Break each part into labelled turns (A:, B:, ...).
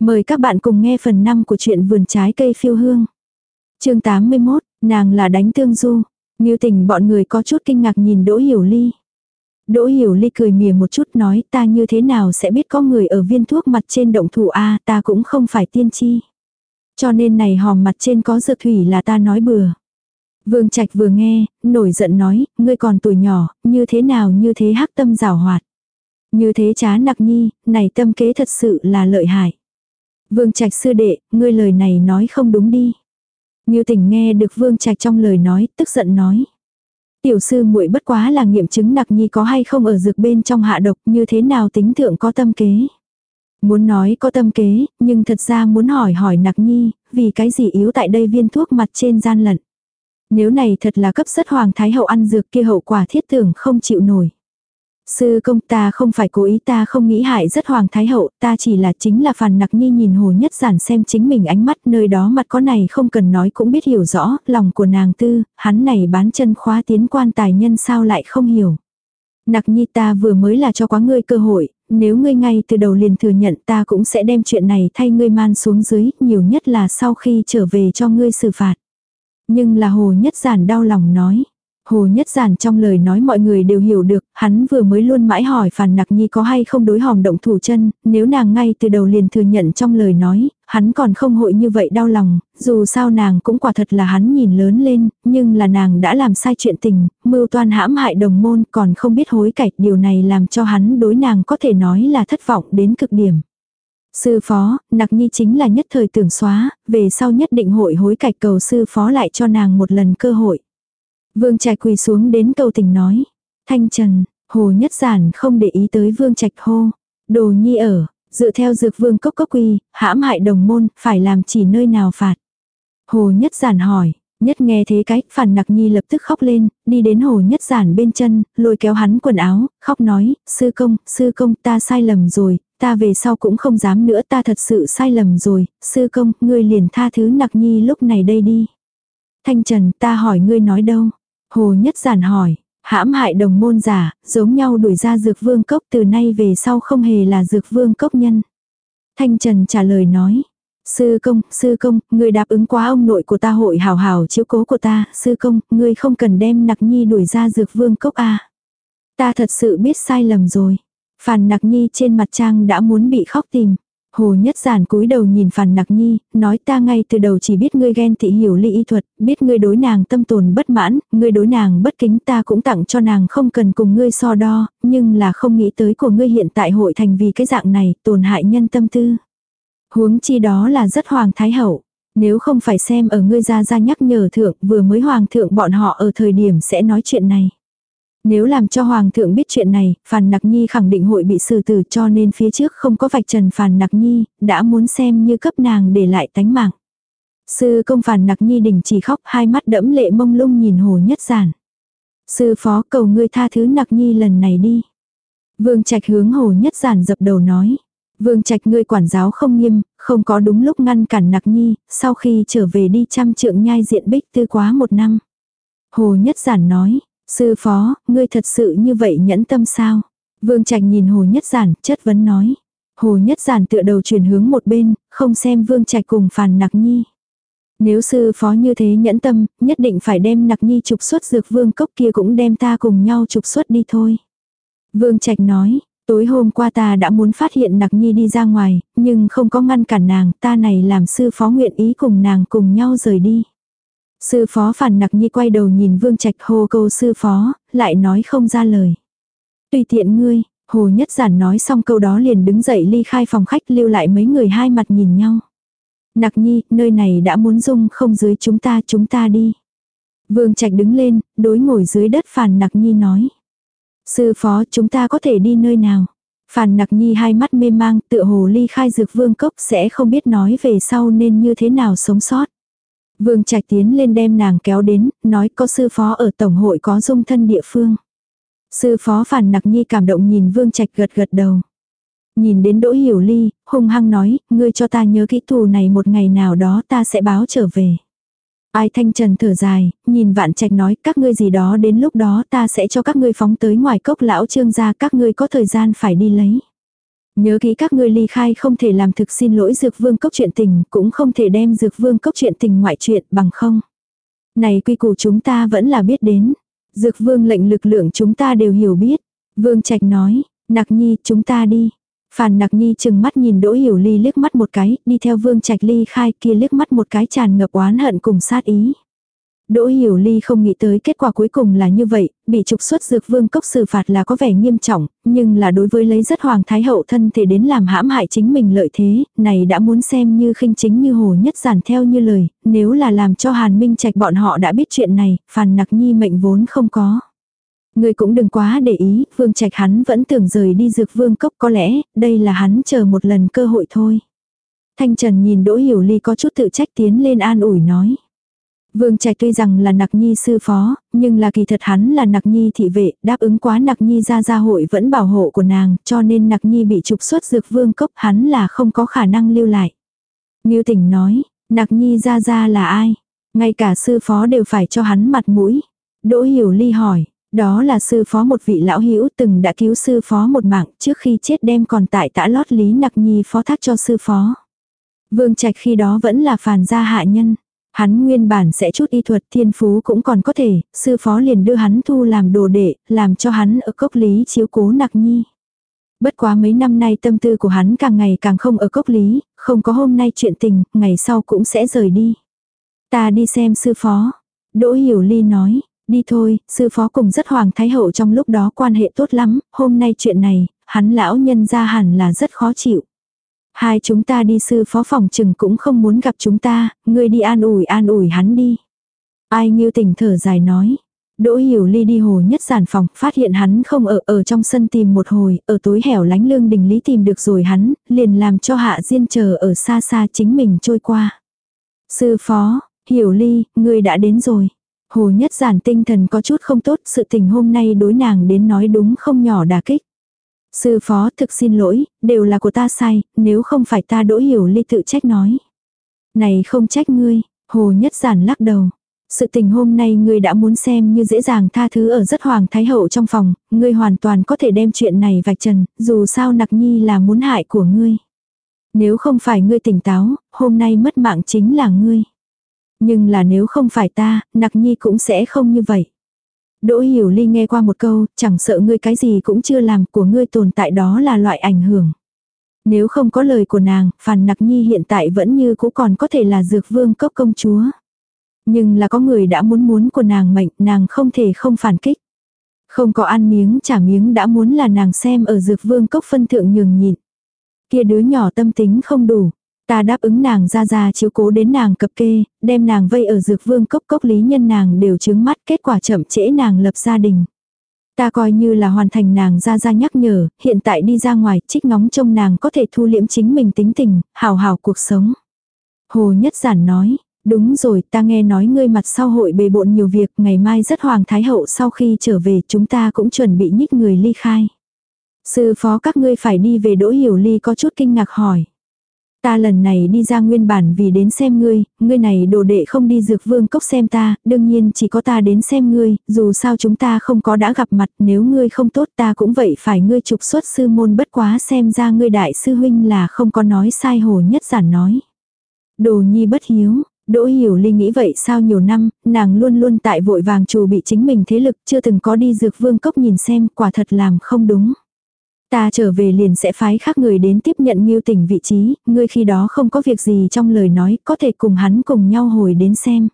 A: Mời các bạn cùng nghe phần 5 của truyện vườn trái cây phiêu hương. chương 81, nàng là đánh tương du. Nghiêu tình bọn người có chút kinh ngạc nhìn Đỗ Hiểu Ly. Đỗ Hiểu Ly cười mỉa một chút nói ta như thế nào sẽ biết có người ở viên thuốc mặt trên động thủ A ta cũng không phải tiên tri. Cho nên này hòm mặt trên có dược thủy là ta nói bừa. Vương Trạch vừa nghe, nổi giận nói, ngươi còn tuổi nhỏ, như thế nào như thế hắc tâm rào hoạt. Như thế chá nặc nhi, này tâm kế thật sự là lợi hại. Vương Trạch sư đệ, ngươi lời này nói không đúng đi. Ngưu Tình nghe được Vương Trạch trong lời nói, tức giận nói. Tiểu sư muội bất quá là nghiệm chứng nặc nhi có hay không ở dược bên trong hạ độc như thế nào tính thượng có tâm kế. Muốn nói có tâm kế, nhưng thật ra muốn hỏi hỏi nặc nhi, vì cái gì yếu tại đây viên thuốc mặt trên gian lận. Nếu này thật là cấp rất hoàng thái hậu ăn dược kia hậu quả thiết tưởng không chịu nổi. Sư công ta không phải cố ý ta không nghĩ hại rất hoàng thái hậu, ta chỉ là chính là phàn nặc nhi nhìn hồ nhất giản xem chính mình ánh mắt nơi đó mặt có này không cần nói cũng biết hiểu rõ, lòng của nàng tư, hắn này bán chân khóa tiến quan tài nhân sao lại không hiểu. Nặc nhi ta vừa mới là cho quá ngươi cơ hội, nếu ngươi ngay từ đầu liền thừa nhận ta cũng sẽ đem chuyện này thay ngươi man xuống dưới, nhiều nhất là sau khi trở về cho ngươi xử phạt. Nhưng là hồ nhất giản đau lòng nói. Hồ Nhất Giản trong lời nói mọi người đều hiểu được, hắn vừa mới luôn mãi hỏi Phàn Nặc Nhi có hay không đối hòm động thủ chân, nếu nàng ngay từ đầu liền thừa nhận trong lời nói, hắn còn không hội như vậy đau lòng, dù sao nàng cũng quả thật là hắn nhìn lớn lên, nhưng là nàng đã làm sai chuyện tình, mưu toan hãm hại đồng môn còn không biết hối cải, điều này làm cho hắn đối nàng có thể nói là thất vọng đến cực điểm. Sư phó, nặc nhi chính là nhất thời tưởng xóa, về sau nhất định hội hối cải cầu sư phó lại cho nàng một lần cơ hội. Vương Trạch quỳ xuống đến cầu tình nói. Thanh Trần, Hồ Nhất Giản không để ý tới Vương Trạch hô. Đồ nhi ở, dựa theo dược vương cốc cốc quy, hãm hại đồng môn, phải làm chỉ nơi nào phạt. Hồ Nhất Giản hỏi, Nhất nghe thế cái, phản nặc nhi lập tức khóc lên, đi đến hồ nhất giản bên chân, lôi kéo hắn quần áo, khóc nói, sư công, sư công ta sai lầm rồi, ta về sau cũng không dám nữa ta thật sự sai lầm rồi, sư công, ngươi liền tha thứ nặc nhi lúc này đây đi. Thanh Trần, ta hỏi ngươi nói đâu? Hồ Nhất Giản hỏi, hãm hại đồng môn giả, giống nhau đuổi ra dược vương cốc từ nay về sau không hề là dược vương cốc nhân. Thanh Trần trả lời nói, sư công, sư công, người đáp ứng quá ông nội của ta hội hào hào chiếu cố của ta, sư công, người không cần đem nặc nhi đuổi ra dược vương cốc à. Ta thật sự biết sai lầm rồi. Phàn nặc nhi trên mặt trang đã muốn bị khóc tìm. Hồ Nhất Giản cúi đầu nhìn Phàn Nặc Nhi, nói ta ngay từ đầu chỉ biết ngươi ghen tị hiểu ly y thuật, biết ngươi đối nàng tâm tồn bất mãn, ngươi đối nàng bất kính ta cũng tặng cho nàng không cần cùng ngươi so đo, nhưng là không nghĩ tới của ngươi hiện tại hội thành vì cái dạng này, tổn hại nhân tâm tư. Huống chi đó là rất hoàng thái hậu. Nếu không phải xem ở ngươi ra ra nhắc nhở thượng vừa mới hoàng thượng bọn họ ở thời điểm sẽ nói chuyện này. Nếu làm cho Hoàng thượng biết chuyện này, Phàn Nặc Nhi khẳng định hội bị xử tử cho nên phía trước không có vạch trần Phàn Nặc Nhi, đã muốn xem như cấp nàng để lại tánh mạng. Sư công Phàn Nặc Nhi đình chỉ khóc hai mắt đẫm lệ mông lung nhìn Hồ Nhất Giản. Sư phó cầu ngươi tha thứ Nặc Nhi lần này đi. Vương Trạch hướng Hồ Nhất Giản dập đầu nói. Vương Trạch ngươi quản giáo không nghiêm, không có đúng lúc ngăn cản Nặc Nhi, sau khi trở về đi trăm trượng nhai diện bích tư quá một năm. Hồ Nhất Giản nói, Sư phó, ngươi thật sự như vậy nhẫn tâm sao? Vương Trạch nhìn Hồ Nhất Giản, chất vấn nói. Hồ Nhất Giản tựa đầu chuyển hướng một bên, không xem Vương Trạch cùng Phàn Nặc Nhi. Nếu sư phó như thế nhẫn tâm, nhất định phải đem Nặc Nhi trục xuất dược vương cốc kia cũng đem ta cùng nhau trục xuất đi thôi. Vương Trạch nói, tối hôm qua ta đã muốn phát hiện Nặc Nhi đi ra ngoài, nhưng không có ngăn cản nàng, ta này làm sư phó nguyện ý cùng nàng cùng nhau rời đi. Sư phó phản nặc nhi quay đầu nhìn vương trạch hô câu sư phó, lại nói không ra lời. Tùy tiện ngươi, hồ nhất giản nói xong câu đó liền đứng dậy ly khai phòng khách lưu lại mấy người hai mặt nhìn nhau. Nặc nhi, nơi này đã muốn dung không dưới chúng ta chúng ta đi. Vương trạch đứng lên, đối ngồi dưới đất phản nặc nhi nói. Sư phó chúng ta có thể đi nơi nào? phản nặc nhi hai mắt mê mang tựa hồ ly khai dược vương cốc sẽ không biết nói về sau nên như thế nào sống sót. Vương Trạch tiến lên đem nàng kéo đến, nói có sư phó ở tổng hội có dung thân địa phương. Sư phó phản nặc nhi cảm động nhìn Vương Trạch gật gật đầu. Nhìn đến Đỗ Hiểu Ly, hung hăng nói, ngươi cho ta nhớ kỹ thù này một ngày nào đó ta sẽ báo trở về. Ai thanh trần thở dài, nhìn vạn trạch nói các ngươi gì đó đến lúc đó ta sẽ cho các ngươi phóng tới ngoài cốc lão trương gia các ngươi có thời gian phải đi lấy. Nhớ kỹ các ngươi ly khai không thể làm thực xin lỗi dược vương cốc chuyện tình, cũng không thể đem dược vương cốc chuyện tình ngoại chuyện bằng không. Này quy củ chúng ta vẫn là biết đến. Dược vương lệnh lực lượng chúng ta đều hiểu biết. Vương Trạch nói, Nặc Nhi chúng ta đi. Phàn Nặc Nhi chừng mắt nhìn Đỗ Hiểu Ly liếc mắt một cái, đi theo Vương Trạch Ly khai kia liếc mắt một cái tràn ngập oán hận cùng sát ý. Đỗ Hiểu Ly không nghĩ tới kết quả cuối cùng là như vậy, bị trục xuất dược vương cốc xử phạt là có vẻ nghiêm trọng, nhưng là đối với lấy rất hoàng thái hậu thân thể đến làm hãm hại chính mình lợi thế, này đã muốn xem như khinh chính như hồ nhất giản theo như lời, nếu là làm cho Hàn Minh Trạch bọn họ đã biết chuyện này, phàn nặc nhi mệnh vốn không có. Người cũng đừng quá để ý, vương trạch hắn vẫn tưởng rời đi dược vương cốc có lẽ, đây là hắn chờ một lần cơ hội thôi. Thanh Trần nhìn Đỗ Hiểu Ly có chút tự trách tiến lên an ủi nói. Vương Trạch tuy rằng là nặc nhi sư phó, nhưng là kỳ thật hắn là nặc nhi thị vệ, đáp ứng quá nặc nhi ra gia hội vẫn bảo hộ của nàng, cho nên nặc nhi bị trục xuất dược vương cốc hắn là không có khả năng lưu lại. Ngưu tỉnh nói, nặc nhi ra ra là ai? Ngay cả sư phó đều phải cho hắn mặt mũi. Đỗ hiểu ly hỏi, đó là sư phó một vị lão hữu từng đã cứu sư phó một mạng trước khi chết đem còn tại tã lót lý nặc nhi phó thác cho sư phó. Vương Trạch khi đó vẫn là phàn gia hạ nhân. Hắn nguyên bản sẽ chút y thuật thiên phú cũng còn có thể, sư phó liền đưa hắn thu làm đồ đệ, làm cho hắn ở cốc lý chiếu cố nặc nhi. Bất quá mấy năm nay tâm tư của hắn càng ngày càng không ở cốc lý, không có hôm nay chuyện tình, ngày sau cũng sẽ rời đi. Ta đi xem sư phó. Đỗ Hiểu Ly nói, đi thôi, sư phó cùng rất hoàng thái hậu trong lúc đó quan hệ tốt lắm, hôm nay chuyện này, hắn lão nhân ra hẳn là rất khó chịu. Hai chúng ta đi sư phó phòng chừng cũng không muốn gặp chúng ta, ngươi đi an ủi an ủi hắn đi. Ai nghiêu tỉnh thở dài nói. Đỗ hiểu ly đi hồ nhất giản phòng, phát hiện hắn không ở ở trong sân tìm một hồi, ở tối hẻo lánh lương đình lý tìm được rồi hắn, liền làm cho hạ diên chờ ở xa xa chính mình trôi qua. Sư phó, hiểu ly, ngươi đã đến rồi. Hồ nhất giản tinh thần có chút không tốt, sự tình hôm nay đối nàng đến nói đúng không nhỏ đà kích. Sư phó thực xin lỗi, đều là của ta sai, nếu không phải ta đỗ hiểu ly tự trách nói. Này không trách ngươi, hồ nhất giản lắc đầu. Sự tình hôm nay ngươi đã muốn xem như dễ dàng tha thứ ở rất hoàng thái hậu trong phòng, ngươi hoàn toàn có thể đem chuyện này vạch trần, dù sao nặc nhi là muốn hại của ngươi. Nếu không phải ngươi tỉnh táo, hôm nay mất mạng chính là ngươi. Nhưng là nếu không phải ta, nặc nhi cũng sẽ không như vậy. Đỗ Hiểu Ly nghe qua một câu, chẳng sợ ngươi cái gì cũng chưa làm của ngươi tồn tại đó là loại ảnh hưởng. Nếu không có lời của nàng, Phàn Nặc Nhi hiện tại vẫn như cũ còn có thể là dược vương cốc công chúa. Nhưng là có người đã muốn muốn của nàng mệnh, nàng không thể không phản kích. Không có ăn miếng trả miếng đã muốn là nàng xem ở dược vương cốc phân thượng nhường nhịn. Kia đứa nhỏ tâm tính không đủ, Ta đáp ứng nàng ra ra chiếu cố đến nàng cập kê, đem nàng vây ở dược vương cốc cốc lý nhân nàng đều chứng mắt kết quả chậm trễ nàng lập gia đình. Ta coi như là hoàn thành nàng ra ra nhắc nhở, hiện tại đi ra ngoài trích ngóng trông nàng có thể thu liễm chính mình tính tình, hào hào cuộc sống. Hồ Nhất Giản nói, đúng rồi ta nghe nói ngươi mặt sau hội bề bộn nhiều việc, ngày mai rất hoàng thái hậu sau khi trở về chúng ta cũng chuẩn bị nhích người ly khai. Sư phó các ngươi phải đi về đỗ hiểu ly có chút kinh ngạc hỏi. Ta lần này đi ra nguyên bản vì đến xem ngươi, ngươi này đồ đệ không đi dược vương cốc xem ta, đương nhiên chỉ có ta đến xem ngươi, dù sao chúng ta không có đã gặp mặt, nếu ngươi không tốt ta cũng vậy phải ngươi trục xuất sư môn bất quá xem ra ngươi đại sư huynh là không có nói sai hồ nhất giản nói. Đồ nhi bất hiếu, Đỗ Hiểu Ly nghĩ vậy sao nhiều năm, nàng luôn luôn tại vội vàng chủ bị chính mình thế lực chưa từng có đi dược vương cốc nhìn xem quả thật làm không đúng. Ta trở về liền sẽ phái khác người đến tiếp nhận Ngưu Tỉnh vị trí, ngươi khi đó không có việc gì trong lời nói, có thể cùng hắn cùng nhau hồi đến xem.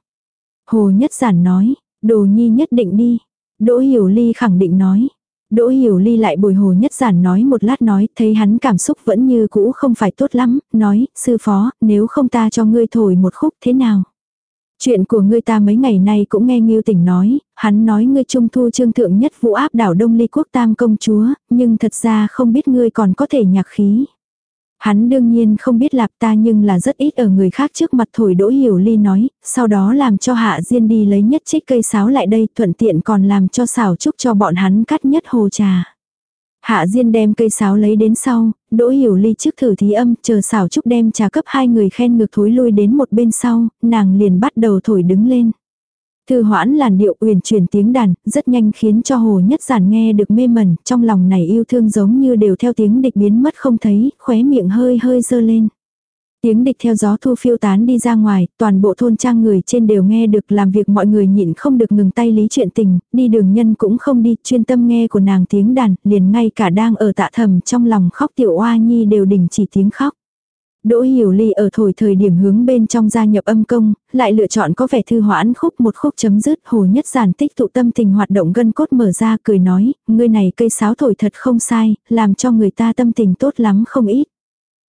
A: Hồ Nhất Giản nói, Đồ Nhi nhất định đi. Đỗ Hiểu Ly khẳng định nói. Đỗ Hiểu Ly lại bồi Hồ Nhất Giản nói một lát nói, thấy hắn cảm xúc vẫn như cũ không phải tốt lắm, nói, sư phó, nếu không ta cho ngươi thổi một khúc thế nào. Chuyện của ngươi ta mấy ngày nay cũng nghe Ngưu Tỉnh nói, hắn nói ngươi trung thu trương thượng nhất vũ áp đảo Đông Ly quốc tam công chúa, nhưng thật ra không biết ngươi còn có thể nhạc khí. Hắn đương nhiên không biết lạp ta nhưng là rất ít ở người khác trước mặt thổi đỗ hiểu ly nói, sau đó làm cho hạ diên đi lấy nhất trích cây sáo lại đây thuận tiện còn làm cho xào trúc cho bọn hắn cắt nhất hồ trà. Hạ Diên đem cây sáo lấy đến sau, Đỗ Hiểu Ly trước thử thí âm, chờ xảo trúc đem trà cấp hai người khen ngược thối lui đến một bên sau, nàng liền bắt đầu thổi đứng lên. Thư hoãn làn điệu uyển chuyển tiếng đàn, rất nhanh khiến cho hồ nhất giản nghe được mê mẩn, trong lòng này yêu thương giống như đều theo tiếng địch biến mất không thấy, khóe miệng hơi hơi dơ lên. Tiếng địch theo gió thu phiêu tán đi ra ngoài, toàn bộ thôn trang người trên đều nghe được làm việc mọi người nhịn không được ngừng tay lý chuyện tình, đi đường nhân cũng không đi, chuyên tâm nghe của nàng tiếng đàn, liền ngay cả đang ở tạ thầm trong lòng khóc tiểu oa nhi đều đình chỉ tiếng khóc. Đỗ Hiểu Ly ở thổi thời điểm hướng bên trong gia nhập âm công, lại lựa chọn có vẻ thư hoãn khúc một khúc chấm dứt hồ nhất giản tích tụ tâm tình hoạt động gân cốt mở ra cười nói, ngươi này cây sáo thổi thật không sai, làm cho người ta tâm tình tốt lắm không ít.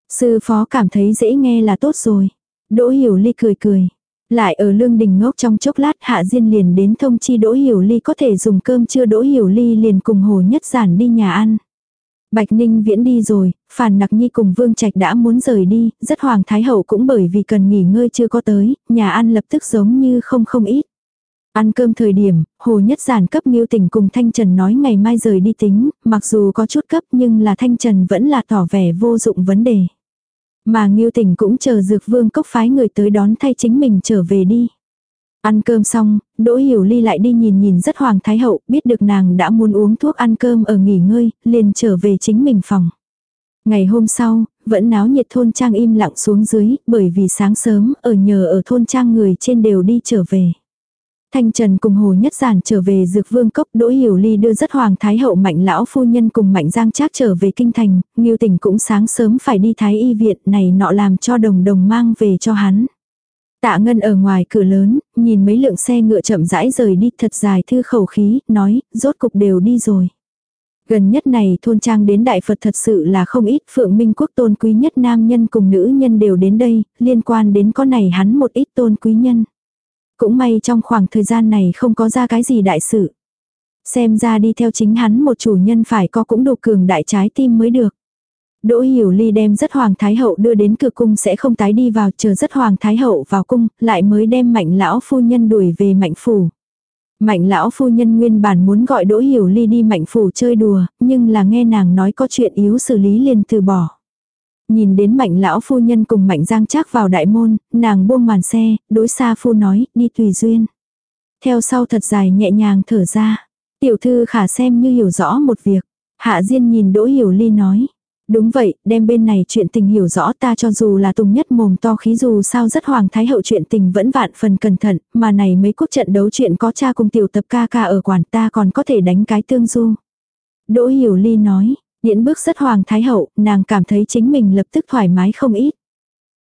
A: Sư phó cảm thấy dễ nghe là tốt rồi. Đỗ Hiểu Ly cười cười. Lại ở lương đình ngốc trong chốc lát hạ diên liền đến thông chi Đỗ Hiểu Ly có thể dùng cơm chưa Đỗ Hiểu Ly liền cùng hồ nhất giản đi nhà ăn. Bạch Ninh viễn đi rồi, Phàn Nặc Nhi cùng Vương Trạch đã muốn rời đi, rất Hoàng Thái Hậu cũng bởi vì cần nghỉ ngơi chưa có tới, nhà ăn lập tức giống như không không ít. Ăn cơm thời điểm, Hồ Nhất Giản cấp Nghiêu Tình cùng Thanh Trần nói ngày mai rời đi tính, mặc dù có chút cấp nhưng là Thanh Trần vẫn là tỏ vẻ vô dụng vấn đề. Mà Nghiêu Tỉnh cũng chờ Dược Vương cốc phái người tới đón thay chính mình trở về đi. Ăn cơm xong, Đỗ Hiểu Ly lại đi nhìn nhìn rất Hoàng Thái Hậu, biết được nàng đã muốn uống thuốc ăn cơm ở nghỉ ngơi, liền trở về chính mình phòng. Ngày hôm sau, vẫn náo nhiệt thôn trang im lặng xuống dưới, bởi vì sáng sớm, ở nhờ ở thôn trang người trên đều đi trở về. Thanh Trần cùng Hồ Nhất Giản trở về Dược Vương Cốc, Đỗ Hiểu Ly đưa rất Hoàng Thái Hậu Mạnh Lão Phu Nhân cùng Mạnh Giang Trác trở về Kinh Thành, Nghiêu Tỉnh cũng sáng sớm phải đi Thái Y Viện này nọ làm cho đồng đồng mang về cho hắn. Tạ Ngân ở ngoài cửa lớn, nhìn mấy lượng xe ngựa chậm rãi rời đi thật dài thư khẩu khí, nói, rốt cục đều đi rồi. Gần nhất này thôn trang đến Đại Phật thật sự là không ít, Phượng Minh Quốc tôn quý nhất nam nhân cùng nữ nhân đều đến đây, liên quan đến con này hắn một ít tôn quý nhân. Cũng may trong khoảng thời gian này không có ra cái gì đại sự. Xem ra đi theo chính hắn một chủ nhân phải có cũng đủ cường đại trái tim mới được. Đỗ Hiểu Ly đem rất Hoàng Thái Hậu đưa đến cửa cung sẽ không tái đi vào chờ rất Hoàng Thái Hậu vào cung, lại mới đem mạnh lão phu nhân đuổi về mạnh phủ. Mạnh lão phu nhân nguyên bản muốn gọi Đỗ Hiểu Ly đi mạnh phủ chơi đùa, nhưng là nghe nàng nói có chuyện yếu xử lý liền từ bỏ. Nhìn đến mạnh lão phu nhân cùng mạnh giang trác vào đại môn, nàng buông màn xe, đối xa phu nói, đi tùy duyên. Theo sau thật dài nhẹ nhàng thở ra. Tiểu thư khả xem như hiểu rõ một việc. Hạ Diên nhìn Đỗ Hiểu Ly nói. Đúng vậy, đem bên này chuyện tình hiểu rõ ta cho dù là tùng nhất mồm to khí dù sao rất hoàng thái hậu chuyện tình vẫn vạn phần cẩn thận, mà này mấy quốc trận đấu chuyện có cha cùng tiểu tập ca ca ở quản ta còn có thể đánh cái tương du. Đỗ Hiểu Ly nói, Điễn bước rất hoàng thái hậu, nàng cảm thấy chính mình lập tức thoải mái không ít.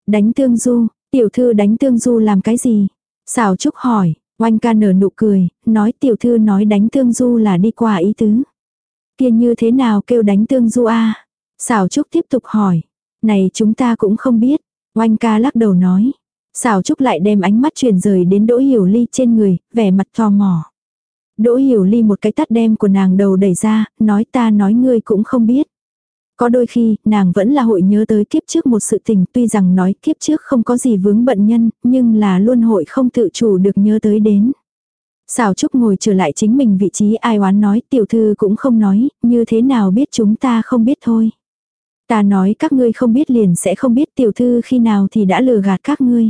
A: Đánh tương du, tiểu thư đánh tương du làm cái gì? Xào Trúc hỏi, oanh ca nở nụ cười, nói tiểu thư nói đánh tương du là đi qua ý tứ. Kia như thế nào kêu đánh tương du a à? Trúc tiếp tục hỏi, này chúng ta cũng không biết. Oanh ca lắc đầu nói. xào Trúc lại đem ánh mắt truyền rời đến Đỗ Hiểu Ly trên người, vẻ mặt tò mò. Đỗ hiểu ly một cái tắt đem của nàng đầu đẩy ra, nói ta nói ngươi cũng không biết. Có đôi khi, nàng vẫn là hội nhớ tới kiếp trước một sự tình tuy rằng nói kiếp trước không có gì vướng bận nhân, nhưng là luôn hội không tự chủ được nhớ tới đến. Xào Trúc ngồi trở lại chính mình vị trí ai oán nói tiểu thư cũng không nói, như thế nào biết chúng ta không biết thôi. Ta nói các ngươi không biết liền sẽ không biết tiểu thư khi nào thì đã lừa gạt các ngươi.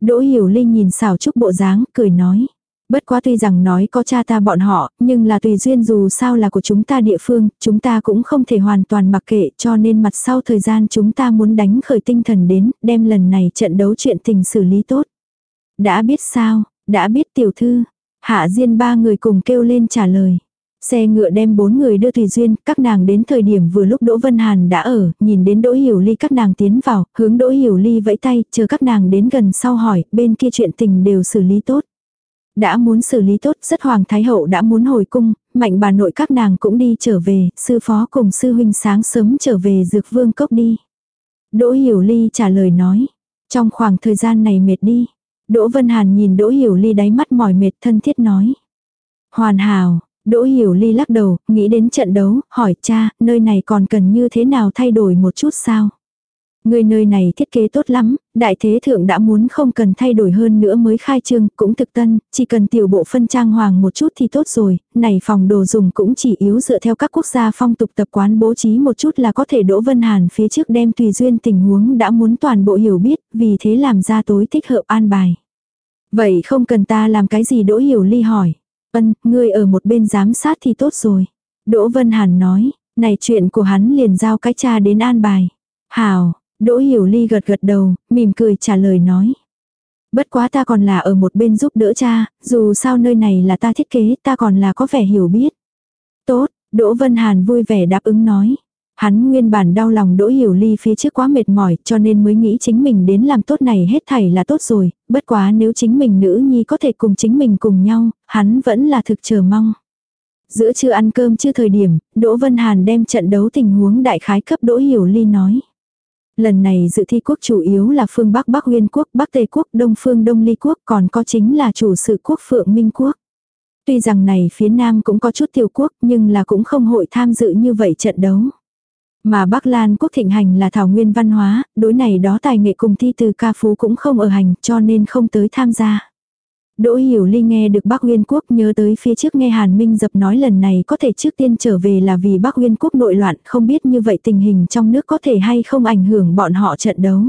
A: Đỗ Hiểu Linh nhìn xào Trúc bộ dáng, cười nói. Bất quá tuy rằng nói có cha ta bọn họ, nhưng là tùy duyên dù sao là của chúng ta địa phương, chúng ta cũng không thể hoàn toàn mặc kệ cho nên mặt sau thời gian chúng ta muốn đánh khởi tinh thần đến, đem lần này trận đấu chuyện tình xử lý tốt. Đã biết sao, đã biết tiểu thư. Hạ Diên ba người cùng kêu lên trả lời. Xe ngựa đem bốn người đưa Tùy Duyên, các nàng đến thời điểm vừa lúc Đỗ Vân Hàn đã ở, nhìn đến Đỗ Hiểu Ly các nàng tiến vào, hướng Đỗ Hiểu Ly vẫy tay, chờ các nàng đến gần sau hỏi, bên kia chuyện tình đều xử lý tốt. Đã muốn xử lý tốt, rất hoàng thái hậu đã muốn hồi cung, mạnh bà nội các nàng cũng đi trở về, sư phó cùng sư huynh sáng sớm trở về dược vương cốc đi. Đỗ Hiểu Ly trả lời nói, trong khoảng thời gian này mệt đi. Đỗ Vân Hàn nhìn Đỗ Hiểu Ly đáy mắt mỏi mệt thân thiết nói. Hoàn hảo, Đỗ Hiểu Ly lắc đầu, nghĩ đến trận đấu, hỏi cha, nơi này còn cần như thế nào thay đổi một chút sao? Người nơi này thiết kế tốt lắm, đại thế thượng đã muốn không cần thay đổi hơn nữa mới khai trương, cũng thực tân, chỉ cần tiểu bộ phân trang hoàng một chút thì tốt rồi, này phòng đồ dùng cũng chỉ yếu dựa theo các quốc gia phong tục tập quán bố trí một chút là có thể Đỗ Vân Hàn phía trước đem tùy duyên tình huống đã muốn toàn bộ hiểu biết, vì thế làm ra tối thích hợp an bài. Vậy không cần ta làm cái gì Đỗ Hiểu Ly hỏi. Ân, ngươi ở một bên giám sát thì tốt rồi. Đỗ Vân Hàn nói, này chuyện của hắn liền giao cái cha đến an bài. Hào, Đỗ Hiểu Ly gật gật đầu, mỉm cười trả lời nói. Bất quá ta còn là ở một bên giúp đỡ cha, dù sao nơi này là ta thiết kế, ta còn là có vẻ hiểu biết. Tốt, Đỗ Vân Hàn vui vẻ đáp ứng nói. Hắn nguyên bản đau lòng Đỗ Hiểu Ly phía trước quá mệt mỏi cho nên mới nghĩ chính mình đến làm tốt này hết thảy là tốt rồi, bất quá nếu chính mình nữ nhi có thể cùng chính mình cùng nhau, hắn vẫn là thực chờ mong. Giữa chưa ăn cơm chưa thời điểm, Đỗ Vân Hàn đem trận đấu tình huống đại khái cấp Đỗ Hiểu Ly nói. Lần này dự thi quốc chủ yếu là phương Bắc Bắc Nguyên quốc, Bắc Tây quốc, Đông phương Đông Ly quốc, còn có chính là chủ sự quốc Phượng Minh quốc. Tuy rằng này phía Nam cũng có chút tiểu quốc nhưng là cũng không hội tham dự như vậy trận đấu. Mà Bắc Lan quốc thịnh hành là thảo nguyên văn hóa, đối này đó tài nghệ cùng thi từ ca phú cũng không ở hành cho nên không tới tham gia. Đỗ Hiểu Ly nghe được Bắc Nguyên Quốc nhớ tới phía trước nghe Hàn Minh dập nói lần này có thể trước tiên trở về là vì Bắc Nguyên Quốc nội loạn, không biết như vậy tình hình trong nước có thể hay không ảnh hưởng bọn họ trận đấu.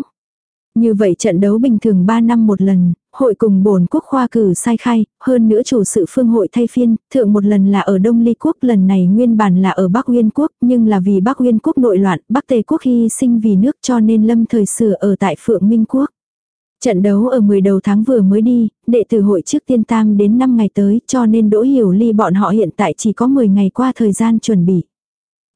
A: Như vậy trận đấu bình thường 3 năm một lần, hội cùng bổn quốc khoa cử sai khai, hơn nữa chủ sự phương hội thay phiên, thượng một lần là ở Đông Ly quốc, lần này nguyên bản là ở Bắc Nguyên quốc, nhưng là vì Bắc Nguyên quốc nội loạn, Bắc Tề quốc hy sinh vì nước cho nên lâm thời sửa ở tại Phượng Minh quốc. Trận đấu ở 10 đầu tháng vừa mới đi, đệ tử hội trước tiên tam đến 5 ngày tới cho nên Đỗ Hiểu Ly bọn họ hiện tại chỉ có 10 ngày qua thời gian chuẩn bị.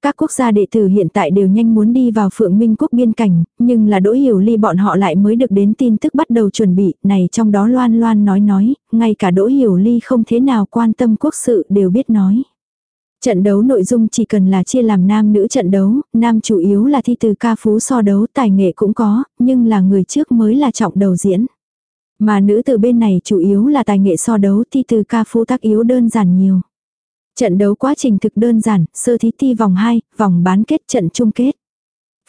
A: Các quốc gia đệ tử hiện tại đều nhanh muốn đi vào phượng minh quốc biên cảnh, nhưng là đỗ hiểu ly bọn họ lại mới được đến tin tức bắt đầu chuẩn bị, này trong đó loan loan nói nói, ngay cả đỗ hiểu ly không thế nào quan tâm quốc sự đều biết nói. Trận đấu nội dung chỉ cần là chia làm nam nữ trận đấu, nam chủ yếu là thi từ ca phú so đấu tài nghệ cũng có, nhưng là người trước mới là trọng đầu diễn. Mà nữ từ bên này chủ yếu là tài nghệ so đấu thi từ ca phú tác yếu đơn giản nhiều. Trận đấu quá trình thực đơn giản, sơ thí thi vòng 2, vòng bán kết trận chung kết.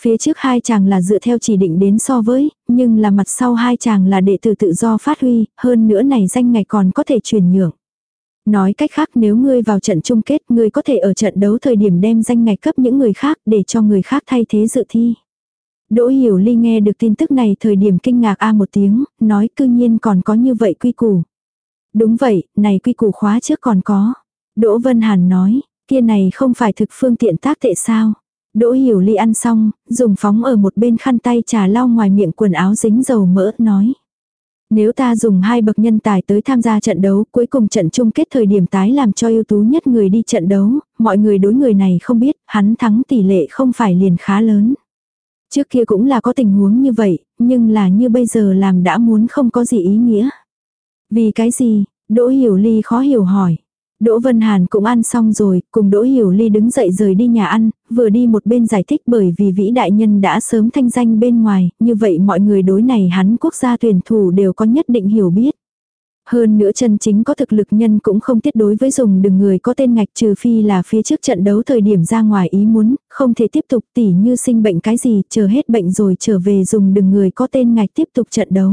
A: Phía trước hai chàng là dựa theo chỉ định đến so với, nhưng là mặt sau hai chàng là đệ tử tự do phát huy, hơn nữa này danh ngày còn có thể chuyển nhượng. Nói cách khác nếu ngươi vào trận chung kết, ngươi có thể ở trận đấu thời điểm đem danh ngạch cấp những người khác để cho người khác thay thế dự thi. Đỗ Hiểu Ly nghe được tin tức này thời điểm kinh ngạc a một tiếng, nói cư nhiên còn có như vậy quy củ. Đúng vậy, này quy củ khóa trước còn có. Đỗ Vân Hàn nói, kia này không phải thực phương tiện tác tệ sao. Đỗ Hiểu Ly ăn xong, dùng phóng ở một bên khăn tay trà lau ngoài miệng quần áo dính dầu mỡ, nói. Nếu ta dùng hai bậc nhân tài tới tham gia trận đấu, cuối cùng trận chung kết thời điểm tái làm cho ưu tú nhất người đi trận đấu, mọi người đối người này không biết, hắn thắng tỷ lệ không phải liền khá lớn. Trước kia cũng là có tình huống như vậy, nhưng là như bây giờ làm đã muốn không có gì ý nghĩa. Vì cái gì? Đỗ Hiểu Ly khó hiểu hỏi. Đỗ Vân Hàn cũng ăn xong rồi, cùng Đỗ Hiểu Ly đứng dậy rời đi nhà ăn, vừa đi một bên giải thích bởi vì vĩ đại nhân đã sớm thanh danh bên ngoài, như vậy mọi người đối này hắn quốc gia tuyển thủ đều có nhất định hiểu biết. Hơn nữa chân chính có thực lực nhân cũng không tiết đối với dùng đừng người có tên ngạch trừ phi là phía trước trận đấu thời điểm ra ngoài ý muốn, không thể tiếp tục tỉ như sinh bệnh cái gì, chờ hết bệnh rồi trở về dùng đừng người có tên ngạch tiếp tục trận đấu.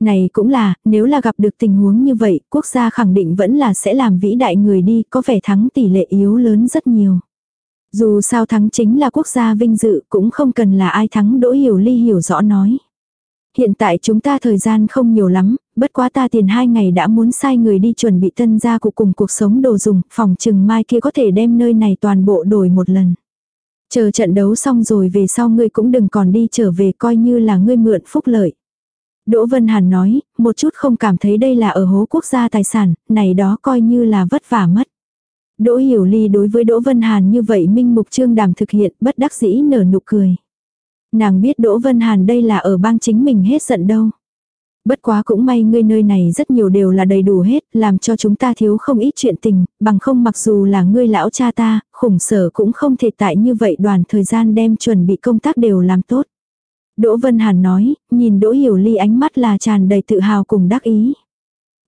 A: Này cũng là, nếu là gặp được tình huống như vậy, quốc gia khẳng định vẫn là sẽ làm vĩ đại người đi, có vẻ thắng tỷ lệ yếu lớn rất nhiều. Dù sao thắng chính là quốc gia vinh dự, cũng không cần là ai thắng đỗ hiểu ly hiểu rõ nói. Hiện tại chúng ta thời gian không nhiều lắm, bất quá ta tiền hai ngày đã muốn sai người đi chuẩn bị tân gia của cùng cuộc sống đồ dùng, phòng chừng mai kia có thể đem nơi này toàn bộ đổi một lần. Chờ trận đấu xong rồi về sau ngươi cũng đừng còn đi trở về coi như là ngươi mượn phúc lợi. Đỗ Vân Hàn nói, một chút không cảm thấy đây là ở hố quốc gia tài sản, này đó coi như là vất vả mất. Đỗ Hiểu Ly đối với Đỗ Vân Hàn như vậy minh mục trương đàm thực hiện bất đắc dĩ nở nụ cười. Nàng biết Đỗ Vân Hàn đây là ở bang chính mình hết giận đâu. Bất quá cũng may ngươi nơi này rất nhiều đều là đầy đủ hết, làm cho chúng ta thiếu không ít chuyện tình, bằng không mặc dù là ngươi lão cha ta, khủng sở cũng không thể tại như vậy đoàn thời gian đem chuẩn bị công tác đều làm tốt. Đỗ Vân Hàn nói, nhìn Đỗ Hiểu Ly ánh mắt là tràn đầy tự hào cùng đắc ý.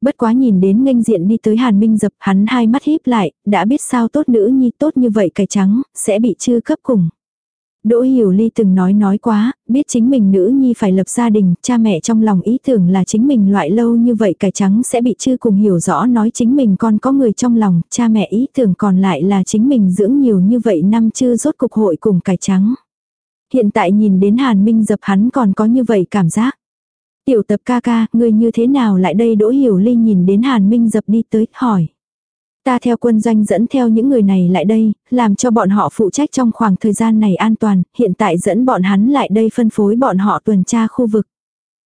A: Bất quá nhìn đến nghênh diện đi tới Hàn Minh dập hắn hai mắt híp lại, đã biết sao tốt nữ nhi tốt như vậy cải trắng, sẽ bị chư cấp cùng. Đỗ Hiểu Ly từng nói nói quá, biết chính mình nữ nhi phải lập gia đình, cha mẹ trong lòng ý tưởng là chính mình loại lâu như vậy cải trắng sẽ bị chư cùng hiểu rõ nói chính mình còn có người trong lòng, cha mẹ ý tưởng còn lại là chính mình dưỡng nhiều như vậy năm chư rốt cục hội cùng cải trắng. Hiện tại nhìn đến Hàn Minh dập hắn còn có như vậy cảm giác. Tiểu tập ca ca, người như thế nào lại đây Đỗ Hiểu Ly nhìn đến Hàn Minh dập đi tới, hỏi. Ta theo quân doanh dẫn theo những người này lại đây, làm cho bọn họ phụ trách trong khoảng thời gian này an toàn, hiện tại dẫn bọn hắn lại đây phân phối bọn họ tuần tra khu vực.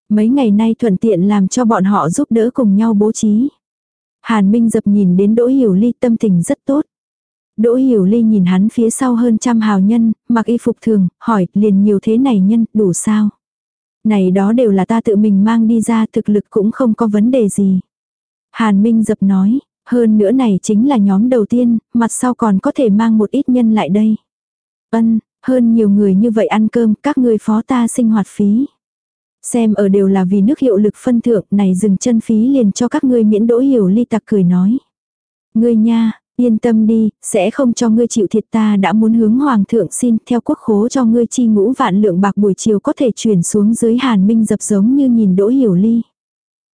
A: Mấy ngày nay thuận tiện làm cho bọn họ giúp đỡ cùng nhau bố trí. Hàn Minh dập nhìn đến Đỗ Hiểu Ly tâm tình rất tốt. Đỗ Hiểu Ly nhìn hắn phía sau hơn trăm hào nhân, mặc y phục thường, hỏi liền nhiều thế này nhân, đủ sao? Này đó đều là ta tự mình mang đi ra thực lực cũng không có vấn đề gì. Hàn Minh dập nói, hơn nữa này chính là nhóm đầu tiên, mặt sau còn có thể mang một ít nhân lại đây. Ân, hơn nhiều người như vậy ăn cơm, các người phó ta sinh hoạt phí. Xem ở đều là vì nước hiệu lực phân thượng này dừng chân phí liền cho các ngươi miễn đỗ hiểu ly tặc cười nói. Ngươi nha, yên tâm đi, sẽ không cho ngươi chịu thiệt ta đã muốn hướng hoàng thượng xin theo quốc khố cho ngươi chi ngũ vạn lượng bạc buổi chiều có thể chuyển xuống dưới hàn minh dập giống như nhìn đỗ hiểu ly.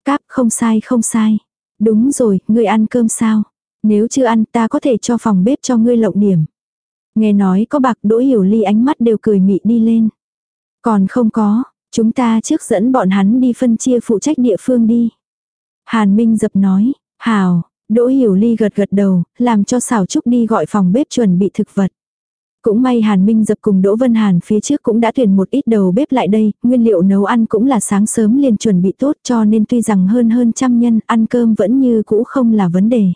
A: Cáp không sai không sai. Đúng rồi, ngươi ăn cơm sao? Nếu chưa ăn ta có thể cho phòng bếp cho ngươi lộng điểm. Nghe nói có bạc đỗ hiểu ly ánh mắt đều cười mị đi lên. Còn không có, chúng ta trước dẫn bọn hắn đi phân chia phụ trách địa phương đi. Hàn Minh dập nói, hào, đỗ hiểu ly gật gật đầu, làm cho xảo trúc đi gọi phòng bếp chuẩn bị thực vật. Cũng may Hàn Minh dập cùng Đỗ Vân Hàn phía trước cũng đã tuyển một ít đầu bếp lại đây, nguyên liệu nấu ăn cũng là sáng sớm liền chuẩn bị tốt cho nên tuy rằng hơn hơn trăm nhân ăn cơm vẫn như cũ không là vấn đề.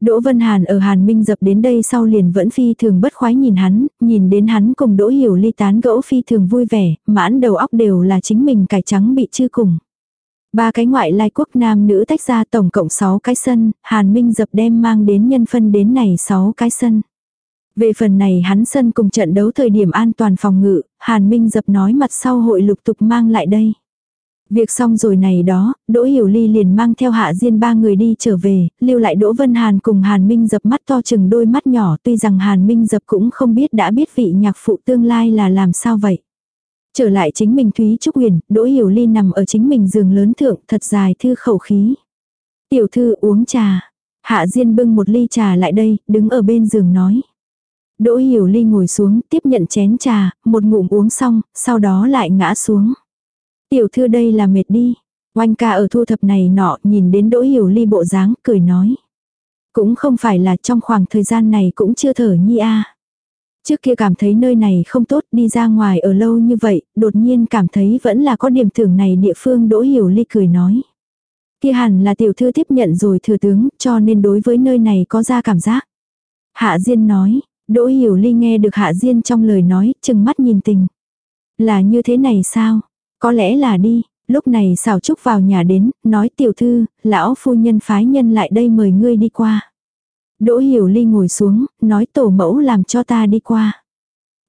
A: Đỗ Vân Hàn ở Hàn Minh dập đến đây sau liền vẫn phi thường bất khoái nhìn hắn, nhìn đến hắn cùng Đỗ Hiểu ly tán gẫu phi thường vui vẻ, mãn đầu óc đều là chính mình cải trắng bị chư cùng. Ba cái ngoại lai quốc nam nữ tách ra tổng cộng 6 cái sân, Hàn Minh dập đem mang đến nhân phân đến này 6 cái sân. Về phần này hắn sân cùng trận đấu thời điểm an toàn phòng ngự, Hàn Minh dập nói mặt sau hội lục tục mang lại đây. Việc xong rồi này đó, Đỗ Hiểu Ly liền mang theo Hạ Diên ba người đi trở về, lưu lại Đỗ Vân Hàn cùng Hàn Minh dập mắt to chừng đôi mắt nhỏ tuy rằng Hàn Minh dập cũng không biết đã biết vị nhạc phụ tương lai là làm sao vậy. Trở lại chính mình Thúy Trúc Huyền, Đỗ Hiểu Ly nằm ở chính mình giường lớn thượng thật dài thư khẩu khí. Tiểu thư uống trà. Hạ Diên bưng một ly trà lại đây, đứng ở bên giường nói. Đỗ Hiểu Ly ngồi xuống, tiếp nhận chén trà, một ngụm uống xong, sau đó lại ngã xuống. Tiểu thư đây là mệt đi. Oanh ca ở thu thập này nọ, nhìn đến Đỗ Hiểu Ly bộ dáng, cười nói. Cũng không phải là trong khoảng thời gian này cũng chưa thở nhi a. Trước kia cảm thấy nơi này không tốt, đi ra ngoài ở lâu như vậy, đột nhiên cảm thấy vẫn là có điểm thưởng này địa phương Đỗ Hiểu Ly cười nói. Kia hẳn là tiểu thư tiếp nhận rồi thừa tướng, cho nên đối với nơi này có ra cảm giác. Hạ Diên nói, Đỗ Hiểu Ly nghe được Hạ Diên trong lời nói, chừng mắt nhìn tình. Là như thế này sao? Có lẽ là đi. Lúc này xào trúc vào nhà đến, nói tiểu thư, lão phu nhân phái nhân lại đây mời ngươi đi qua. Đỗ Hiểu Ly ngồi xuống, nói tổ mẫu làm cho ta đi qua.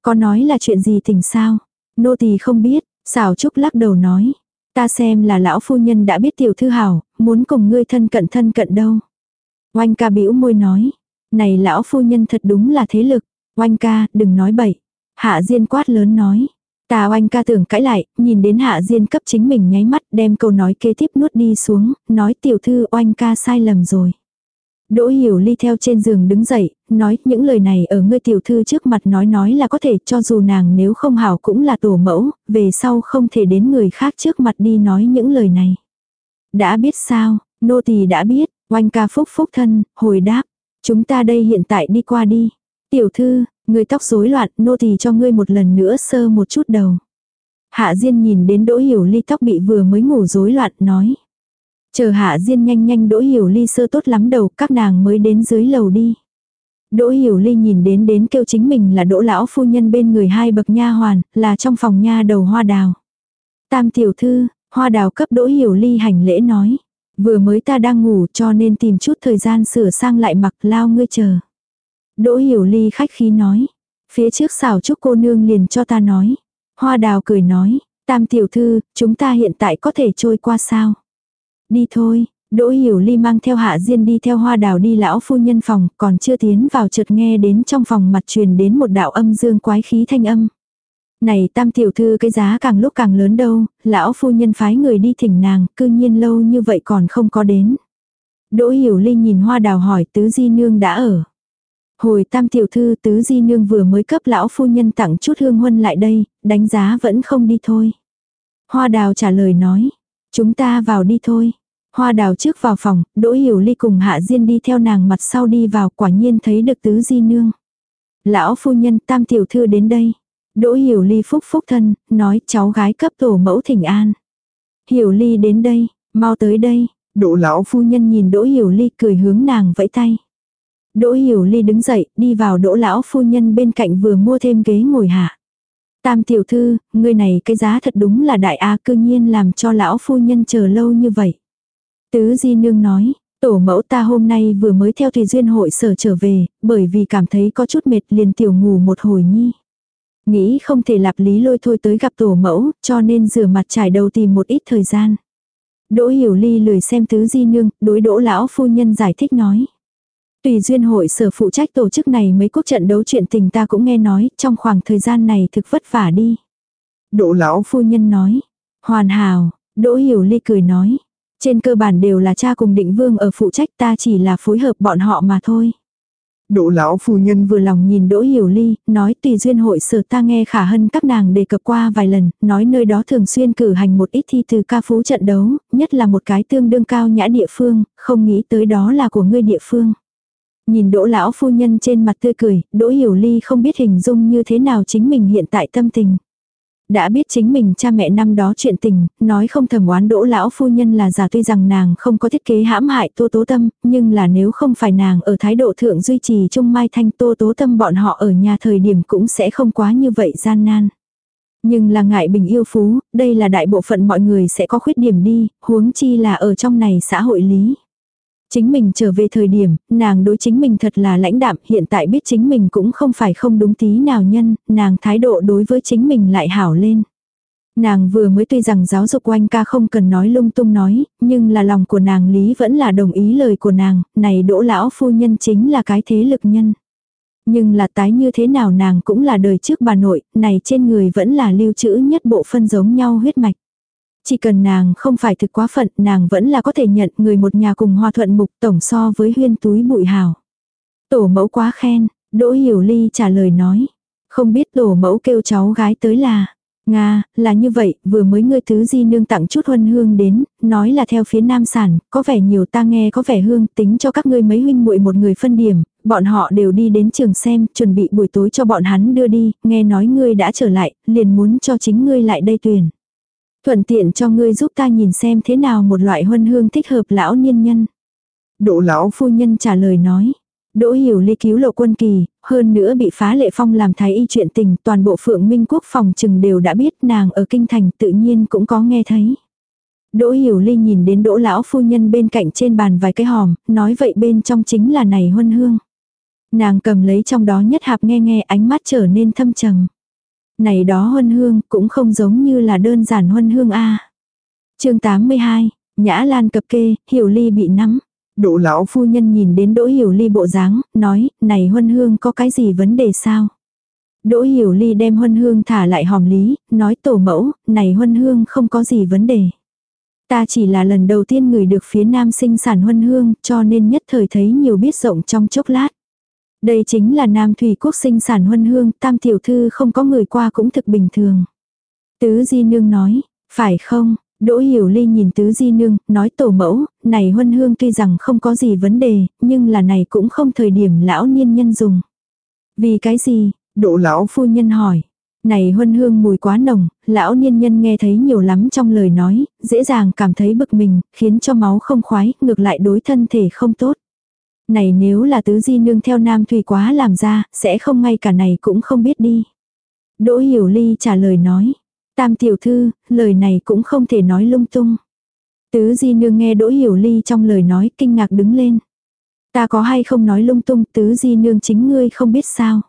A: Có nói là chuyện gì tình sao? Nô tỳ không biết, xảo trúc lắc đầu nói. Ta xem là lão phu nhân đã biết tiểu thư hảo, muốn cùng ngươi thân cận thân cận đâu. Oanh ca bĩu môi nói, này lão phu nhân thật đúng là thế lực. Oanh ca, đừng nói bậy. Hạ Diên quát lớn nói. Tà oanh ca tưởng cãi lại, nhìn đến Hạ Diên cấp chính mình nháy mắt đem câu nói kế tiếp nuốt đi xuống, nói tiểu thư oanh ca sai lầm rồi. Đỗ hiểu ly theo trên giường đứng dậy, nói những lời này ở ngươi tiểu thư trước mặt nói nói là có thể cho dù nàng nếu không hảo cũng là tổ mẫu, về sau không thể đến người khác trước mặt đi nói những lời này. Đã biết sao, nô tỳ đã biết, oanh ca phúc phúc thân, hồi đáp, Chúng ta đây hiện tại đi qua đi. Tiểu thư, người tóc rối loạn, nô tỳ cho ngươi một lần nữa sơ một chút đầu. Hạ Diên nhìn đến Đỗ Hiểu Ly tóc bị vừa mới ngủ rối loạn, nói. Chờ Hạ Diên nhanh nhanh Đỗ Hiểu Ly sơ tốt lắm đầu, các nàng mới đến dưới lầu đi. Đỗ Hiểu Ly nhìn đến đến kêu chính mình là Đỗ lão phu nhân bên người hai bậc nha hoàn, là trong phòng nha đầu hoa đào. Tam tiểu thư, hoa đào cấp Đỗ Hiểu Ly hành lễ nói. Vừa mới ta đang ngủ cho nên tìm chút thời gian sửa sang lại mặc lao ngươi chờ. Đỗ hiểu ly khách khí nói. Phía trước xảo chúc cô nương liền cho ta nói. Hoa đào cười nói. Tam tiểu thư, chúng ta hiện tại có thể trôi qua sao? Đi thôi, Đỗ Hiểu Ly mang theo Hạ Diên đi theo hoa đào đi lão phu nhân phòng, còn chưa tiến vào chợt nghe đến trong phòng mặt truyền đến một đạo âm dương quái khí thanh âm. Này tam tiểu thư cái giá càng lúc càng lớn đâu, lão phu nhân phái người đi thỉnh nàng, cư nhiên lâu như vậy còn không có đến. Đỗ hiểu linh nhìn hoa đào hỏi tứ di nương đã ở. Hồi tam tiểu thư tứ di nương vừa mới cấp lão phu nhân tặng chút hương huân lại đây, đánh giá vẫn không đi thôi. Hoa đào trả lời nói, Chúng ta vào đi thôi. Hoa đào trước vào phòng, Đỗ Hiểu Ly cùng Hạ Diên đi theo nàng mặt sau đi vào quả nhiên thấy được tứ di nương. Lão phu nhân tam tiểu thư đến đây. Đỗ Hiểu Ly phúc phúc thân, nói cháu gái cấp tổ mẫu thỉnh an. Hiểu Ly đến đây, mau tới đây. Đỗ lão phu nhân nhìn Đỗ Hiểu Ly cười hướng nàng vẫy tay. Đỗ Hiểu Ly đứng dậy, đi vào Đỗ lão phu nhân bên cạnh vừa mua thêm ghế ngồi hạ. Tam tiểu thư, người này cái giá thật đúng là đại a cư nhiên làm cho lão phu nhân chờ lâu như vậy. Tứ Di Nương nói, tổ mẫu ta hôm nay vừa mới theo Thùy Duyên hội sở trở về, bởi vì cảm thấy có chút mệt liền tiểu ngủ một hồi nhi. Nghĩ không thể lạp lý lôi thôi tới gặp tổ mẫu, cho nên rửa mặt trải đầu tìm một ít thời gian. Đỗ Hiểu Ly lười xem tứ di nương, đối đỗ lão phu nhân giải thích nói. Tùy duyên hội sở phụ trách tổ chức này mấy quốc trận đấu chuyện tình ta cũng nghe nói, trong khoảng thời gian này thực vất vả đi. Đỗ lão phu nhân nói. Hoàn hảo, Đỗ Hiểu Ly cười nói. Trên cơ bản đều là cha cùng định vương ở phụ trách ta chỉ là phối hợp bọn họ mà thôi. Đỗ lão phu nhân vừa lòng nhìn Đỗ Hiểu Ly, nói tùy duyên hội sở ta nghe khả hân các nàng đề cập qua vài lần, nói nơi đó thường xuyên cử hành một ít thi từ ca phú trận đấu, nhất là một cái tương đương cao nhã địa phương, không nghĩ tới đó là của ngươi địa phương. Nhìn Đỗ lão phu nhân trên mặt tươi cười, Đỗ Hiểu Ly không biết hình dung như thế nào chính mình hiện tại tâm tình. Đã biết chính mình cha mẹ năm đó chuyện tình, nói không thầm oán đỗ lão phu nhân là giả tuy rằng nàng không có thiết kế hãm hại tô tố tâm, nhưng là nếu không phải nàng ở thái độ thượng duy trì trung mai thanh tô tố tâm bọn họ ở nhà thời điểm cũng sẽ không quá như vậy gian nan. Nhưng là ngại bình yêu phú, đây là đại bộ phận mọi người sẽ có khuyết điểm đi, huống chi là ở trong này xã hội lý. Chính mình trở về thời điểm, nàng đối chính mình thật là lãnh đạm, hiện tại biết chính mình cũng không phải không đúng tí nào nhân, nàng thái độ đối với chính mình lại hảo lên. Nàng vừa mới tuy rằng giáo dục oanh ca không cần nói lung tung nói, nhưng là lòng của nàng lý vẫn là đồng ý lời của nàng, này đỗ lão phu nhân chính là cái thế lực nhân. Nhưng là tái như thế nào nàng cũng là đời trước bà nội, này trên người vẫn là lưu trữ nhất bộ phân giống nhau huyết mạch. Chỉ cần nàng không phải thực quá phận, nàng vẫn là có thể nhận người một nhà cùng hòa thuận mục tổng so với huyên túi bụi hào. Tổ mẫu quá khen, Đỗ Hiểu Ly trả lời nói. Không biết tổ mẫu kêu cháu gái tới là. Nga, là như vậy, vừa mới ngươi thứ di nương tặng chút huân hương đến, nói là theo phía nam sản, có vẻ nhiều ta nghe có vẻ hương, tính cho các ngươi mấy huynh muội một người phân điểm, bọn họ đều đi đến trường xem, chuẩn bị buổi tối cho bọn hắn đưa đi, nghe nói ngươi đã trở lại, liền muốn cho chính ngươi lại đây tuyển. Thuận tiện cho ngươi giúp ta nhìn xem thế nào một loại huân hương thích hợp lão niên nhân. Đỗ lão phu nhân trả lời nói. Đỗ hiểu ly cứu lộ quân kỳ, hơn nữa bị phá lệ phong làm thái y chuyện tình, toàn bộ phượng minh quốc phòng chừng đều đã biết nàng ở kinh thành tự nhiên cũng có nghe thấy. Đỗ hiểu ly nhìn đến đỗ lão phu nhân bên cạnh trên bàn vài cái hòm, nói vậy bên trong chính là này huân hương. Nàng cầm lấy trong đó nhất hạp nghe nghe ánh mắt trở nên thâm trầm. Này đó huân hương cũng không giống như là đơn giản huân hương A. chương 82, Nhã Lan cập kê, Hiểu Ly bị nắm. Đỗ lão phu nhân nhìn đến Đỗ Hiểu Ly bộ dáng, nói, này huân hương có cái gì vấn đề sao? Đỗ Hiểu Ly đem huân hương thả lại hòm lý, nói tổ mẫu, này huân hương không có gì vấn đề. Ta chỉ là lần đầu tiên người được phía nam sinh sản huân hương, cho nên nhất thời thấy nhiều biết rộng trong chốc lát. Đây chính là Nam Thủy Quốc sinh sản huân hương, tam tiểu thư không có người qua cũng thực bình thường. Tứ Di Nương nói, phải không? Đỗ Hiểu Ly nhìn Tứ Di Nương, nói tổ mẫu, này huân hương tuy rằng không có gì vấn đề, nhưng là này cũng không thời điểm lão niên nhân dùng. Vì cái gì? Đỗ lão phu nhân hỏi. Này huân hương mùi quá nồng, lão niên nhân nghe thấy nhiều lắm trong lời nói, dễ dàng cảm thấy bực mình, khiến cho máu không khoái, ngược lại đối thân thể không tốt. Này nếu là tứ di nương theo nam thủy quá làm ra, sẽ không ngay cả này cũng không biết đi. Đỗ hiểu ly trả lời nói. Tam tiểu thư, lời này cũng không thể nói lung tung. Tứ di nương nghe đỗ hiểu ly trong lời nói kinh ngạc đứng lên. Ta có hay không nói lung tung tứ di nương chính ngươi không biết sao.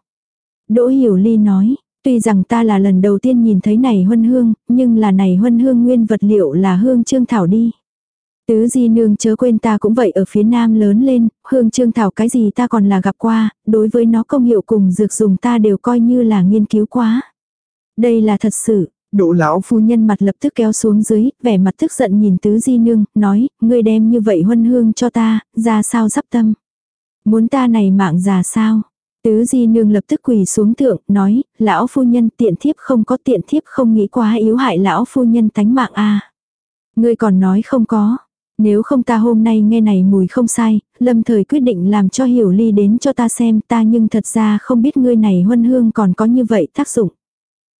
A: Đỗ hiểu ly nói, tuy rằng ta là lần đầu tiên nhìn thấy này huân hương, nhưng là này huân hương nguyên vật liệu là hương trương thảo đi. Tứ di nương chớ quên ta cũng vậy ở phía nam lớn lên, hương trương thảo cái gì ta còn là gặp qua, đối với nó công hiệu cùng dược dùng ta đều coi như là nghiên cứu quá. Đây là thật sự, Đỗ lão phu nhân mặt lập tức kéo xuống dưới, vẻ mặt tức giận nhìn tứ di nương, nói, ngươi đem như vậy huân hương cho ta, ra sao sắp tâm. Muốn ta này mạng già sao? Tứ di nương lập tức quỳ xuống thượng, nói, lão phu nhân tiện thiếp không có tiện thiếp không nghĩ quá yếu hại lão phu nhân tánh mạng a Ngươi còn nói không có. Nếu không ta hôm nay nghe này mùi không sai, lâm thời quyết định làm cho hiểu ly đến cho ta xem ta nhưng thật ra không biết ngươi này huân hương còn có như vậy tác dụng.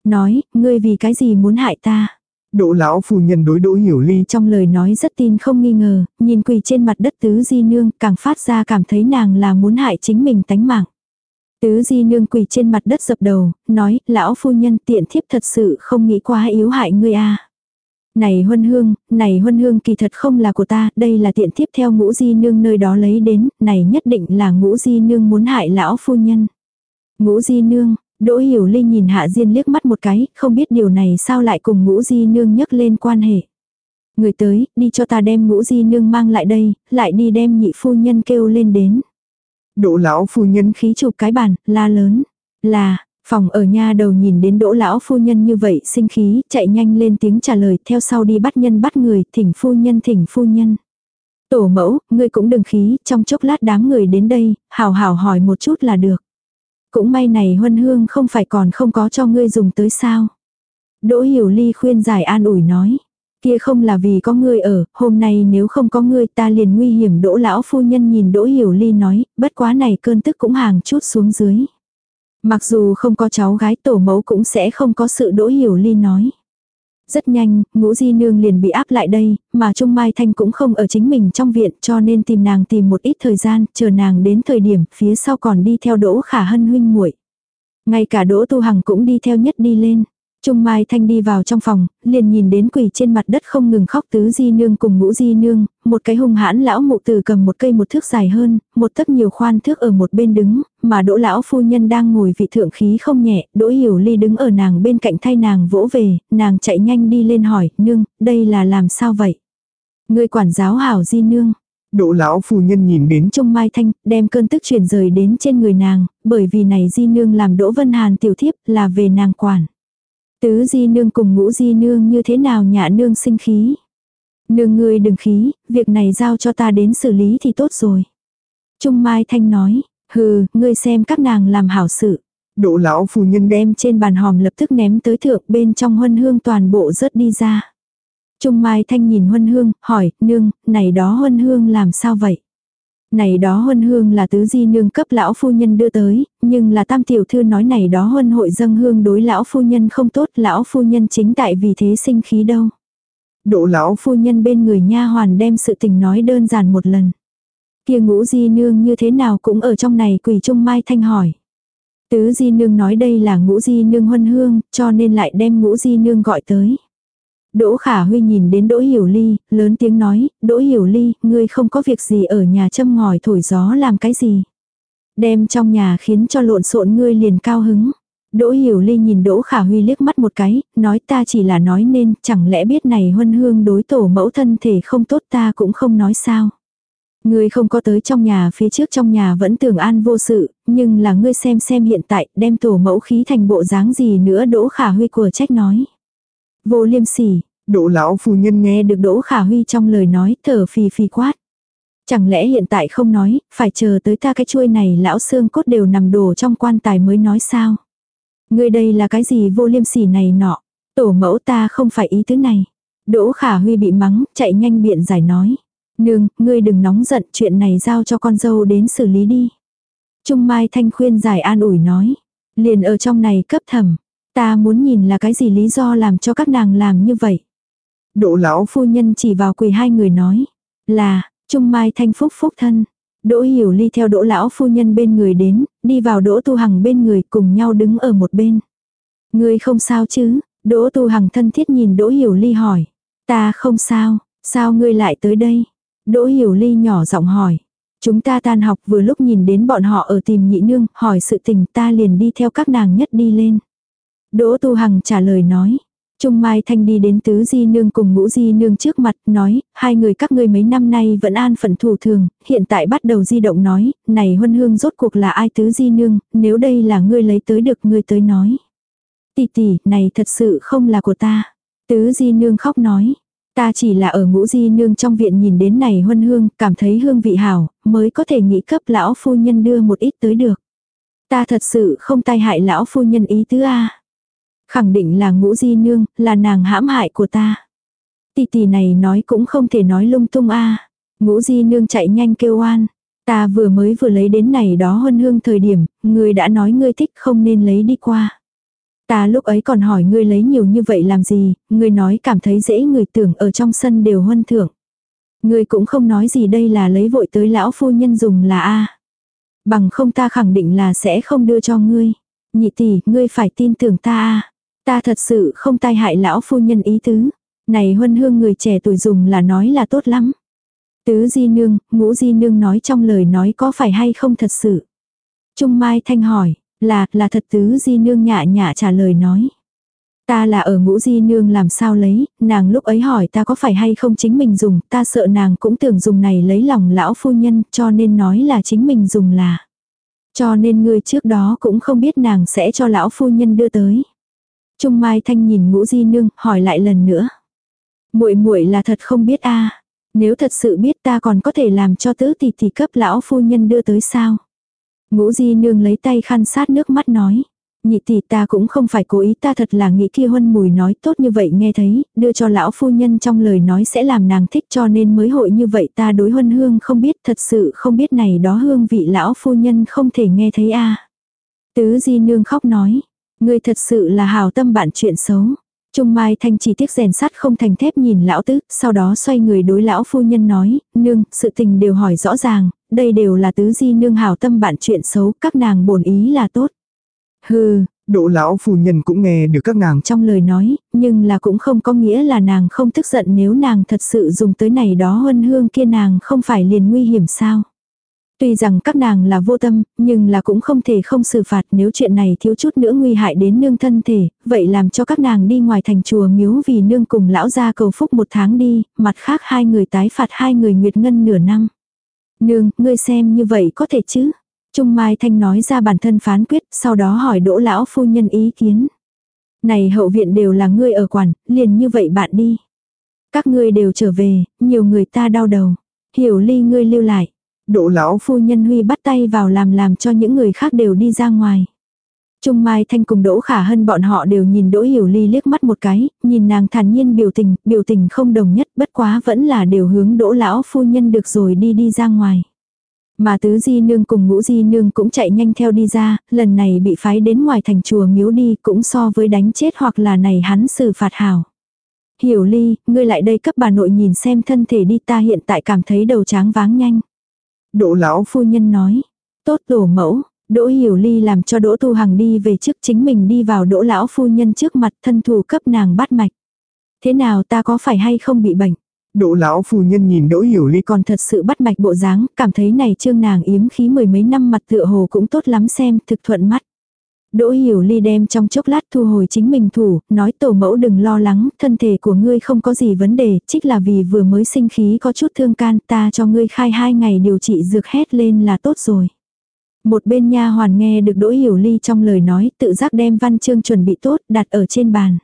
A: Nói, ngươi vì cái gì muốn hại ta.
B: Đỗ lão phu nhân đối đỗ hiểu ly
A: Trong lời nói rất tin không nghi ngờ, nhìn quỳ trên mặt đất tứ di nương càng phát ra cảm thấy nàng là muốn hại chính mình tánh mạng. Tứ di nương quỳ trên mặt đất dập đầu, nói, lão phu nhân tiện thiếp thật sự không nghĩ quá yếu hại ngươi a Này huân hương, này huân hương kỳ thật không là của ta, đây là tiện thiếp theo ngũ di nương nơi đó lấy đến, này nhất định là ngũ di nương muốn hại lão phu nhân. Ngũ di nương, Đỗ Hiểu Ly nhìn Hạ Diên liếc mắt một cái, không biết điều này sao lại cùng ngũ di nương nhắc lên quan hệ. Người tới, đi cho ta đem ngũ di nương mang lại đây, lại đi đem nhị phu nhân kêu lên đến.
B: Đỗ lão phu nhân
A: khí chụp cái bàn, la lớn. Là, phòng ở nhà đầu nhìn đến đỗ lão phu nhân như vậy sinh khí, chạy nhanh lên tiếng trả lời, theo sau đi bắt nhân bắt người, thỉnh phu nhân thỉnh phu nhân. Tổ mẫu, ngươi cũng đừng khí, trong chốc lát đám người đến đây, hào hào hỏi một chút là được. Cũng may này huân hương không phải còn không có cho ngươi dùng tới sao. Đỗ hiểu ly khuyên giải an ủi nói. Kia không là vì có ngươi ở, hôm nay nếu không có ngươi ta liền nguy hiểm đỗ lão phu nhân nhìn đỗ hiểu ly nói, bất quá này cơn tức cũng hàng chút xuống dưới. Mặc dù không có cháu gái tổ mẫu cũng sẽ không có sự đỗ hiểu ly nói. Rất nhanh, ngũ di nương liền bị áp lại đây, mà Trung Mai Thanh cũng không ở chính mình trong viện cho nên tìm nàng tìm một ít thời gian, chờ nàng đến thời điểm phía sau còn đi theo đỗ khả hân huynh muội Ngay cả đỗ tu hằng cũng đi theo nhất đi lên. Trung Mai Thanh đi vào trong phòng, liền nhìn đến quỳ trên mặt đất không ngừng khóc tứ di nương cùng ngũ di nương, một cái hung hãn lão mụ tử cầm một cây một thước dài hơn, một tấc nhiều khoan thước ở một bên đứng, mà đỗ lão phu nhân đang ngồi vị thượng khí không nhẹ, đỗ hiểu ly đứng ở nàng bên cạnh thay nàng vỗ về, nàng chạy nhanh đi lên hỏi, nương, đây là làm sao vậy? Người quản giáo hảo di nương.
B: Đỗ lão phu nhân nhìn đến
A: Trung Mai Thanh, đem cơn tức truyền rời đến trên người nàng, bởi vì này di nương làm Đỗ Vân Hàn tiểu thiếp là về nàng quản. Tứ di nương cùng ngũ di nương như thế nào nhạ nương sinh khí. Nương ngươi đừng khí, việc này giao cho ta đến xử lý thì tốt rồi. Trung Mai Thanh nói, hừ, ngươi xem các nàng làm hảo sự.
B: Đỗ lão phu nhân
A: đem trên bàn hòm lập tức ném tới thượng bên trong huân hương toàn bộ rớt đi ra. Trung Mai Thanh nhìn huân hương, hỏi, nương, này đó huân hương làm sao vậy? Này đó huân hương là tứ di nương cấp lão phu nhân đưa tới, nhưng là tam tiểu thư nói này đó huân hội dâng hương đối lão phu nhân không tốt, lão phu nhân chính tại vì thế sinh khí đâu. Đỗ lão phu nhân bên người nha hoàn đem sự tình nói đơn giản một lần. Kia ngũ di nương như thế nào cũng ở trong này quỳ trung mai thanh hỏi. Tứ di nương nói đây là ngũ di nương huân hương, cho nên lại đem ngũ di nương gọi tới. Đỗ Khả Huy nhìn đến Đỗ Hiểu Ly, lớn tiếng nói, Đỗ Hiểu Ly, ngươi không có việc gì ở nhà châm ngòi thổi gió làm cái gì. Đem trong nhà khiến cho lộn xộn ngươi liền cao hứng. Đỗ Hiểu Ly nhìn Đỗ Khả Huy liếc mắt một cái, nói ta chỉ là nói nên, chẳng lẽ biết này huân hương đối tổ mẫu thân thể không tốt ta cũng không nói sao. Ngươi không có tới trong nhà phía trước trong nhà vẫn tưởng an vô sự, nhưng là ngươi xem xem hiện tại đem tổ mẫu khí thành bộ dáng gì nữa Đỗ Khả Huy của trách nói. Vô liêm sỉ,
B: Đỗ lão phu nhân
A: nghe được Đỗ Khả Huy trong lời nói, thở phì phì quát. Chẳng lẽ hiện tại không nói, phải chờ tới ta cái chuôi này lão xương cốt đều nằm đổ trong quan tài mới nói sao? Ngươi đây là cái gì vô liêm sỉ này nọ? Tổ mẫu ta không phải ý tứ này. Đỗ Khả Huy bị mắng, chạy nhanh biện giải nói. Nương, ngươi đừng nóng giận, chuyện này giao cho con dâu đến xử lý đi. Trung Mai Thanh khuyên giải an ủi nói. Liền ở trong này cấp thầm. Ta muốn nhìn là cái gì lý do làm cho các nàng làm như vậy. Đỗ lão phu nhân chỉ vào quỳ hai người nói. Là, Trung Mai Thanh Phúc Phúc thân. Đỗ Hiểu Ly theo Đỗ lão phu nhân bên người đến, đi vào Đỗ Tu Hằng bên người cùng nhau đứng ở một bên. Ngươi không sao chứ? Đỗ Tu Hằng thân thiết nhìn Đỗ Hiểu Ly hỏi. Ta không sao, sao ngươi lại tới đây? Đỗ Hiểu Ly nhỏ giọng hỏi. Chúng ta tan học vừa lúc nhìn đến bọn họ ở tìm nhị nương, hỏi sự tình ta liền đi theo các nàng nhất đi lên. Đỗ Tu Hằng trả lời nói. Trung Mai Thanh đi đến tứ di nương cùng ngũ di nương trước mặt, nói, hai người các ngươi mấy năm nay vẫn an phận thủ thường, hiện tại bắt đầu di động nói, này huân hương rốt cuộc là ai tứ di nương, nếu đây là ngươi lấy tới được ngươi tới nói. Tỷ tỷ, này thật sự không là của ta. Tứ di nương khóc nói, ta chỉ là ở ngũ di nương trong viện nhìn đến này huân hương, cảm thấy hương vị hảo, mới có thể nghĩ cấp lão phu nhân đưa một ít tới được. Ta thật sự không tai hại lão phu nhân ý tứ a. Khẳng định là ngũ di nương, là nàng hãm hại của ta. Tỷ tỷ này nói cũng không thể nói lung tung a. Ngũ di nương chạy nhanh kêu oan. Ta vừa mới vừa lấy đến này đó hơn hương thời điểm, ngươi đã nói ngươi thích không nên lấy đi qua. Ta lúc ấy còn hỏi ngươi lấy nhiều như vậy làm gì, ngươi nói cảm thấy dễ người tưởng ở trong sân đều huân thưởng. Ngươi cũng không nói gì đây là lấy vội tới lão phu nhân dùng là A. Bằng không ta khẳng định là sẽ không đưa cho ngươi. Nhị tỷ, ngươi phải tin tưởng ta A. Ta thật sự không tai hại lão phu nhân ý tứ. Này huân hương người trẻ tuổi dùng là nói là tốt lắm. Tứ di nương, ngũ di nương nói trong lời nói có phải hay không thật sự. Trung Mai Thanh hỏi, là, là thật tứ di nương nhạ nhạ trả lời nói. Ta là ở ngũ di nương làm sao lấy, nàng lúc ấy hỏi ta có phải hay không chính mình dùng, ta sợ nàng cũng tưởng dùng này lấy lòng lão phu nhân, cho nên nói là chính mình dùng là. Cho nên người trước đó cũng không biết nàng sẽ cho lão phu nhân đưa tới. Trung Mai Thanh nhìn ngũ di nương, hỏi lại lần nữa. muội muội là thật không biết a Nếu thật sự biết ta còn có thể làm cho tứ tỷ tỷ cấp lão phu nhân đưa tới sao? Ngũ di nương lấy tay khăn sát nước mắt nói. Nhị tỷ ta cũng không phải cố ý ta thật là nghĩ kia huân mùi nói tốt như vậy nghe thấy, đưa cho lão phu nhân trong lời nói sẽ làm nàng thích cho nên mới hội như vậy ta đối huân hương không biết thật sự không biết này đó hương vị lão phu nhân không thể nghe thấy a Tứ di nương khóc nói, ngươi thật sự là hào tâm bạn chuyện xấu. Trung Mai Thanh chỉ tiếc rèn sắt không thành thép nhìn lão tứ, sau đó xoay người đối lão phu nhân nói, nương, sự tình đều hỏi rõ ràng, đây đều là tứ di nương hào tâm bạn chuyện xấu, các nàng bổn ý là tốt. Hừ,
B: Đỗ lão phu nhân cũng nghe được các nàng.
A: trong lời nói, nhưng là cũng không có nghĩa là nàng không tức giận nếu nàng thật sự dùng tới này đó huân hương kia nàng không phải liền nguy hiểm sao. Tuy rằng các nàng là vô tâm, nhưng là cũng không thể không xử phạt nếu chuyện này thiếu chút nữa nguy hại đến nương thân thể, vậy làm cho các nàng đi ngoài thành chùa miếu vì nương cùng lão gia cầu phúc một tháng đi, mặt khác hai người tái phạt hai người nguyệt ngân nửa năm. Nương, ngươi xem như vậy có thể chứ? Trung Mai Thanh nói ra bản thân phán quyết, sau đó hỏi đỗ lão phu nhân ý kiến. Này hậu viện đều là ngươi ở quản, liền như vậy bạn đi. Các ngươi đều trở về, nhiều người ta đau đầu. Hiểu ly ngươi lưu lại.
B: Đỗ lão
A: phu nhân huy bắt tay vào làm làm cho những người khác đều đi ra ngoài. Trung Mai Thanh cùng Đỗ Khả Hân bọn họ đều nhìn Đỗ Hiểu Ly liếc mắt một cái, nhìn nàng thản nhiên biểu tình, biểu tình không đồng nhất bất quá vẫn là đều hướng Đỗ lão phu nhân được rồi đi đi ra ngoài. Mà tứ di nương cùng ngũ di nương cũng chạy nhanh theo đi ra, lần này bị phái đến ngoài thành chùa miếu đi cũng so với đánh chết hoặc là này hắn xử phạt hảo. Hiểu ly, ngươi lại đây cấp bà nội nhìn xem thân thể đi ta hiện tại cảm thấy đầu tráng váng nhanh.
B: Đỗ lão
A: phu nhân nói, tốt tổ mẫu, Đỗ Hiểu Ly làm cho Đỗ Tu Hằng đi về trước chính mình đi vào Đỗ lão phu nhân trước mặt thân thủ cấp nàng bắt mạch. Thế nào ta có phải hay không bị bệnh?
B: Đỗ lão phu nhân nhìn Đỗ Hiểu Ly
A: còn thật sự bắt mạch bộ dáng, cảm thấy này trương nàng yếm khí mười mấy năm mặt tựa hồ cũng tốt lắm xem, thực thuận mắt. Đỗ Hiểu Ly đem trong chốc lát thu hồi chính mình thủ, nói tổ mẫu đừng lo lắng, thân thể của ngươi không có gì vấn đề, trích là vì vừa mới sinh khí có chút thương can, ta cho ngươi khai hai ngày điều trị dược hét lên là tốt rồi. Một bên nha hoàn nghe được Đỗ Hiểu Ly trong lời nói, tự giác đem văn chương chuẩn bị tốt, đặt ở trên bàn.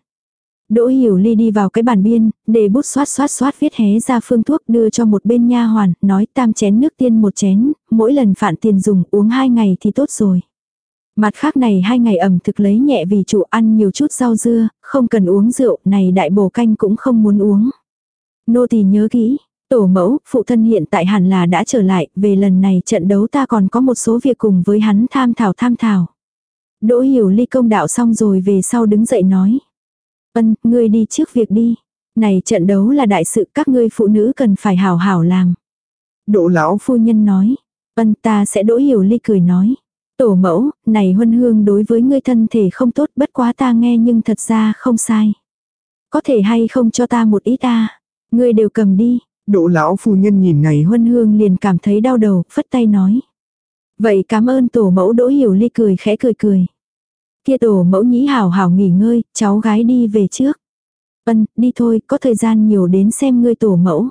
A: Đỗ Hiểu Ly đi vào cái bàn biên, để bút xoát xoát xoát viết hé ra phương thuốc đưa cho một bên nha hoàn, nói tam chén nước tiên một chén, mỗi lần phản tiền dùng uống hai ngày thì tốt rồi. Mặt khác này hai ngày ẩm thực lấy nhẹ vì chủ ăn nhiều chút rau dưa, không cần uống rượu, này đại bổ canh cũng không muốn uống. Nô tỳ nhớ kỹ, tổ mẫu, phụ thân hiện tại hẳn là đã trở lại, về lần này trận đấu ta còn có một số việc cùng với hắn tham thảo tham thảo. Đỗ hiểu ly công đạo xong rồi về sau đứng dậy nói. Ân, ngươi đi trước việc đi. Này trận đấu là đại sự các ngươi phụ nữ cần phải hảo hảo làm.
B: Đỗ lão
A: phu nhân nói. Ân ta sẽ đỗ hiểu ly cười nói. Tổ mẫu, này huân hương đối với ngươi thân thể không tốt bất quá ta nghe nhưng thật ra không sai. Có thể hay không cho ta một ít ta. Ngươi đều cầm đi.
B: Đỗ lão phu nhân nhìn này
A: huân hương liền cảm thấy đau đầu, phất tay nói. Vậy cảm ơn tổ mẫu đỗ hiểu ly cười khẽ cười cười. Kia tổ mẫu nhĩ hảo hảo nghỉ ngơi, cháu gái đi về trước. Ân, đi thôi, có thời gian nhiều đến xem ngươi tổ mẫu.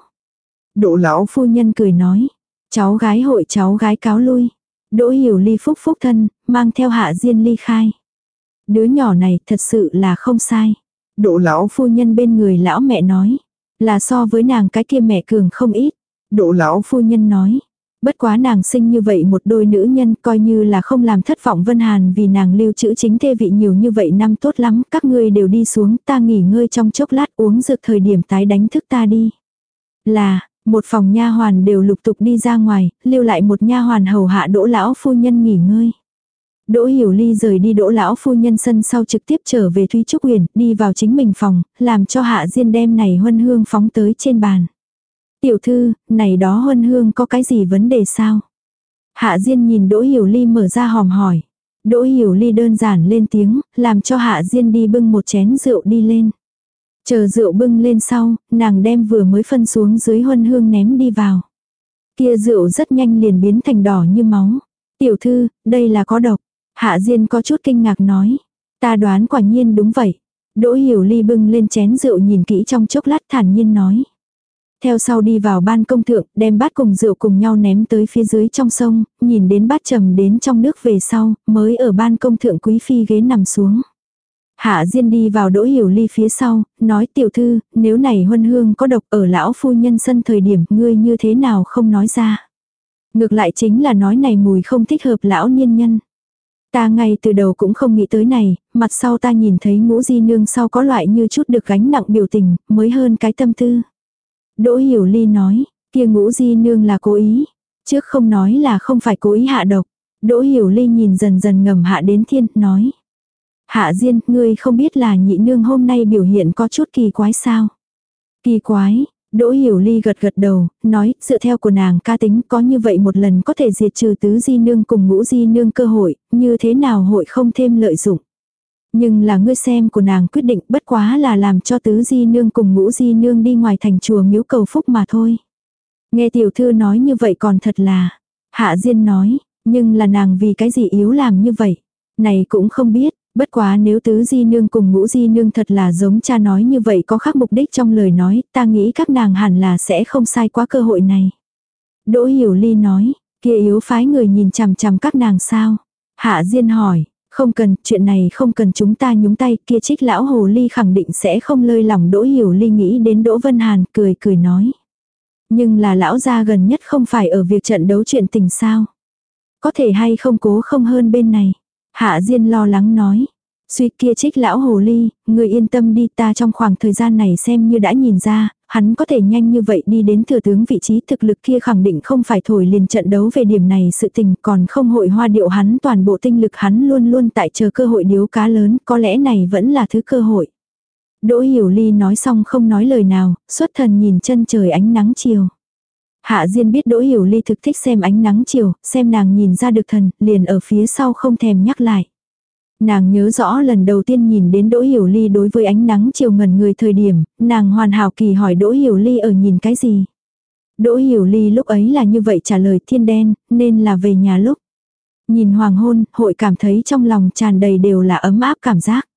B: Đỗ lão
A: phu nhân cười nói. Cháu gái hội cháu gái cáo lui. Đỗ hiểu ly phúc phúc thân, mang theo hạ diên ly khai. Đứa nhỏ này thật sự là không sai.
B: Đỗ lão
A: phu nhân bên người lão mẹ nói. Là so với nàng cái kia mẹ cường không ít.
B: Đỗ lão
A: phu nhân nói. Bất quá nàng sinh như vậy một đôi nữ nhân coi như là không làm thất vọng Vân Hàn vì nàng lưu trữ chính thê vị nhiều như vậy năm tốt lắm, các ngươi đều đi xuống, ta nghỉ ngơi trong chốc lát uống dược thời điểm tái đánh thức ta đi. Là, một phòng nha hoàn đều lục tục đi ra ngoài, lưu lại một nha hoàn hầu hạ đỗ lão phu nhân nghỉ ngơi. Đỗ Hiểu Ly rời đi đỗ lão phu nhân sân sau trực tiếp trở về Thúy Trúc Huyền, đi vào chính mình phòng, làm cho hạ diên đem này huân hương phóng tới trên bàn. Tiểu thư, này đó huân hương có cái gì vấn đề sao? Hạ Diên nhìn Đỗ Hiểu Ly mở ra hòm hỏi. Đỗ Hiểu Ly đơn giản lên tiếng, làm cho Hạ Diên đi bưng một chén rượu đi lên. Chờ rượu bưng lên sau, nàng đem vừa mới phân xuống dưới huân hương ném đi vào. Kia rượu rất nhanh liền biến thành đỏ như máu. Tiểu thư, đây là có độc. Hạ Diên có chút kinh ngạc nói. Ta đoán quả nhiên đúng vậy. Đỗ Hiểu Ly bưng lên chén rượu nhìn kỹ trong chốc lát thản nhiên nói. Theo sau đi vào ban công thượng, đem bát cùng rượu cùng nhau ném tới phía dưới trong sông, nhìn đến bát trầm đến trong nước về sau, mới ở ban công thượng quý phi ghế nằm xuống. Hạ Diên đi vào đỗ hiểu ly phía sau, nói tiểu thư, nếu này huân hương có độc ở lão phu nhân sân thời điểm ngươi như thế nào không nói ra. Ngược lại chính là nói này mùi không thích hợp lão niên nhân. Ta ngay từ đầu cũng không nghĩ tới này, mặt sau ta nhìn thấy ngũ di nương sau có loại như chút được gánh nặng biểu tình, mới hơn cái tâm tư. Đỗ Hiểu Ly nói, kia ngũ di nương là cố ý. Trước không nói là không phải cố ý hạ độc. Đỗ Hiểu Ly nhìn dần dần ngầm hạ đến thiên, nói. Hạ Diên, ngươi không biết là nhị nương hôm nay biểu hiện có chút kỳ quái sao? Kỳ quái, Đỗ Hiểu Ly gật gật đầu, nói, dựa theo của nàng ca tính có như vậy một lần có thể diệt trừ tứ di nương cùng ngũ di nương cơ hội, như thế nào hội không thêm lợi dụng. Nhưng là ngươi xem của nàng quyết định bất quá là làm cho tứ di nương cùng ngũ di nương đi ngoài thành chùa miếu cầu phúc mà thôi. Nghe tiểu thư nói như vậy còn thật là. Hạ Diên nói, nhưng là nàng vì cái gì yếu làm như vậy. Này cũng không biết, bất quá nếu tứ di nương cùng ngũ di nương thật là giống cha nói như vậy có khác mục đích trong lời nói, ta nghĩ các nàng hẳn là sẽ không sai quá cơ hội này. Đỗ Hiểu Ly nói, kia yếu phái người nhìn chằm chằm các nàng sao? Hạ Diên hỏi, không cần, chuyện này không cần chúng ta nhúng tay, kia trích lão hồ ly khẳng định sẽ không lơi lòng đỗ hiểu ly nghĩ đến đỗ vân hàn, cười cười nói. Nhưng là lão gia gần nhất không phải ở việc trận đấu chuyện tình sao. Có thể hay không cố không hơn bên này. Hạ Diên lo lắng nói. Suy kia trích lão hồ ly, người yên tâm đi ta trong khoảng thời gian này xem như đã nhìn ra, hắn có thể nhanh như vậy đi đến thừa tướng vị trí thực lực kia khẳng định không phải thổi liền trận đấu về điểm này sự tình còn không hội hoa điệu hắn toàn bộ tinh lực hắn luôn luôn tại chờ cơ hội điếu cá lớn có lẽ này vẫn là thứ cơ hội. Đỗ Hiểu Ly nói xong không nói lời nào, xuất thần nhìn chân trời ánh nắng chiều. Hạ Diên biết Đỗ Hiểu Ly thực thích xem ánh nắng chiều, xem nàng nhìn ra được thần, liền ở phía sau không thèm nhắc lại. Nàng nhớ rõ lần đầu tiên nhìn đến Đỗ Hiểu Ly đối với ánh nắng chiều ngần người thời điểm, nàng hoàn hảo kỳ hỏi Đỗ Hiểu Ly ở nhìn cái gì. Đỗ Hiểu Ly lúc ấy là như vậy trả lời thiên đen, nên là về nhà lúc. Nhìn hoàng hôn, hội cảm thấy trong lòng tràn đầy đều là ấm áp cảm giác.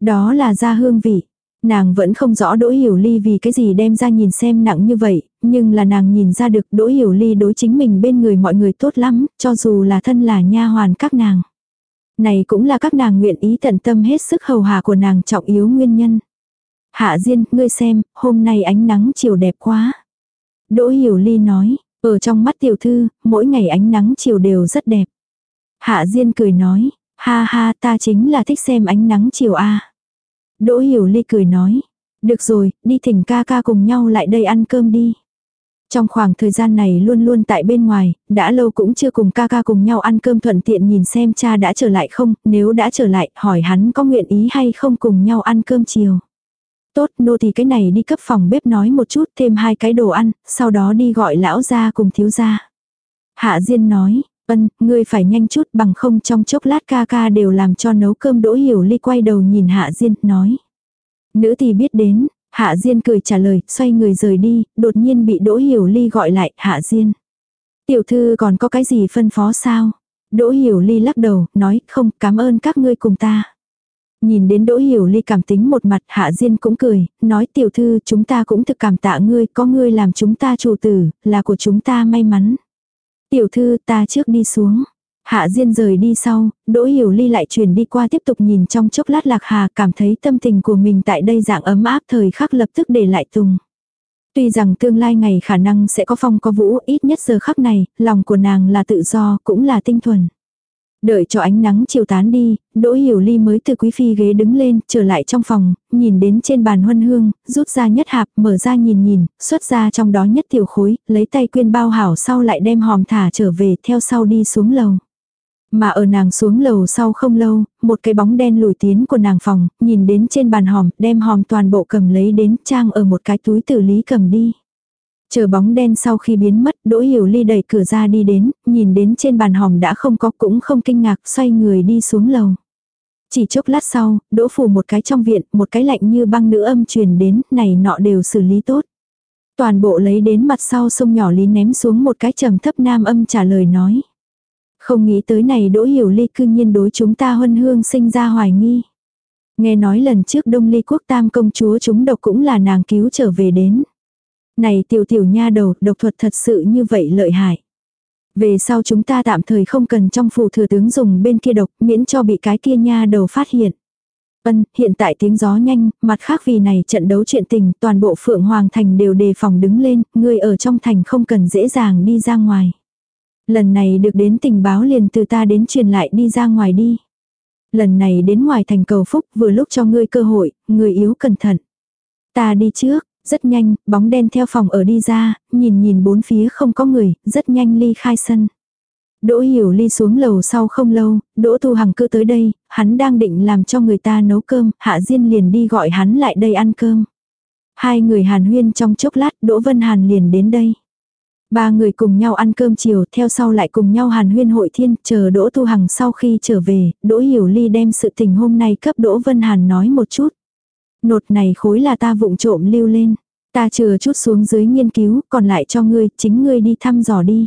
A: Đó là ra hương vị. Nàng vẫn không rõ Đỗ Hiểu Ly vì cái gì đem ra nhìn xem nặng như vậy, nhưng là nàng nhìn ra được Đỗ Hiểu Ly đối chính mình bên người mọi người tốt lắm, cho dù là thân là nha hoàn các nàng. Này cũng là các nàng nguyện ý tận tâm hết sức hầu hạ của nàng trọng yếu nguyên nhân. Hạ Diên, ngươi xem, hôm nay ánh nắng chiều đẹp quá. Đỗ Hiểu Ly nói, ở trong mắt tiểu thư, mỗi ngày ánh nắng chiều đều rất đẹp. Hạ Diên cười nói, ha ha ta chính là thích xem ánh nắng chiều a. Đỗ Hiểu Ly cười nói, được rồi, đi thỉnh ca ca cùng nhau lại đây ăn cơm đi. Trong khoảng thời gian này luôn luôn tại bên ngoài, đã lâu cũng chưa cùng ca ca cùng nhau ăn cơm thuận tiện nhìn xem cha đã trở lại không, nếu đã trở lại, hỏi hắn có nguyện ý hay không cùng nhau ăn cơm chiều. Tốt, nô thì cái này đi cấp phòng bếp nói một chút thêm hai cái đồ ăn, sau đó đi gọi lão ra cùng thiếu gia. Hạ Diên nói, ân, ngươi phải nhanh chút bằng không trong chốc lát ca ca đều làm cho nấu cơm đỗ hiểu ly quay đầu nhìn Hạ Diên, nói. Nữ thì biết đến, Hạ Diên cười trả lời, xoay người rời đi, đột nhiên bị Đỗ Hiểu Ly gọi lại, Hạ Diên. Tiểu thư còn có cái gì phân phó sao? Đỗ Hiểu Ly lắc đầu, nói, không, cảm ơn các ngươi cùng ta. Nhìn đến Đỗ Hiểu Ly cảm tính một mặt, Hạ Diên cũng cười, nói tiểu thư chúng ta cũng thực cảm tạ ngươi, có ngươi làm chúng ta chủ tử, là của chúng ta may mắn. Tiểu thư ta trước đi xuống. Hạ Diên rời đi sau, Đỗ Hiểu Ly lại chuyển đi qua tiếp tục nhìn trong chốc lát Lạc Hà cảm thấy tâm tình của mình tại đây dạng ấm áp thời khắc lập tức để lại tùng. Tuy rằng tương lai ngày khả năng sẽ có phong có vũ, ít nhất giờ khắc này, lòng của nàng là tự do, cũng là tinh thuần. Đợi cho ánh nắng chiều tán đi, Đỗ Hiểu Ly mới từ quý phi ghế đứng lên, trở lại trong phòng, nhìn đến trên bàn huân hương, rút ra nhất hạp, mở ra nhìn nhìn, xuất ra trong đó nhất tiểu khối, lấy tay quyên bao hảo sau lại đem hòm thả trở về, theo sau đi xuống lầu. Mà ở nàng xuống lầu sau không lâu, một cái bóng đen lùi tiến của nàng phòng, nhìn đến trên bàn hòm, đem hòm toàn bộ cầm lấy đến trang ở một cái túi tử lý cầm đi. Chờ bóng đen sau khi biến mất, Đỗ Hiểu Ly đẩy cửa ra đi đến, nhìn đến trên bàn hòm đã không có cũng không kinh ngạc, xoay người đi xuống lầu. Chỉ chốc lát sau, Đỗ phủ một cái trong viện, một cái lạnh như băng nữ âm truyền đến, này nọ đều xử lý tốt. Toàn bộ lấy đến mặt sau sông nhỏ lý ném xuống một cái trầm thấp nam âm trả lời nói. Không nghĩ tới này Đỗ Hiểu Ly cư nhiên đối chúng ta huân hương sinh ra hoài nghi. Nghe nói lần trước Đông Ly quốc tam công chúa chúng độc cũng là nàng cứu trở về đến. Này tiểu tiểu nha đầu, độc thuật thật sự như vậy lợi hại. Về sau chúng ta tạm thời không cần trong phủ thừa tướng dùng bên kia độc, miễn cho bị cái kia nha đầu phát hiện. Ân, hiện tại tiếng gió nhanh, mặt khác vì này trận đấu chuyện tình, toàn bộ Phượng Hoàng Thành đều đề phòng đứng lên, người ở trong thành không cần dễ dàng đi ra ngoài. Lần này được đến tình báo liền từ ta đến truyền lại đi ra ngoài đi. Lần này đến ngoài thành cầu phúc vừa lúc cho ngươi cơ hội, người yếu cẩn thận. Ta đi trước, rất nhanh, bóng đen theo phòng ở đi ra, nhìn nhìn bốn phía không có người, rất nhanh ly khai sân. Đỗ hiểu ly xuống lầu sau không lâu, Đỗ thu Hằng cứ tới đây, hắn đang định làm cho người ta nấu cơm, Hạ Diên liền đi gọi hắn lại đây ăn cơm. Hai người hàn huyên trong chốc lát, Đỗ Vân Hàn liền đến đây. Ba người cùng nhau ăn cơm chiều, theo sau lại cùng nhau hàn huyên hội thiên, chờ Đỗ thu Hằng sau khi trở về, Đỗ Hiểu Ly đem sự tình hôm nay cấp Đỗ Vân Hàn nói một chút. Nột này khối là ta vụng trộm lưu lên. Ta chờ chút xuống dưới nghiên cứu, còn lại cho ngươi, chính ngươi đi thăm dò đi.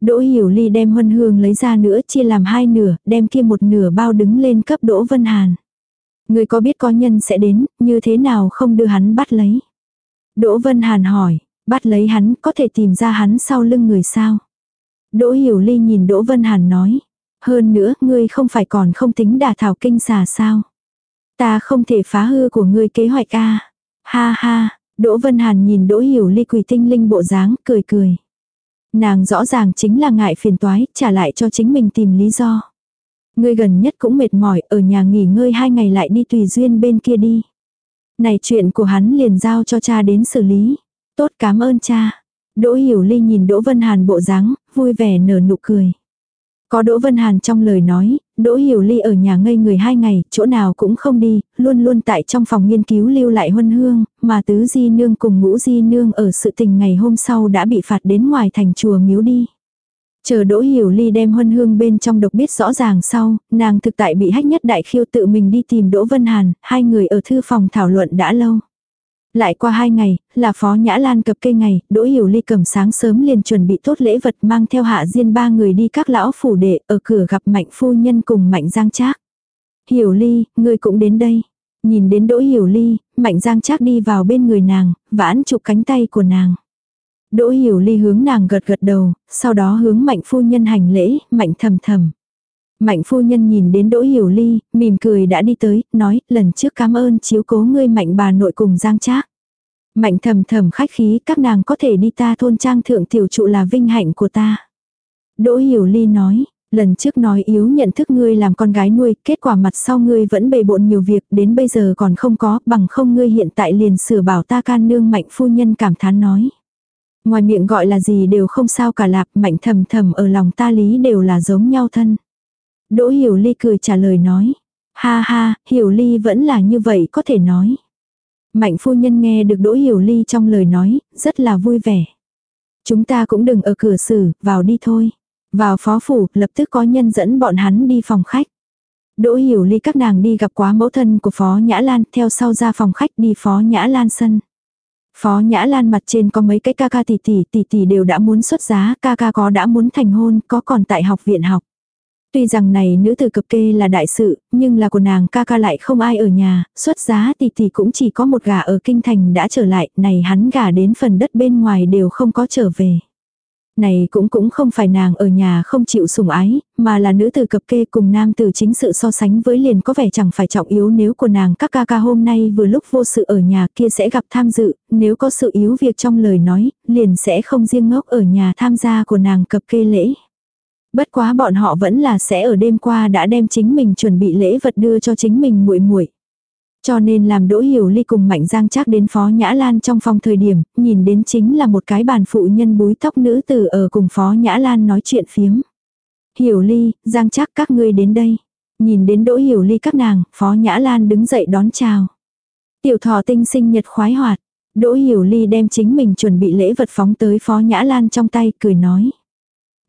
A: Đỗ Hiểu Ly đem huân hương lấy ra nữa chia làm hai nửa, đem kia một nửa bao đứng lên cấp Đỗ Vân Hàn. Ngươi có biết có nhân sẽ đến, như thế nào không đưa hắn bắt lấy? Đỗ Vân Hàn hỏi, bắt lấy hắn có thể tìm ra hắn sau lưng người sao? Đỗ Hiểu Ly nhìn Đỗ Vân Hàn nói, hơn nữa ngươi không phải còn không tính đả thảo kinh xà sao? Ta không thể phá hư của ngươi kế hoạch a. Ha ha, Đỗ Vân Hàn nhìn Đỗ Hiểu Ly quỳ tinh linh bộ dáng, cười cười. Nàng rõ ràng chính là ngại phiền toái, trả lại cho chính mình tìm lý do. Ngươi gần nhất cũng mệt mỏi, ở nhà nghỉ ngơi hai ngày lại đi tùy duyên bên kia đi. Này chuyện của hắn liền giao cho cha đến xử lý. Tốt cảm ơn cha. Đỗ Hiểu Ly nhìn Đỗ Vân Hàn bộ dáng, vui vẻ nở nụ cười. Có Đỗ Vân Hàn trong lời nói, Đỗ Hiểu Ly ở nhà ngây người hai ngày, chỗ nào cũng không đi, luôn luôn tại trong phòng nghiên cứu lưu lại huân hương, mà tứ di nương cùng ngũ di nương ở sự tình ngày hôm sau đã bị phạt đến ngoài thành chùa miếu đi. Chờ Đỗ Hiểu Ly đem huân hương bên trong độc biết rõ ràng sau, nàng thực tại bị hách nhất đại khiêu tự mình đi tìm Đỗ Vân Hàn, hai người ở thư phòng thảo luận đã lâu. Lại qua hai ngày, là Phó Nhã Lan cập cây ngày, Đỗ Hiểu Ly cầm sáng sớm liền chuẩn bị tốt lễ vật mang theo hạ diên ba người đi các lão phủ đệ ở cửa gặp Mạnh Phu Nhân cùng Mạnh Giang Trác. Hiểu Ly, ngươi cũng đến đây. Nhìn đến Đỗ Hiểu Ly, Mạnh Giang Trác đi vào bên người nàng, vãn chụp cánh tay của nàng. Đỗ Hiểu Ly hướng nàng gật gật đầu, sau đó hướng Mạnh Phu Nhân hành lễ, Mạnh thầm thầm. Mạnh phu nhân nhìn đến Đỗ Hiểu Ly, mỉm cười đã đi tới, nói, lần trước cảm ơn chiếu cố ngươi mạnh bà nội cùng Giang Trác. Mạnh thầm thầm khách khí, các nàng có thể đi ta thôn trang thượng tiểu trụ là vinh hạnh của ta. Đỗ Hiểu Ly nói, lần trước nói yếu nhận thức ngươi làm con gái nuôi, kết quả mặt sau ngươi vẫn bề bộn nhiều việc, đến bây giờ còn không có, bằng không ngươi hiện tại liền sửa bảo ta can nương mạnh phu nhân cảm thán nói. Ngoài miệng gọi là gì đều không sao cả lạp, mạnh thầm thầm ở lòng ta lý đều là giống nhau thân. Đỗ Hiểu Ly cười trả lời nói. Ha ha, Hiểu Ly vẫn là như vậy có thể nói. Mạnh phu nhân nghe được Đỗ Hiểu Ly trong lời nói, rất là vui vẻ. Chúng ta cũng đừng ở cửa xử, vào đi thôi. Vào phó phủ, lập tức có nhân dẫn bọn hắn đi phòng khách. Đỗ Hiểu Ly các nàng đi gặp quá mẫu thân của Phó Nhã Lan, theo sau ra phòng khách đi Phó Nhã Lan sân. Phó Nhã Lan mặt trên có mấy cái ca ca tỷ tỷ, tỷ tỷ đều đã muốn xuất giá, ca ca có đã muốn thành hôn, có còn tại học viện học. Tuy rằng này nữ tử cập kê là đại sự, nhưng là của nàng ca ca lại không ai ở nhà, xuất giá tỷ tỷ cũng chỉ có một gà ở kinh thành đã trở lại, này hắn gà đến phần đất bên ngoài đều không có trở về. Này cũng cũng không phải nàng ở nhà không chịu sủng ái, mà là nữ tử cập kê cùng nam tử chính sự so sánh với liền có vẻ chẳng phải trọng yếu nếu của nàng các ca ca hôm nay vừa lúc vô sự ở nhà kia sẽ gặp tham dự, nếu có sự yếu việc trong lời nói, liền sẽ không riêng ngốc ở nhà tham gia của nàng cập kê lễ. Bất quá bọn họ vẫn là sẽ ở đêm qua đã đem chính mình chuẩn bị lễ vật đưa cho chính mình muội muội. Cho nên làm Đỗ Hiểu Ly cùng Mạnh Giang chắc đến Phó Nhã Lan trong phòng thời điểm, nhìn đến chính là một cái bàn phụ nhân búi tóc nữ tử ở cùng Phó Nhã Lan nói chuyện phiếm. Hiểu Ly, Giang chắc các ngươi đến đây. Nhìn đến Đỗ Hiểu Ly các nàng, Phó Nhã Lan đứng dậy đón chào. Tiểu thọ tinh sinh nhật khoái hoạt. Đỗ Hiểu Ly đem chính mình chuẩn bị lễ vật phóng tới Phó Nhã Lan trong tay, cười nói.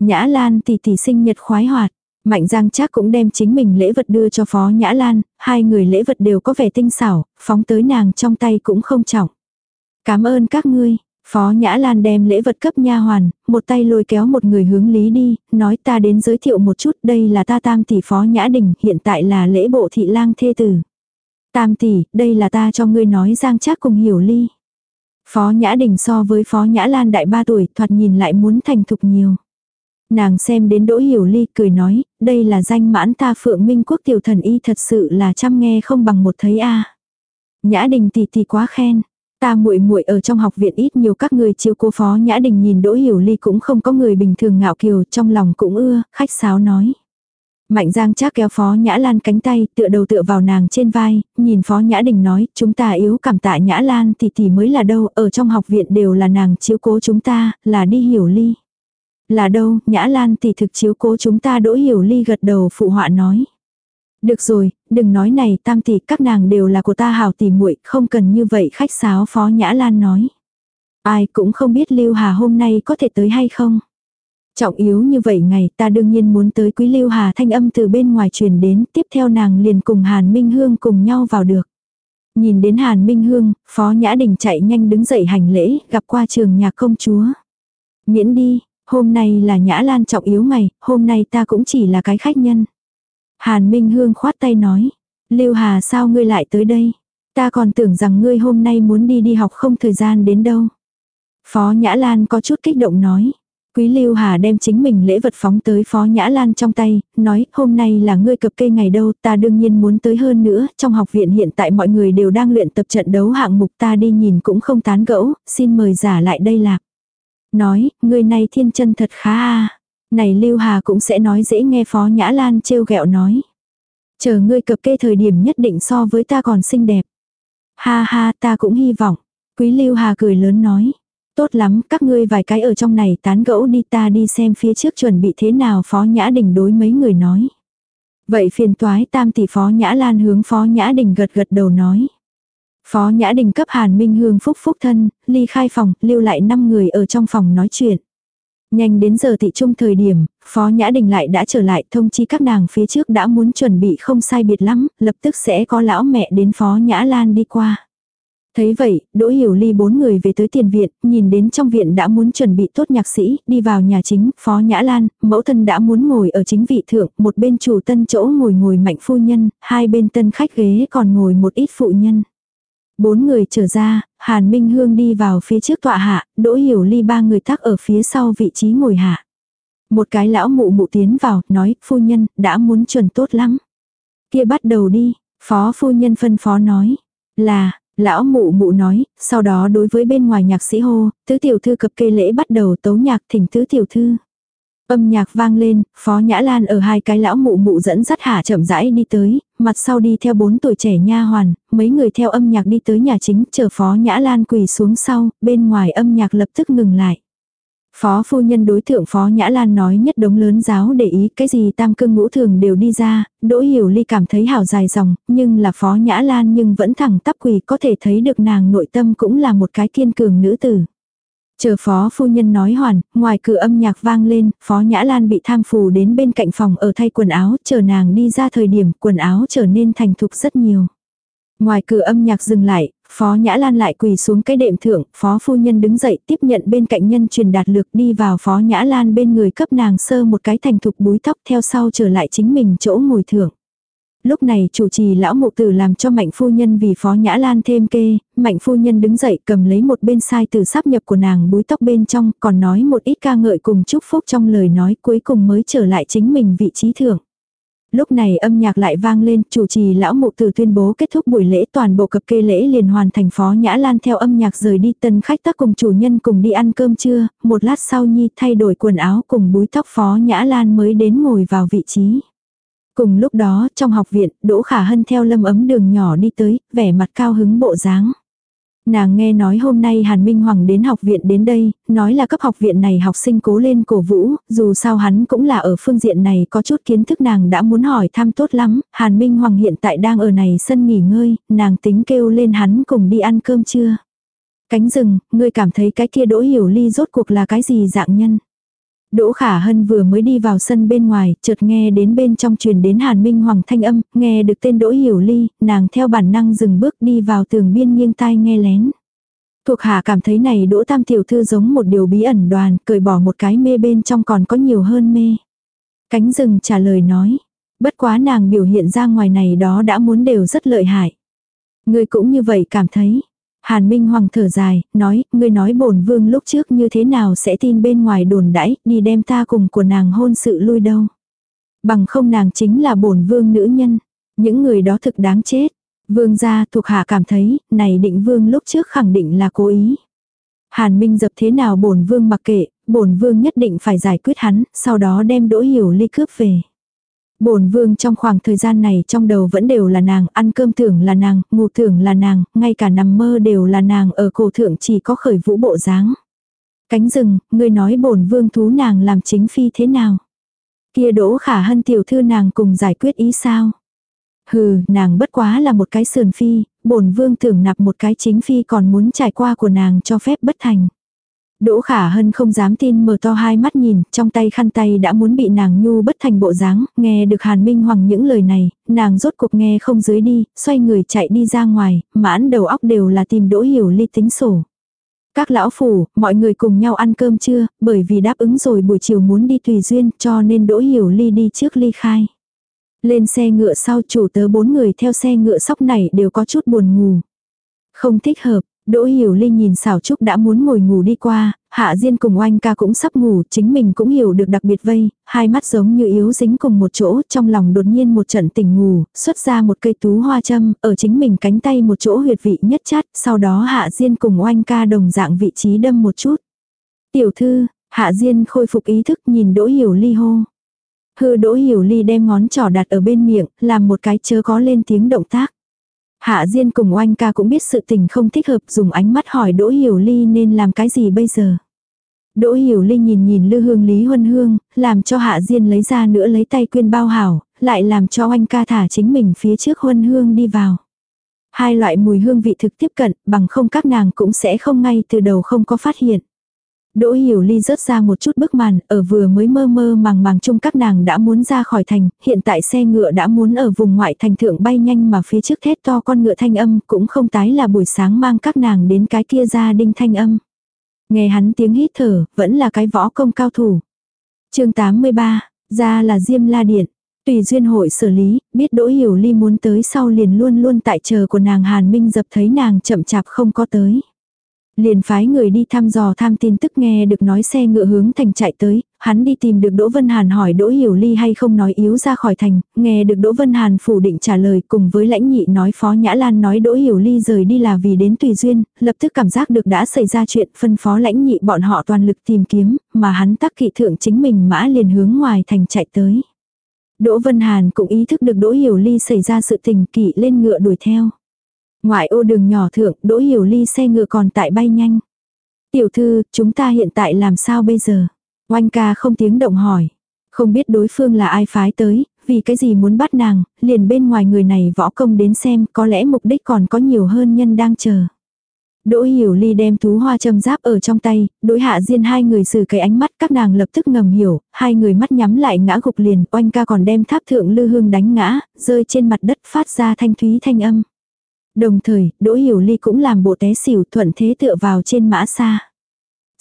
A: Nhã Lan tỷ tỷ sinh nhật khoái hoạt. Mạnh Giang chắc cũng đem chính mình lễ vật đưa cho Phó Nhã Lan, hai người lễ vật đều có vẻ tinh xảo, phóng tới nàng trong tay cũng không trọng. Cảm ơn các ngươi. Phó Nhã Lan đem lễ vật cấp nha hoàn, một tay lôi kéo một người hướng lý đi, nói ta đến giới thiệu một chút, đây là ta tam tỷ Phó Nhã Đình, hiện tại là lễ bộ thị lang thê tử. Tam tỷ, đây là ta cho ngươi nói Giang chắc cùng hiểu ly. Phó Nhã Đình so với Phó Nhã Lan đại ba tuổi, thoạt nhìn lại muốn thành thục nhiều. Nàng xem đến Đỗ Hiểu Ly cười nói, đây là danh mãn ta phượng minh quốc tiểu thần y thật sự là chăm nghe không bằng một thấy a. Nhã Đình tỷ tỷ quá khen. Ta muội muội ở trong học viện ít nhiều các người chiếu cố phó Nhã Đình nhìn Đỗ Hiểu Ly cũng không có người bình thường ngạo kiều trong lòng cũng ưa, khách sáo nói. Mạnh Giang chắc kéo Phó Nhã Lan cánh tay, tựa đầu tựa vào nàng trên vai, nhìn Phó Nhã Đình nói, chúng ta yếu cảm tạ Nhã Lan thì tỷ mới là đâu, ở trong học viện đều là nàng chiếu cố chúng ta, là đi hiểu ly. Là đâu, Nhã Lan tỷ thực chiếu cố chúng ta đỗ hiểu ly gật đầu phụ họa nói. Được rồi, đừng nói này tam tỷ các nàng đều là của ta hào tỷ muội không cần như vậy khách sáo phó Nhã Lan nói. Ai cũng không biết Lưu Hà hôm nay có thể tới hay không. Trọng yếu như vậy ngày ta đương nhiên muốn tới quý Lưu Hà thanh âm từ bên ngoài truyền đến, tiếp theo nàng liền cùng Hàn Minh Hương cùng nhau vào được. Nhìn đến Hàn Minh Hương, Phó Nhã Đình chạy nhanh đứng dậy hành lễ, gặp qua trường nhà công chúa. Miễn đi, Hôm nay là nhã lan trọng yếu ngày, hôm nay ta cũng chỉ là cái khách nhân. Hàn Minh Hương khoát tay nói. Lưu Hà sao ngươi lại tới đây? Ta còn tưởng rằng ngươi hôm nay muốn đi đi học không thời gian đến đâu. Phó Nhã Lan có chút kích động nói. Quý Lưu Hà đem chính mình lễ vật phóng tới Phó Nhã Lan trong tay, nói hôm nay là ngươi cập cây ngày đâu, ta đương nhiên muốn tới hơn nữa, trong học viện hiện tại mọi người đều đang luyện tập trận đấu hạng mục ta đi nhìn cũng không tán gẫu, xin mời giả lại đây lạc. Nói, người này thiên chân thật khá à. Này Lưu Hà cũng sẽ nói dễ nghe Phó Nhã Lan trêu ghẹo nói. Chờ ngươi cập kê thời điểm nhất định so với ta còn xinh đẹp. Ha ha ta cũng hy vọng. Quý Lưu Hà cười lớn nói. Tốt lắm, các ngươi vài cái ở trong này tán gẫu đi ta đi xem phía trước chuẩn bị thế nào Phó Nhã Đình đối mấy người nói. Vậy phiền toái tam tỷ Phó Nhã Lan hướng Phó Nhã Đình gật gật đầu nói. Phó Nhã Đình cấp Hàn Minh Hương phúc phúc thân, ly khai phòng, lưu lại 5 người ở trong phòng nói chuyện. Nhanh đến giờ thị trung thời điểm, Phó Nhã Đình lại đã trở lại thông chi các nàng phía trước đã muốn chuẩn bị không sai biệt lắm, lập tức sẽ có lão mẹ đến Phó Nhã Lan đi qua. Thấy vậy, Đỗ Hiểu Ly bốn người về tới tiền viện, nhìn đến trong viện đã muốn chuẩn bị tốt nhạc sĩ, đi vào nhà chính, Phó Nhã Lan, mẫu thân đã muốn ngồi ở chính vị thượng, một bên chủ tân chỗ ngồi ngồi mạnh phu nhân, hai bên tân khách ghế còn ngồi một ít phụ nhân. Bốn người trở ra, Hàn Minh Hương đi vào phía trước tọa hạ, Đỗ Hiểu Ly ba người tắc ở phía sau vị trí ngồi hạ. Một cái lão mụ mụ tiến vào, nói, phu nhân, đã muốn chuẩn tốt lắm. Kia bắt đầu đi, phó phu nhân phân phó nói, là, lão mụ mụ nói, sau đó đối với bên ngoài nhạc sĩ hô, tứ tiểu thư cập kê lễ bắt đầu tấu nhạc thỉnh tứ tiểu thư. Âm nhạc vang lên, Phó Nhã Lan ở hai cái lão mụ mụ dẫn dắt hạ chậm rãi đi tới, mặt sau đi theo bốn tuổi trẻ nha hoàn, mấy người theo âm nhạc đi tới nhà chính, chờ Phó Nhã Lan quỳ xuống sau, bên ngoài âm nhạc lập tức ngừng lại. Phó phu nhân đối tượng Phó Nhã Lan nói nhất đống lớn giáo để ý cái gì tam cương ngũ thường đều đi ra, Đỗ Hiểu Ly cảm thấy hào dài dòng, nhưng là Phó Nhã Lan nhưng vẫn thẳng tắp quỳ có thể thấy được nàng nội tâm cũng là một cái kiên cường nữ tử. Chờ phó phu nhân nói hoàn, ngoài cửa âm nhạc vang lên, phó nhã lan bị tham phù đến bên cạnh phòng ở thay quần áo, chờ nàng đi ra thời điểm quần áo trở nên thành thục rất nhiều. Ngoài cửa âm nhạc dừng lại, phó nhã lan lại quỳ xuống cái đệm thượng, phó phu nhân đứng dậy tiếp nhận bên cạnh nhân truyền đạt lược đi vào phó nhã lan bên người cấp nàng sơ một cái thành thục búi tóc theo sau trở lại chính mình chỗ ngồi thượng. Lúc này chủ trì lão mụ tử làm cho mạnh phu nhân vì phó nhã lan thêm kê, mạnh phu nhân đứng dậy cầm lấy một bên sai từ sắp nhập của nàng búi tóc bên trong, còn nói một ít ca ngợi cùng chúc phúc trong lời nói cuối cùng mới trở lại chính mình vị trí thưởng. Lúc này âm nhạc lại vang lên, chủ trì lão mụ tử tuyên bố kết thúc buổi lễ toàn bộ cập kê lễ liền hoàn thành phó nhã lan theo âm nhạc rời đi tân khách tác cùng chủ nhân cùng đi ăn cơm trưa, một lát sau nhi thay đổi quần áo cùng búi tóc phó nhã lan mới đến ngồi vào vị trí. Cùng lúc đó, trong học viện, Đỗ Khả Hân theo lâm ấm đường nhỏ đi tới, vẻ mặt cao hứng bộ dáng. Nàng nghe nói hôm nay Hàn Minh Hoàng đến học viện đến đây, nói là cấp học viện này học sinh cố lên cổ vũ, dù sao hắn cũng là ở phương diện này có chút kiến thức nàng đã muốn hỏi thăm tốt lắm, Hàn Minh Hoàng hiện tại đang ở này sân nghỉ ngơi, nàng tính kêu lên hắn cùng đi ăn cơm trưa. Cánh rừng, ngươi cảm thấy cái kia đỗ hiểu ly rốt cuộc là cái gì dạng nhân. Đỗ Khả Hân vừa mới đi vào sân bên ngoài, chợt nghe đến bên trong truyền đến Hàn Minh Hoàng thanh âm, nghe được tên Đỗ Hiểu Ly, nàng theo bản năng dừng bước đi vào tường biên nghiêng tai nghe lén. Thuộc hạ cảm thấy này Đỗ Tam tiểu thư giống một điều bí ẩn đoàn, cởi bỏ một cái mê bên trong còn có nhiều hơn mê. Cánh rừng trả lời nói, bất quá nàng biểu hiện ra ngoài này đó đã muốn đều rất lợi hại. Người cũng như vậy cảm thấy. Hàn Minh Hoàng thở dài, nói, ngươi nói bổn vương lúc trước như thế nào sẽ tin bên ngoài đồn đãi, đi đem ta cùng của nàng hôn sự lui đâu. Bằng không nàng chính là bổn vương nữ nhân. Những người đó thực đáng chết. Vương gia thuộc hạ cảm thấy, này định vương lúc trước khẳng định là cố ý. Hàn Minh dập thế nào bổn vương mặc kệ, bổn vương nhất định phải giải quyết hắn, sau đó đem đỗ hiểu ly cướp về bổn vương trong khoảng thời gian này trong đầu vẫn đều là nàng, ăn cơm tưởng là nàng, ngủ tưởng là nàng, ngay cả nằm mơ đều là nàng ở cổ thượng chỉ có khởi vũ bộ dáng. Cánh rừng, ngươi nói bổn vương thú nàng làm chính phi thế nào? Kia đỗ khả hân tiểu thư nàng cùng giải quyết ý sao? Hừ, nàng bất quá là một cái sườn phi, bổn vương tưởng nạp một cái chính phi còn muốn trải qua của nàng cho phép bất thành. Đỗ khả hân không dám tin mở to hai mắt nhìn, trong tay khăn tay đã muốn bị nàng nhu bất thành bộ dáng, nghe được Hàn Minh Hoàng những lời này, nàng rốt cuộc nghe không dưới đi, xoay người chạy đi ra ngoài, mãn đầu óc đều là tìm đỗ hiểu ly tính sổ. Các lão phủ, mọi người cùng nhau ăn cơm trưa, bởi vì đáp ứng rồi buổi chiều muốn đi tùy duyên, cho nên đỗ hiểu ly đi trước ly khai. Lên xe ngựa sau chủ tớ bốn người theo xe ngựa sóc này đều có chút buồn ngủ. Không thích hợp, Đỗ Hiểu Linh nhìn xảo trúc đã muốn ngồi ngủ đi qua, Hạ Diên cùng oanh ca cũng sắp ngủ, chính mình cũng hiểu được đặc biệt vây, hai mắt giống như yếu dính cùng một chỗ, trong lòng đột nhiên một trận tỉnh ngủ, xuất ra một cây tú hoa châm, ở chính mình cánh tay một chỗ huyệt vị nhất chát, sau đó Hạ Diên cùng oanh ca đồng dạng vị trí đâm một chút. Tiểu thư, Hạ Diên khôi phục ý thức nhìn Đỗ Hiểu Ly hô. Hư Đỗ Hiểu Ly đem ngón trỏ đặt ở bên miệng, làm một cái chớ có lên tiếng động tác. Hạ Diên cùng oanh ca cũng biết sự tình không thích hợp dùng ánh mắt hỏi Đỗ Hiểu Ly nên làm cái gì bây giờ. Đỗ Hiểu Ly nhìn nhìn lư hương Lý Huân Hương, làm cho Hạ Diên lấy ra nữa lấy tay quyên bao hảo, lại làm cho oanh ca thả chính mình phía trước Huân Hương đi vào. Hai loại mùi hương vị thực tiếp cận, bằng không các nàng cũng sẽ không ngay từ đầu không có phát hiện. Đỗ Hiểu Ly rớt ra một chút bức màn, ở vừa mới mơ mơ màng màng chung các nàng đã muốn ra khỏi thành, hiện tại xe ngựa đã muốn ở vùng ngoại thành thượng bay nhanh mà phía trước thét to con ngựa thanh âm cũng không tái là buổi sáng mang các nàng đến cái kia ra đinh thanh âm. Nghe hắn tiếng hít thở, vẫn là cái võ công cao thủ. chương 83, ra là Diêm La Điện. Tùy duyên hội xử lý, biết Đỗ Hiểu Ly muốn tới sau liền luôn luôn tại chờ của nàng Hàn Minh dập thấy nàng chậm chạp không có tới. Liền phái người đi thăm dò tham tin tức nghe được nói xe ngựa hướng thành chạy tới, hắn đi tìm được Đỗ Vân Hàn hỏi Đỗ Hiểu Ly hay không nói yếu ra khỏi thành, nghe được Đỗ Vân Hàn phủ định trả lời cùng với lãnh nhị nói Phó Nhã Lan nói Đỗ Hiểu Ly rời đi là vì đến tùy duyên, lập tức cảm giác được đã xảy ra chuyện phân phó lãnh nhị bọn họ toàn lực tìm kiếm, mà hắn tắc kỵ thượng chính mình mã liền hướng ngoài thành chạy tới. Đỗ Vân Hàn cũng ý thức được Đỗ Hiểu Ly xảy ra sự tình kỵ lên ngựa đuổi theo. Ngoại ô đường nhỏ thượng, Đỗ Hiểu Ly xe ngựa còn tại bay nhanh. Tiểu thư, chúng ta hiện tại làm sao bây giờ? Oanh ca không tiếng động hỏi. Không biết đối phương là ai phái tới, vì cái gì muốn bắt nàng, liền bên ngoài người này võ công đến xem có lẽ mục đích còn có nhiều hơn nhân đang chờ. Đỗ hiểu ly đem thú hoa châm giáp ở trong tay, đối hạ diên hai người xử cái ánh mắt các nàng lập tức ngầm hiểu, hai người mắt nhắm lại ngã gục liền, oanh ca còn đem tháp thượng lư hương đánh ngã, rơi trên mặt đất phát ra thanh thúy thanh âm. Đồng thời, Đỗ Hiểu Ly cũng làm bộ té xỉu thuận thế tựa vào trên mã xa.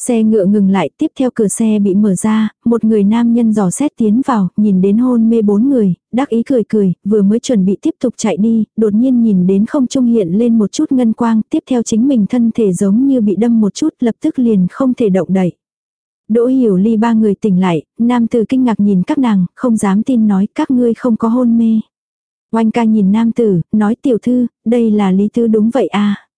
A: Xe ngựa ngừng lại, tiếp theo cửa xe bị mở ra, một người nam nhân dò xét tiến vào, nhìn đến hôn mê bốn người, đắc ý cười cười, vừa mới chuẩn bị tiếp tục chạy đi, đột nhiên nhìn đến không trung hiện lên một chút ngân quang, tiếp theo chính mình thân thể giống như bị đâm một chút, lập tức liền không thể động đậy. Đỗ hiểu ly ba người tỉnh lại, nam tử kinh ngạc nhìn các nàng, không dám tin nói các ngươi không có hôn mê. Oanh ca nhìn nam tử, nói tiểu thư, đây là lý tư đúng vậy à.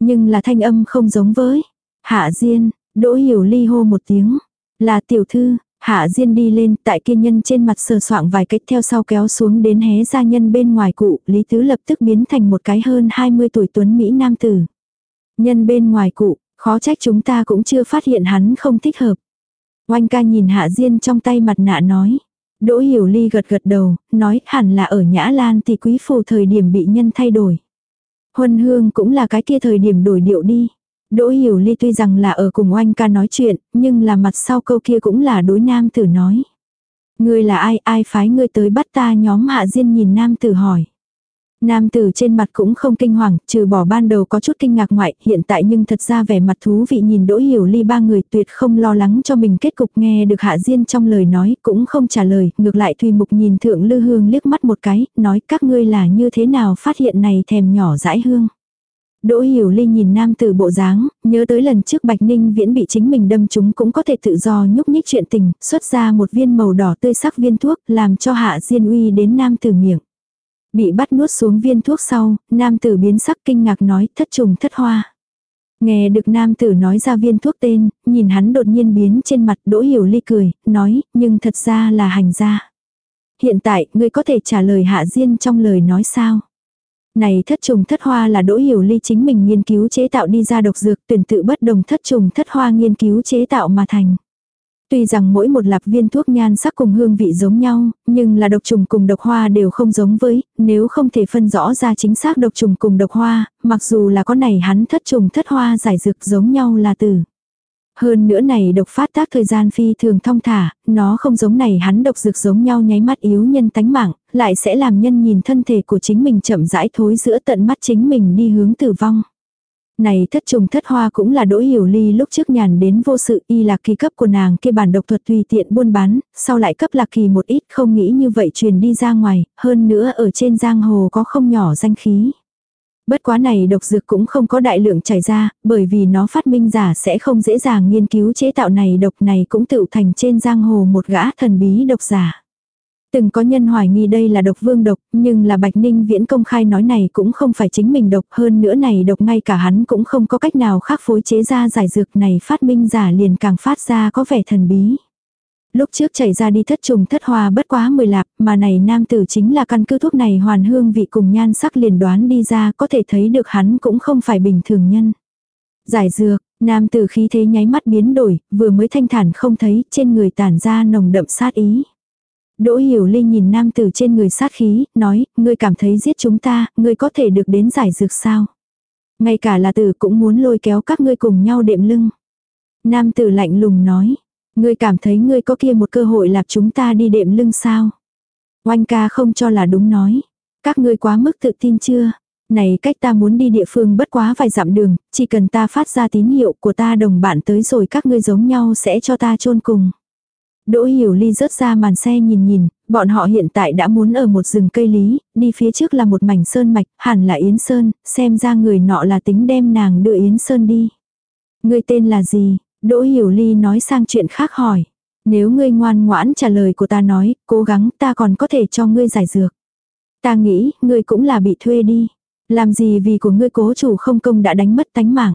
A: Nhưng là thanh âm không giống với. Hạ Diên, Đỗ hiểu ly hô một tiếng. Là tiểu thư, Hạ Diên đi lên, tại kiên nhân trên mặt sờ soạng vài cách theo sau kéo xuống đến hé ra nhân bên ngoài cụ, Lý Tứ lập tức biến thành một cái hơn 20 tuổi tuấn Mỹ nam tử. Nhân bên ngoài cụ, khó trách chúng ta cũng chưa phát hiện hắn không thích hợp. Oanh ca nhìn Hạ Diên trong tay mặt nạ nói. Đỗ Hiểu Ly gật gật đầu, nói hẳn là ở Nhã Lan thì quý phù thời điểm bị nhân thay đổi. Huân Hương cũng là cái kia thời điểm đổi điệu đi. Đỗ Hiểu Ly tuy rằng là ở cùng oanh ca nói chuyện, nhưng là mặt sau câu kia cũng là đối nam tử nói. Ngươi là ai, ai phái ngươi tới bắt ta nhóm hạ diên nhìn nam tử hỏi. Nam tử trên mặt cũng không kinh hoàng, trừ bỏ ban đầu có chút kinh ngạc ngoại, hiện tại nhưng thật ra vẻ mặt thú vị nhìn đỗ hiểu ly ba người tuyệt không lo lắng cho mình kết cục nghe được hạ diên trong lời nói, cũng không trả lời, ngược lại Thùy Mục nhìn thượng lư hương liếc mắt một cái, nói các ngươi là như thế nào phát hiện này thèm nhỏ dãi hương. Đỗ Hiểu Ly nhìn nam tử bộ dáng, nhớ tới lần trước Bạch Ninh Viễn bị chính mình đâm chúng cũng có thể tự do nhúc nhích chuyện tình, xuất ra một viên màu đỏ tươi sắc viên thuốc, làm cho Hạ Diên uy đến nam tử miệng. Bị bắt nuốt xuống viên thuốc sau, nam tử biến sắc kinh ngạc nói thất trùng thất hoa. Nghe được nam tử nói ra viên thuốc tên, nhìn hắn đột nhiên biến trên mặt Đỗ Hiểu Ly cười, nói, nhưng thật ra là hành gia. Hiện tại, ngươi có thể trả lời Hạ Diên trong lời nói sao? Này thất trùng thất hoa là đỗ hiểu ly chính mình nghiên cứu chế tạo đi ra độc dược tuyển tự bất đồng thất trùng thất hoa nghiên cứu chế tạo mà thành. Tuy rằng mỗi một lạp viên thuốc nhan sắc cùng hương vị giống nhau, nhưng là độc trùng cùng độc hoa đều không giống với, nếu không thể phân rõ ra chính xác độc trùng cùng độc hoa, mặc dù là có này hắn thất trùng thất hoa giải dược giống nhau là từ. Hơn nữa này độc phát tác thời gian phi thường thong thả, nó không giống này hắn độc dược giống nhau nháy mắt yếu nhân tánh mạng, lại sẽ làm nhân nhìn thân thể của chính mình chậm rãi thối giữa tận mắt chính mình đi hướng tử vong. Này thất trùng thất hoa cũng là đỗ hiểu ly lúc trước nhàn đến vô sự y lạc kỳ cấp của nàng kia bản độc thuật tùy tiện buôn bán, sau lại cấp lạc kỳ một ít không nghĩ như vậy truyền đi ra ngoài, hơn nữa ở trên giang hồ có không nhỏ danh khí. Bất quá này độc dược cũng không có đại lượng chảy ra, bởi vì nó phát minh giả sẽ không dễ dàng nghiên cứu chế tạo này độc này cũng tự thành trên giang hồ một gã thần bí độc giả. Từng có nhân hoài nghi đây là độc vương độc, nhưng là Bạch Ninh Viễn công khai nói này cũng không phải chính mình độc hơn nữa này độc ngay cả hắn cũng không có cách nào khác phối chế ra giải dược này phát minh giả liền càng phát ra có vẻ thần bí. Lúc trước chảy ra đi thất trùng thất hoa bất quá 10 lạp, mà này nam tử chính là căn cứ thuốc này hoàn hương vị cùng nhan sắc liền đoán đi ra có thể thấy được hắn cũng không phải bình thường nhân. Giải dược, nam tử khí thế nháy mắt biến đổi, vừa mới thanh thản không thấy, trên người tản ra nồng đậm sát ý. Đỗ Hiểu Linh nhìn nam tử trên người sát khí, nói, ngươi cảm thấy giết chúng ta, ngươi có thể được đến giải dược sao? Ngay cả là tử cũng muốn lôi kéo các ngươi cùng nhau đệm lưng. Nam tử lạnh lùng nói, Ngươi cảm thấy ngươi có kia một cơ hội lạc chúng ta đi đệm lưng sao? Oanh ca không cho là đúng nói. Các ngươi quá mức tự tin chưa? Này cách ta muốn đi địa phương bất quá vài dặm đường, chỉ cần ta phát ra tín hiệu của ta đồng bạn tới rồi các ngươi giống nhau sẽ cho ta chôn cùng. Đỗ Hiểu Ly rớt ra màn xe nhìn nhìn, bọn họ hiện tại đã muốn ở một rừng cây lý, đi phía trước là một mảnh sơn mạch, hẳn là Yến Sơn, xem ra người nọ là tính đem nàng đưa Yến Sơn đi. Ngươi tên là gì? Đỗ Hiểu Ly nói sang chuyện khác hỏi. Nếu ngươi ngoan ngoãn trả lời của ta nói, cố gắng ta còn có thể cho ngươi giải dược. Ta nghĩ, ngươi cũng là bị thuê đi. Làm gì vì của ngươi cố chủ không công đã đánh mất tánh mạng.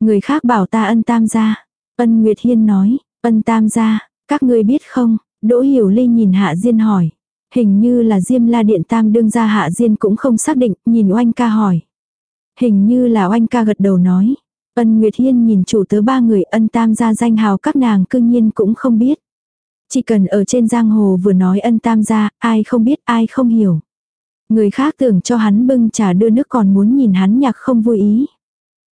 A: Người khác bảo ta ân tam gia. Ân Nguyệt Hiên nói, ân tam gia, các ngươi biết không? Đỗ Hiểu Ly nhìn Hạ Diên hỏi. Hình như là Diêm La Điện Tam đương ra Hạ Diên cũng không xác định, nhìn oanh ca hỏi. Hình như là oanh ca gật đầu nói. Ân Nguyệt Hiên nhìn chủ tớ ba người ân tam gia danh hào các nàng cương nhiên cũng không biết. Chỉ cần ở trên giang hồ vừa nói ân tam gia, ai không biết ai không hiểu. Người khác tưởng cho hắn bưng trà đưa nước còn muốn nhìn hắn nhạc không vui ý.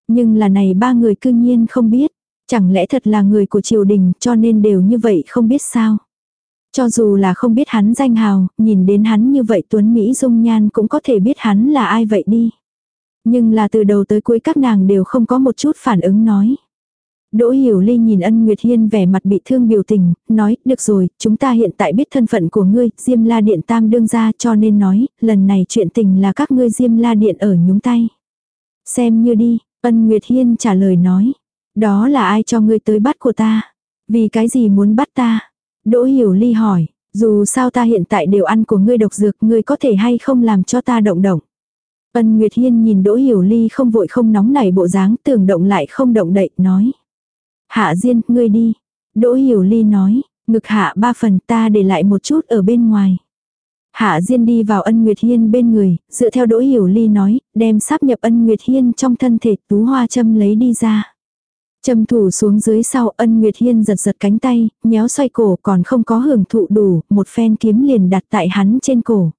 A: Nhưng là này ba người cương nhiên không biết. Chẳng lẽ thật là người của triều đình cho nên đều như vậy không biết sao. Cho dù là không biết hắn danh hào, nhìn đến hắn như vậy Tuấn Mỹ dung nhan cũng có thể biết hắn là ai vậy đi. Nhưng là từ đầu tới cuối các nàng đều không có một chút phản ứng nói. Đỗ Hiểu Ly nhìn ân Nguyệt Hiên vẻ mặt bị thương biểu tình, nói, được rồi, chúng ta hiện tại biết thân phận của ngươi, Diêm La Điện Tam đương ra cho nên nói, lần này chuyện tình là các ngươi Diêm La Điện ở nhúng tay. Xem như đi, ân Nguyệt Hiên trả lời nói, đó là ai cho ngươi tới bắt của ta? Vì cái gì muốn bắt ta? Đỗ Hiểu Ly hỏi, dù sao ta hiện tại đều ăn của ngươi độc dược, ngươi có thể hay không làm cho ta động động. Ân Nguyệt Hiên nhìn Đỗ Hiểu Ly không vội không nóng nảy bộ dáng tưởng động lại không động đậy, nói. Hạ Diên, ngươi đi. Đỗ Hiểu Ly nói, ngực hạ ba phần ta để lại một chút ở bên ngoài. Hạ Diên đi vào ân Nguyệt Hiên bên người, dựa theo Đỗ Hiểu Ly nói, đem sáp nhập ân Nguyệt Hiên trong thân thể tú hoa châm lấy đi ra. Châm thủ xuống dưới sau ân Nguyệt Hiên giật giật cánh tay, nhéo xoay cổ còn không có hưởng thụ đủ, một phen kiếm liền đặt tại hắn trên cổ.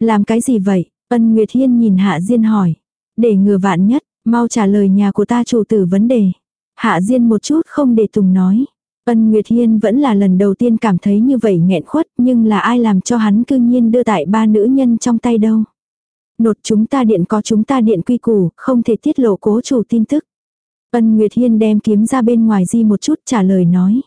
A: Làm cái gì vậy? Ân Nguyệt Hiên nhìn Hạ Diên hỏi. Để ngừa vạn nhất, mau trả lời nhà của ta chủ tử vấn đề. Hạ Diên một chút không để Tùng nói. Ân Nguyệt Hiên vẫn là lần đầu tiên cảm thấy như vậy nghẹn khuất nhưng là ai làm cho hắn cư nhiên đưa tại ba nữ nhân trong tay đâu. Nột chúng ta điện có chúng ta điện quy củ, không thể tiết lộ cố chủ tin tức. Ân Nguyệt Hiên đem kiếm ra bên ngoài di một chút trả lời nói.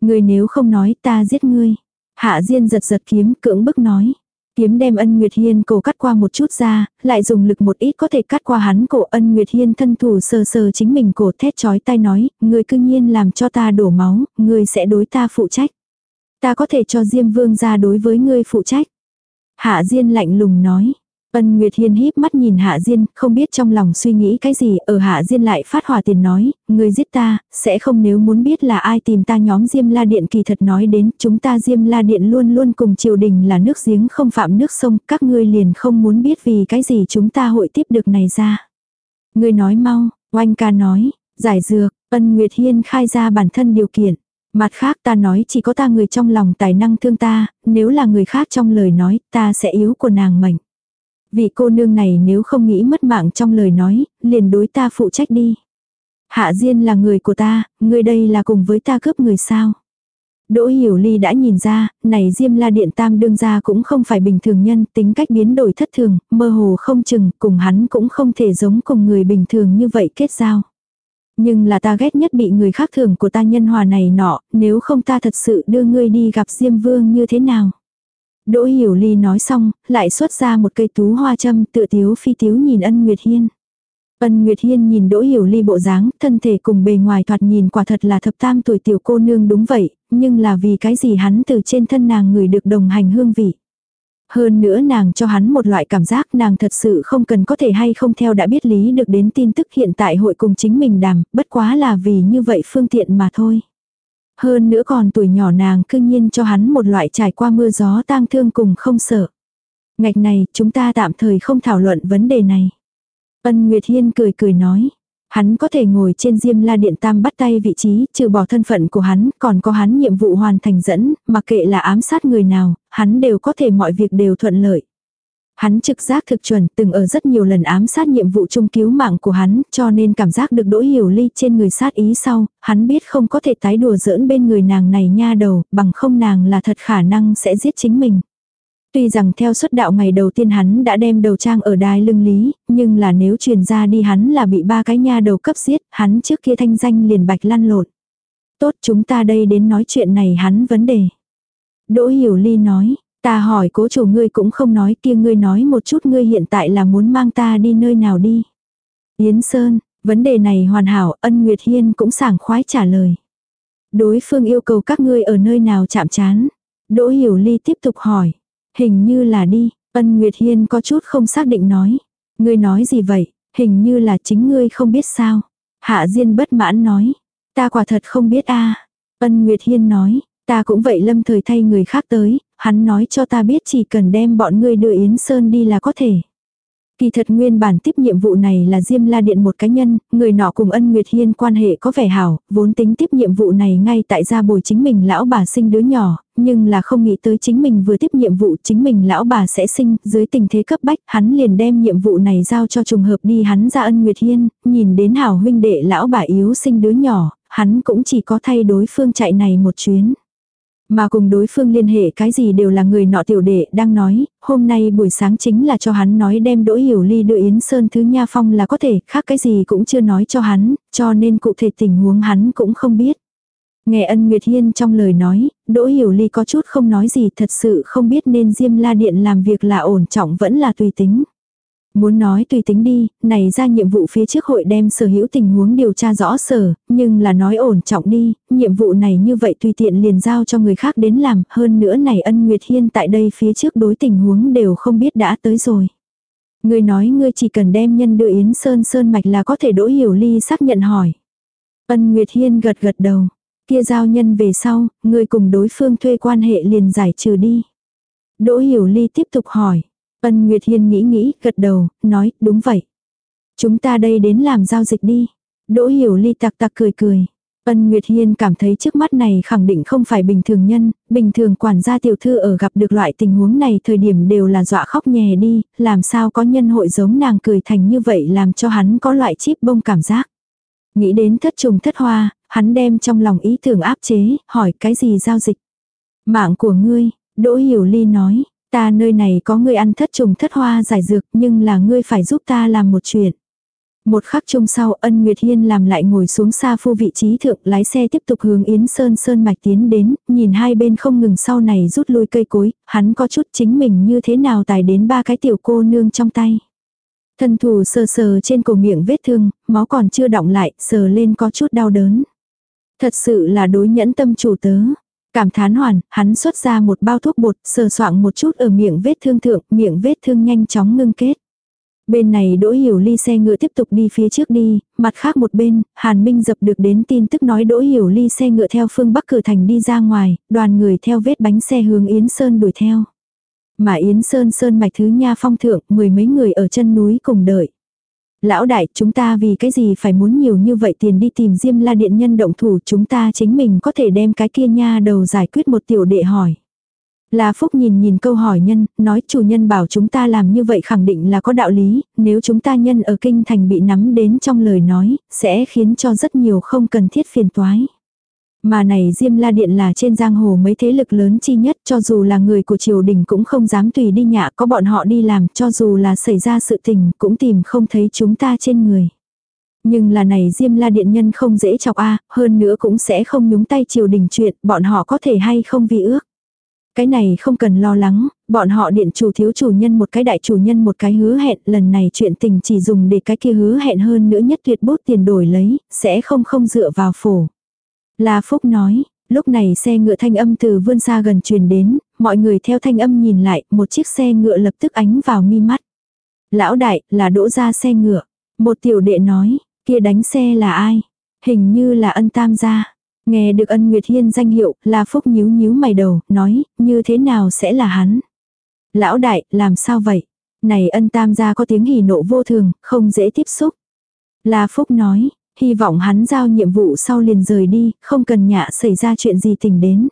A: Người nếu không nói ta giết ngươi. Hạ Diên giật giật kiếm cưỡng bức nói. Kiếm đem ân Nguyệt Hiên cổ cắt qua một chút ra, lại dùng lực một ít có thể cắt qua hắn cổ ân Nguyệt Hiên thân thủ sờ sờ chính mình cổ thét chói tai nói, người cư nhiên làm cho ta đổ máu, người sẽ đối ta phụ trách. Ta có thể cho Diêm Vương ra đối với ngươi phụ trách. Hạ Diên lạnh lùng nói, Ân Nguyệt Hiên híp mắt nhìn Hạ Diên, không biết trong lòng suy nghĩ cái gì, ở Hạ Diên lại phát hỏa tiền nói, người giết ta, sẽ không nếu muốn biết là ai tìm ta nhóm Diêm La Điện kỳ thật nói đến, chúng ta Diêm La Điện luôn luôn cùng triều đình là nước giếng không phạm nước sông, các ngươi liền không muốn biết vì cái gì chúng ta hội tiếp được này ra. Người nói mau, oanh ca nói, giải dược, Ân Nguyệt Hiên khai ra bản thân điều kiện. Mặt khác ta nói chỉ có ta người trong lòng tài năng thương ta, nếu là người khác trong lời nói, ta sẽ yếu của nàng mệnh. Vì cô nương này nếu không nghĩ mất mạng trong lời nói, liền đối ta phụ trách đi. Hạ Diên là người của ta, người đây là cùng với ta cướp người sao. Đỗ Hiểu Ly đã nhìn ra, này Diêm La Điện Tam đương ra cũng không phải bình thường nhân, tính cách biến đổi thất thường, mơ hồ không chừng, cùng hắn cũng không thể giống cùng người bình thường như vậy kết giao. Nhưng là ta ghét nhất bị người khác thường của ta nhân hòa này nọ, nếu không ta thật sự đưa ngươi đi gặp Diêm Vương như thế nào. Đỗ Hiểu Ly nói xong, lại xuất ra một cây tú hoa châm tựa tiếu phi tiếu nhìn ân Nguyệt Hiên. Ân Nguyệt Hiên nhìn Đỗ Hiểu Ly bộ dáng, thân thể cùng bề ngoài thoạt nhìn quả thật là thập tam tuổi tiểu cô nương đúng vậy, nhưng là vì cái gì hắn từ trên thân nàng người được đồng hành hương vị. Hơn nữa nàng cho hắn một loại cảm giác nàng thật sự không cần có thể hay không theo đã biết lý được đến tin tức hiện tại hội cùng chính mình đàm, bất quá là vì như vậy phương tiện mà thôi. Hơn nữa còn tuổi nhỏ nàng cư nhiên cho hắn một loại trải qua mưa gió tang thương cùng không sợ. Ngạch này, chúng ta tạm thời không thảo luận vấn đề này. Ân Nguyệt Hiên cười cười nói. Hắn có thể ngồi trên diêm la điện tam bắt tay vị trí, trừ bỏ thân phận của hắn, còn có hắn nhiệm vụ hoàn thành dẫn, mặc kệ là ám sát người nào, hắn đều có thể mọi việc đều thuận lợi. Hắn trực giác thực chuẩn từng ở rất nhiều lần ám sát nhiệm vụ chung cứu mạng của hắn cho nên cảm giác được đỗ hiểu ly trên người sát ý sau, hắn biết không có thể tái đùa giỡn bên người nàng này nha đầu, bằng không nàng là thật khả năng sẽ giết chính mình. Tuy rằng theo xuất đạo ngày đầu tiên hắn đã đem đầu trang ở đai lưng lý, nhưng là nếu truyền ra đi hắn là bị ba cái nha đầu cấp giết, hắn trước kia thanh danh liền bạch lăn lộn. Tốt chúng ta đây đến nói chuyện này hắn vấn đề. Đỗ Hiểu Ly nói, Ta hỏi cố chủ ngươi cũng không nói kia ngươi nói một chút ngươi hiện tại là muốn mang ta đi nơi nào đi. Yến Sơn, vấn đề này hoàn hảo, ân Nguyệt Hiên cũng sảng khoái trả lời. Đối phương yêu cầu các ngươi ở nơi nào chạm chán. Đỗ Hiểu Ly tiếp tục hỏi. Hình như là đi, ân Nguyệt Hiên có chút không xác định nói. Ngươi nói gì vậy, hình như là chính ngươi không biết sao. Hạ Diên bất mãn nói. Ta quả thật không biết a Ân Nguyệt Hiên nói. Ta cũng vậy lâm thời thay người khác tới, hắn nói cho ta biết chỉ cần đem bọn ngươi đưa Yến Sơn đi là có thể. Kỳ thật nguyên bản tiếp nhiệm vụ này là Diêm La Điện một cá nhân, người nọ cùng ân Nguyệt Hiên quan hệ có vẻ hảo, vốn tính tiếp nhiệm vụ này ngay tại gia bồi chính mình lão bà sinh đứa nhỏ, nhưng là không nghĩ tới chính mình vừa tiếp nhiệm vụ chính mình lão bà sẽ sinh, dưới tình thế cấp bách, hắn liền đem nhiệm vụ này giao cho trùng hợp đi hắn ra ân Nguyệt Hiên, nhìn đến hảo huynh đệ lão bà yếu sinh đứa nhỏ, hắn cũng chỉ có thay đối phương chạy này một chuyến. Mà cùng đối phương liên hệ cái gì đều là người nọ tiểu đệ đang nói, hôm nay buổi sáng chính là cho hắn nói đem Đỗ Hiểu Ly đưa Yến Sơn thứ nha phong là có thể, khác cái gì cũng chưa nói cho hắn, cho nên cụ thể tình huống hắn cũng không biết. Nghe ân Nguyệt Hiên trong lời nói, Đỗ Hiểu Ly có chút không nói gì thật sự không biết nên Diêm La Điện làm việc là ổn trọng vẫn là tùy tính. Muốn nói tùy tính đi, này ra nhiệm vụ phía trước hội đem sở hữu tình huống điều tra rõ sở, nhưng là nói ổn trọng đi, nhiệm vụ này như vậy tùy tiện liền giao cho người khác đến làm, hơn nữa này ân Nguyệt Hiên tại đây phía trước đối tình huống đều không biết đã tới rồi. Người nói ngươi chỉ cần đem nhân đưa Yến Sơn Sơn Mạch là có thể đỗ hiểu ly xác nhận hỏi. Ân Nguyệt Hiên gật gật đầu, kia giao nhân về sau, người cùng đối phương thuê quan hệ liền giải trừ đi. Đỗ hiểu ly tiếp tục hỏi. Ân Nguyệt Hiên nghĩ nghĩ, gật đầu, nói, đúng vậy. Chúng ta đây đến làm giao dịch đi. Đỗ Hiểu Ly tặc tặc cười cười. Ân Nguyệt Hiên cảm thấy trước mắt này khẳng định không phải bình thường nhân, bình thường quản gia tiểu thư ở gặp được loại tình huống này thời điểm đều là dọa khóc nhè đi, làm sao có nhân hội giống nàng cười thành như vậy làm cho hắn có loại chip bông cảm giác. Nghĩ đến thất trùng thất hoa, hắn đem trong lòng ý tưởng áp chế, hỏi cái gì giao dịch. Mạng của ngươi, Đỗ Hiểu Ly nói, Ta nơi này có người ăn thất trùng thất hoa giải dược nhưng là ngươi phải giúp ta làm một chuyện. Một khắc chung sau ân Nguyệt Hiên làm lại ngồi xuống xa phu vị trí thượng lái xe tiếp tục hướng Yến Sơn Sơn Mạch tiến đến, nhìn hai bên không ngừng sau này rút lui cây cối, hắn có chút chính mình như thế nào tài đến ba cái tiểu cô nương trong tay. Thân thủ sờ sờ trên cổ miệng vết thương, máu còn chưa động lại, sờ lên có chút đau đớn. Thật sự là đối nhẫn tâm chủ tớ. Cảm thán hoàn, hắn xuất ra một bao thuốc bột, sờ soạng một chút ở miệng vết thương thượng, miệng vết thương nhanh chóng ngưng kết. Bên này Đỗ Hiểu Ly xe ngựa tiếp tục đi phía trước đi, mặt khác một bên, Hàn Minh dập được đến tin tức nói Đỗ Hiểu Ly xe ngựa theo phương Bắc cửa thành đi ra ngoài, đoàn người theo vết bánh xe hướng Yến Sơn đuổi theo. Mà Yến Sơn Sơn mạch thứ nha phong thượng, mười mấy người ở chân núi cùng đợi. Lão đại, chúng ta vì cái gì phải muốn nhiều như vậy tiền đi tìm Diêm La Điện nhân động thủ chúng ta chính mình có thể đem cái kia nha đầu giải quyết một tiểu đệ hỏi. La Phúc nhìn nhìn câu hỏi nhân, nói chủ nhân bảo chúng ta làm như vậy khẳng định là có đạo lý, nếu chúng ta nhân ở kinh thành bị nắm đến trong lời nói, sẽ khiến cho rất nhiều không cần thiết phiền toái. Mà này Diêm La Điện là trên giang hồ mấy thế lực lớn chi nhất cho dù là người của triều đình cũng không dám tùy đi nhạ có bọn họ đi làm cho dù là xảy ra sự tình cũng tìm không thấy chúng ta trên người. Nhưng là này Diêm La Điện nhân không dễ chọc a hơn nữa cũng sẽ không nhúng tay triều đình chuyện bọn họ có thể hay không vì ước. Cái này không cần lo lắng, bọn họ điện chủ thiếu chủ nhân một cái đại chủ nhân một cái hứa hẹn, lần này chuyện tình chỉ dùng để cái kia hứa hẹn hơn nữa nhất tuyệt bút tiền đổi lấy, sẽ không không dựa vào phổ. La Phúc nói, lúc này xe ngựa thanh âm từ vươn xa gần truyền đến, mọi người theo thanh âm nhìn lại, một chiếc xe ngựa lập tức ánh vào mi mắt. Lão đại, là đỗ ra xe ngựa. Một tiểu đệ nói, kia đánh xe là ai? Hình như là ân tam gia. Nghe được ân Nguyệt Hiên danh hiệu, La Phúc nhíu nhíu mày đầu, nói, như thế nào sẽ là hắn? Lão đại, làm sao vậy? Này ân tam gia có tiếng hỉ nộ vô thường, không dễ tiếp xúc. La Phúc nói, hy vọng hắn giao nhiệm vụ sau liền rời đi, không cần nhạ xảy ra chuyện gì tình đến.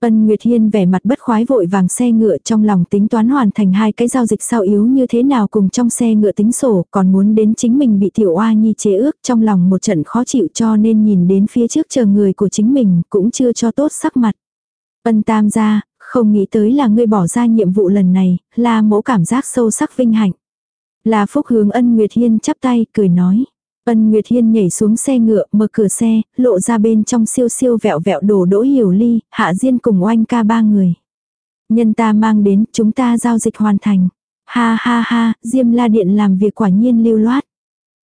A: Ân Nguyệt Hiên vẻ mặt bất khoái vội vàng xe ngựa trong lòng tính toán hoàn thành hai cái giao dịch sao yếu như thế nào cùng trong xe ngựa tính sổ còn muốn đến chính mình bị tiểu oa nhi chế ước trong lòng một trận khó chịu cho nên nhìn đến phía trước chờ người của chính mình cũng chưa cho tốt sắc mặt. Ân tam gia, không nghĩ tới là ngươi bỏ ra nhiệm vụ lần này, là mẫu cảm giác sâu sắc vinh hạnh. Là phúc hướng ân Nguyệt Hiên chắp tay cười nói. Ân Nguyệt Hiên nhảy xuống xe ngựa, mở cửa xe, lộ ra bên trong siêu siêu vẹo vẹo đổ đỗ hiểu ly, hạ diên cùng oanh ca ba người. Nhân ta mang đến, chúng ta giao dịch hoàn thành. Ha ha ha, Diêm La Điện làm việc quả nhiên lưu loát.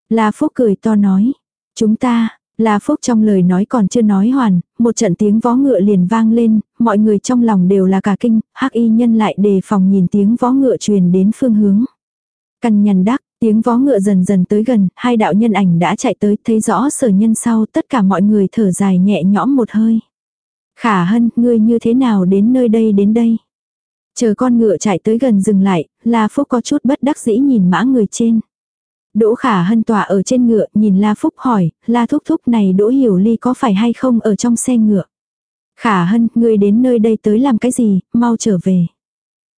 A: La Phúc cười to nói. Chúng ta, La Phúc trong lời nói còn chưa nói hoàn, một trận tiếng vó ngựa liền vang lên, mọi người trong lòng đều là cả kinh, hắc y nhân lại đề phòng nhìn tiếng vó ngựa truyền đến phương hướng. Căn nhằn đắc, Tiếng vó ngựa dần dần tới gần, hai đạo nhân ảnh đã chạy tới, thấy rõ sở nhân sau, tất cả mọi người thở dài nhẹ nhõm một hơi. Khả hân, ngươi như thế nào đến nơi đây đến đây? Chờ con ngựa chạy tới gần dừng lại, La Phúc có chút bất đắc dĩ nhìn mã người trên. Đỗ khả hân tỏa ở trên ngựa, nhìn La Phúc hỏi, La Thúc Thúc này Đỗ Hiểu Ly có phải hay không ở trong xe ngựa? Khả hân, ngươi đến nơi đây tới làm cái gì, mau trở về.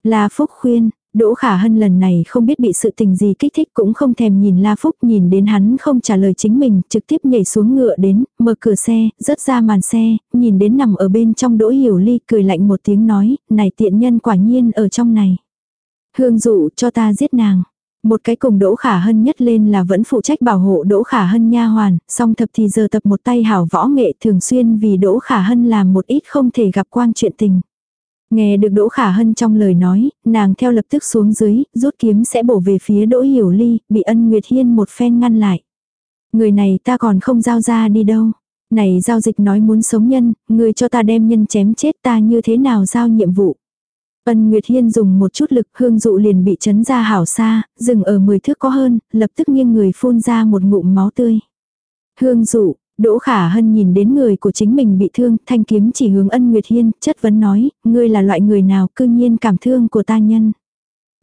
A: La Phúc khuyên, Đỗ Khả Hân lần này không biết bị sự tình gì kích thích cũng không thèm nhìn La Phúc nhìn đến hắn không trả lời chính mình, trực tiếp nhảy xuống ngựa đến, mở cửa xe, rớt ra màn xe, nhìn đến nằm ở bên trong đỗ hiểu ly cười lạnh một tiếng nói, này tiện nhân quả nhiên ở trong này. Hương dụ cho ta giết nàng. Một cái cùng Đỗ Khả Hân nhất lên là vẫn phụ trách bảo hộ Đỗ Khả Hân nha hoàn, song thập thì giờ tập một tay hảo võ nghệ thường xuyên vì Đỗ Khả Hân làm một ít không thể gặp quang chuyện tình. Nghe được Đỗ Khả Hân trong lời nói, nàng theo lập tức xuống dưới, rút kiếm sẽ bổ về phía Đỗ Hiểu Ly, bị ân Nguyệt Hiên một phen ngăn lại. Người này ta còn không giao ra đi đâu. Này giao dịch nói muốn sống nhân, người cho ta đem nhân chém chết ta như thế nào giao nhiệm vụ. Ân Nguyệt Hiên dùng một chút lực hương dụ liền bị chấn ra hảo xa, dừng ở 10 thước có hơn, lập tức nghiêng người phun ra một ngụm máu tươi. Hương dụ, Đỗ Khả Hân nhìn đến người của chính mình bị thương, thanh kiếm chỉ hướng ân Nguyệt Hiên, chất vấn nói, ngươi là loại người nào cư nhiên cảm thương của ta nhân.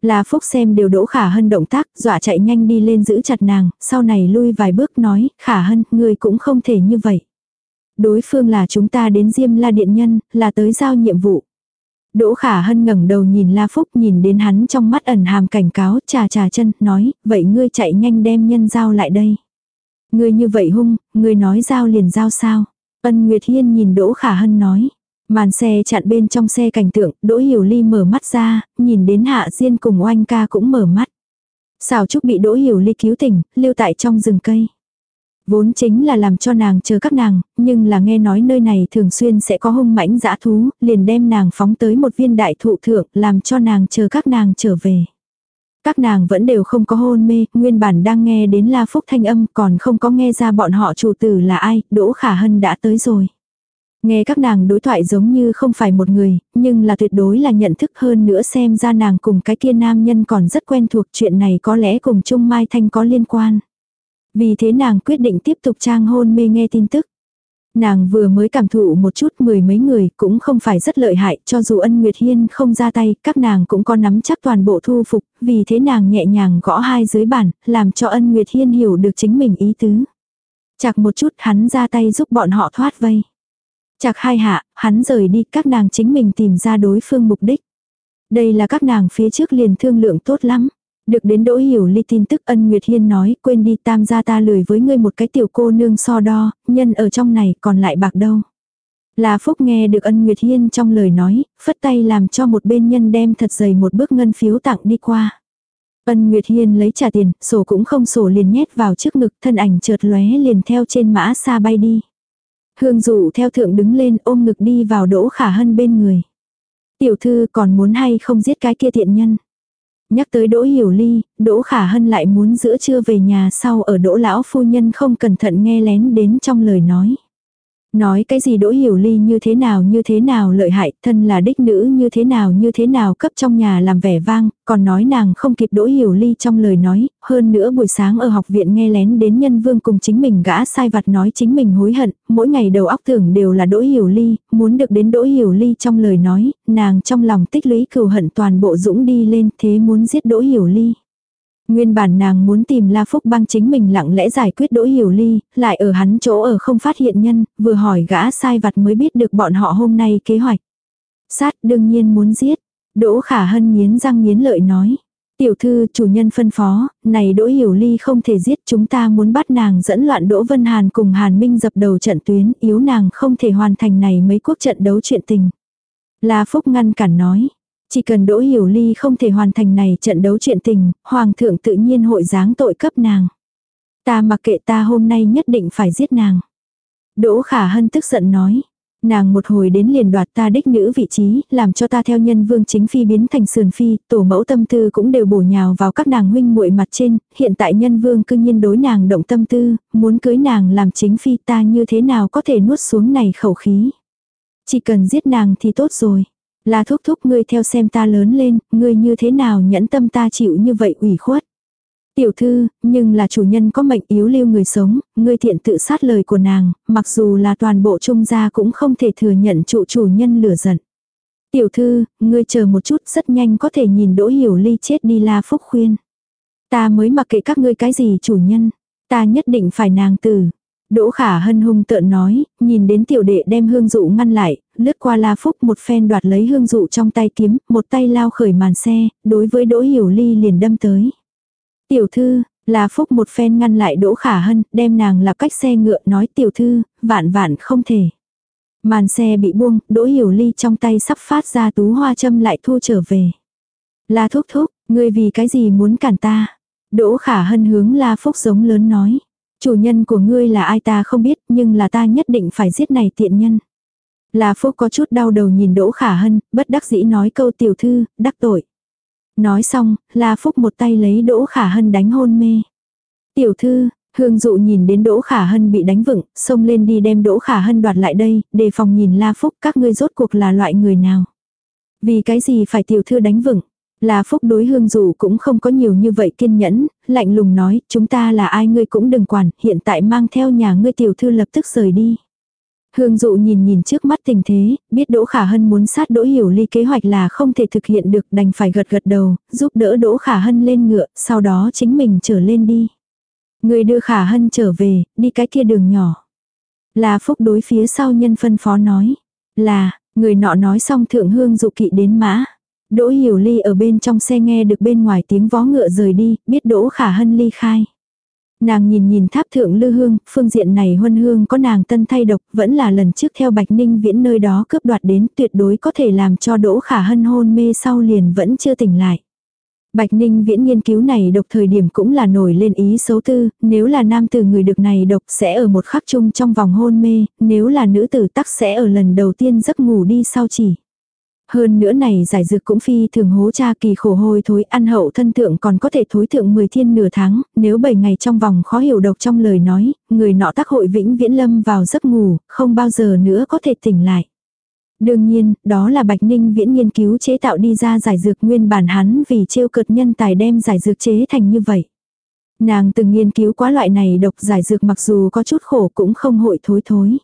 A: Là Phúc xem đều Đỗ Khả Hân động tác, dọa chạy nhanh đi lên giữ chặt nàng, sau này lui vài bước nói, Khả Hân, ngươi cũng không thể như vậy. Đối phương là chúng ta đến Diêm La Điện Nhân, là tới giao nhiệm vụ. Đỗ Khả Hân ngẩng đầu nhìn La Phúc nhìn đến hắn trong mắt ẩn hàm cảnh cáo, trà trà chân, nói, vậy ngươi chạy nhanh đem nhân giao lại đây. Ngươi như vậy hung, ngươi nói giao liền giao sao. Ân Nguyệt Hiên nhìn Đỗ Khả Hân nói. Màn xe chặn bên trong xe cảnh tượng, Đỗ Hiểu Ly mở mắt ra, nhìn đến Hạ Diên cùng oanh ca cũng mở mắt. Xào Trúc bị Đỗ Hiểu Ly cứu tỉnh, lưu tại trong rừng cây. Vốn chính là làm cho nàng chờ các nàng, nhưng là nghe nói nơi này thường xuyên sẽ có hung mãnh dã thú, liền đem nàng phóng tới một viên đại thụ thượng, làm cho nàng chờ các nàng trở về. Các nàng vẫn đều không có hôn mê, nguyên bản đang nghe đến La Phúc thanh âm còn không có nghe ra bọn họ chủ tử là ai, Đỗ Khả Hân đã tới rồi. Nghe các nàng đối thoại giống như không phải một người, nhưng là tuyệt đối là nhận thức hơn nữa xem ra nàng cùng cái kia nam nhân còn rất quen thuộc chuyện này có lẽ cùng Trung Mai Thanh có liên quan. Vì thế nàng quyết định tiếp tục trang hôn mê nghe tin tức. Nàng vừa mới cảm thụ một chút mười mấy người cũng không phải rất lợi hại cho dù ân Nguyệt Hiên không ra tay, các nàng cũng có nắm chắc toàn bộ thu phục, vì thế nàng nhẹ nhàng gõ hai dưới bản, làm cho ân Nguyệt Hiên hiểu được chính mình ý tứ. Chặt một chút hắn ra tay giúp bọn họ thoát vây. Chặt hai hạ, hắn rời đi các nàng chính mình tìm ra đối phương mục đích. Đây là các nàng phía trước liền thương lượng tốt lắm. Được đến Đỗ Hiểu Ly tin tức ân Nguyệt Hiên nói, quên đi tam gia ta lười với ngươi một cái tiểu cô nương so đo, nhân ở trong này còn lại bạc đâu. Là Phúc nghe được ân Nguyệt Hiên trong lời nói, phất tay làm cho một bên nhân đem thật dày một bước ngân phiếu tặng đi qua. Ân Nguyệt Hiên lấy trả tiền, sổ cũng không sổ liền nhét vào trước ngực, thân ảnh chợt lóe liền theo trên mã xa bay đi. Hương dụ theo thượng đứng lên ôm ngực đi vào đỗ khả hân bên người. Tiểu thư còn muốn hay không giết cái kia thiện nhân. Nhắc tới Đỗ Hiểu Ly, Đỗ Khả Hân lại muốn giữa trưa về nhà sau ở Đỗ Lão Phu Nhân không cẩn thận nghe lén đến trong lời nói. Nói cái gì đỗ hiểu ly như thế nào như thế nào lợi hại, thân là đích nữ như thế nào như thế nào cấp trong nhà làm vẻ vang, còn nói nàng không kịp đỗ hiểu ly trong lời nói, hơn nữa buổi sáng ở học viện nghe lén đến nhân vương cùng chính mình gã sai vặt nói chính mình hối hận, mỗi ngày đầu óc tưởng đều là đỗ hiểu ly, muốn được đến đỗ hiểu ly trong lời nói, nàng trong lòng tích lũy cừu hận toàn bộ dũng đi lên thế muốn giết đỗ hiểu ly. Nguyên bản nàng muốn tìm La Phúc băng chính mình lặng lẽ giải quyết đỗ hiểu ly, lại ở hắn chỗ ở không phát hiện nhân, vừa hỏi gã sai vặt mới biết được bọn họ hôm nay kế hoạch. Sát đương nhiên muốn giết. Đỗ khả hân nghiến răng nghiến lợi nói. Tiểu thư chủ nhân phân phó, này đỗ hiểu ly không thể giết chúng ta muốn bắt nàng dẫn loạn đỗ Vân Hàn cùng Hàn Minh dập đầu trận tuyến yếu nàng không thể hoàn thành này mấy quốc trận đấu chuyện tình. La Phúc ngăn cản nói, chỉ cần Đỗ Hiểu Ly không thể hoàn thành này trận đấu chuyện tình, Hoàng thượng tự nhiên hội giáng tội cấp nàng. Ta mặc kệ ta hôm nay nhất định phải giết nàng. Đỗ Khả Hân tức giận nói. Nàng một hồi đến liền đoạt ta đích nữ vị trí, làm cho ta theo nhân vương chính phi biến thành sườn phi, tổ mẫu tâm tư cũng đều bổ nhào vào các nàng huynh muội mặt trên, hiện tại nhân vương cư nhiên đối nàng động tâm tư, muốn cưới nàng làm chính phi ta như thế nào có thể nuốt xuống này khẩu khí. Chỉ cần giết nàng thì tốt rồi. Là thúc thúc ngươi theo xem ta lớn lên, ngươi như thế nào nhẫn tâm ta chịu như vậy ủy khuất. Tiểu thư, nhưng là chủ nhân có mệnh yếu lưu người sống, ngươi thiện tự sát lời của nàng, mặc dù là toàn bộ trung gia cũng không thể thừa nhận trụ chủ nhân lửa giận. Tiểu thư, ngươi chờ một chút rất nhanh có thể nhìn đỗ hiểu ly chết đi la phúc khuyên. Ta mới mặc kệ các ngươi cái gì chủ nhân, ta nhất định phải nàng tử. Đỗ khả hân hung tợn nói, nhìn đến tiểu đệ đem hương dụ ngăn lại, lướt qua la phúc một phen đoạt lấy hương dụ trong tay kiếm, một tay lao khởi màn xe, đối với đỗ hiểu ly liền đâm tới. Tiểu thư, la phúc một phen ngăn lại đỗ khả hân, đem nàng lập cách xe ngựa nói tiểu thư, vạn vạn không thể. Màn xe bị buông, Đỗ Hiểu Ly trong tay sắp phát ra tú hoa châm lại thu trở về. La thúc thúc, ngươi vì cái gì muốn cản ta? Đỗ khả hân hướng La Phúc giống lớn nói. Chủ nhân của ngươi là ai ta không biết nhưng là ta nhất định phải giết này tiện nhân. là Phúc có chút đau đầu nhìn Đỗ khả hân, bất đắc dĩ nói câu tiểu thư, đắc tội. Nói xong, La Phúc một tay lấy Đỗ khả hân đánh hôn mê. Tiểu thư, Hương dụ nhìn đến Đỗ Khả Hân bị đánh vựng, xông lên đi đem Đỗ Khả Hân đoạt lại đây, đề phòng nhìn La Phúc các ngươi rốt cuộc là loại người nào. Vì cái gì phải tiểu thư đánh vựng. La Phúc đối hương dụ cũng không có nhiều như vậy kiên nhẫn, lạnh lùng nói, chúng ta là ai ngươi cũng đừng quản, hiện tại mang theo nhà ngươi tiểu thư lập tức rời đi. Hương dụ nhìn nhìn trước mắt tình thế, biết Đỗ Khả Hân muốn sát Đỗ Hiểu Ly kế hoạch là không thể thực hiện được đành phải gật gật đầu, giúp đỡ Đỗ Khả Hân lên ngựa, sau đó chính mình trở lên đi. Người đưa Khả Hân trở về, đi cái kia đường nhỏ. Là phúc đối phía sau nhân phân phó nói. Là, người nọ nói xong thượng hương dụ kỵ đến mã. Đỗ Hiểu Ly ở bên trong xe nghe được bên ngoài tiếng vó ngựa rời đi, biết Đỗ Khả Hân ly khai. Nàng nhìn nhìn tháp thượng lư hương, phương diện này huân hương có nàng tân thay độc, vẫn là lần trước theo Bạch Ninh viễn nơi đó cướp đoạt đến tuyệt đối có thể làm cho Đỗ Khả Hân hôn mê sau liền vẫn chưa tỉnh lại. Bạch Ninh viễn nghiên cứu này độc thời điểm cũng là nổi lên ý xấu tư, nếu là nam tử người được này độc sẽ ở một khắc chung trong vòng hôn mê, nếu là nữ tử tắc sẽ ở lần đầu tiên giấc ngủ đi sau chỉ. Hơn nữa này giải dược cũng phi thường hố cha kỳ khổ hôi thối ăn hậu thân thượng còn có thể thối thượng 10 thiên nửa tháng, nếu 7 ngày trong vòng khó hiểu độc trong lời nói, người nọ tác hội vĩnh viễn lâm vào giấc ngủ, không bao giờ nữa có thể tỉnh lại. Đương nhiên, đó là Bạch Ninh viễn nghiên cứu chế tạo đi ra giải dược nguyên bản hắn vì trêu cợt nhân tài đem giải dược chế thành như vậy. Nàng từng nghiên cứu quá loại này độc giải dược mặc dù có chút khổ cũng không hội thối thối.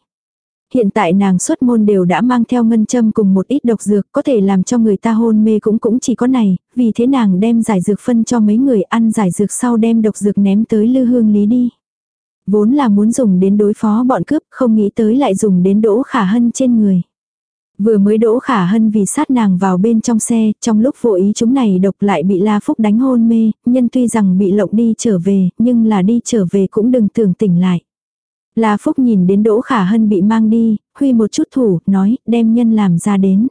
A: Hiện tại nàng xuất môn đều đã mang theo ngân châm cùng một ít độc dược có thể làm cho người ta hôn mê cũng cũng chỉ có này, vì thế nàng đem giải dược phân cho mấy người ăn giải dược sau đem độc dược ném tới lư hương lý đi. Vốn là muốn dùng đến đối phó bọn cướp không nghĩ tới lại dùng đến đỗ khả hân trên người. Vừa mới đỗ khả hân vì sát nàng vào bên trong xe, trong lúc vô ý chúng này độc lại bị La Phúc đánh hôn mê, nhân tuy rằng bị lộng đi trở về, nhưng là đi trở về cũng đừng tưởng tỉnh lại. La Phúc nhìn đến đỗ khả hân bị mang đi, huy một chút thủ, nói, đem nhân làm ra đến.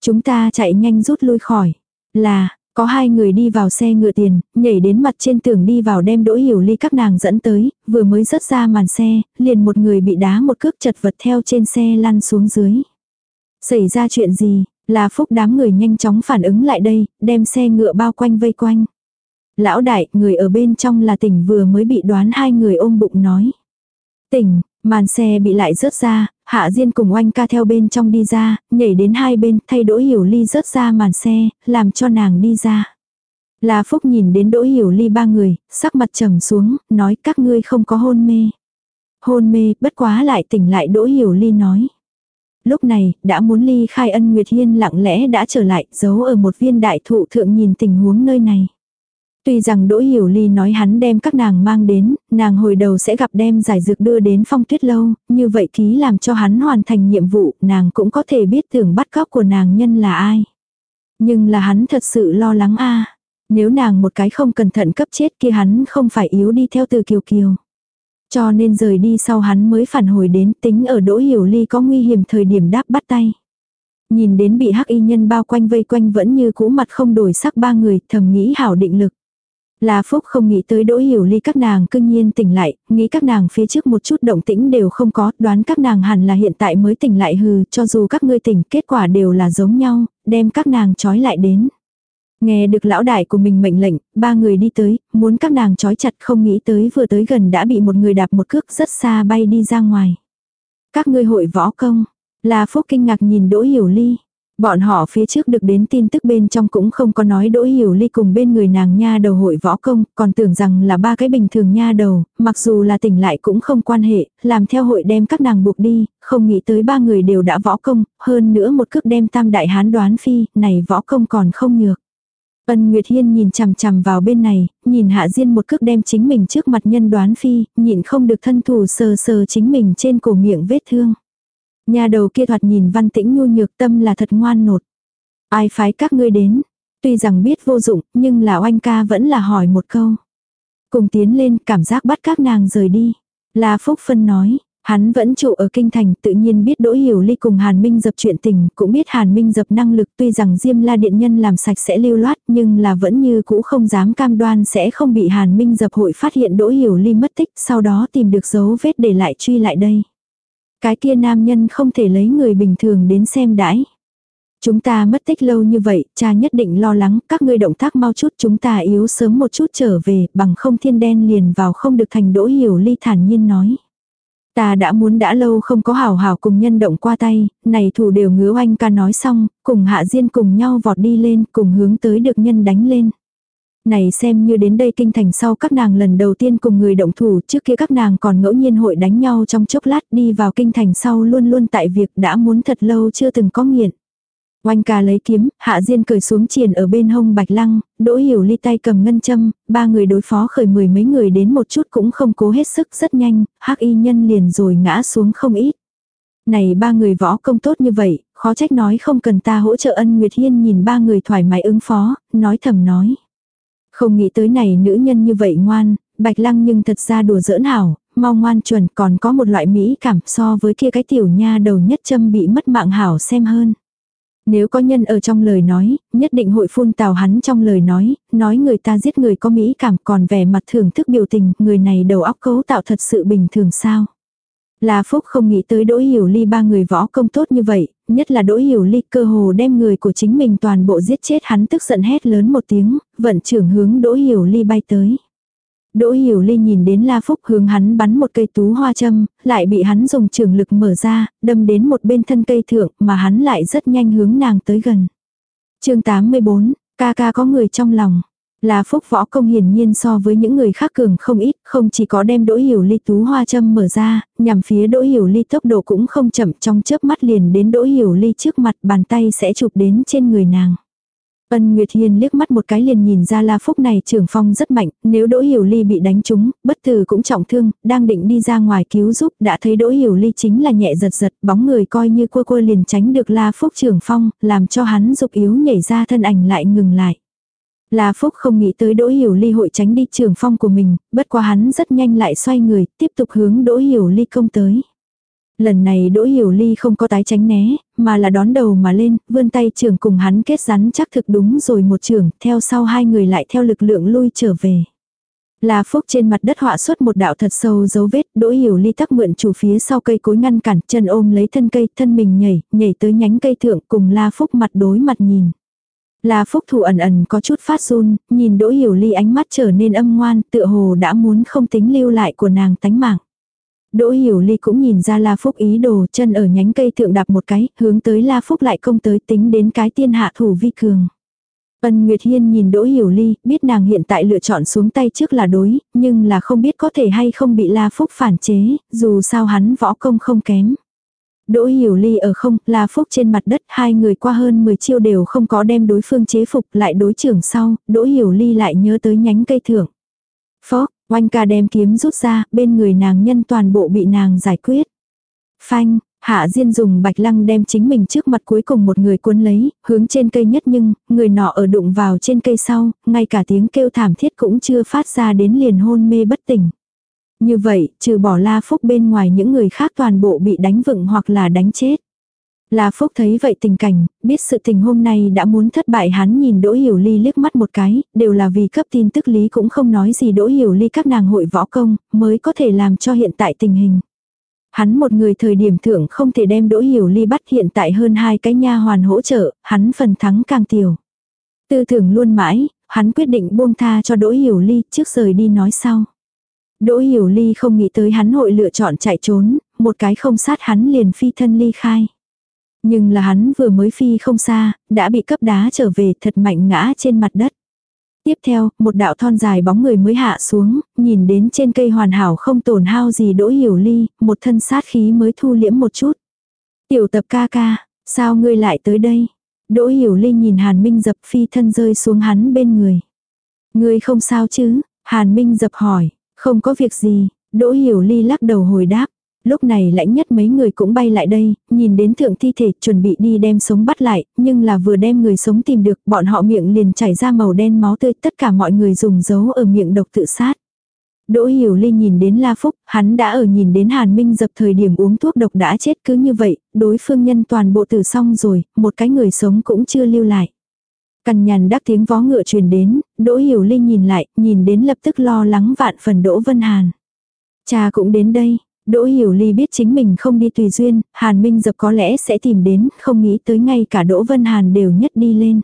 A: Chúng ta chạy nhanh rút lui khỏi. Là, có hai người đi vào xe ngựa tiền, nhảy đến mặt trên tường đi vào đem đỗ hiểu ly các nàng dẫn tới, vừa mới rớt ra màn xe, liền một người bị đá một cước chật vật theo trên xe lăn xuống dưới. Xảy ra chuyện gì, là phúc đám người nhanh chóng phản ứng lại đây, đem xe ngựa bao quanh vây quanh. Lão đại, người ở bên trong là tỉnh vừa mới bị đoán hai người ôm bụng nói. Tỉnh, màn xe bị lại rớt ra, hạ diên cùng oanh ca theo bên trong đi ra, nhảy đến hai bên, thay đỗ hiểu ly rớt ra màn xe, làm cho nàng đi ra. Là Phúc nhìn đến Đỗ Hiểu Ly ba người, sắc mặt trầm xuống, nói các ngươi không có hôn mê. Hôn mê, bất quá lại tỉnh lại Đỗ Hiểu Ly nói. Lúc này, đã muốn ly khai ân Nguyệt Hiên lặng lẽ đã trở lại, giấu ở một viên đại thụ thượng nhìn tình huống nơi này. Tuy rằng Đỗ Hiểu Ly nói hắn đem các nàng mang đến, nàng hồi đầu sẽ gặp đem giải dược đưa đến phong tuyết lâu, như vậy ký làm cho hắn hoàn thành nhiệm vụ, nàng cũng có thể biết tưởng bắt cóc của nàng nhân là ai. Nhưng là hắn thật sự lo lắng a Nếu nàng một cái không cẩn thận cấp chết kia hắn không phải yếu đi theo từ kiều kiều. Cho nên rời đi sau hắn mới phản hồi đến tính ở Đỗ Hiểu Ly có nguy hiểm thời điểm đáp bắt tay. Nhìn đến bị hắc y nhân bao quanh vây quanh vẫn như cũ mặt không đổi sắc ba người thầm nghĩ hảo định lực. Là Phúc không nghĩ tới Đỗ Hiểu Ly các nàng cưng nhiên tỉnh lại, nghĩ các nàng phía trước một chút động tĩnh đều không có, đoán các nàng hẳn là hiện tại mới tỉnh lại hừ, cho dù các ngươi tỉnh, kết quả đều là giống nhau, đem các nàng trói lại đến. Nghe được lão đại của mình mệnh lệnh, ba người đi tới, muốn các nàng trói chặt không nghĩ tới vừa tới gần đã bị một người đạp một cước rất xa bay đi ra ngoài. Các ngươi hội võ công, là Phúc kinh ngạc nhìn Đỗ Hiểu Ly. Bọn họ phía trước được đến tin tức bên trong cũng không có nói Đỗ Hiểu Ly cùng bên người nàng nha đầu hội võ công, còn tưởng rằng là ba cái bình thường nha đầu, mặc dù là tỉnh lại cũng không quan hệ, làm theo hội đem các nàng buộc đi, không nghĩ tới ba người đều đã võ công, hơn nữa một cước đem tam đại hán đoán phi, này võ công còn không nhược. Ân Nguyệt Hiên nhìn chằm chằm vào bên này, nhìn Hạ Diên một cước đem chính mình trước mặt nhân đoán phi, nhịn không được thân thủ sờ sờ chính mình trên cổ miệng vết thương. Nhà đầu kia thoạt nhìn văn tĩnh nhu nhược tâm là thật ngoan nột. Ai phái các ngươi đến? Tuy rằng biết vô dụng, nhưng là oanh ca vẫn là hỏi một câu. Cùng tiến lên cảm giác bắt các nàng rời đi. la Phúc Phân nói, Hắn vẫn trụ ở kinh thành, tự nhiên biết Đỗ Hiểu Ly cùng Hàn Minh dập chuyện tình, cũng biết Hàn Minh dập năng lực tuy rằng Diêm La Điện Nhân làm sạch sẽ lưu loát nhưng là vẫn như cũ không dám cam đoan sẽ không bị Hàn Minh dập hội phát hiện Đỗ Hiểu Ly mất tích, sau đó tìm được dấu vết để lại truy lại đây. Cái kia nam nhân không thể lấy người bình thường đến xem đãi. Chúng ta mất tích lâu như vậy, cha nhất định lo lắng, các ngươi động tác mau chút chúng ta yếu sớm một chút trở về, bằng không thiên đen liền vào không được thành Đỗ Hiểu Ly thản nhiên nói. Ta đã muốn đã lâu không có hảo hảo cùng nhân động qua tay, này thủ đều ngứa oanh ca nói xong, cùng hạ diên cùng nhau vọt đi lên, cùng hướng tới được nhân đánh lên. Này xem như đến đây kinh thành sau các nàng lần đầu tiên cùng người động thủ, trước kia các nàng còn ngẫu nhiên hội đánh nhau trong chốc lát đi vào kinh thành sau luôn luôn tại việc đã muốn thật lâu chưa từng có nghiện. Oanh ca lấy kiếm, hạ diên cởi xuống triền ở bên hông bạch lăng, đỗ hiểu ly tay cầm ngân châm, ba người đối phó khởi mười mấy người đến một chút cũng không cố hết sức rất nhanh, hắc y nhân liền rồi ngã xuống không ít. Này ba người võ công tốt như vậy, khó trách nói không cần ta hỗ trợ ân Nguyệt Hiên nhìn ba người thoải mái ứng phó, nói thầm nói. Không nghĩ tới này nữ nhân như vậy ngoan, bạch lăng nhưng thật ra đùa giỡn hảo, mau ngoan chuẩn còn có một loại mỹ cảm so với kia cái tiểu nha đầu nhất châm bị mất mạng hảo xem hơn. Nếu có nhân ở trong lời nói, nhất định hội phun tào hắn trong lời nói, nói người ta giết người có mỹ cảm còn vẻ mặt thưởng thức biểu tình, người này đầu óc cấu tạo thật sự bình thường sao. Là Phúc không nghĩ tới Đỗ Hiểu Ly ba người võ công tốt như vậy, nhất là Đỗ Hiểu Ly cơ hồ đem người của chính mình toàn bộ giết chết hắn tức giận hét lớn một tiếng, vận trưởng hướng Đỗ Hiểu Ly bay tới. Đỗ Hiểu Ly nhìn đến La Phúc hướng hắn bắn một cây tú hoa châm, lại bị hắn dùng trường lực mở ra, đâm đến một bên thân cây thượng mà hắn lại rất nhanh hướng nàng tới gần. chương 84, ca ca có người trong lòng. La Phúc võ công hiển nhiên so với những người khác cường không ít, không chỉ có đem Đỗ Hiểu Ly tú hoa châm mở ra, nhằm phía Đỗ Hiểu Ly tốc độ cũng không chậm trong chớp mắt liền đến Đỗ Hiểu Ly trước mặt bàn tay sẽ chụp đến trên người nàng. Ân Nguyệt Hiên liếc mắt một cái liền nhìn ra La Phúc này trưởng phong rất mạnh, nếu Đỗ Hiểu Ly bị đánh trúng, bất tử cũng trọng thương, đang định đi ra ngoài cứu giúp, đã thấy Đỗ Hiểu Ly chính là nhẹ giật giật, bóng người coi như cua cua liền tránh được La Phúc trưởng phong, làm cho hắn dục yếu nhảy ra thân ảnh lại ngừng lại. La Phúc không nghĩ tới Đỗ Hiểu Ly hội tránh đi trường phong của mình, bất quá hắn rất nhanh lại xoay người, tiếp tục hướng Đỗ Hiểu Ly công tới. Lần này Đỗ Hiểu Ly không có tái tránh né, mà là đón đầu mà lên, vươn tay trường cùng hắn kết rắn chắc thực đúng rồi một trường, theo sau hai người lại theo lực lượng lui trở về. La phúc trên mặt đất họa xuất một đạo thật sâu dấu vết, Đỗ Hiểu Ly tắc mượn chủ phía sau cây cối ngăn cản, chân ôm lấy thân cây, thân mình nhảy, nhảy tới nhánh cây thượng cùng La Phúc mặt đối mặt nhìn. La Phúc thủ ẩn ẩn có chút phát run, nhìn Đỗ Hiểu Ly ánh mắt trở nên âm ngoan, tựa hồ đã muốn không tính lưu lại của nàng tánh mạng. Đỗ Hiểu Ly cũng nhìn ra La Phúc ý đồ chân ở nhánh cây thượng đạp một cái, hướng tới La Phúc lại công tới tính đến cái tiên hạ thủ vi cường. Ân Nguyệt Hiên nhìn Đỗ Hiểu Ly, biết nàng hiện tại lựa chọn xuống tay trước là đối, nhưng là không biết có thể hay không bị La Phúc phản chế, dù sao hắn võ công không kém. Đỗ Hiểu Ly ở không, La Phúc trên mặt đất, hai người qua hơn 10 chiêu đều không có đem đối phương chế phục, lại đối trưởng sau, Đỗ Hiểu Ly lại nhớ tới nhánh cây thượng. Phó, oanh ca đem kiếm rút ra, bên người nàng nhân toàn bộ bị nàng giải quyết. Phanh, Hạ Diên dùng bạch lăng đem chính mình trước mặt cuối cùng một người cuốn lấy, hướng trên cây nhất nhưng, người nọ ở đụng vào trên cây sau, ngay cả tiếng kêu thảm thiết cũng chưa phát ra đến liền hôn mê bất tỉnh. Như vậy, trừ bỏ La Phúc bên ngoài những người khác toàn bộ bị đánh vựng hoặc là đánh chết. La Phúc thấy vậy tình cảnh, biết sự tình hôm nay đã muốn thất bại hắn nhìn Đỗ Hiểu Ly liếc mắt một cái, đều là vì cấp tin tức lý cũng không nói gì Đỗ Hiểu Ly các nàng hội võ công, mới có thể làm cho hiện tại tình hình. Hắn một người thời điểm thưởng không thể đem Đỗ Hiểu Ly bắt hiện tại hơn hai cái nha hoàn hỗ trợ, hắn phần thắng càng tiểu. Tư tưởng luôn mãi, hắn quyết định buông tha cho Đỗ Hiểu Ly trước rời đi nói sau. Đỗ Hiểu Ly không nghĩ tới hắn hội lựa chọn chạy trốn, một cái không sát hắn liền phi thân ly khai. Nhưng là hắn vừa mới phi không xa, đã bị cấp đá trở về thật mạnh ngã trên mặt đất. Tiếp theo, một đạo thon dài bóng người mới hạ xuống, nhìn đến trên cây hoàn hảo không tổn hao gì đỗ hiểu ly, một thân sát khí mới thu liễm một chút. Tiểu tập ca ca, sao ngươi lại tới đây? Đỗ hiểu ly nhìn Hàn Minh dập phi thân rơi xuống hắn bên người. Ngươi không sao chứ? Hàn Minh dập hỏi, không có việc gì, Đỗ hiểu ly lắc đầu hồi đáp. Lúc này lãnh nhất mấy người cũng bay lại đây, nhìn đến thượng thi thể chuẩn bị đi đem sống bắt lại, nhưng là vừa đem người sống tìm được, bọn họ miệng liền chảy ra màu đen máu tươi, tất cả mọi người dùng dấu ở miệng độc tự sát. Đỗ Hiểu Ly nhìn đến La Phúc, hắn đã ở nhìn đến Hàn Minh dập thời điểm uống thuốc độc đã chết cứ như vậy, đối phương nhân toàn bộ tử xong rồi, một cái người sống cũng chưa lưu lại. Cằn nhằn đắc tiếng vó ngựa truyền đến, Đỗ Hiểu Ly nhìn lại, nhìn đến lập tức lo lắng vạn phần Đỗ Vân Hàn. Cha cũng đến đây, Đỗ Hiểu Ly biết chính mình không đi tùy duyên, Hàn Minh dập có lẽ sẽ tìm đến, không nghĩ tới ngay cả Đỗ Vân Hàn đều nhất đi lên.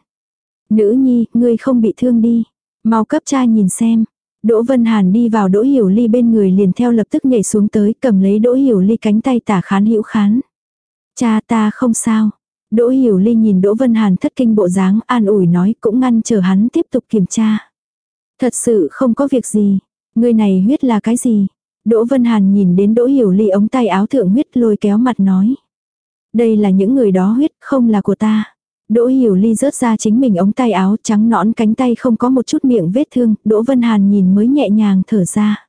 A: Nữ nhi, ngươi không bị thương đi. Mau cấp cha nhìn xem. Đỗ Vân Hàn đi vào Đỗ Hiểu Ly bên người liền theo lập tức nhảy xuống tới cầm lấy Đỗ Hiểu Ly cánh tay tả khán hữu khán. Cha ta không sao. Đỗ Hiểu Ly nhìn Đỗ Vân Hàn thất kinh bộ dáng an ủi nói cũng ngăn chờ hắn tiếp tục kiểm tra. Thật sự không có việc gì. Người này huyết là cái gì? Đỗ Vân Hàn nhìn đến Đỗ Hiểu Ly ống tay áo thượng huyết lôi kéo mặt nói. Đây là những người đó huyết không là của ta. Đỗ Hiểu Ly rớt ra chính mình ống tay áo trắng nõn cánh tay không có một chút miệng vết thương, Đỗ Vân Hàn nhìn mới nhẹ nhàng thở ra.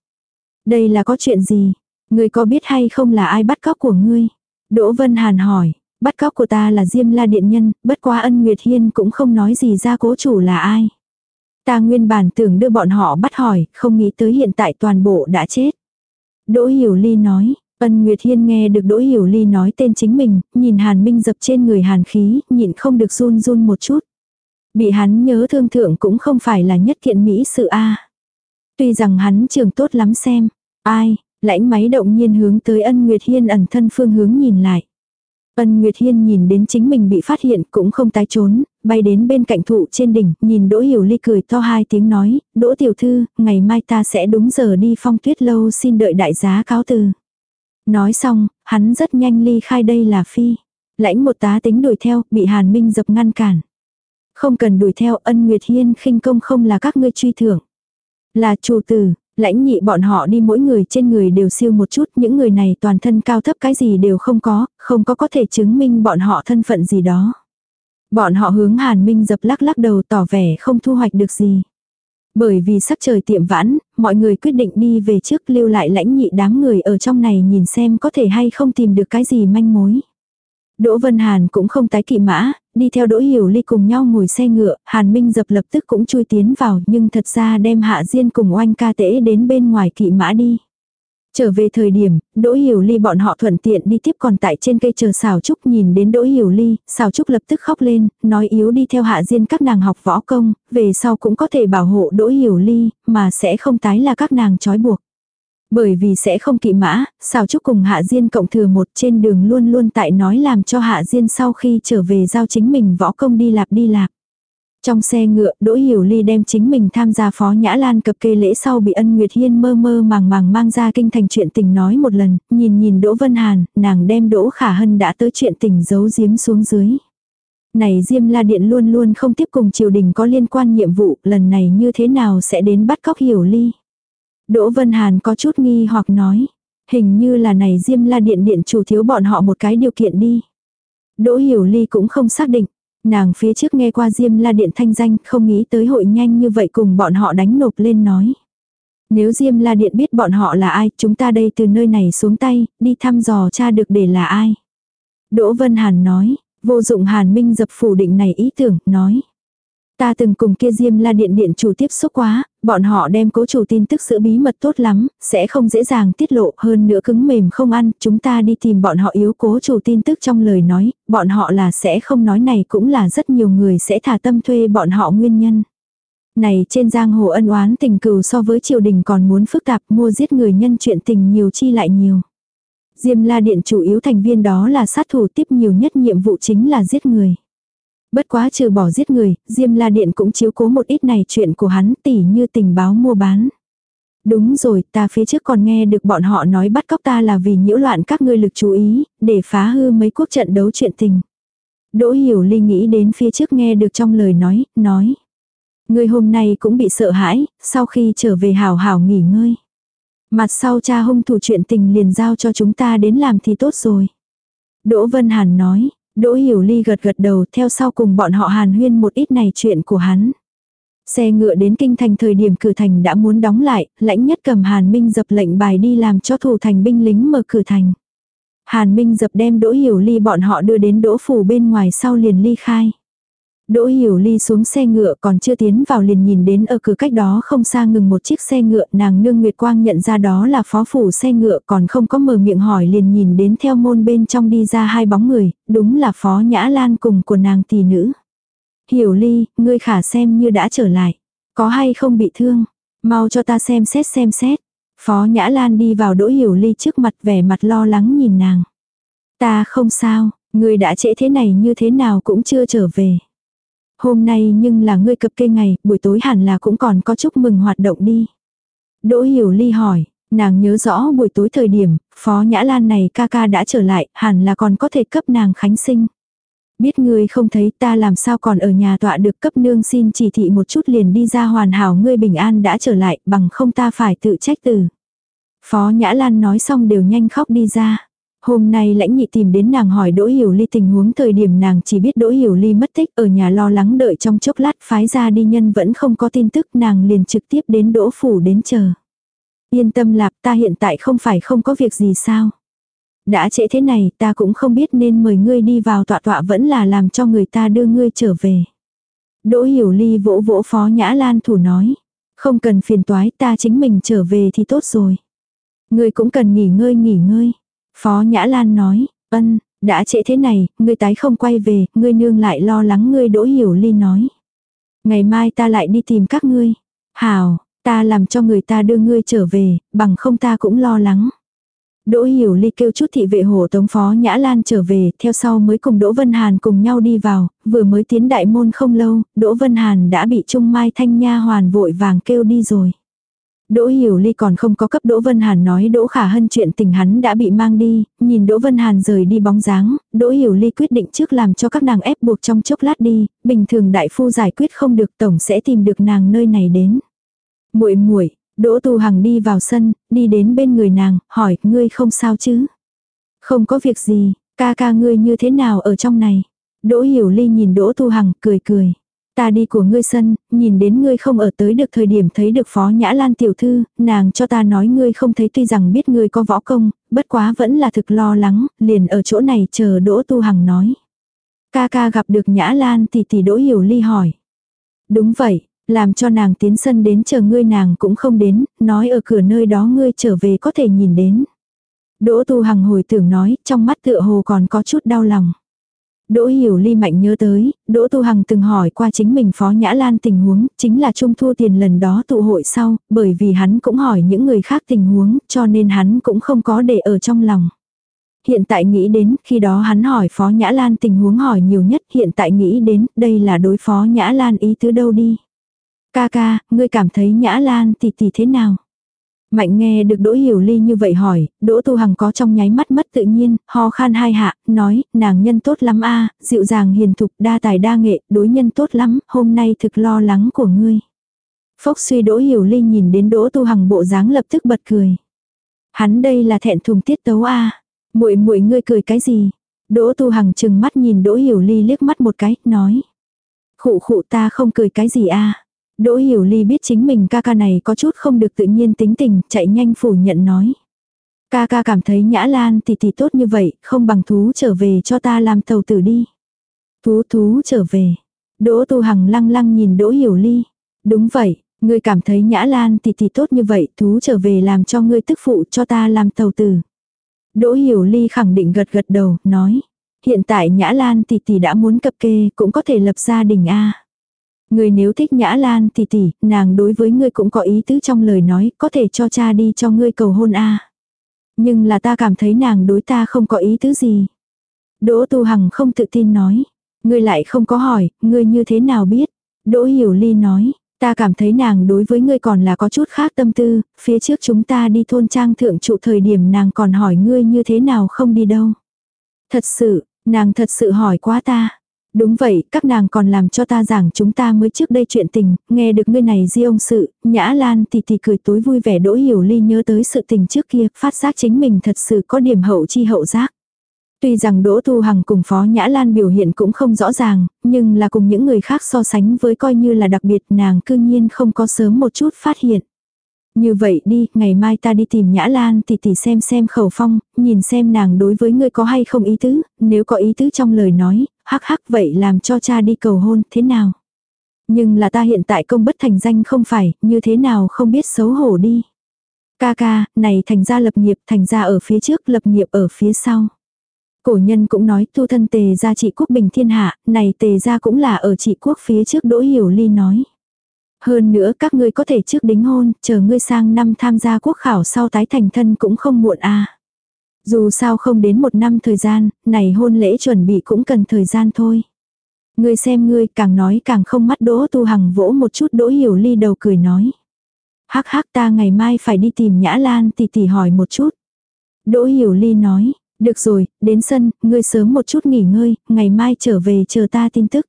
A: Đây là có chuyện gì? Ngươi có biết hay không là ai bắt cóc của ngươi? Đỗ Vân Hàn hỏi, bắt cóc của ta là Diêm La Điện Nhân, bất quá ân Nguyệt Hiên cũng không nói gì ra cố chủ là ai. Ta nguyên bản tưởng đưa bọn họ bắt hỏi, không nghĩ tới hiện tại toàn bộ đã chết. Đỗ Hiểu Ly nói, Ân Nguyệt Hiên nghe được Đỗ Hiểu Ly nói tên chính mình, nhìn Hàn Minh dập trên người Hàn khí, nhịn không được run run một chút. Bị hắn nhớ thương thượng cũng không phải là nhất thiện mỹ sự a. Tuy rằng hắn trường tốt lắm xem, ai, lãnh máy động nhiên hướng tới ân Nguyệt Hiên ẩn thân phương hướng nhìn lại. Ân Nguyệt Hiên nhìn đến chính mình bị phát hiện cũng không tái trốn, bay đến bên cạnh thụ trên đỉnh, nhìn Đỗ Hiểu Ly cười to hai tiếng nói, Đỗ Tiểu Thư, ngày mai ta sẽ đúng giờ đi phong tuyết lâu xin đợi đại giá cáo từ. Nói xong, hắn rất nhanh ly khai đây là phi. Lãnh một tá tính đuổi theo, bị Hàn Minh dập ngăn cản. Không cần đuổi theo ân Nguyệt Hiên khinh công không là các ngươi truy thưởng. Là chủ tử, lãnh nhị bọn họ đi mỗi người trên người đều siêu một chút, những người này toàn thân cao thấp cái gì đều không có, không có có thể chứng minh bọn họ thân phận gì đó. Bọn họ hướng Hàn Minh dập lắc lắc đầu tỏ vẻ không thu hoạch được gì. Bởi vì sắc trời tiệm vãn, mọi người quyết định đi về trước lưu lại lãnh nhị đám người ở trong này nhìn xem có thể hay không tìm được cái gì manh mối. Đỗ Vân Hàn cũng không tái kỵ mã, đi theo Đỗ Hiểu Ly cùng nhau ngồi xe ngựa, Hàn Minh dập lập tức cũng chui tiến vào nhưng thật ra đem Hạ Diên cùng oanh ca tễ đến bên ngoài kỵ mã đi. Trở về thời điểm, Đỗ Hiểu Ly bọn họ thuận tiện đi tiếp còn tại trên cây chờ Sào trúc nhìn đến Đỗ Hiểu Ly, Sào trúc lập tức khóc lên, nói yếu đi theo hạ diên các nàng học võ công, về sau cũng có thể bảo hộ Đỗ Hiểu Ly, mà sẽ không tái là các nàng trói buộc. Bởi vì sẽ không kỵ mã, xào trúc cùng hạ diên cộng thừa một trên đường luôn luôn tại nói làm cho hạ diên sau khi trở về giao chính mình võ công đi lạp đi lạp. Trong xe ngựa, Đỗ Hiểu Ly đem chính mình tham gia phó Nhã Lan cập kê lễ sau bị ân Nguyệt Hiên mơ mơ màng màng mang ra kinh thành chuyện tình nói một lần, nhìn nhìn Đỗ Vân Hàn, nàng đem Đỗ Khả Hân đã tới chuyện tình giấu giếm xuống dưới. Này Diêm La Điện luôn luôn không tiếp cùng triều đình có liên quan nhiệm vụ, lần này như thế nào sẽ đến bắt cóc Hiểu Ly. Đỗ Vân Hàn có chút nghi hoặc nói, hình như là này Diêm La Điện điện chủ thiếu bọn họ một cái điều kiện đi. Đỗ Hiểu Ly cũng không xác định. Nàng phía trước nghe qua Diêm La Điện thanh danh không nghĩ tới hội nhanh như vậy cùng bọn họ đánh nộp lên nói. Nếu Diêm La Điện biết bọn họ là ai, chúng ta đây từ nơi này xuống tay, đi thăm dò cha được để là ai. Đỗ Vân Hàn nói, vô dụng Hàn Minh dập phủ định này ý tưởng, nói. Ta từng cùng kia Diêm La Điện điện chủ tiếp xúc quá, bọn họ đem cố chủ tin tức giữ bí mật tốt lắm, sẽ không dễ dàng tiết lộ hơn nữa cứng mềm không ăn, chúng ta đi tìm bọn họ yếu cố chủ tin tức trong lời nói, bọn họ là sẽ không nói này cũng là rất nhiều người sẽ thả tâm thuê bọn họ nguyên nhân. Này trên giang hồ ân oán tình cừu so với triều đình còn muốn phức tạp mua giết người nhân chuyện tình nhiều chi lại nhiều. Diêm la điện chủ yếu thành viên đó là sát thủ tiếp nhiều nhất nhiệm vụ chính là giết người. Bất quá trừ bỏ giết người, Diêm La Điện cũng chiếu cố một ít này chuyện của hắn tỉ như tình báo mua bán. Đúng rồi, ta phía trước còn nghe được bọn họ nói bắt cóc ta là vì nhiễu loạn các ngươi lực chú ý, để phá hư mấy quốc trận đấu chuyện tình. Đỗ Hiểu Ly nghĩ đến phía trước nghe được trong lời nói, nói. Ngươi hôm nay cũng bị sợ hãi, sau khi trở về hào hào nghỉ ngơi. Mặt sau cha hung thủ chuyện tình liền giao cho chúng ta đến làm thì tốt rồi. Đỗ Vân Hàn nói, Đỗ Hiểu Ly gật gật đầu theo sau cùng bọn họ hàn huyên một ít này chuyện của hắn. Xe ngựa đến kinh thành thời điểm cửa thành đã muốn đóng lại, lãnh nhất cầm Hàn Minh dập lệnh bài đi làm cho thủ thành binh lính mở cửa thành. Hàn Minh dập đem Đỗ Hiểu Ly bọn họ đưa đến Đỗ Phủ bên ngoài sau liền ly khai. Đỗ Hiểu Ly xuống xe ngựa còn chưa tiến vào liền nhìn đến ở cửa cách đó không xa ngừng một chiếc xe ngựa nàng nương Nguyệt Quang nhận ra đó là phó phủ xe ngựa còn không có mở miệng hỏi liền nhìn đến theo môn bên trong đi ra hai bóng người, đúng là phó Nhã Lan cùng của nàng tỷ nữ. Hiểu Ly, ngươi khả xem như đã trở lại. Có hay không bị thương? Mau cho ta xem xét xem xét. Phó Nhã Lan đi vào Đỗ Hiểu Ly trước mặt vẻ mặt lo lắng nhìn nàng. Ta không sao, ngươi đã trễ thế này như thế nào cũng chưa trở về. Hôm nay nhưng là ngươi cập kê ngày, buổi tối hẳn là cũng còn có chúc mừng hoạt động đi. Đỗ Hiểu Ly hỏi, nàng nhớ rõ buổi tối thời điểm, Phó Nhã Lan này ca ca đã trở lại, hẳn là còn có thể cấp nàng khánh sinh. Biết ngươi không thấy ta làm sao còn ở nhà tọa được cấp nương xin chỉ thị một chút liền đi ra hoàn hảo ngươi bình an đã trở lại bằng không ta phải tự trách từ. Phó Nhã Lan nói xong đều nhanh khóc đi ra. Hôm nay lãnh nhị tìm đến nàng hỏi Đỗ Hiểu Ly tình huống thời điểm nàng chỉ biết Đỗ Hiểu Ly mất tích, ở nhà lo lắng đợi trong chốc lát phái ra đi nhân vẫn không có tin tức, nàng liền trực tiếp đến Đỗ Phủ đến chờ. Yên tâm lạp, ta hiện tại không phải không có việc gì sao. Đã trễ thế này, ta cũng không biết nên mời ngươi đi vào tọa tọa vẫn là làm cho người ta đưa ngươi trở về. Đỗ Hiểu Ly vỗ vỗ Phó Nhã Lan thủ nói. Không cần phiền toái, ta chính mình trở về thì tốt rồi. Ngươi cũng cần nghỉ ngơi nghỉ ngơi. Phó Nhã Lan nói, ân, đã trễ thế này, ngươi tái không quay về, ngươi nương lại lo lắng ngươi Đỗ Hiểu Ly nói. Ngày mai ta lại đi tìm các ngươi. Hảo, ta làm cho người ta đưa ngươi trở về, bằng không ta cũng lo lắng. Đỗ Hiểu Ly kêu chút thị vệ hộ tống phó Nhã Lan trở về, theo sau mới cùng Đỗ Vân Hàn cùng nhau đi vào, vừa mới tiến đại môn không lâu, Đỗ Vân Hàn đã bị Trung Mai Thanh Nha hoàn vội vàng kêu đi rồi. Đỗ Hiểu Ly còn không có cấp Đỗ Vân Hàn nói Đỗ Khả Hân chuyện tình hắn đã bị mang đi, nhìn Đỗ Vân Hàn rời đi bóng dáng, Đỗ Hiểu Ly quyết định trước làm cho các nàng ép buộc trong chốc lát đi, bình thường đại phu giải quyết không được tổng sẽ tìm được nàng nơi này đến. Muội muội, Đỗ Tu Hằng đi vào sân, đi đến bên người nàng, hỏi, ngươi không sao chứ? Không có việc gì, ca ca ngươi như thế nào ở trong này? Đỗ Hiểu Ly nhìn Đỗ Tu Hằng, cười cười. Ta đi của ngươi sân, nhìn đến ngươi không ở tới được thời điểm thấy được phó nhã lan tiểu thư, nàng cho ta nói ngươi không thấy tuy rằng biết ngươi có võ công, bất quá vẫn là thực lo lắng, liền ở chỗ này chờ đỗ tu hằng nói. Ca ca gặp được nhã lan thì tỷ đỗ hiểu ly hỏi. Đúng vậy, làm cho nàng tiến sân đến chờ ngươi nàng cũng không đến, nói ở cửa nơi đó ngươi trở về có thể nhìn đến. Đỗ tu hằng hồi tưởng nói, trong mắt tựa hồ còn có chút đau lòng. Đỗ Hiểu Ly mạnh nhớ tới, Đỗ Tu Hằng từng hỏi qua chính mình Phó Nhã Lan tình huống, chính là trung thu tiền lần đó tụ hội sau, bởi vì hắn cũng hỏi những người khác tình huống, cho nên hắn cũng không có để ở trong lòng. Hiện tại nghĩ đến, khi đó hắn hỏi Phó Nhã Lan tình huống hỏi nhiều nhất, hiện tại nghĩ đến, đây là đối Phó Nhã Lan ý tứ đâu đi. Ca ca, ngươi cảm thấy Nhã Lan tỷ tỷ thế nào? Mạnh nghe được Đỗ Hiểu Ly như vậy hỏi, Đỗ Tu Hằng có trong nháy mắt mất tự nhiên, ho khan hai hạ, nói, nàng nhân tốt lắm a dịu dàng hiền thục, đa tài đa nghệ, đối nhân tốt lắm, hôm nay thực lo lắng của ngươi. Phốc suy Đỗ Hiểu Ly nhìn đến Đỗ Tu Hằng bộ dáng lập tức bật cười. Hắn đây là thẹn thùng tiết tấu a muội muội ngươi cười cái gì? Đỗ Tu Hằng chừng mắt nhìn Đỗ Hiểu Ly liếc mắt một cái, nói. Khụ khụ ta không cười cái gì a Đỗ Hiểu Ly biết chính mình ca ca này có chút không được tự nhiên tính tình, chạy nhanh phủ nhận nói. Ca ca cảm thấy Nhã Lan tỷ tỷ tốt như vậy, không bằng thú trở về cho ta làm tàu tử đi. Thú thú trở về. Đỗ Tu Hằng lăng lăng nhìn Đỗ Hiểu Ly. Đúng vậy, ngươi cảm thấy Nhã Lan tỷ tỷ tốt như vậy, thú trở về làm cho ngươi tức phụ cho ta làm tàu tử. Đỗ Hiểu Ly khẳng định gật gật đầu, nói. Hiện tại Nhã Lan tỷ tỷ đã muốn cập kê, cũng có thể lập gia đình a. Người nếu thích Nhã Lan tỷ tỷ, nàng đối với ngươi cũng có ý tứ trong lời nói, có thể cho cha đi cho ngươi cầu hôn a. Nhưng là ta cảm thấy nàng đối ta không có ý tứ gì. Đỗ Tu Hằng không tự tin nói. Ngươi lại không có hỏi, ngươi như thế nào biết? Đỗ Hiểu Ly nói. Ta cảm thấy nàng đối với ngươi còn là có chút khác tâm tư, phía trước chúng ta đi thôn trang thượng trụ thời điểm nàng còn hỏi ngươi như thế nào không đi đâu. Thật sự, nàng thật sự hỏi quá ta. Đúng vậy, các nàng còn làm cho ta giảng chúng ta mới trước đây chuyện tình, nghe được ngươi này di ông sự, nhã lan tì tì cười tối vui vẻ đỗ hiểu ly nhớ tới sự tình trước kia, phát giác chính mình thật sự có điểm hậu chi hậu giác. Tuy rằng Đỗ thu Hằng cùng Phó Nhã Lan biểu hiện cũng không rõ ràng, nhưng là cùng những người khác so sánh với coi như là đặc biệt nàng cư nhiên không có sớm một chút phát hiện. Như vậy đi, ngày mai ta đi tìm Nhã Lan thì tỷ xem xem khẩu phong, nhìn xem nàng đối với ngươi có hay không ý tứ, nếu có ý tứ trong lời nói, hắc hắc vậy làm cho cha đi cầu hôn, thế nào? Nhưng là ta hiện tại công bất thành danh không phải, như thế nào không biết xấu hổ đi. Ca ca, này thành ra lập nghiệp, thành ra ở phía trước, lập nghiệp ở phía sau. Cổ nhân cũng nói tu thân tề gia trị quốc bình thiên hạ, này tề gia cũng là ở trị quốc phía trước đỗ hiểu ly nói. Hơn nữa các ngươi có thể trước đính hôn, chờ ngươi sang năm tham gia quốc khảo sau tái thành thân cũng không muộn a dù sao không đến một năm thời gian, này hôn lễ chuẩn bị cũng cần thời gian thôi. Ngươi xem ngươi càng nói càng không mắt đỗ tu hằng vỗ một chút đỗ hiểu ly đầu cười nói. Hắc hắc ta ngày mai phải đi tìm Nhã Lan tỷ tỷ hỏi một chút. Đỗ hiểu ly nói, được rồi, đến sân, ngươi sớm một chút nghỉ ngơi, ngày mai trở về chờ ta tin tức.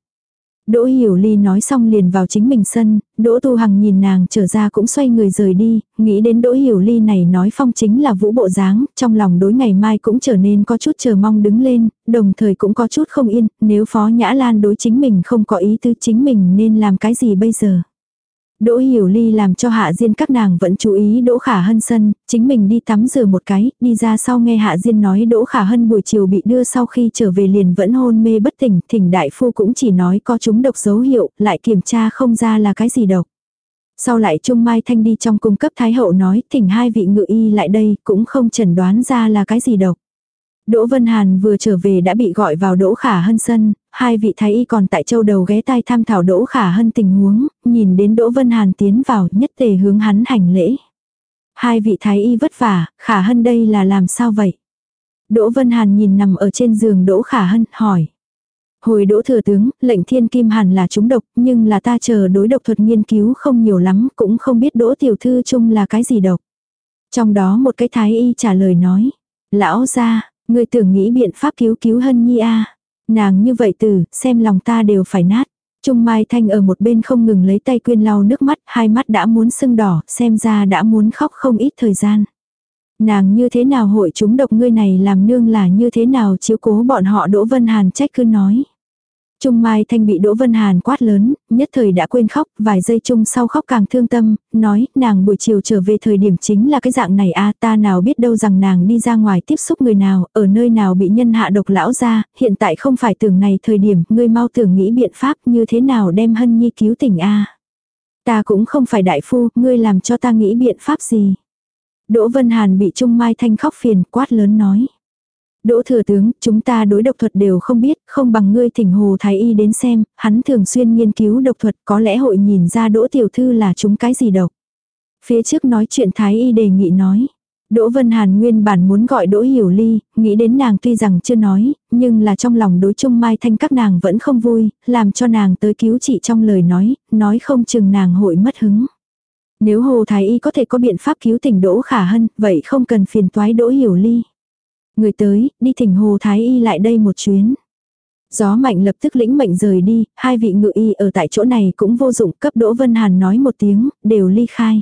A: Đỗ Hiểu Ly nói xong liền vào chính mình sân, Đỗ Tu Hằng nhìn nàng trở ra cũng xoay người rời đi, nghĩ đến Đỗ Hiểu Ly này nói phong chính là vũ bộ dáng, trong lòng đối ngày mai cũng trở nên có chút chờ mong đứng lên, đồng thời cũng có chút không yên, nếu Phó Nhã Lan đối chính mình không có ý tư chính mình nên làm cái gì bây giờ. Đỗ Hiểu Ly làm cho Hạ Diên các nàng vẫn chú ý Đỗ Khả Hân sân, chính mình đi tắm rửa một cái, đi ra sau nghe Hạ Diên nói Đỗ Khả Hân buổi chiều bị đưa sau khi trở về liền vẫn hôn mê bất tỉnh, thỉnh đại phu cũng chỉ nói có chúng độc dấu hiệu, lại kiểm tra không ra là cái gì độc. Sau lại Trung Mai Thanh đi trong cung cấp Thái Hậu nói thỉnh hai vị ngự y lại đây cũng không chẩn đoán ra là cái gì độc. Đỗ Vân Hàn vừa trở về đã bị gọi vào Đỗ Khả Hân sân, hai vị thái y còn tại châu đầu ghé tai tham thảo Đỗ Khả Hân tình huống, nhìn đến Đỗ Vân Hàn tiến vào nhất tề hướng hắn hành lễ. Hai vị thái y vất vả, Khả Hân đây là làm sao vậy? Đỗ Vân Hàn nhìn nằm ở trên giường Đỗ Khả Hân, hỏi. Hồi Đỗ Thừa Tướng, lệnh thiên kim hàn là trúng độc, nhưng là ta chờ đối độc thuật nghiên cứu không nhiều lắm, cũng không biết Đỗ Tiểu Thư chung là cái gì độc. Trong đó một cái thái y trả lời nói. Lão ra, Người tưởng nghĩ biện pháp cứu cứu hân nhi a Nàng như vậy từ, xem lòng ta đều phải nát. Trung Mai Thanh ở một bên không ngừng lấy tay quyên lau nước mắt, hai mắt đã muốn sưng đỏ, xem ra đã muốn khóc không ít thời gian. Nàng như thế nào hội chúng độc ngươi này làm nương là như thế nào chiếu cố bọn họ Đỗ Vân Hàn trách cứ nói. Trung Mai Thanh bị Đỗ Vân Hàn quát lớn, nhất thời đã quên khóc, vài giây chung sau khóc càng thương tâm, nói, nàng buổi chiều trở về thời điểm chính là cái dạng này a ta nào biết đâu rằng nàng đi ra ngoài tiếp xúc người nào, ở nơi nào bị nhân hạ độc lão ra, hiện tại không phải tưởng này thời điểm, ngươi mau tưởng nghĩ biện pháp như thế nào đem hân nhi cứu tỉnh a Ta cũng không phải đại phu, ngươi làm cho ta nghĩ biện pháp gì. Đỗ Vân Hàn bị Trung Mai Thanh khóc phiền, quát lớn nói. Đỗ thừa tướng, chúng ta đối độc thuật đều không biết, không bằng ngươi thỉnh hồ thái y đến xem, hắn thường xuyên nghiên cứu độc thuật có lẽ hội nhìn ra đỗ tiểu thư là chúng cái gì độc. Phía trước nói chuyện thái y đề nghị nói. Đỗ Vân Hàn nguyên bản muốn gọi Đỗ Hiểu Ly, nghĩ đến nàng tuy rằng chưa nói, nhưng là trong lòng đối chung Mai Thanh các nàng vẫn không vui, làm cho nàng tới cứu trị trong lời nói, nói không chừng nàng hội mất hứng. Nếu Hồ Thái Y có thể có biện pháp cứu tỉnh Đỗ Khả Hân, vậy không cần phiền toái Đỗ Hiểu Ly. Người tới, đi thỉnh Hồ Thái Y lại đây một chuyến. Gió mạnh lập tức lĩnh mệnh rời đi, hai vị ngự y ở tại chỗ này cũng vô dụng cấp Đỗ Vân Hàn nói một tiếng, đều ly khai.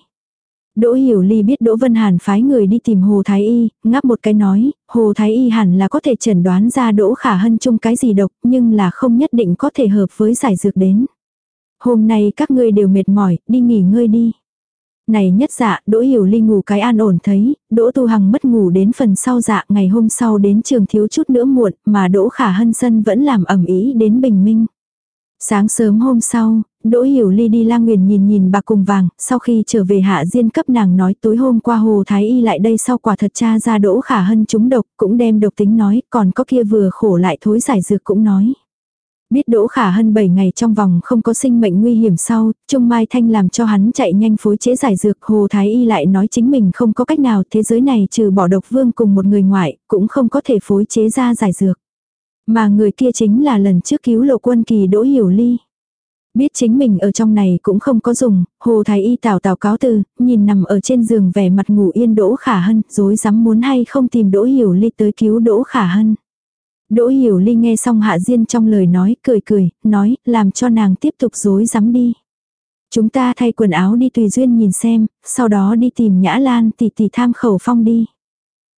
A: Đỗ Hiểu Ly biết Đỗ Vân Hàn phái người đi tìm Hồ Thái Y, ngáp một cái nói, Hồ Thái Y hẳn là có thể chẩn đoán ra Đỗ Khả Hân chung cái gì độc, nhưng là không nhất định có thể hợp với giải dược đến. Hôm nay các ngươi đều mệt mỏi, đi nghỉ ngơi đi. Này nhất dạ, Đỗ Hiểu Ly ngủ cái an ổn thấy, Đỗ Tu Hằng mất ngủ đến phần sau dạ ngày hôm sau đến trường thiếu chút nữa muộn, mà Đỗ Khả Hân Sân vẫn làm ẩm ý đến bình minh. Sáng sớm hôm sau, Đỗ Hiểu Ly đi lang nguyền nhìn nhìn bạc cùng vàng, sau khi trở về hạ diên cấp nàng nói tối hôm qua Hồ Thái Y lại đây sau quả thật cha ra Đỗ Khả Hân trúng độc, cũng đem độc tính nói, còn có kia vừa khổ lại thối giải dược cũng nói. Biết Đỗ Khả Hân 7 ngày trong vòng không có sinh mệnh nguy hiểm sau, Trung Mai Thanh làm cho hắn chạy nhanh phối chế giải dược. Hồ Thái Y lại nói chính mình không có cách nào thế giới này trừ bỏ độc vương cùng một người ngoại, cũng không có thể phối chế ra giải dược. Mà người kia chính là lần trước cứu lộ quân kỳ Đỗ Hiểu Ly. Biết chính mình ở trong này cũng không có dùng, Hồ Thái Y tào tào cáo từ, nhìn nằm ở trên giường vẻ mặt ngủ yên Đỗ Khả Hân, dối dám muốn hay không tìm Đỗ Hiểu Ly tới cứu Đỗ Khả Hân. Đỗ Hiểu Ly nghe xong Hạ Diên trong lời nói, cười cười, nói, làm cho nàng tiếp tục dối rắm đi. Chúng ta thay quần áo đi tùy duyên nhìn xem, sau đó đi tìm Nhã Lan tỷ tỷ tham khẩu phong đi.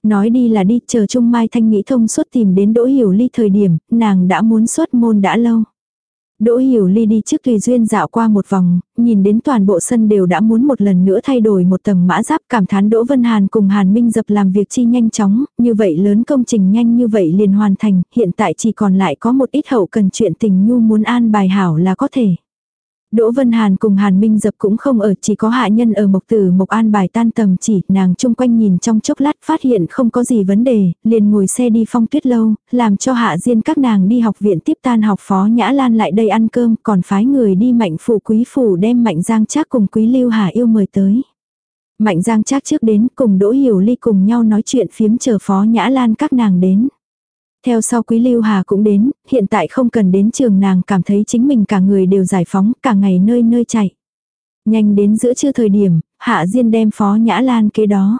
A: Nói đi là đi, chờ Trung Mai Thanh nghĩ thông suốt tìm đến Đỗ Hiểu Ly thời điểm, nàng đã muốn xuất môn đã lâu. Đỗ Hiểu Ly đi trước Tùy Duyên dạo qua một vòng, nhìn đến toàn bộ sân đều đã muốn một lần nữa thay đổi một tầng mã giáp cảm thán Đỗ Vân Hàn cùng Hàn Minh dập làm việc chi nhanh chóng, như vậy lớn công trình nhanh như vậy liền hoàn thành, hiện tại chỉ còn lại có một ít hậu cần chuyện tình nhu muốn an bài hảo là có thể. Đỗ Vân Hàn cùng Hàn Minh Dập cũng không ở, chỉ có hạ nhân ở Mộc Tử Mộc An bài tan tầm chỉ, nàng chung quanh nhìn trong chốc lát phát hiện không có gì vấn đề, liền ngồi xe đi phong tuyết lâu, làm cho hạ diên các nàng đi học viện tiếp tan học phó Nhã Lan lại đây ăn cơm, còn phái người đi mạnh phủ quý phủ đem mạnh giang trác cùng quý lưu hà yêu mời tới. Mạnh giang trác trước đến cùng Đỗ Hiểu Ly cùng nhau nói chuyện phiếm chờ phó Nhã Lan các nàng đến. Theo sau Quý Lưu Hà cũng đến, hiện tại không cần đến trường nàng cảm thấy chính mình cả người đều giải phóng, cả ngày nơi nơi chạy. Nhanh đến giữa trưa thời điểm, Hạ Diên đem Phó Nhã Lan kế đó.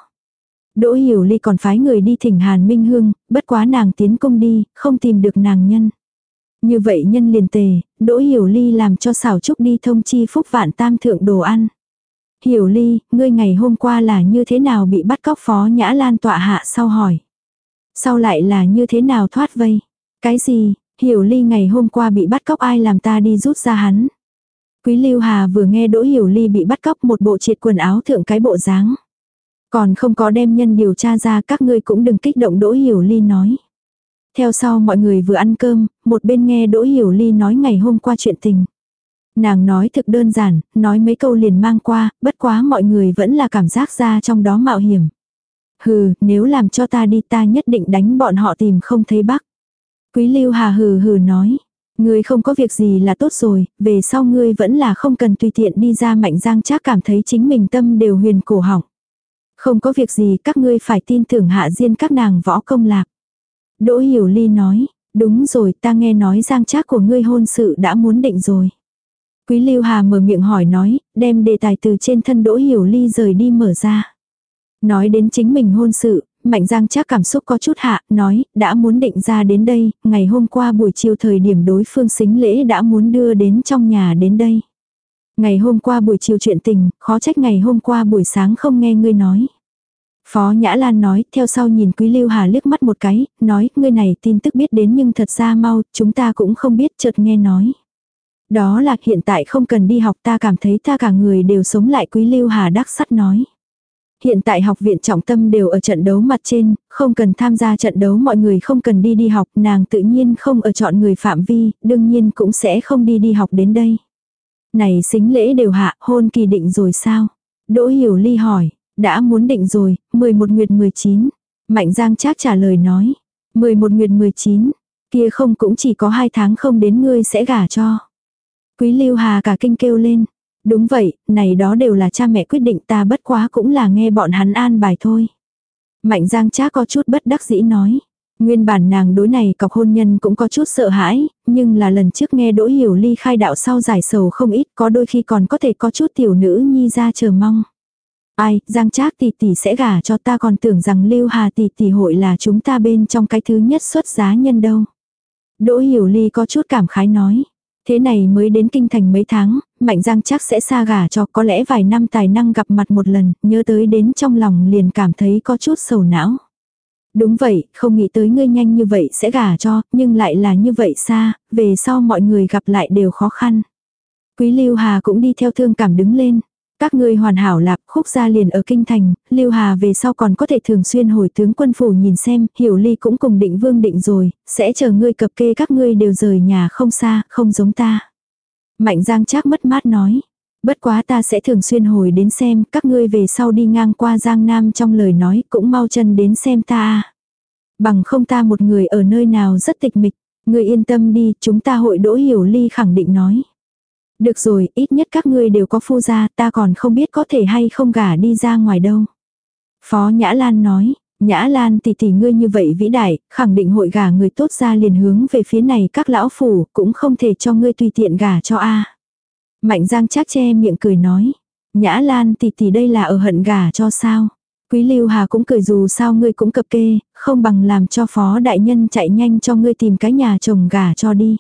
A: Đỗ Hiểu Ly còn phái người đi thỉnh Hàn Minh Hương, bất quá nàng tiến công đi, không tìm được nàng nhân. Như vậy nhân liền tề, Đỗ Hiểu Ly làm cho xảo trúc đi thông chi phúc vạn tam thượng đồ ăn. Hiểu Ly, ngươi ngày hôm qua là như thế nào bị bắt cóc Phó Nhã Lan tọa hạ sau hỏi. Sau lại là như thế nào thoát vây? Cái gì? Hiểu ly ngày hôm qua bị bắt cóc ai làm ta đi rút ra hắn. Quý Lưu Hà vừa nghe Đỗ Hiểu Ly bị bắt cóc một bộ triệt quần áo thượng cái bộ dáng. Còn không có đem nhân điều tra ra các ngươi cũng đừng kích động Đỗ Hiểu Ly nói. Theo sau mọi người vừa ăn cơm, một bên nghe Đỗ Hiểu Ly nói ngày hôm qua chuyện tình. Nàng nói thực đơn giản, nói mấy câu liền mang qua, bất quá mọi người vẫn là cảm giác ra trong đó mạo hiểm. Hừ, nếu làm cho ta đi ta nhất định đánh bọn họ tìm không thấy bác. Quý lưu hà hừ hừ nói. Ngươi không có việc gì là tốt rồi, về sau ngươi vẫn là không cần tùy tiện đi ra mạnh giang chắc cảm thấy chính mình tâm đều huyền cổ họng. Không có việc gì các ngươi phải tin tưởng hạ diên các nàng võ công lạc. Đỗ hiểu ly nói, đúng rồi ta nghe nói giang chắc của ngươi hôn sự đã muốn định rồi. Quý lưu hà mở miệng hỏi nói, đem đề tài từ trên thân đỗ hiểu ly rời đi mở ra. Nói đến chính mình hôn sự, Mạnh Giang chắc cảm xúc có chút hạ, nói, đã muốn định ra đến đây, ngày hôm qua buổi chiều thời điểm đối phương xính lễ đã muốn đưa đến trong nhà đến đây. Ngày hôm qua buổi chiều chuyện tình, khó trách ngày hôm qua buổi sáng không nghe ngươi nói. Phó Nhã Lan nói, theo sau nhìn Quý Lưu Hà liếc mắt một cái, nói, ngươi này tin tức biết đến nhưng thật ra mau, chúng ta cũng không biết chợt nghe nói. Đó là hiện tại không cần đi học ta cảm thấy ta cả người đều sống lại Quý Lưu Hà đắc sắt nói. Hiện tại học viện trọng tâm đều ở trận đấu mặt trên, không cần tham gia trận đấu mọi người không cần đi đi học, nàng tự nhiên không ở chọn người phạm vi, đương nhiên cũng sẽ không đi đi học đến đây. Này xính lễ đều hạ, hôn kỳ định rồi sao? Đỗ Hiểu Ly hỏi, đã muốn định rồi, 11 nguyệt 19. Mạnh Giang Trác trả lời nói, 11 nguyệt 19, kia không cũng chỉ có 2 tháng không đến ngươi sẽ gả cho. Quý Lưu Hà cả kinh kêu lên, Đúng vậy, này đó đều là cha mẹ quyết định ta bất quá cũng là nghe bọn hắn an bài thôi. Mạnh giang trác có chút bất đắc dĩ nói. Nguyên bản nàng đối này cọc hôn nhân cũng có chút sợ hãi, nhưng là lần trước nghe Đỗ Hiểu Ly khai đạo sau giải sầu không ít có đôi khi còn có thể có chút tiểu nữ nhi ra chờ mong. Ai, Giang Trác tỷ tỷ sẽ gả cho ta còn tưởng rằng Lưu Hà tỷ tỷ hội là chúng ta bên trong cái thứ nhất xuất giá nhân đâu. Đỗ Hiểu Ly có chút cảm khái nói. Thế này mới đến kinh thành mấy tháng, Mạnh Giang chắc sẽ xa gả cho có lẽ vài năm tài năng gặp mặt một lần, nhớ tới đến trong lòng liền cảm thấy có chút sầu não. Đúng vậy, không nghĩ tới ngươi nhanh như vậy sẽ gả cho, nhưng lại là như vậy xa, về sau mọi người gặp lại đều khó khăn. Quý Lưu Hà cũng đi theo thương cảm đứng lên. Các ngươi hoàn hảo lạp khúc gia liền ở kinh thành, Lưu Hà về sau còn có thể thường xuyên hồi tướng quân phủ nhìn xem, hiểu ly cũng cùng định vương định rồi, sẽ chờ ngươi cập kê các ngươi đều rời nhà không xa, không giống ta. Mạnh Giang Trác mất mát nói. Bất quá ta sẽ thường xuyên hồi đến xem, các ngươi về sau đi ngang qua Giang Nam trong lời nói cũng mau chân đến xem ta. Bằng không ta một người ở nơi nào rất tịch mịch, ngươi yên tâm đi, chúng ta hội đỗ hiểu ly khẳng định nói. Được rồi, ít nhất các ngươi đều có phu gia, ta còn không biết có thể hay không gả đi ra ngoài đâu. Phó Nhã Lan nói, Nhã Lan tỷ tỷ ngươi như vậy vĩ đại, khẳng định hội gả người tốt ra liền hướng về phía này các lão phủ, cũng không thể cho ngươi tùy tiện gả cho a. Mạnh Giang chát che miệng cười nói, Nhã Lan tỷ tỷ đây là ở hận gả cho sao? Quý Lưu Hà cũng cười dù sao ngươi cũng cập kê, không bằng làm cho phó đại nhân chạy nhanh cho ngươi tìm cái nhà chồng gả cho đi.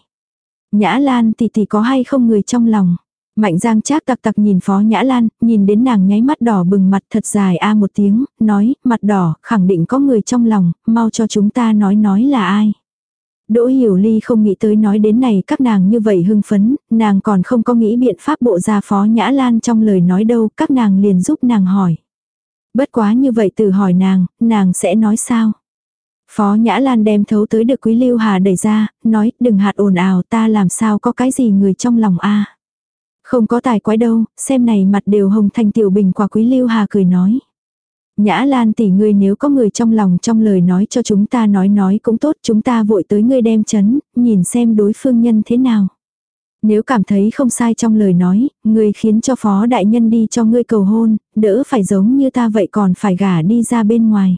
A: Nhã Lan tỷ tỷ có hay không người trong lòng? Mạnh Giang Trác tặc tặc nhìn Phó Nhã Lan, nhìn đến nàng nháy mắt đỏ bừng mặt thật dài a một tiếng, nói, mặt đỏ, khẳng định có người trong lòng, mau cho chúng ta nói nói là ai. Đỗ Hiểu Ly không nghĩ tới nói đến này các nàng như vậy hưng phấn, nàng còn không có nghĩ biện pháp bộ ra phó Nhã Lan trong lời nói đâu, các nàng liền giúp nàng hỏi. Bất quá như vậy từ hỏi nàng, nàng sẽ nói sao? Phó Nhã Lan đem thấu tới được Quý Lưu Hà đẩy ra, nói đừng hạt ồn ào ta làm sao có cái gì người trong lòng a không có tài quái đâu, xem này mặt đều hồng thành tiểu bình quả Quý Lưu Hà cười nói. Nhã Lan tỷ ngươi nếu có người trong lòng trong lời nói cho chúng ta nói nói cũng tốt chúng ta vội tới ngươi đem chấn, nhìn xem đối phương nhân thế nào. Nếu cảm thấy không sai trong lời nói, ngươi khiến cho phó đại nhân đi cho ngươi cầu hôn, đỡ phải giống như ta vậy còn phải gả đi ra bên ngoài.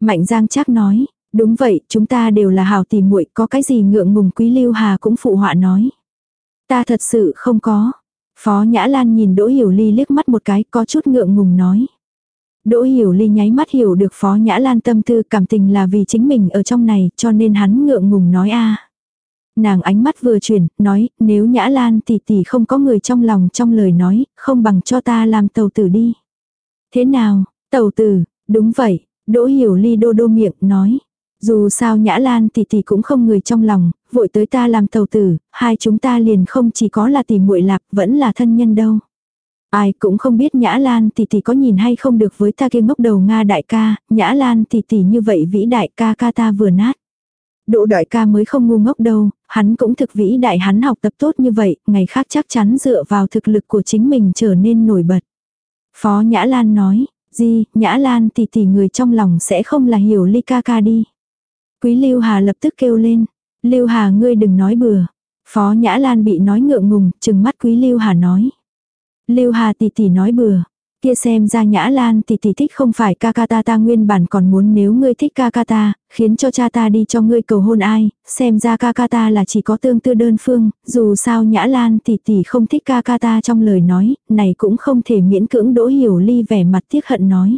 A: Mạnh Giang chắc nói, đúng vậy, chúng ta đều là hào tỷ muội có cái gì ngượng ngùng quý lưu hà cũng phụ họa nói. Ta thật sự không có. Phó Nhã Lan nhìn Đỗ Hiểu Ly liếc mắt một cái có chút ngượng ngùng nói. Đỗ Hiểu Ly nháy mắt hiểu được Phó Nhã Lan tâm tư cảm tình là vì chính mình ở trong này cho nên hắn ngượng ngùng nói a. Nàng ánh mắt vừa chuyển, nói, nếu Nhã Lan tỷ tỷ không có người trong lòng trong lời nói, không bằng cho ta làm tàu tử đi. Thế nào, tàu tử, đúng vậy, Đỗ Hiểu Ly đô đô miệng, nói. Dù sao Nhã Lan tỷ tỷ cũng không người trong lòng, vội tới ta làm tàu tử, hai chúng ta liền không chỉ có là tỷ muội lạc, vẫn là thân nhân đâu. Ai cũng không biết Nhã Lan tỷ tỷ có nhìn hay không được với ta kia ngốc đầu Nga đại ca, Nhã Lan tỷ tỷ như vậy vĩ đại ca ca ta vừa nát. Đỗ đại ca mới không ngu ngốc đâu, hắn cũng thực vĩ đại hắn học tập tốt như vậy, ngày khác chắc chắn dựa vào thực lực của chính mình trở nên nổi bật. Phó Nhã Lan nói, gì, Nhã Lan tỷ tỷ người trong lòng sẽ không là hiểu ly ca ca đi. Quý Lưu Hà lập tức kêu lên, Lưu Hà ngươi đừng nói bừa. Phó Nhã Lan bị nói ngượng ngùng, chừng mắt Quý Lưu Hà nói. Lưu Hà tỷ tỷ nói bừa. Kia xem ra Nhã Lan tỷ tỷ thích không phải ca ca ta ta nguyên bản còn muốn nếu ngươi thích ca ca ta, khiến cho cha ta đi cho ngươi cầu hôn ai, xem ra ca ca ta là chỉ có tương tư đơn phương, dù sao Nhã Lan tỷ tỷ không thích ca ca ta trong lời nói, này cũng không thể miễn cưỡng đỗ hiểu ly vẻ mặt tiếc hận nói.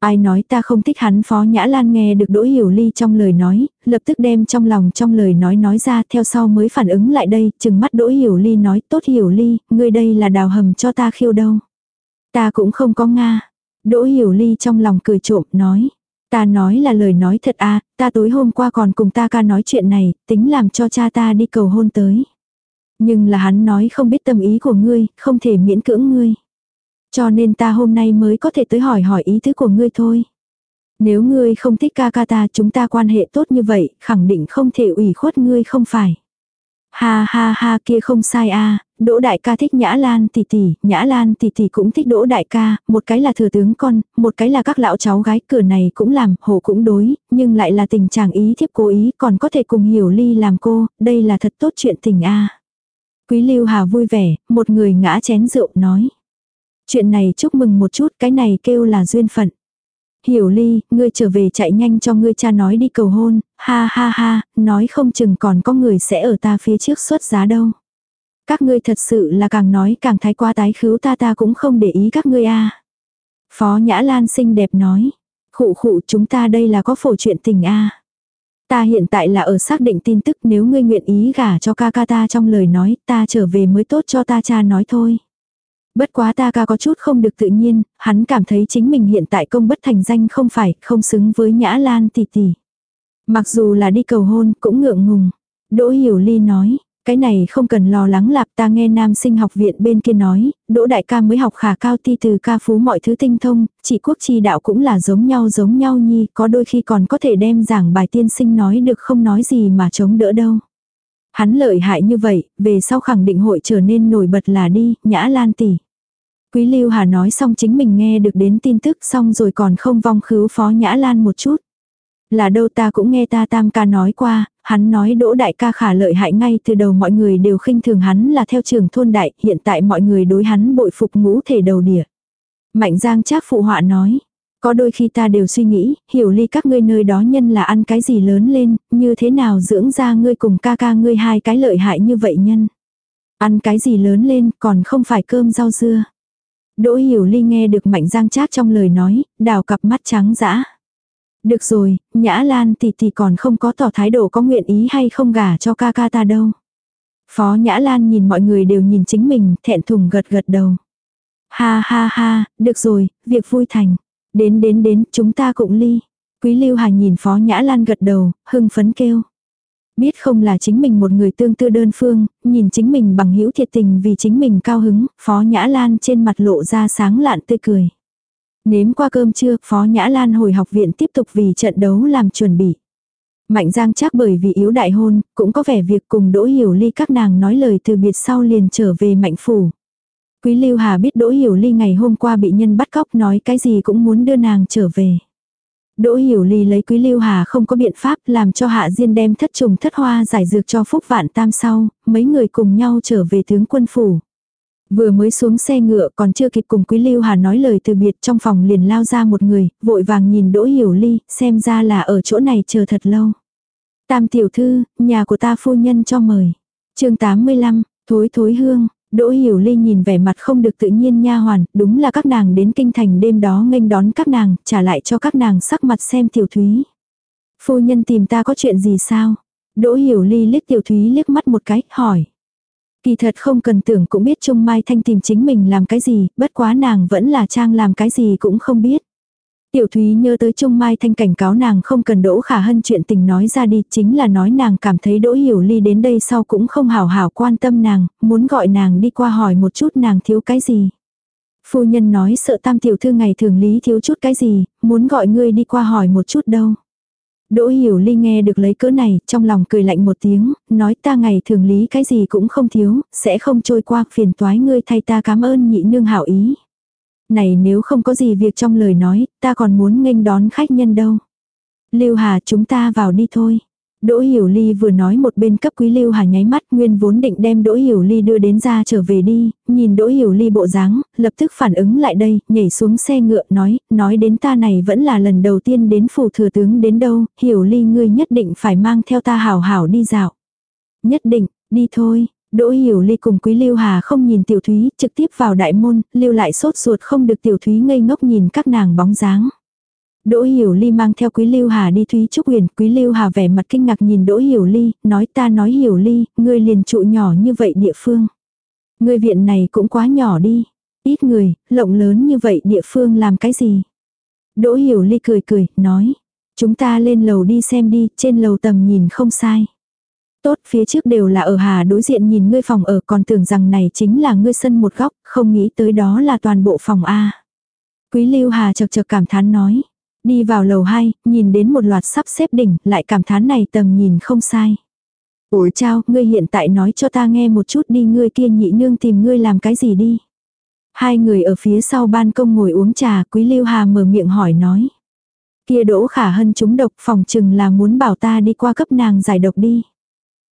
A: Ai nói ta không thích hắn Phó Nhã Lan nghe được Đỗ Hiểu Ly trong lời nói, lập tức đem trong lòng trong lời nói nói ra theo sau mới phản ứng lại đây, chừng mắt Đỗ Hiểu Ly nói tốt Hiểu Ly, ngươi đây là đào hầm cho ta khiêu đâu. Ta cũng không có Nga. Đỗ Hiểu Ly trong lòng cười trộm nói. Ta nói là lời nói thật à, ta tối hôm qua còn cùng ta ca nói chuyện này, tính làm cho cha ta đi cầu hôn tới. Nhưng là hắn nói không biết tâm ý của ngươi, không thể miễn cưỡng ngươi. Cho nên ta hôm nay mới có thể tới hỏi hỏi ý tứ của ngươi thôi. Nếu ngươi không thích ca ca ta chúng ta quan hệ tốt như vậy, khẳng định không thể ủy khuất ngươi không phải. Ha ha ha kia không sai a Đỗ đại ca thích Nhã Lan tỷ tỷ, Nhã Lan tỷ tỷ cũng thích Đỗ đại ca, một cái là thừa tướng con, một cái là các lão cháu gái, cửa này cũng làm, hồ cũng đối, nhưng lại là tình trạng ý thiếp cố ý, còn có thể cùng hiểu ly làm cô, đây là thật tốt chuyện tình a. Quý Lưu Hà vui vẻ, một người ngã chén rượu nói. Chuyện này chúc mừng một chút, cái này kêu là duyên phận. Hiểu ly, ngươi trở về chạy nhanh cho ngươi cha nói đi cầu hôn, ha ha ha, nói không chừng còn có người sẽ ở ta phía trước xuất giá đâu. Các ngươi thật sự là càng nói càng thái quá tái khứu ta ta cũng không để ý các ngươi a Phó Nhã Lan xinh đẹp nói. Khụ khụ chúng ta đây là có phổ chuyện tình a Ta hiện tại là ở xác định tin tức nếu ngươi nguyện ý gả cho ca ca ta trong lời nói ta trở về mới tốt cho ta cha nói thôi. Bất quá ta ca có chút không được tự nhiên, hắn cảm thấy chính mình hiện tại công bất thành danh không phải, không xứng với Nhã Lan tỷ tỷ. Mặc dù là đi cầu hôn, cũng ngượng ngùng. Đỗ Hiểu Ly nói, cái này không cần lo lắng lạp ta nghe nam sinh học viện bên kia nói, đỗ đại ca mới học khả cao ti từ ca phú mọi thứ tinh thông, chỉ quốc chi đạo cũng là giống nhau giống nhau nhi, có đôi khi còn có thể đem giảng bài tiên sinh nói được không nói gì mà chống đỡ đâu. Hắn lợi hại như vậy, về sau khẳng định hội trở nên nổi bật là đi, nhã lan tỷ. Quý Lưu Hà nói xong chính mình nghe được đến tin tức xong rồi còn không vong khứu phó nhã lan một chút. Là đâu ta cũng nghe ta tam ca nói qua, hắn nói đỗ đại ca khả lợi hại ngay từ đầu mọi người đều khinh thường hắn là theo trường thôn đại, hiện tại mọi người đối hắn bội phục ngũ thể đầu địa. Mạnh giang trác phụ họa nói, có đôi khi ta đều suy nghĩ, hiểu ly các ngươi nơi đó nhân là ăn cái gì lớn lên, như thế nào dưỡng ra ngươi cùng ca ca ngươi hai cái lợi hại như vậy nhân. Ăn cái gì lớn lên còn không phải cơm rau dưa. Đỗ hiểu ly nghe được mạnh giang trác trong lời nói, đào cặp mắt trắng dã. Được rồi, Nhã Lan tỷ tỷ còn không có tỏ thái độ có nguyện ý hay không gả cho ca ca ta đâu. Phó Nhã Lan nhìn mọi người đều nhìn chính mình, thẹn thùng gật gật đầu. Ha ha ha, được rồi, việc vui thành. Đến đến đến, chúng ta cũng ly. Quý Lưu Hà nhìn Phó Nhã Lan gật đầu, hưng phấn kêu. Biết không là chính mình một người tương tư đơn phương, nhìn chính mình bằng hữu thiệt tình vì chính mình cao hứng, Phó Nhã Lan trên mặt lộ ra sáng lạn tươi cười. Nếm qua cơm trưa, Phó Nhã Lan hồi học viện tiếp tục vì trận đấu làm chuẩn bị. Mạnh Giang chắc bởi vì yếu đại hôn, cũng có vẻ việc cùng Đỗ Hiểu Ly các nàng nói lời từ biệt sau liền trở về Mạnh Phủ. Quý Lưu Hà biết Đỗ Hiểu Ly ngày hôm qua bị nhân bắt cóc nói cái gì cũng muốn đưa nàng trở về. Đỗ Hiểu Ly lấy Quý Lưu Hà không có biện pháp làm cho Hạ Diên đem thất trùng thất hoa giải dược cho Phúc Vạn Tam sau, mấy người cùng nhau trở về tướng quân phủ. Vừa mới xuống xe ngựa còn chưa kịp cùng Quý Lưu Hà nói lời từ biệt trong phòng liền lao ra một người, vội vàng nhìn Đỗ Hiểu Ly, xem ra là ở chỗ này chờ thật lâu. Tam tiểu thư, nhà của ta phu nhân cho mời. chương 85, thối thối hương, Đỗ Hiểu Ly nhìn vẻ mặt không được tự nhiên nha hoàn, đúng là các nàng đến kinh thành đêm đó nghênh đón các nàng, trả lại cho các nàng sắc mặt xem tiểu thúy. Phu nhân tìm ta có chuyện gì sao? Đỗ Hiểu Ly liếc tiểu thúy liếc mắt một cái, hỏi. Kỳ thật không cần tưởng cũng biết Trung Mai Thanh tìm chính mình làm cái gì, bất quá nàng vẫn là trang làm cái gì cũng không biết. Tiểu Thúy nhớ tới Trung Mai Thanh cảnh cáo nàng không cần Đỗ Khả Hân chuyện tình nói ra đi, chính là nói nàng cảm thấy Đỗ Hiểu Ly đến đây sau cũng không hảo hảo quan tâm nàng, muốn gọi nàng đi qua hỏi một chút nàng thiếu cái gì. Phu nhân nói sợ tam tiểu thư ngày thường lý thiếu chút cái gì, muốn gọi ngươi đi qua hỏi một chút đâu. Đỗ Hiểu Ly nghe được lấy cỡ này, trong lòng cười lạnh một tiếng, nói ta ngày thường lý cái gì cũng không thiếu, sẽ không trôi qua phiền toái ngươi thay ta cảm ơn nhị nương hảo ý này nếu không có gì việc trong lời nói, ta còn muốn nghênh đón khách nhân đâu. Lưu Hà chúng ta vào đi thôi. Đỗ Hiểu Ly vừa nói một bên cấp quý Lưu Hà nháy mắt nguyên vốn định đem Đỗ Hiểu Ly đưa đến ra trở về đi, nhìn Đỗ Hiểu Ly bộ dáng, lập tức phản ứng lại đây, nhảy xuống xe ngựa nói, nói đến ta này vẫn là lần đầu tiên đến phủ thừa tướng đến đâu, Hiểu Ly ngươi nhất định phải mang theo ta hảo hảo đi dạo. Nhất định, đi thôi, Đỗ Hiểu Ly cùng Quý Lưu Hà không nhìn Tiểu Thúy, trực tiếp vào đại môn, lưu lại sốt ruột không được Tiểu Thúy ngây ngốc nhìn các nàng bóng dáng. Đỗ Hiểu Ly mang theo Quý Lưu Hà đi Thúy Trúc Huyền, Quý Lưu Hà vẻ mặt kinh ngạc nhìn Đỗ Hiểu Ly, nói ta nói Hiểu Ly, ngươi liền trụ nhỏ như vậy địa phương. Ngươi viện này cũng quá nhỏ đi, ít người, lộng lớn như vậy địa phương làm cái gì. Đỗ Hiểu Ly cười cười, nói, chúng ta lên lầu đi xem đi, trên lầu tầm nhìn không sai. Tốt, phía trước đều là ở hà đối diện nhìn ngươi phòng ở còn tưởng rằng này chính là ngươi sân một góc, không nghĩ tới đó là toàn bộ phòng A. Quý lưu hà chật chật cảm thán nói. Đi vào lầu 2, nhìn đến một loạt sắp xếp đỉnh, lại cảm thán này tầm nhìn không sai. Ủa chao, ngươi hiện tại nói cho ta nghe một chút đi ngươi kia nhị nương tìm ngươi làm cái gì đi. Hai người ở phía sau ban công ngồi uống trà, quý lưu hà mở miệng hỏi nói. Kia đỗ khả hân chúng độc phòng chừng là muốn bảo ta đi qua cấp nàng giải độc đi.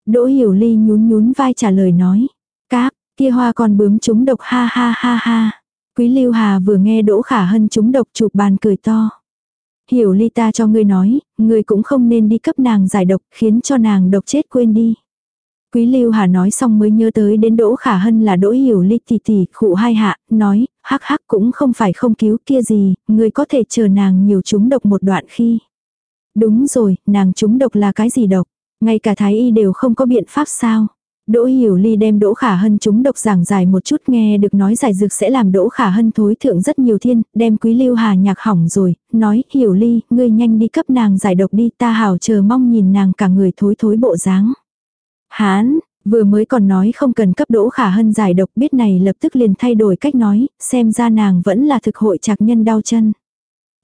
A: Đỗ hiểu ly nhún nhún vai trả lời nói. Cáp, kia hoa còn bướm chúng độc ha ha ha ha. Quý Lưu Hà vừa nghe Đỗ Khả Hân chúng độc chụp bàn cười to. Hiểu ly ta cho ngươi nói, ngươi cũng không nên đi cấp nàng giải độc, khiến cho nàng độc chết quên đi. Quý Lưu Hà nói xong mới nhớ tới đến Đỗ Khả Hân là Đỗ Hiểu Ly tỷ tỷ, khụ hai hạ, nói, hắc hắc cũng không phải không cứu kia gì, ngươi có thể chờ nàng nhiều chúng độc một đoạn khi. Đúng rồi, nàng chúng độc là cái gì độc? Ngay cả thái y đều không có biện pháp sao. Đỗ Hiểu Ly đem Đỗ Khả Hân chúng độc giảng dài một chút nghe được nói giải dược sẽ làm Đỗ Khả Hân thối thượng rất nhiều thiên, đem Quý Lưu Hà nhạc hỏng rồi, nói Hiểu Ly, ngươi nhanh đi cấp nàng giải độc đi ta hảo chờ mong nhìn nàng cả người thối thối bộ dáng. Hán, vừa mới còn nói không cần cấp Đỗ Khả Hân giải độc biết này lập tức liền thay đổi cách nói, xem ra nàng vẫn là thực hội trạc nhân đau chân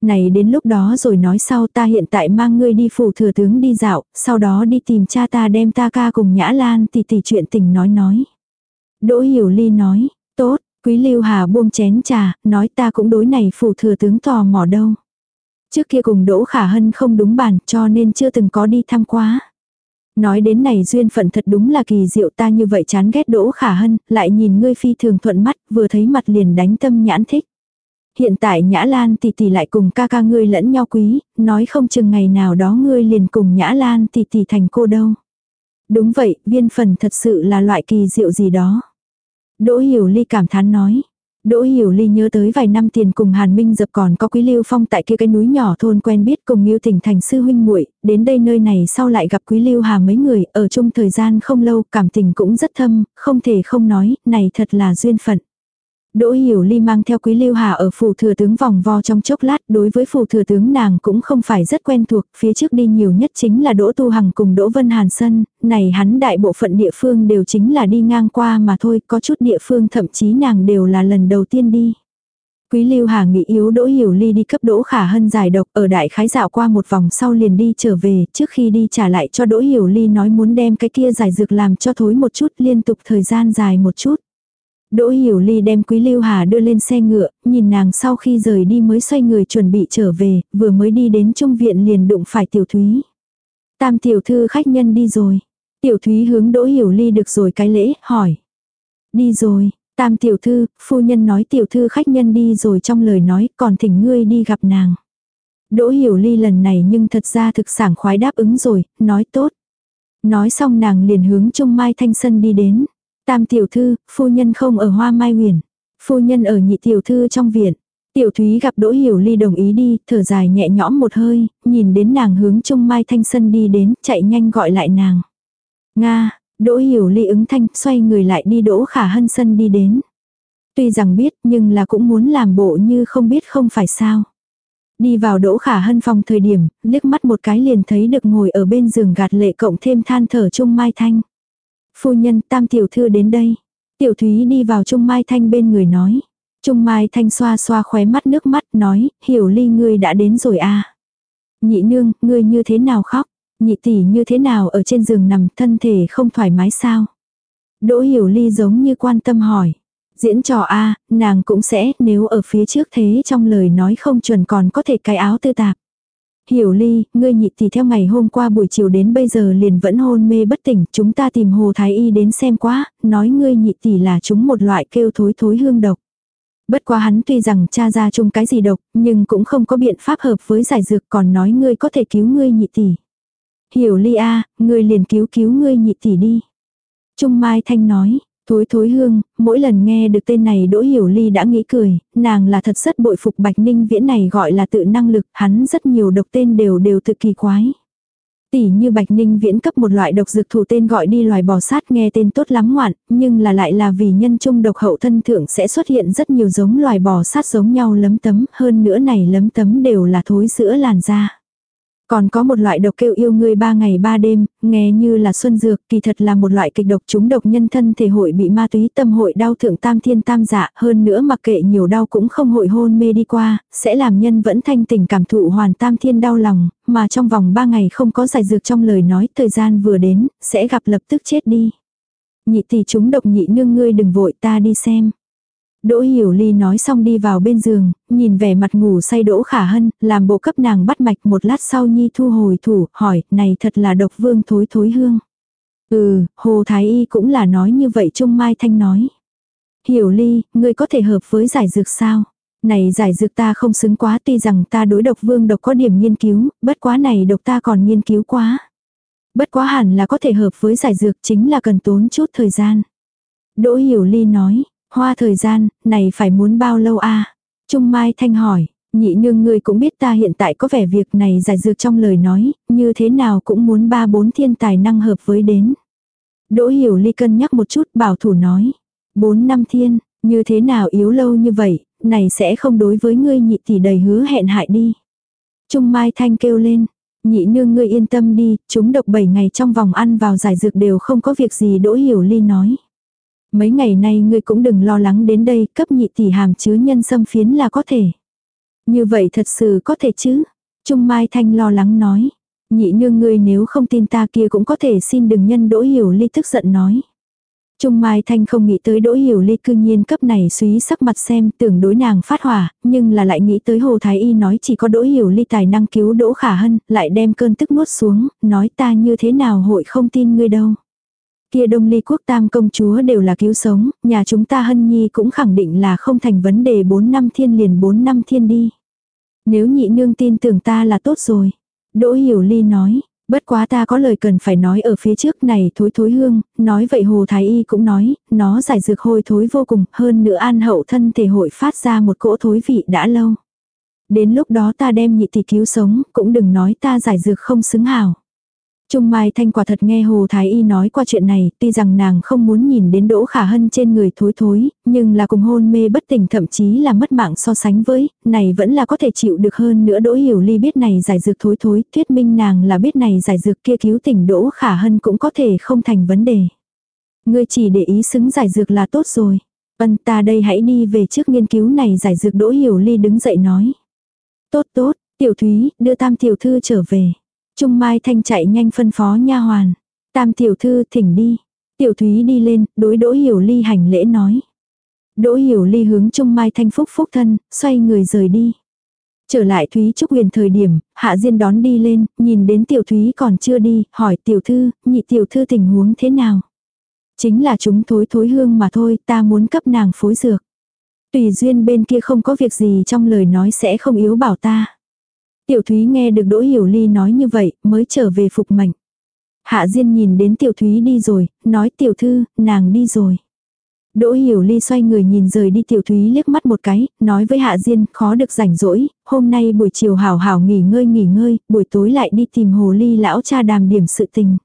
A: này đến lúc đó rồi nói sau ta hiện tại mang ngươi đi phủ thừa tướng đi dạo, sau đó đi tìm cha ta đem ta ca cùng Nhã Lan tỷ tỷ chuyện tình nói nói. Đỗ Hiểu Ly nói, tốt, Quý Lưu Hà buông chén trà, nói ta cũng đối này phủ thừa tướng tò mò đâu. Trước kia cùng Đỗ Khả Hân không đúng bàn cho nên chưa từng có đi thăm quá. Nói đến này duyên phận thật đúng là kỳ diệu ta như vậy chán ghét Đỗ Khả Hân, lại nhìn ngươi phi thường thuận mắt, vừa thấy mặt liền đánh tâm nhãn thích hiện tại Nhã Lan tỷ tỷ lại cùng ca ca ngươi lẫn nhau quý, nói không chừng ngày nào đó ngươi liền cùng Nhã Lan tỷ tỷ thành cô đâu. Đúng vậy, viên phần thật sự là loại kỳ diệu gì đó. Đỗ Hiểu Ly cảm thán nói. Đỗ Hiểu Ly nhớ tới vài năm tiền cùng Hàn Minh dập còn có Quý Lưu Phong tại kia cái núi nhỏ thôn quen biết cùng Ngưu Thỉnh thành sư huynh muội, đến đây nơi này sau lại gặp Quý Lưu Hà mấy người, ở chung thời gian không lâu, cảm tình cũng rất thâm, không thể không nói, này thật là duyên phận. Đỗ Hiểu Ly mang theo Quý Lưu Hà ở phủ thừa tướng vòng vo trong chốc lát, đối với phủ thừa tướng nàng cũng không phải rất quen thuộc, phía trước đi nhiều nhất chính là Đỗ Tu Hằng cùng Đỗ Vân Hàn Sân, này hắn đại bộ phận địa phương đều chính là đi ngang qua mà thôi, có chút địa phương thậm chí nàng đều là lần đầu tiên đi. Quý Lưu Hà nghĩ yếu Đỗ Hiểu Ly đi cấp Đỗ Khả Hân giải độc ở đại khái dạo qua một vòng sau liền đi trở về, trước khi đi trả lại cho Đỗ Hiểu Ly nói muốn đem cái kia giải dược làm cho thối một chút liên tục thời gian dài một chút. Đỗ Hiểu Ly đem Quý Lưu Hà đưa lên xe ngựa, nhìn nàng sau khi rời đi mới xoay người chuẩn bị trở về, vừa mới đi đến trung viện liền đụng phải Tiểu Thúy. Tam tiểu thư khách nhân đi rồi. Tiểu Thúy hướng Đỗ Hiểu Ly được rồi cái lễ, hỏi. Đi rồi, Tam tiểu thư, phu nhân nói tiểu thư khách nhân đi rồi trong lời nói, còn thỉnh ngươi đi gặp nàng. Đỗ Hiểu Ly lần này nhưng thật ra thực sảng khoái đáp ứng rồi, nói tốt. Nói xong nàng liền hướng Trung Mai Thanh Sân đi đến. Tam tiểu thư, phu nhân không ở Hoa Mai Huyền. Phu nhân ở nhị tiểu thư trong viện. Tiểu Thúy gặp Đỗ Hiểu Ly đồng ý đi, thở dài nhẹ nhõm một hơi, nhìn đến nàng hướng Trung Mai Thanh Sân đi đến, chạy nhanh gọi lại nàng. Nga, Đỗ Hiểu Ly ứng thanh, xoay người lại đi Đỗ Khả Hân Sân đi đến. Tuy rằng biết, nhưng là cũng muốn làm bộ như không biết không phải sao. Đi vào Đỗ Khả Hân phòng thời điểm, liếc mắt một cái liền thấy được ngồi ở bên giường gạt lệ cộng thêm than thở Trung Mai Thanh. Phu nhân tam tiểu thư đến đây. Tiểu Thúy đi vào Trung Mai Thanh bên người nói. Trung Mai Thanh xoa xoa khóe mắt nước mắt nói, hiểu ly ngươi đã đến rồi à. Nhị nương, ngươi như thế nào khóc? Nhị tỷ như thế nào ở trên giường nằm thân thể không thoải mái sao? Đỗ hiểu ly giống như quan tâm hỏi. Diễn trò a nàng cũng sẽ, nếu ở phía trước thế trong lời nói không chuẩn còn có thể cái áo tư tạp. Hiểu ly, ngươi nhị tỷ theo ngày hôm qua buổi chiều đến bây giờ liền vẫn hôn mê bất tỉnh, chúng ta tìm hồ thái y đến xem quá, nói ngươi nhị tỷ là chúng một loại kêu thối thối hương độc. Bất quá hắn tuy rằng cha ra chung cái gì độc, nhưng cũng không có biện pháp hợp với giải dược còn nói ngươi có thể cứu ngươi nhị tỷ. Hiểu ly a, ngươi liền cứu cứu ngươi nhị tỷ đi. Trung Mai Thanh nói, thối thối hương, mỗi lần nghe được tên này Đỗ Hiểu Ly đã nghĩ cười, nàng là thật rất bội phục Bạch Ninh Viễn này gọi là tự năng lực, hắn rất nhiều độc tên đều đều tự kỳ quái. Tỷ như Bạch Ninh Viễn cấp một loại độc dược thủ tên gọi đi loài bò sát nghe tên tốt lắm ngoạn, nhưng là lại là vì nhân trung độc hậu thân thượng sẽ xuất hiện rất nhiều giống loài bò sát giống nhau lấm tấm, hơn nữa này lấm tấm đều là thối sữa làn da. Còn có một loại độc kêu yêu ngươi ba ngày ba đêm, nghe như là xuân dược, kỳ thật là một loại kịch độc chúng độc nhân thân thể hội bị ma túy tâm hội đau thượng tam thiên tam dạ, hơn nữa mặc kệ nhiều đau cũng không hội hôn mê đi qua, sẽ làm nhân vẫn thanh tình cảm thụ hoàn tam thiên đau lòng, mà trong vòng ba ngày không có giải dược trong lời nói thời gian vừa đến, sẽ gặp lập tức chết đi. Nhị tỷ chúng độc nhị nương ngươi đừng vội ta đi xem. Đỗ Hiểu Ly nói xong đi vào bên giường, nhìn vẻ mặt ngủ say Đỗ Khả Hân, làm bộ cấp nàng bắt mạch một lát sau Nhi thu hồi thủ, hỏi, này thật là độc vương thối thối hương. Ừ, Hồ Thái Y cũng là nói như vậy Trung Mai Thanh nói. Hiểu Ly, ngươi có thể hợp với giải dược sao? Này giải dược ta không xứng quá tuy rằng ta đối độc vương độc có điểm nghiên cứu, bất quá này độc ta còn nghiên cứu quá. Bất quá hẳn là có thể hợp với giải dược chính là cần tốn chút thời gian. Đỗ Hiểu Ly nói, Hoa thời gian, này phải muốn bao lâu a Trung Mai Thanh hỏi, nhị nương ngươi cũng biết ta hiện tại có vẻ việc này giải dược trong lời nói, như thế nào cũng muốn ba bốn thiên tài năng hợp với đến. Đỗ hiểu ly cân nhắc một chút bảo thủ nói. Bốn năm thiên, như thế nào yếu lâu như vậy, này sẽ không đối với ngươi nhị tỷ đầy hứa hẹn hại đi. Trung Mai Thanh kêu lên, nhị nương ngươi yên tâm đi, chúng độc 7 ngày trong vòng ăn vào giải dược đều không có việc gì đỗ hiểu ly nói. Mấy ngày nay ngươi cũng đừng lo lắng đến đây, cấp nhị tỷ hàm chứa nhân sâm phiến là có thể. Như vậy thật sự có thể chứ? Trung Mai Thanh lo lắng nói. Nhị nương ngươi nếu không tin ta kia cũng có thể xin đừng nhân đỗ hiểu ly tức giận nói. Trung Mai Thanh không nghĩ tới đỗ hiểu ly cư nhiên cấp này suý sắc mặt xem tưởng đối nàng phát hỏa, nhưng là lại nghĩ tới Hồ Thái Y nói chỉ có đỗ hiểu ly tài năng cứu đỗ khả hân, lại đem cơn tức nuốt xuống, nói ta như thế nào hội không tin ngươi đâu. Kia đông ly quốc tam công chúa đều là cứu sống, nhà chúng ta hân nhi cũng khẳng định là không thành vấn đề 4 năm thiên liền 4 năm thiên đi. Nếu nhị nương tin tưởng ta là tốt rồi. Đỗ hiểu ly nói, bất quá ta có lời cần phải nói ở phía trước này thối thối hương, nói vậy hồ thái y cũng nói, nó giải dược hôi thối vô cùng, hơn nữa an hậu thân thể hội phát ra một cỗ thối vị đã lâu. Đến lúc đó ta đem nhị tỷ cứu sống, cũng đừng nói ta giải dược không xứng hào. Trung Mai Thanh quả thật nghe Hồ Thái Y nói qua chuyện này, tuy rằng nàng không muốn nhìn đến Đỗ Khả Hân trên người thối thối, nhưng là cùng hôn mê bất tỉnh thậm chí là mất mạng so sánh với, này vẫn là có thể chịu được hơn nữa Đỗ Hiểu Ly biết này giải dược thối thối, thuyết minh nàng là biết này giải dược kia cứu tỉnh Đỗ Khả Hân cũng có thể không thành vấn đề. Ngươi chỉ để ý xứng giải dược là tốt rồi. Ân ta đây hãy đi về trước nghiên cứu này giải dược Đỗ Hiểu Ly đứng dậy nói. Tốt tốt, tiểu thúy, đưa tam tiểu thư trở về. Trung Mai Thanh chạy nhanh phân phó nha hoàn. Tam tiểu thư thỉnh đi. Tiểu thúy đi lên, đối Đỗ Hiểu Ly hành lễ nói. Đỗ Hiểu Ly hướng Trung Mai Thanh phúc phúc thân, xoay người rời đi. Trở lại Thúy Trúc Huyền thời điểm, Hạ Diên đón đi lên, nhìn đến tiểu Thúy còn chưa đi, hỏi tiểu thư, nhị tiểu thư tình huống thế nào. Chính là chúng thối thối hương mà thôi, ta muốn cấp nàng phối dược. Tùy duyên bên kia không có việc gì trong lời nói sẽ không yếu bảo ta. Tiểu Thúy nghe được Đỗ Hiểu Ly nói như vậy, mới trở về phục mệnh. Hạ Diên nhìn đến Tiểu Thúy đi rồi, nói Tiểu Thư, nàng đi rồi. Đỗ Hiểu Ly xoay người nhìn rời đi Tiểu Thúy liếc mắt một cái, nói với Hạ Diên, khó được rảnh rỗi, hôm nay buổi chiều hảo hảo nghỉ ngơi nghỉ ngơi, buổi tối lại đi tìm Hồ Ly lão cha đàm điểm sự tình.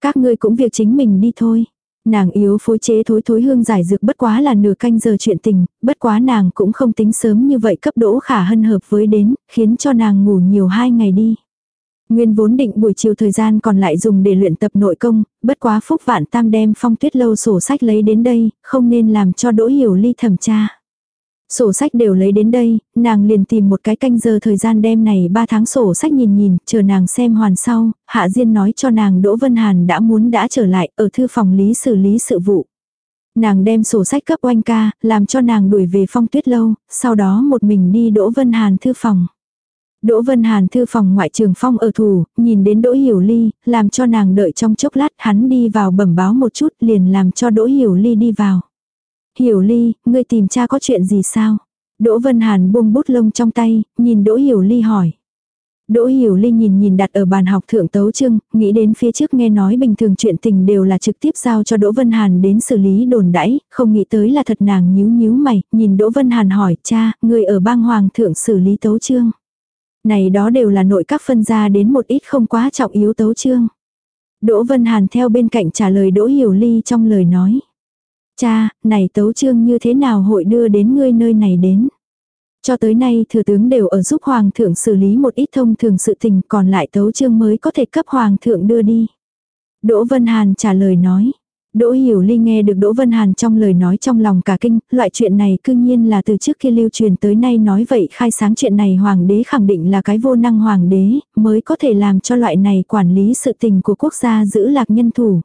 A: Các ngươi cũng việc chính mình đi thôi. Nàng yếu phối chế thối thối hương giải dược bất quá là nửa canh giờ chuyện tình, bất quá nàng cũng không tính sớm như vậy cấp đỗ khả hân hợp với đến, khiến cho nàng ngủ nhiều hai ngày đi. Nguyên vốn định buổi chiều thời gian còn lại dùng để luyện tập nội công, bất quá phúc vạn tam đem phong tuyết lâu sổ sách lấy đến đây, không nên làm cho đỗ hiểu ly thẩm tra. Sổ sách đều lấy đến đây, nàng liền tìm một cái canh giờ thời gian đêm này 3 tháng sổ sách nhìn nhìn, chờ nàng xem hoàn sau, Hạ Diên nói cho nàng Đỗ Vân Hàn đã muốn đã trở lại ở thư phòng lý xử lý sự vụ. Nàng đem sổ sách cấp oanh ca, làm cho nàng đuổi về phong tuyết lâu, sau đó một mình đi Đỗ Vân Hàn thư phòng. Đỗ Vân Hàn thư phòng ngoại trường phong ở thủ, nhìn đến Đỗ Hiểu Ly, làm cho nàng đợi trong chốc lát hắn đi vào bẩm báo một chút liền làm cho Đỗ Hiểu Ly đi vào. Hiểu Ly, ngươi tìm cha có chuyện gì sao? Đỗ Vân Hàn buông bút lông trong tay, nhìn Đỗ Hiểu Ly hỏi. Đỗ Hiểu Ly nhìn nhìn đặt ở bàn học thượng tấu chương, nghĩ đến phía trước nghe nói bình thường chuyện tình đều là trực tiếp giao cho Đỗ Vân Hàn đến xử lý đồn đãi, không nghĩ tới là thật nàng nhíu nhíu mày, nhìn Đỗ Vân Hàn hỏi, cha, người ở bang hoàng thượng xử lý tấu chương. Này đó đều là nội các phân ra đến một ít không quá trọng yếu tấu chương. Đỗ Vân Hàn theo bên cạnh trả lời Đỗ Hiểu Ly trong lời nói. Cha, này tấu chương như thế nào hội đưa đến ngươi nơi này đến? Cho tới nay thừa tướng đều ở giúp hoàng thượng xử lý một ít thông thường sự tình còn lại tấu chương mới có thể cấp hoàng thượng đưa đi. Đỗ Vân Hàn trả lời nói. Đỗ Hiểu Ly nghe được Đỗ Vân Hàn trong lời nói trong lòng cả kinh, loại chuyện này cư nhiên là từ trước kia lưu truyền tới nay nói vậy khai sáng chuyện này hoàng đế khẳng định là cái vô năng hoàng đế, mới có thể làm cho loại này quản lý sự tình của quốc gia giữ lạc nhân thủ.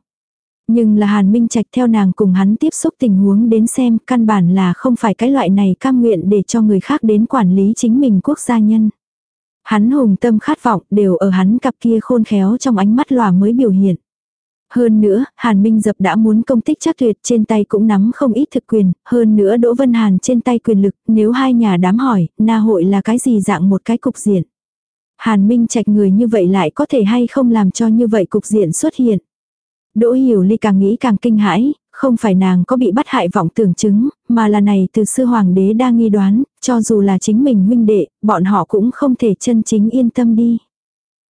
A: Nhưng là Hàn Minh Trạch theo nàng cùng hắn tiếp xúc tình huống đến xem căn bản là không phải cái loại này cam nguyện để cho người khác đến quản lý chính mình quốc gia nhân. Hắn hùng tâm khát vọng đều ở hắn cặp kia khôn khéo trong ánh mắt lòa mới biểu hiện. Hơn nữa, Hàn Minh Dập đã muốn công tích chắc tuyệt trên tay cũng nắm không ít thực quyền, hơn nữa Đỗ Vân Hàn trên tay quyền lực, nếu hai nhà đám hỏi, na hội là cái gì dạng một cái cục diện. Hàn Minh Trạch người như vậy lại có thể hay không làm cho như vậy cục diện xuất hiện. Đỗ Hiểu Ly càng nghĩ càng kinh hãi, không phải nàng có bị bắt hại vọng tưởng chứng, mà là này từ sư hoàng đế đang nghi đoán, cho dù là chính mình huynh đệ, bọn họ cũng không thể chân chính yên tâm đi.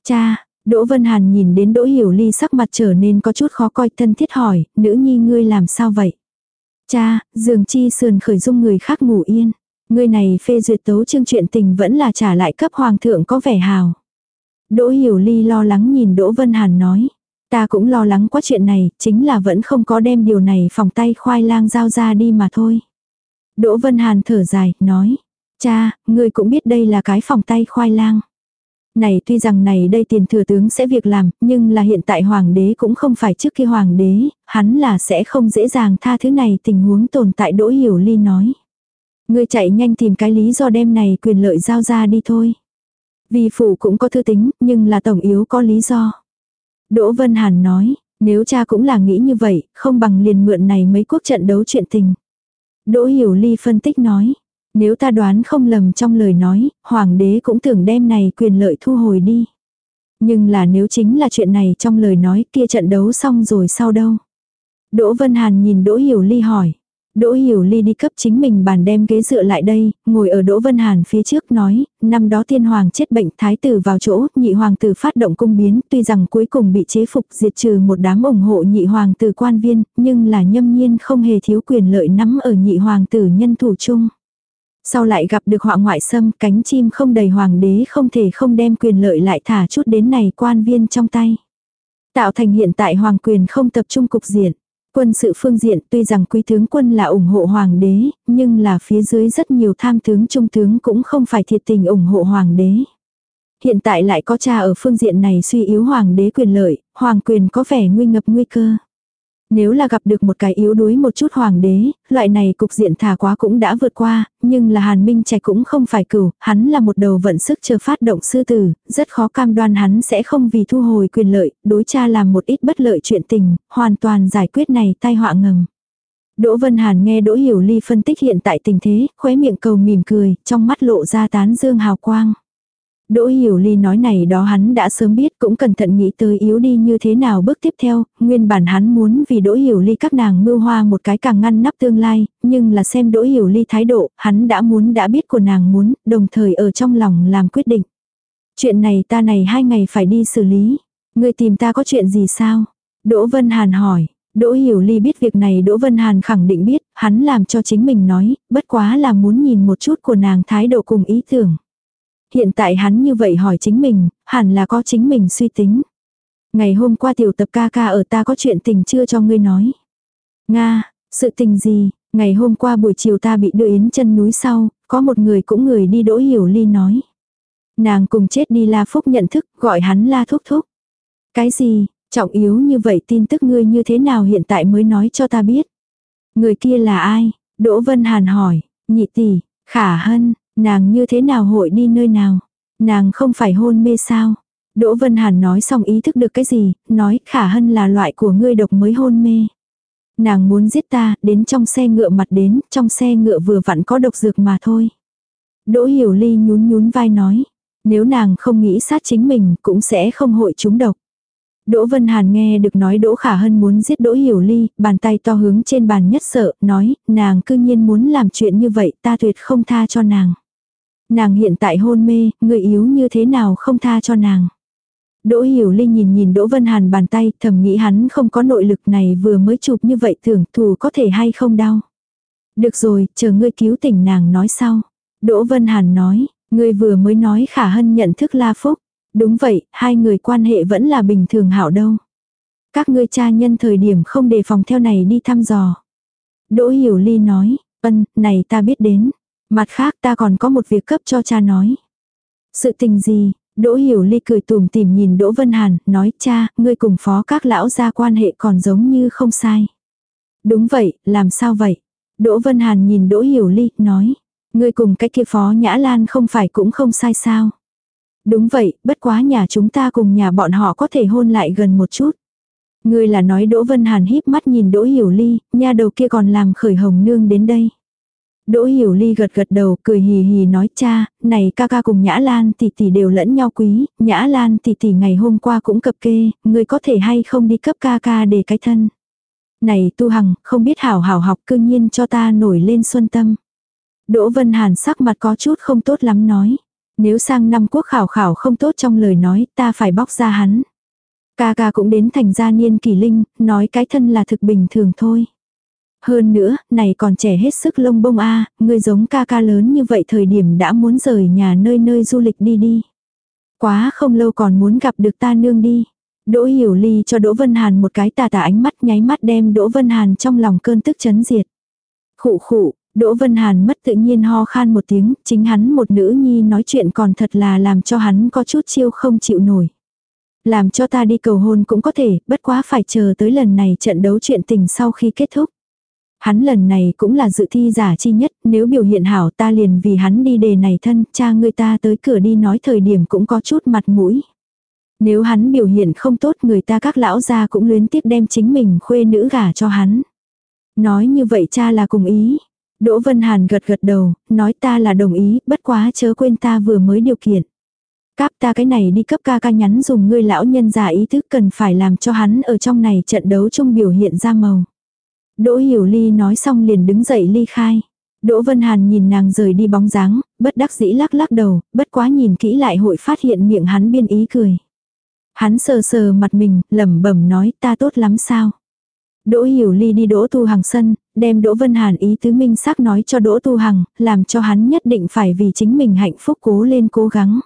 A: Cha, Đỗ Vân Hàn nhìn đến Đỗ Hiểu Ly sắc mặt trở nên có chút khó coi thân thiết hỏi, nữ nhi ngươi làm sao vậy? Cha, dường chi sườn khởi dung người khác ngủ yên. Ngươi này phê duyệt tấu chương chuyện tình vẫn là trả lại cấp hoàng thượng có vẻ hào. Đỗ Hiểu Ly lo lắng nhìn Đỗ Vân Hàn nói. Ta cũng lo lắng quá chuyện này, chính là vẫn không có đem điều này phòng tay khoai lang giao ra đi mà thôi. Đỗ Vân Hàn thở dài, nói. Cha, ngươi cũng biết đây là cái phòng tay khoai lang. Này tuy rằng này đây tiền thừa tướng sẽ việc làm, nhưng là hiện tại hoàng đế cũng không phải trước kia hoàng đế, hắn là sẽ không dễ dàng tha thứ này tình huống tồn tại Đỗ Hiểu Ly nói. Ngươi chạy nhanh tìm cái lý do đem này quyền lợi giao ra đi thôi. Vì phụ cũng có thư tính, nhưng là tổng yếu có lý do. Đỗ Vân Hàn nói, nếu cha cũng là nghĩ như vậy, không bằng liền mượn này mấy quốc trận đấu chuyện tình. Đỗ Hiểu Ly phân tích nói, nếu ta đoán không lầm trong lời nói, hoàng đế cũng tưởng đem này quyền lợi thu hồi đi. Nhưng là nếu chính là chuyện này trong lời nói kia trận đấu xong rồi sao đâu. Đỗ Vân Hàn nhìn Đỗ Hiểu Ly hỏi. Đỗ Hiểu Ly đi cấp chính mình bàn đem ghế dựa lại đây, ngồi ở Đỗ Vân Hàn phía trước nói, năm đó tiên hoàng chết bệnh thái tử vào chỗ, nhị hoàng tử phát động cung biến, tuy rằng cuối cùng bị chế phục diệt trừ một đám ủng hộ nhị hoàng tử quan viên, nhưng là nhâm nhiên không hề thiếu quyền lợi nắm ở nhị hoàng tử nhân thủ chung. Sau lại gặp được họa ngoại xâm, cánh chim không đầy hoàng đế không thể không đem quyền lợi lại thả chút đến này quan viên trong tay. Tạo thành hiện tại hoàng quyền không tập trung cục diện. Quân sự phương diện tuy rằng quý tướng quân là ủng hộ hoàng đế, nhưng là phía dưới rất nhiều tham tướng trung tướng cũng không phải thiệt tình ủng hộ hoàng đế. Hiện tại lại có cha ở phương diện này suy yếu hoàng đế quyền lợi, hoàng quyền có vẻ nguy ngập nguy cơ. Nếu là gặp được một cái yếu đuối một chút hoàng đế, loại này cục diện thả quá cũng đã vượt qua, nhưng là Hàn Minh Trạch cũng không phải cửu, hắn là một đầu vận sức chờ phát động sư tử, rất khó cam đoan hắn sẽ không vì thu hồi quyền lợi, đối cha làm một ít bất lợi chuyện tình, hoàn toàn giải quyết này tai họa ngầm. Đỗ Vân Hàn nghe Đỗ Hiểu Ly phân tích hiện tại tình thế, khóe miệng cầu mỉm cười, trong mắt lộ ra tán dương hào quang. Đỗ Hiểu Ly nói này đó hắn đã sớm biết cũng cẩn thận nghĩ tới yếu đi như thế nào bước tiếp theo, nguyên bản hắn muốn vì Đỗ Hiểu Ly các nàng mưu hoa một cái càng ngăn nắp tương lai, nhưng là xem Đỗ Hiểu Ly thái độ, hắn đã muốn đã biết của nàng muốn, đồng thời ở trong lòng làm quyết định. Chuyện này ta này hai ngày phải đi xử lý. Người tìm ta có chuyện gì sao? Đỗ Vân Hàn hỏi. Đỗ Hiểu Ly biết việc này Đỗ Vân Hàn khẳng định biết, hắn làm cho chính mình nói, bất quá là muốn nhìn một chút của nàng thái độ cùng ý tưởng hiện tại hắn như vậy hỏi chính mình, hẳn là có chính mình suy tính. Ngày hôm qua tiểu tập ca ca ở ta có chuyện tình chưa cho ngươi nói. Nga, sự tình gì, ngày hôm qua buổi chiều ta bị đưa yến chân núi sau, có một người cũng người đi đỗ hiểu ly nói. Nàng cùng chết đi la phúc nhận thức, gọi hắn la thúc thúc. Cái gì, trọng yếu như vậy tin tức ngươi như thế nào hiện tại mới nói cho ta biết. Người kia là ai? Đỗ Vân Hàn hỏi, nhị tỷ, khả hân, Nàng như thế nào hội đi nơi nào? Nàng không phải hôn mê sao? Đỗ Vân Hàn nói xong ý thức được cái gì, nói khả hân là loại của ngươi độc mới hôn mê. Nàng muốn giết ta, đến trong xe ngựa mặt đến, trong xe ngựa vừa vặn có độc dược mà thôi. Đỗ Hiểu Ly nhún nhún vai nói, nếu nàng không nghĩ sát chính mình cũng sẽ không hội chúng độc. Đỗ Vân Hàn nghe được nói Đỗ Khả Hân muốn giết Đỗ Hiểu Ly, bàn tay to hướng trên bàn nhất sợ, nói, nàng cư nhiên muốn làm chuyện như vậy, ta tuyệt không tha cho nàng. Nàng hiện tại hôn mê, người yếu như thế nào không tha cho nàng. Đỗ Hiểu Linh nhìn nhìn Đỗ Vân Hàn bàn tay, thầm nghĩ hắn không có nội lực này vừa mới chụp như vậy tưởng thù có thể hay không đau. Được rồi, chờ ngươi cứu tỉnh nàng nói sau. Đỗ Vân Hàn nói, ngươi vừa mới nói khả hân nhận thức La Phúc. Đúng vậy, hai người quan hệ vẫn là bình thường hảo đâu. Các ngươi cha nhân thời điểm không đề phòng theo này đi thăm dò. Đỗ Hiểu Ly nói, ân, này ta biết đến. Mặt khác ta còn có một việc cấp cho cha nói. Sự tình gì, Đỗ Hiểu Ly cười tủm tìm nhìn Đỗ Vân Hàn, nói cha, ngươi cùng phó các lão gia quan hệ còn giống như không sai. Đúng vậy, làm sao vậy? Đỗ Vân Hàn nhìn Đỗ Hiểu Ly, nói, ngươi cùng cái kia phó Nhã Lan không phải cũng không sai sao? Đúng vậy, bất quá nhà chúng ta cùng nhà bọn họ có thể hôn lại gần một chút. Ngươi là nói Đỗ Vân Hàn híp mắt nhìn Đỗ Hiểu Ly, nhà đầu kia còn làm khởi hồng nương đến đây. Đỗ Hiểu Ly gật gật đầu, cười hì hì nói cha, này ca ca cùng Nhã Lan tỷ tỷ đều lẫn nhau quý, Nhã Lan tỷ tỷ ngày hôm qua cũng cập kê, người có thể hay không đi cấp ca ca để cái thân. Này tu hằng, không biết hảo hảo học cương nhiên cho ta nổi lên xuân tâm. Đỗ Vân Hàn sắc mặt có chút không tốt lắm nói. Nếu sang năm quốc khảo khảo không tốt trong lời nói ta phải bóc ra hắn. Ca ca cũng đến thành gia niên kỳ linh, nói cái thân là thực bình thường thôi. Hơn nữa, này còn trẻ hết sức lông bông a người giống ca ca lớn như vậy thời điểm đã muốn rời nhà nơi nơi du lịch đi đi. Quá không lâu còn muốn gặp được ta nương đi. Đỗ Hiểu Ly cho Đỗ Vân Hàn một cái tà tà ánh mắt nháy mắt đem Đỗ Vân Hàn trong lòng cơn tức chấn diệt. Khụ khụ, Đỗ Vân Hàn mất tự nhiên ho khan một tiếng, chính hắn một nữ nhi nói chuyện còn thật là làm cho hắn có chút chiêu không chịu nổi. Làm cho ta đi cầu hôn cũng có thể, bất quá phải chờ tới lần này trận đấu chuyện tình sau khi kết thúc. Hắn lần này cũng là dự thi giả chi nhất, nếu biểu hiện hảo ta liền vì hắn đi đề này thân, cha người ta tới cửa đi nói thời điểm cũng có chút mặt mũi. Nếu hắn biểu hiện không tốt người ta các lão gia cũng luyến tiếc đem chính mình khuê nữ gả cho hắn. Nói như vậy cha là cùng ý. Đỗ Vân Hàn gật gật đầu, nói ta là đồng ý, bất quá chớ quên ta vừa mới điều kiện. Cáp ta cái này đi cấp ca ca nhắn dùng ngươi lão nhân giả ý thức cần phải làm cho hắn ở trong này trận đấu chung biểu hiện ra màu. Đỗ Hiểu Ly nói xong liền đứng dậy ly khai. Đỗ Vân Hàn nhìn nàng rời đi bóng dáng, bất đắc dĩ lắc lắc đầu, bất quá nhìn kỹ lại hội phát hiện miệng hắn biên ý cười. Hắn sờ sờ mặt mình, lẩm bẩm nói ta tốt lắm sao. Đỗ Hiểu Ly đi Đỗ Tu Hằng sân, đem Đỗ Vân Hàn ý tứ minh xác nói cho Đỗ Tu Hằng, làm cho hắn nhất định phải vì chính mình hạnh phúc cố lên cố gắng.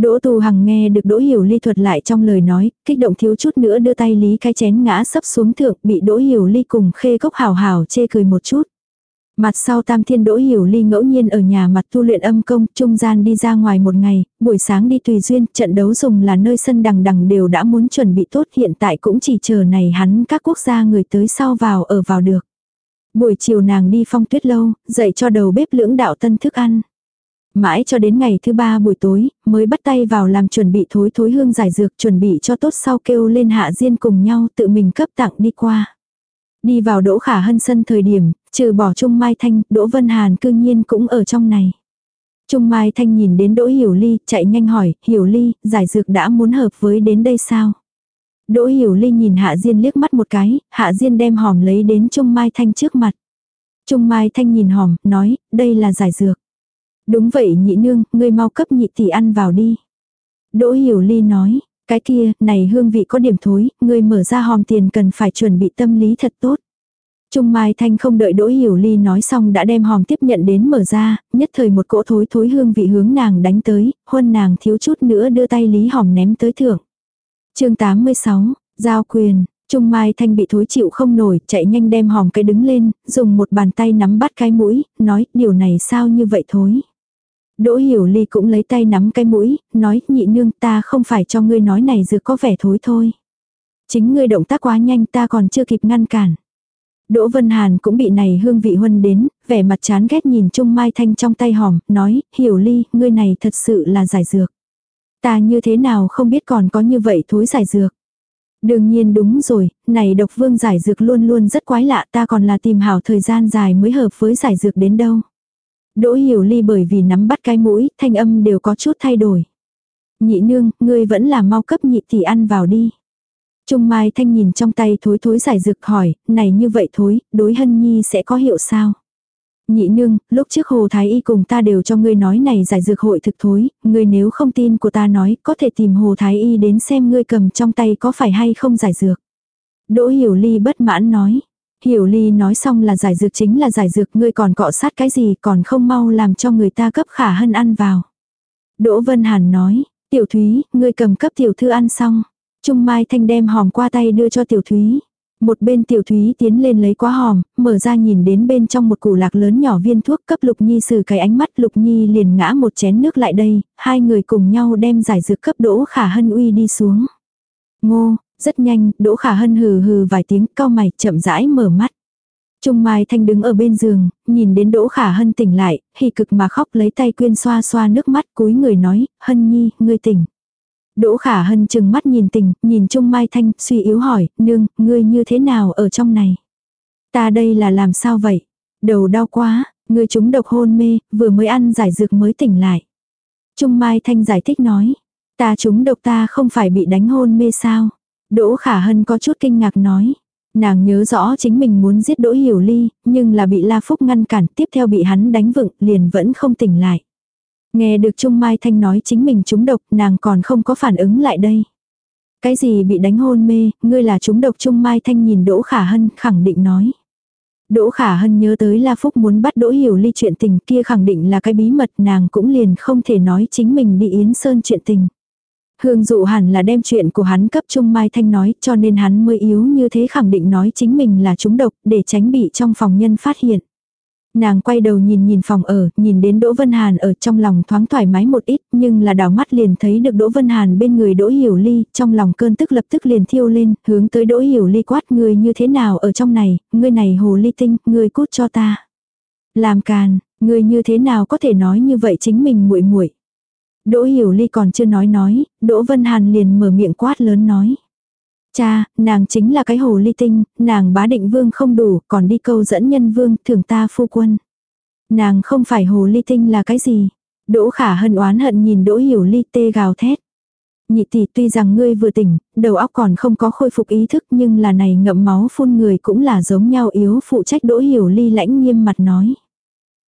A: Đỗ Tu Hằng nghe được Đỗ Hiểu Ly thuật lại trong lời nói, kích động thiếu chút nữa đưa tay lý cái chén ngã sấp xuống thượng, bị Đỗ Hiểu Ly cùng khê cốc hào hào chê cười một chút. Mặt sau tam thiên đỗ hiểu ly ngẫu nhiên ở nhà mặt tu luyện âm công, trung gian đi ra ngoài một ngày, buổi sáng đi tùy duyên, trận đấu dùng là nơi sân đằng đằng đều đã muốn chuẩn bị tốt hiện tại cũng chỉ chờ này hắn các quốc gia người tới sau vào ở vào được. Buổi chiều nàng đi phong tuyết lâu, dậy cho đầu bếp lưỡng đạo tân thức ăn. Mãi cho đến ngày thứ ba buổi tối, mới bắt tay vào làm chuẩn bị thối thối hương giải dược chuẩn bị cho tốt sau kêu lên hạ diên cùng nhau tự mình cấp tặng đi qua. Đi vào Đỗ Khả Hân sân thời điểm, trừ bỏ Trung Mai Thanh, Đỗ Vân Hàn cư nhiên cũng ở trong này. Trung Mai Thanh nhìn đến Đỗ Hiểu Ly, chạy nhanh hỏi, Hiểu Ly, giải dược đã muốn hợp với đến đây sao? Đỗ Hiểu Ly nhìn Hạ Diên liếc mắt một cái, Hạ Diên đem hòm lấy đến Trung Mai Thanh trước mặt. Trung Mai Thanh nhìn hòm, nói, đây là giải dược. Đúng vậy nhị nương, ngươi mau cấp nhị tỷ ăn vào đi. Đỗ Hiểu Ly nói, cái kia, này hương vị có điểm thối, ngươi mở ra hòm tiền cần phải chuẩn bị tâm lý thật tốt. Trung Mai Thanh không đợi Đỗ Hiểu Ly nói xong đã đem hòm tiếp nhận đến mở ra, nhất thời một cỗ thối thối hương vị hướng nàng đánh tới, huân nàng thiếu chút nữa đưa tay lý hòm ném tới thưởng. chương 86, Giao quyền, Trung Mai Thanh bị thối chịu không nổi, chạy nhanh đem hòm cái đứng lên, dùng một bàn tay nắm bắt cái mũi, nói điều này sao như vậy thối. Đỗ Hiểu Ly cũng lấy tay nắm cái mũi, nói nhị nương ta không phải cho ngươi nói này dược có vẻ thối thôi. Chính ngươi động tác quá nhanh ta còn chưa kịp ngăn cản. Đỗ Vân Hàn cũng bị này hương vị huân đến, vẻ mặt chán ghét nhìn Trung Mai Thanh trong tay hòm, nói, hiểu ly, ngươi này thật sự là giải dược. Ta như thế nào không biết còn có như vậy thối giải dược. Đương nhiên đúng rồi, này độc vương giải dược luôn luôn rất quái lạ ta còn là tìm hảo thời gian dài mới hợp với giải dược đến đâu. Đỗ hiểu ly bởi vì nắm bắt cái mũi, thanh âm đều có chút thay đổi. Nhị nương, ngươi vẫn là mau cấp nhị thì ăn vào đi. Trung Mai Thanh nhìn trong tay thối thối giải dược hỏi, này như vậy thối, đối hân nhi sẽ có hiệu sao? Nhị nương, lúc trước Hồ Thái Y cùng ta đều cho ngươi nói này giải dược hội thực thối, ngươi nếu không tin của ta nói, có thể tìm Hồ Thái Y đến xem ngươi cầm trong tay có phải hay không giải dược. Đỗ Hiểu Ly bất mãn nói. Hiểu Ly nói xong là giải dược chính là giải dược ngươi còn cọ sát cái gì còn không mau làm cho người ta cấp khả hân ăn vào. Đỗ Vân Hàn nói, tiểu thúy, ngươi cầm cấp tiểu thư ăn xong. Trung Mai Thanh đem hòm qua tay đưa cho tiểu thúy. Một bên tiểu thúy tiến lên lấy quá hòm, mở ra nhìn đến bên trong một củ lạc lớn nhỏ viên thuốc cấp Lục Nhi sử cái ánh mắt Lục Nhi liền ngã một chén nước lại đây, hai người cùng nhau đem giải dược cấp đỗ khả hân uy đi xuống. Ngô, rất nhanh, Đỗ Khả Hân hừ hừ vài tiếng, cao mày, chậm rãi mở mắt. Trung Mai Thanh đứng ở bên giường, nhìn đến Đỗ Khả Hân tỉnh lại, hỉ cực mà khóc lấy tay quyên xoa xoa nước mắt cúi người nói, Hân Nhi, ngươi tỉnh. Đỗ Khả Hân chừng mắt nhìn tỉnh, nhìn Trung Mai Thanh, suy yếu hỏi, nương, ngươi như thế nào ở trong này? Ta đây là làm sao vậy? Đầu đau quá, ngươi chúng độc hôn mê, vừa mới ăn giải dược mới tỉnh lại. Trung Mai Thanh giải thích nói, ta chúng độc ta không phải bị đánh hôn mê sao? Đỗ Khả Hân có chút kinh ngạc nói. Nàng nhớ rõ chính mình muốn giết Đỗ Hiểu Ly, nhưng là bị La Phúc ngăn cản, tiếp theo bị hắn đánh vựng, liền vẫn không tỉnh lại. Nghe được Trung Mai Thanh nói chính mình trúng độc, nàng còn không có phản ứng lại đây. Cái gì bị đánh hôn mê, ngươi là trúng độc Trung Mai Thanh nhìn Đỗ Khả Hân, khẳng định nói. Đỗ Khả Hân nhớ tới La Phúc muốn bắt Đỗ Hiểu Ly chuyện tình kia khẳng định là cái bí mật nàng cũng liền không thể nói chính mình đi Yến Sơn chuyện tình. Hương dụ hẳn là đem chuyện của hắn cấp Trung Mai Thanh nói cho nên hắn mới yếu như thế khẳng định nói chính mình là trúng độc để tránh bị trong phòng nhân phát hiện. Nàng quay đầu nhìn nhìn phòng ở, nhìn đến Đỗ Vân Hàn ở trong lòng thoáng thoải mái một ít, nhưng là đảo mắt liền thấy được Đỗ Vân Hàn bên người Đỗ Hiểu Ly, trong lòng cơn tức lập tức liền thiêu lên, hướng tới Đỗ Hiểu Ly quát người như thế nào ở trong này, người này hồ ly tinh, người cút cho ta. Làm càn, người như thế nào có thể nói như vậy chính mình muội muội Đỗ Hiểu Ly còn chưa nói nói, Đỗ Vân Hàn liền mở miệng quát lớn nói. Cha, nàng chính là cái hồ ly tinh, nàng bá định vương không đủ, còn đi câu dẫn nhân vương, thưởng ta phu quân. Nàng không phải hồ ly tinh là cái gì? Đỗ khả hân oán hận nhìn Đỗ Hiểu Ly tê gào thét. Nhị tỷ tuy rằng ngươi vừa tỉnh, đầu óc còn không có khôi phục ý thức nhưng là này ngậm máu phun người cũng là giống nhau yếu phụ trách đỗ hiểu ly lãnh nghiêm mặt nói.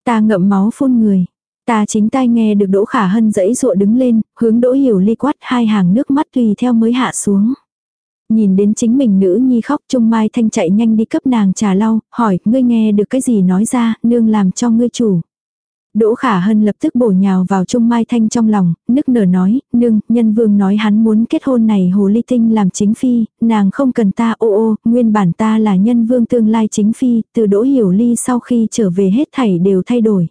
A: Ta ngậm máu phun người. Ta chính tai nghe được Đỗ Khả Hân dẫy dụa đứng lên, hướng Đỗ Hiểu Ly quát hai hàng nước mắt tùy theo mới hạ xuống. Nhìn đến chính mình nữ nhi khóc Trung Mai Thanh chạy nhanh đi cấp nàng trà lau, hỏi, ngươi nghe được cái gì nói ra, nương làm cho ngươi chủ. Đỗ Khả Hân lập tức bổ nhào vào Trung Mai Thanh trong lòng, nức nở nói, nương, nhân vương nói hắn muốn kết hôn này hồ ly tinh làm chính phi, nàng không cần ta ô ô, nguyên bản ta là nhân vương tương lai chính phi, từ Đỗ Hiểu Ly sau khi trở về hết thảy đều thay đổi.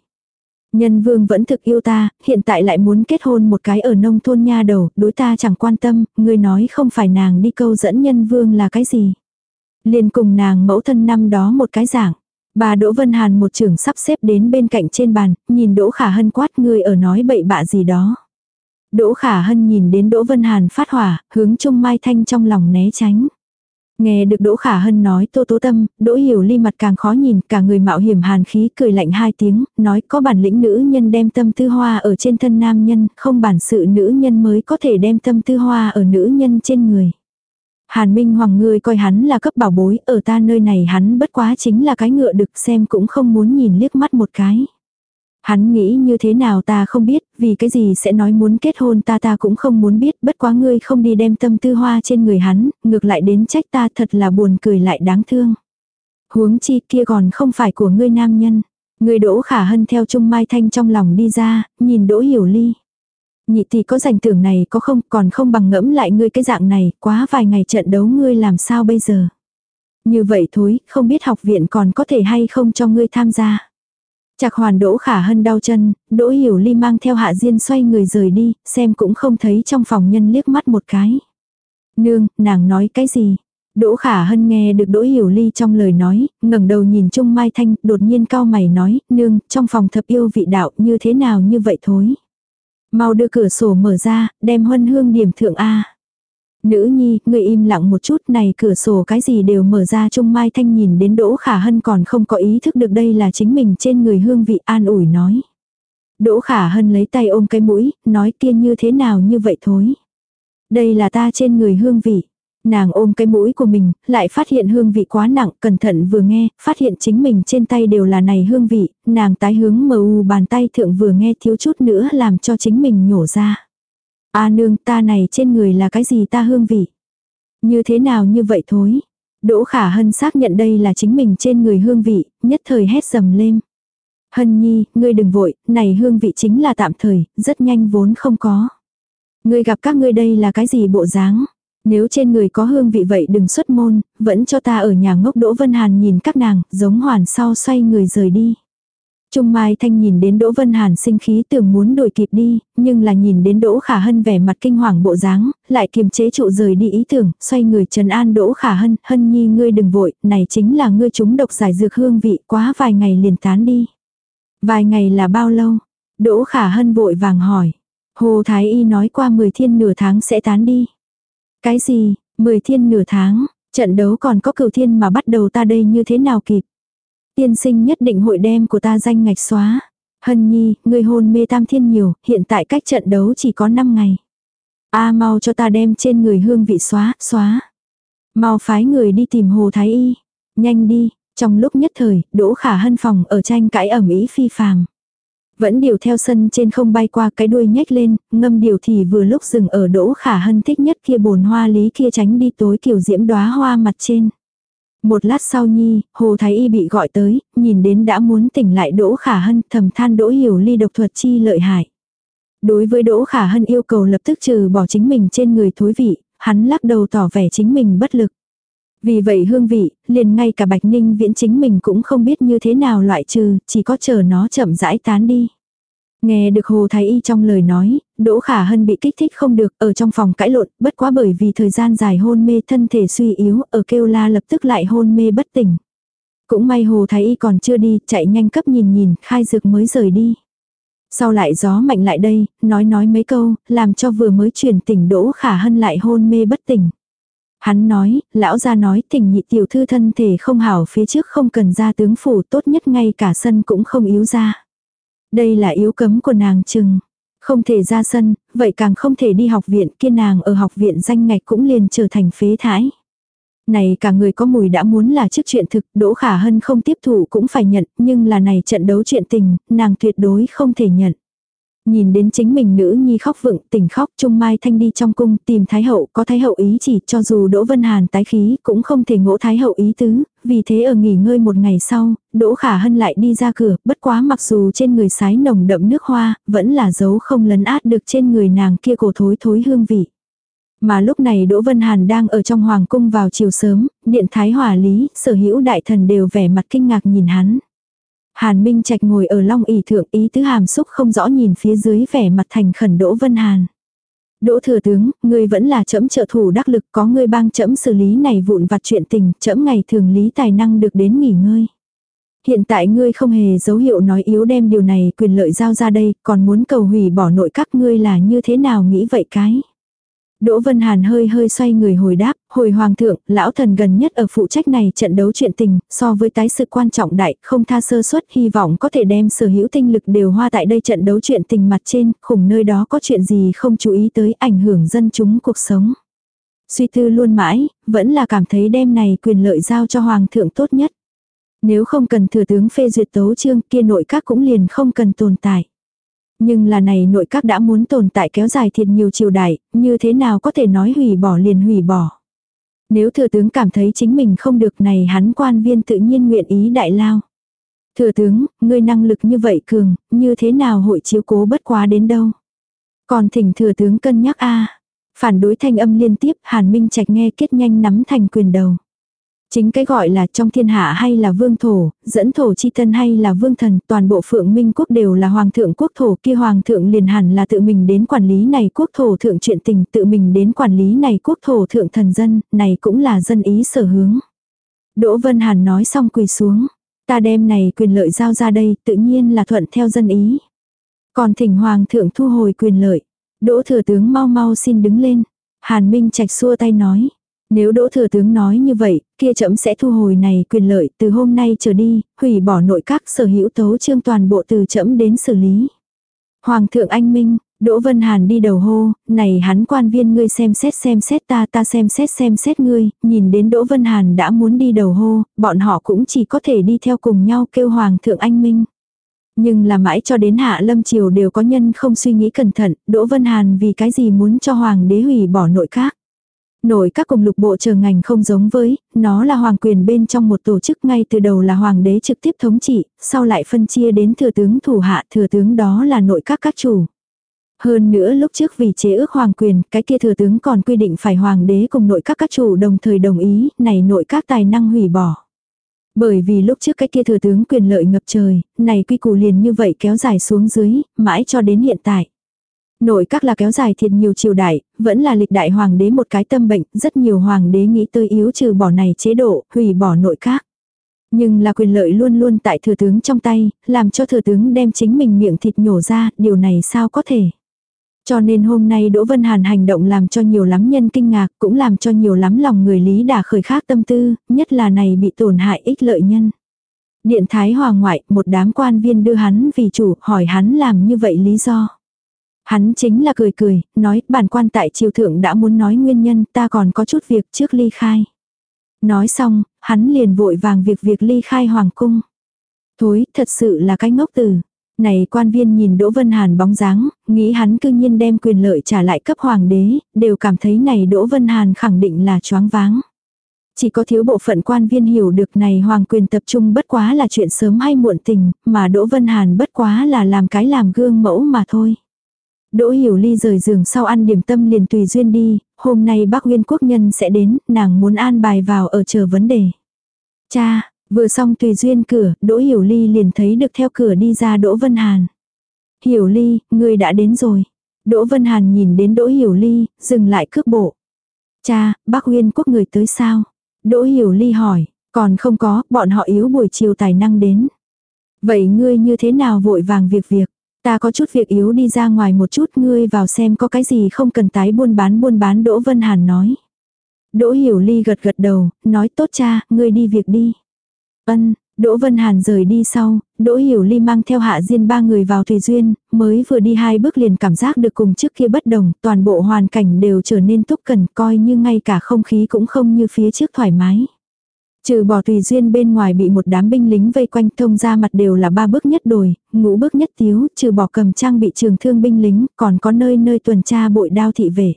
A: Nhân vương vẫn thực yêu ta, hiện tại lại muốn kết hôn một cái ở nông thôn nha đầu, đối ta chẳng quan tâm, người nói không phải nàng đi câu dẫn nhân vương là cái gì. liền cùng nàng mẫu thân năm đó một cái dạng. Bà Đỗ Vân Hàn một trưởng sắp xếp đến bên cạnh trên bàn, nhìn Đỗ Khả Hân quát người ở nói bậy bạ gì đó. Đỗ Khả Hân nhìn đến Đỗ Vân Hàn phát hỏa, hướng Trung Mai Thanh trong lòng né tránh. Nghe được Đỗ Khả Hân nói tô tố tâm, Đỗ Hiểu Ly mặt càng khó nhìn, cả người mạo hiểm hàn khí cười lạnh hai tiếng, nói có bản lĩnh nữ nhân đem tâm tư hoa ở trên thân nam nhân, không bản sự nữ nhân mới có thể đem tâm tư hoa ở nữ nhân trên người. Hàn Minh Hoàng ngươi coi hắn là cấp bảo bối, ở ta nơi này hắn bất quá chính là cái ngựa đực xem cũng không muốn nhìn liếc mắt một cái. Hắn nghĩ như thế nào ta không biết, vì cái gì sẽ nói muốn kết hôn ta ta cũng không muốn biết, bất quá ngươi không đi đem tâm tư hoa trên người hắn, ngược lại đến trách ta thật là buồn cười lại đáng thương. Huống chi kia còn không phải của ngươi nam nhân. Ngươi đỗ khả hân theo Trung Mai Thanh trong lòng đi ra, nhìn đỗ hiểu ly. Nhị thì có giành tưởng này có không còn không bằng ngẫm lại ngươi cái dạng này, quá vài ngày trận đấu ngươi làm sao bây giờ. Như vậy thối, không biết học viện còn có thể hay không cho ngươi tham gia. Chạc hoàn đỗ khả hân đau chân, đỗ hiểu ly mang theo hạ diên xoay người rời đi, xem cũng không thấy trong phòng nhân liếc mắt một cái. Nương, nàng nói cái gì? Đỗ khả hân nghe được đỗ hiểu ly trong lời nói, ngẩng đầu nhìn Trung Mai Thanh, đột nhiên cao mày nói, nương, trong phòng thập yêu vị đạo như thế nào như vậy thối. Mau đưa cửa sổ mở ra, đem huân hương điểm thượng A. Nữ nhi, người im lặng một chút này cửa sổ cái gì đều mở ra Trung Mai Thanh nhìn đến Đỗ Khả Hân còn không có ý thức được đây là chính mình trên người hương vị an ủi nói. Đỗ Khả Hân lấy tay ôm cái mũi, nói kia như thế nào như vậy thối. Đây là ta trên người hương vị. Nàng ôm cái mũi của mình, lại phát hiện hương vị quá nặng, cẩn thận vừa nghe, phát hiện chính mình trên tay đều là này hương vị, nàng tái hướng mờ u bàn tay thượng vừa nghe thiếu chút nữa làm cho chính mình nhổ ra. A nương ta này trên người là cái gì ta hương vị? Như thế nào như vậy thối? Đỗ khả hân xác nhận đây là chính mình trên người hương vị, nhất thời hét dầm lên. Hân nhi, ngươi đừng vội, này hương vị chính là tạm thời, rất nhanh vốn không có. Ngươi gặp các ngươi đây là cái gì bộ dáng? Nếu trên người có hương vị vậy đừng xuất môn, vẫn cho ta ở nhà ngốc Đỗ Vân Hàn nhìn các nàng, giống hoàn sau xoay người rời đi. Trung Mai Thanh nhìn đến Đỗ Vân Hàn sinh khí tưởng muốn đuổi kịp đi, nhưng là nhìn đến Đỗ Khả Hân vẻ mặt kinh hoàng bộ dáng, lại kiềm chế trụ rời đi ý tưởng, xoay người trần an Đỗ Khả Hân, Hân nhi ngươi đừng vội, này chính là ngươi chúng độc giải dược hương vị, quá vài ngày liền tán đi. Vài ngày là bao lâu? Đỗ Khả Hân vội vàng hỏi. Hồ Thái Y nói qua 10 thiên nửa tháng sẽ tán đi. Cái gì, 10 thiên nửa tháng, trận đấu còn có cửu thiên mà bắt đầu ta đây như thế nào kịp? Tiên sinh nhất định hội đem của ta danh ngạch xóa. Hân nhi, người hôn mê tam thiên nhiều, hiện tại cách trận đấu chỉ có 5 ngày. A mau cho ta đem trên người hương vị xóa, xóa. Mau phái người đi tìm hồ thái y. Nhanh đi, trong lúc nhất thời, đỗ khả hân phòng ở tranh cãi ẩm ý phi phàm. Vẫn điều theo sân trên không bay qua cái đuôi nhếch lên, ngâm điều thì vừa lúc dừng ở đỗ khả hân thích nhất kia bồn hoa lý kia tránh đi tối kiểu diễm đóa hoa mặt trên. Một lát sau nhi, Hồ Thái Y bị gọi tới, nhìn đến đã muốn tỉnh lại Đỗ Khả Hân thầm than Đỗ Hiểu Ly độc thuật chi lợi hại. Đối với Đỗ Khả Hân yêu cầu lập tức trừ bỏ chính mình trên người thối vị, hắn lắc đầu tỏ vẻ chính mình bất lực. Vì vậy hương vị, liền ngay cả Bạch Ninh viễn chính mình cũng không biết như thế nào loại trừ, chỉ có chờ nó chậm rãi tán đi. Nghe được Hồ Thái Y trong lời nói, Đỗ Khả Hân bị kích thích không được ở trong phòng cãi lộn, bất quá bởi vì thời gian dài hôn mê thân thể suy yếu, ở kêu la lập tức lại hôn mê bất tỉnh. Cũng may Hồ Thái Y còn chưa đi, chạy nhanh cấp nhìn nhìn, khai dược mới rời đi. Sau lại gió mạnh lại đây, nói nói mấy câu, làm cho vừa mới chuyển tỉnh Đỗ Khả Hân lại hôn mê bất tỉnh. Hắn nói, lão gia nói tỉnh nhị tiểu thư thân thể không hảo phía trước không cần ra tướng phủ tốt nhất ngay cả sân cũng không yếu ra. Đây là yếu cấm của nàng chừng. Không thể ra sân, vậy càng không thể đi học viện kia nàng ở học viện danh ngạch cũng liền trở thành phế thái. Này cả người có mùi đã muốn là trước chuyện thực, Đỗ Khả Hân không tiếp thủ cũng phải nhận, nhưng là này trận đấu chuyện tình, nàng tuyệt đối không thể nhận. Nhìn đến chính mình nữ nhi khóc vựng, tỉnh khóc, Trung Mai Thanh đi trong cung tìm Thái Hậu, có Thái Hậu ý chỉ cho dù Đỗ Vân Hàn tái khí cũng không thể ngỗ Thái Hậu ý tứ, vì thế ở nghỉ ngơi một ngày sau, Đỗ Khả Hân lại đi ra cửa, bất quá mặc dù trên người sái nồng đậm nước hoa, vẫn là dấu không lấn át được trên người nàng kia cổ thối thối hương vị. Mà lúc này Đỗ Vân Hàn đang ở trong hoàng cung vào chiều sớm, điện thái hòa lý, sở hữu đại thần đều vẻ mặt kinh ngạc nhìn hắn. Hàn Minh Trạch ngồi ở long ỷ thượng ý tứ hàm xúc không rõ nhìn phía dưới vẻ mặt thành khẩn Đỗ Vân Hàn. Đỗ thừa tướng, ngươi vẫn là chấm trợ thủ đắc lực có ngươi bang chấm xử lý này vụn vặt chuyện tình, chấm ngày thường lý tài năng được đến nghỉ ngơi. Hiện tại ngươi không hề dấu hiệu nói yếu đem điều này quyền lợi giao ra đây, còn muốn cầu hủy bỏ nội các ngươi là như thế nào nghĩ vậy cái. Đỗ Vân Hàn hơi hơi xoay người hồi đáp, hồi hoàng thượng, lão thần gần nhất ở phụ trách này trận đấu chuyện tình, so với tái sự quan trọng đại, không tha sơ suất, hy vọng có thể đem sở hữu tinh lực đều hoa tại đây trận đấu chuyện tình mặt trên, khủng nơi đó có chuyện gì không chú ý tới ảnh hưởng dân chúng cuộc sống. Suy tư luôn mãi, vẫn là cảm thấy đêm này quyền lợi giao cho hoàng thượng tốt nhất. Nếu không cần thừa tướng phê duyệt tấu chương kia nội các cũng liền không cần tồn tại. Nhưng là này nội các đã muốn tồn tại kéo dài thiệt nhiều triều đại, như thế nào có thể nói hủy bỏ liền hủy bỏ. Nếu thừa tướng cảm thấy chính mình không được này hắn quan viên tự nhiên nguyện ý đại lao. Thừa tướng, ngươi năng lực như vậy cường, như thế nào hội chiếu cố bất quá đến đâu. Còn thỉnh thừa tướng cân nhắc a Phản đối thanh âm liên tiếp, Hàn Minh Trạch nghe kết nhanh nắm thành quyền đầu. Chính cái gọi là trong thiên hạ hay là vương thổ, dẫn thổ chi thân hay là vương thần, toàn bộ phượng minh quốc đều là hoàng thượng quốc thổ kia hoàng thượng liền hẳn là tự mình đến quản lý này quốc thổ thượng chuyện tình, tự mình đến quản lý này quốc thổ thượng thần dân, này cũng là dân ý sở hướng. Đỗ Vân Hàn nói xong quỳ xuống, ta đem này quyền lợi giao ra đây, tự nhiên là thuận theo dân ý. Còn thỉnh hoàng thượng thu hồi quyền lợi, đỗ thừa tướng mau mau xin đứng lên, Hàn Minh Trạch xua tay nói. Nếu đỗ thừa tướng nói như vậy, kia chậm sẽ thu hồi này quyền lợi từ hôm nay trở đi, hủy bỏ nội các sở hữu tấu trương toàn bộ từ chậm đến xử lý. Hoàng thượng anh minh, Đỗ Vân Hàn đi đầu hô, này hắn quan viên ngươi xem xét xem xét ta ta xem xét xem xét ngươi, nhìn đến Đỗ Vân Hàn đã muốn đi đầu hô, bọn họ cũng chỉ có thể đi theo cùng nhau kêu Hoàng thượng anh minh. Nhưng là mãi cho đến Hạ Lâm Triều đều có nhân không suy nghĩ cẩn thận, Đỗ Vân Hàn vì cái gì muốn cho Hoàng đế hủy bỏ nội các. Nội các cùng lục bộ chờ ngành không giống với, nó là hoàng quyền bên trong một tổ chức ngay từ đầu là hoàng đế trực tiếp thống trị, sau lại phân chia đến thừa tướng thủ hạ thừa tướng đó là nội các các chủ. Hơn nữa lúc trước vì chế ước hoàng quyền, cái kia thừa tướng còn quy định phải hoàng đế cùng nội các các chủ đồng thời đồng ý, này nội các tài năng hủy bỏ. Bởi vì lúc trước cái kia thừa tướng quyền lợi ngập trời, này quy củ liền như vậy kéo dài xuống dưới, mãi cho đến hiện tại. Nội các là kéo dài thiệt nhiều triều đại, vẫn là lịch đại hoàng đế một cái tâm bệnh, rất nhiều hoàng đế nghĩ tới yếu trừ bỏ này chế độ, hủy bỏ nội các. Nhưng là quyền lợi luôn luôn tại thừa tướng trong tay, làm cho thừa tướng đem chính mình miệng thịt nhổ ra, điều này sao có thể. Cho nên hôm nay Đỗ Vân Hàn hành động làm cho nhiều lắm nhân kinh ngạc, cũng làm cho nhiều lắm lòng người lý đả khởi khác tâm tư, nhất là này bị tổn hại ích lợi nhân. Điện Thái Hòa ngoại, một đám quan viên đưa hắn vì chủ, hỏi hắn làm như vậy lý do. Hắn chính là cười cười, nói bản quan tại triều thượng đã muốn nói nguyên nhân ta còn có chút việc trước ly khai. Nói xong, hắn liền vội vàng việc việc ly khai hoàng cung. Thối, thật sự là cái ngốc từ. Này quan viên nhìn Đỗ Vân Hàn bóng dáng, nghĩ hắn cư nhiên đem quyền lợi trả lại cấp hoàng đế, đều cảm thấy này Đỗ Vân Hàn khẳng định là choáng váng. Chỉ có thiếu bộ phận quan viên hiểu được này hoàng quyền tập trung bất quá là chuyện sớm hay muộn tình, mà Đỗ Vân Hàn bất quá là làm cái làm gương mẫu mà thôi. Đỗ Hiểu Ly rời giường sau ăn điểm tâm liền tùy duyên đi, hôm nay bác Nguyên quốc nhân sẽ đến, nàng muốn an bài vào ở chờ vấn đề. Cha, vừa xong tùy duyên cửa, Đỗ Hiểu Ly liền thấy được theo cửa đi ra Đỗ Vân Hàn. Hiểu Ly, người đã đến rồi. Đỗ Vân Hàn nhìn đến Đỗ Hiểu Ly, dừng lại cước bộ. Cha, bác Nguyên quốc người tới sao? Đỗ Hiểu Ly hỏi, còn không có, bọn họ yếu buổi chiều tài năng đến. Vậy ngươi như thế nào vội vàng việc việc? Ta có chút việc yếu đi ra ngoài một chút ngươi vào xem có cái gì không cần tái buôn bán buôn bán Đỗ Vân Hàn nói. Đỗ Hiểu Ly gật gật đầu, nói tốt cha, ngươi đi việc đi. Ân, Đỗ Vân Hàn rời đi sau, Đỗ Hiểu Ly mang theo Hạ Diên ba người vào Thùy Duyên, mới vừa đi hai bước liền cảm giác được cùng trước kia bất đồng, toàn bộ hoàn cảnh đều trở nên túc cần coi như ngay cả không khí cũng không như phía trước thoải mái. Trừ bỏ tùy duyên bên ngoài bị một đám binh lính vây quanh thông ra mặt đều là ba bước nhất đồi, ngũ bước nhất tiếu, trừ bỏ cầm trang bị trường thương binh lính, còn có nơi nơi tuần tra bội đao thị vệ.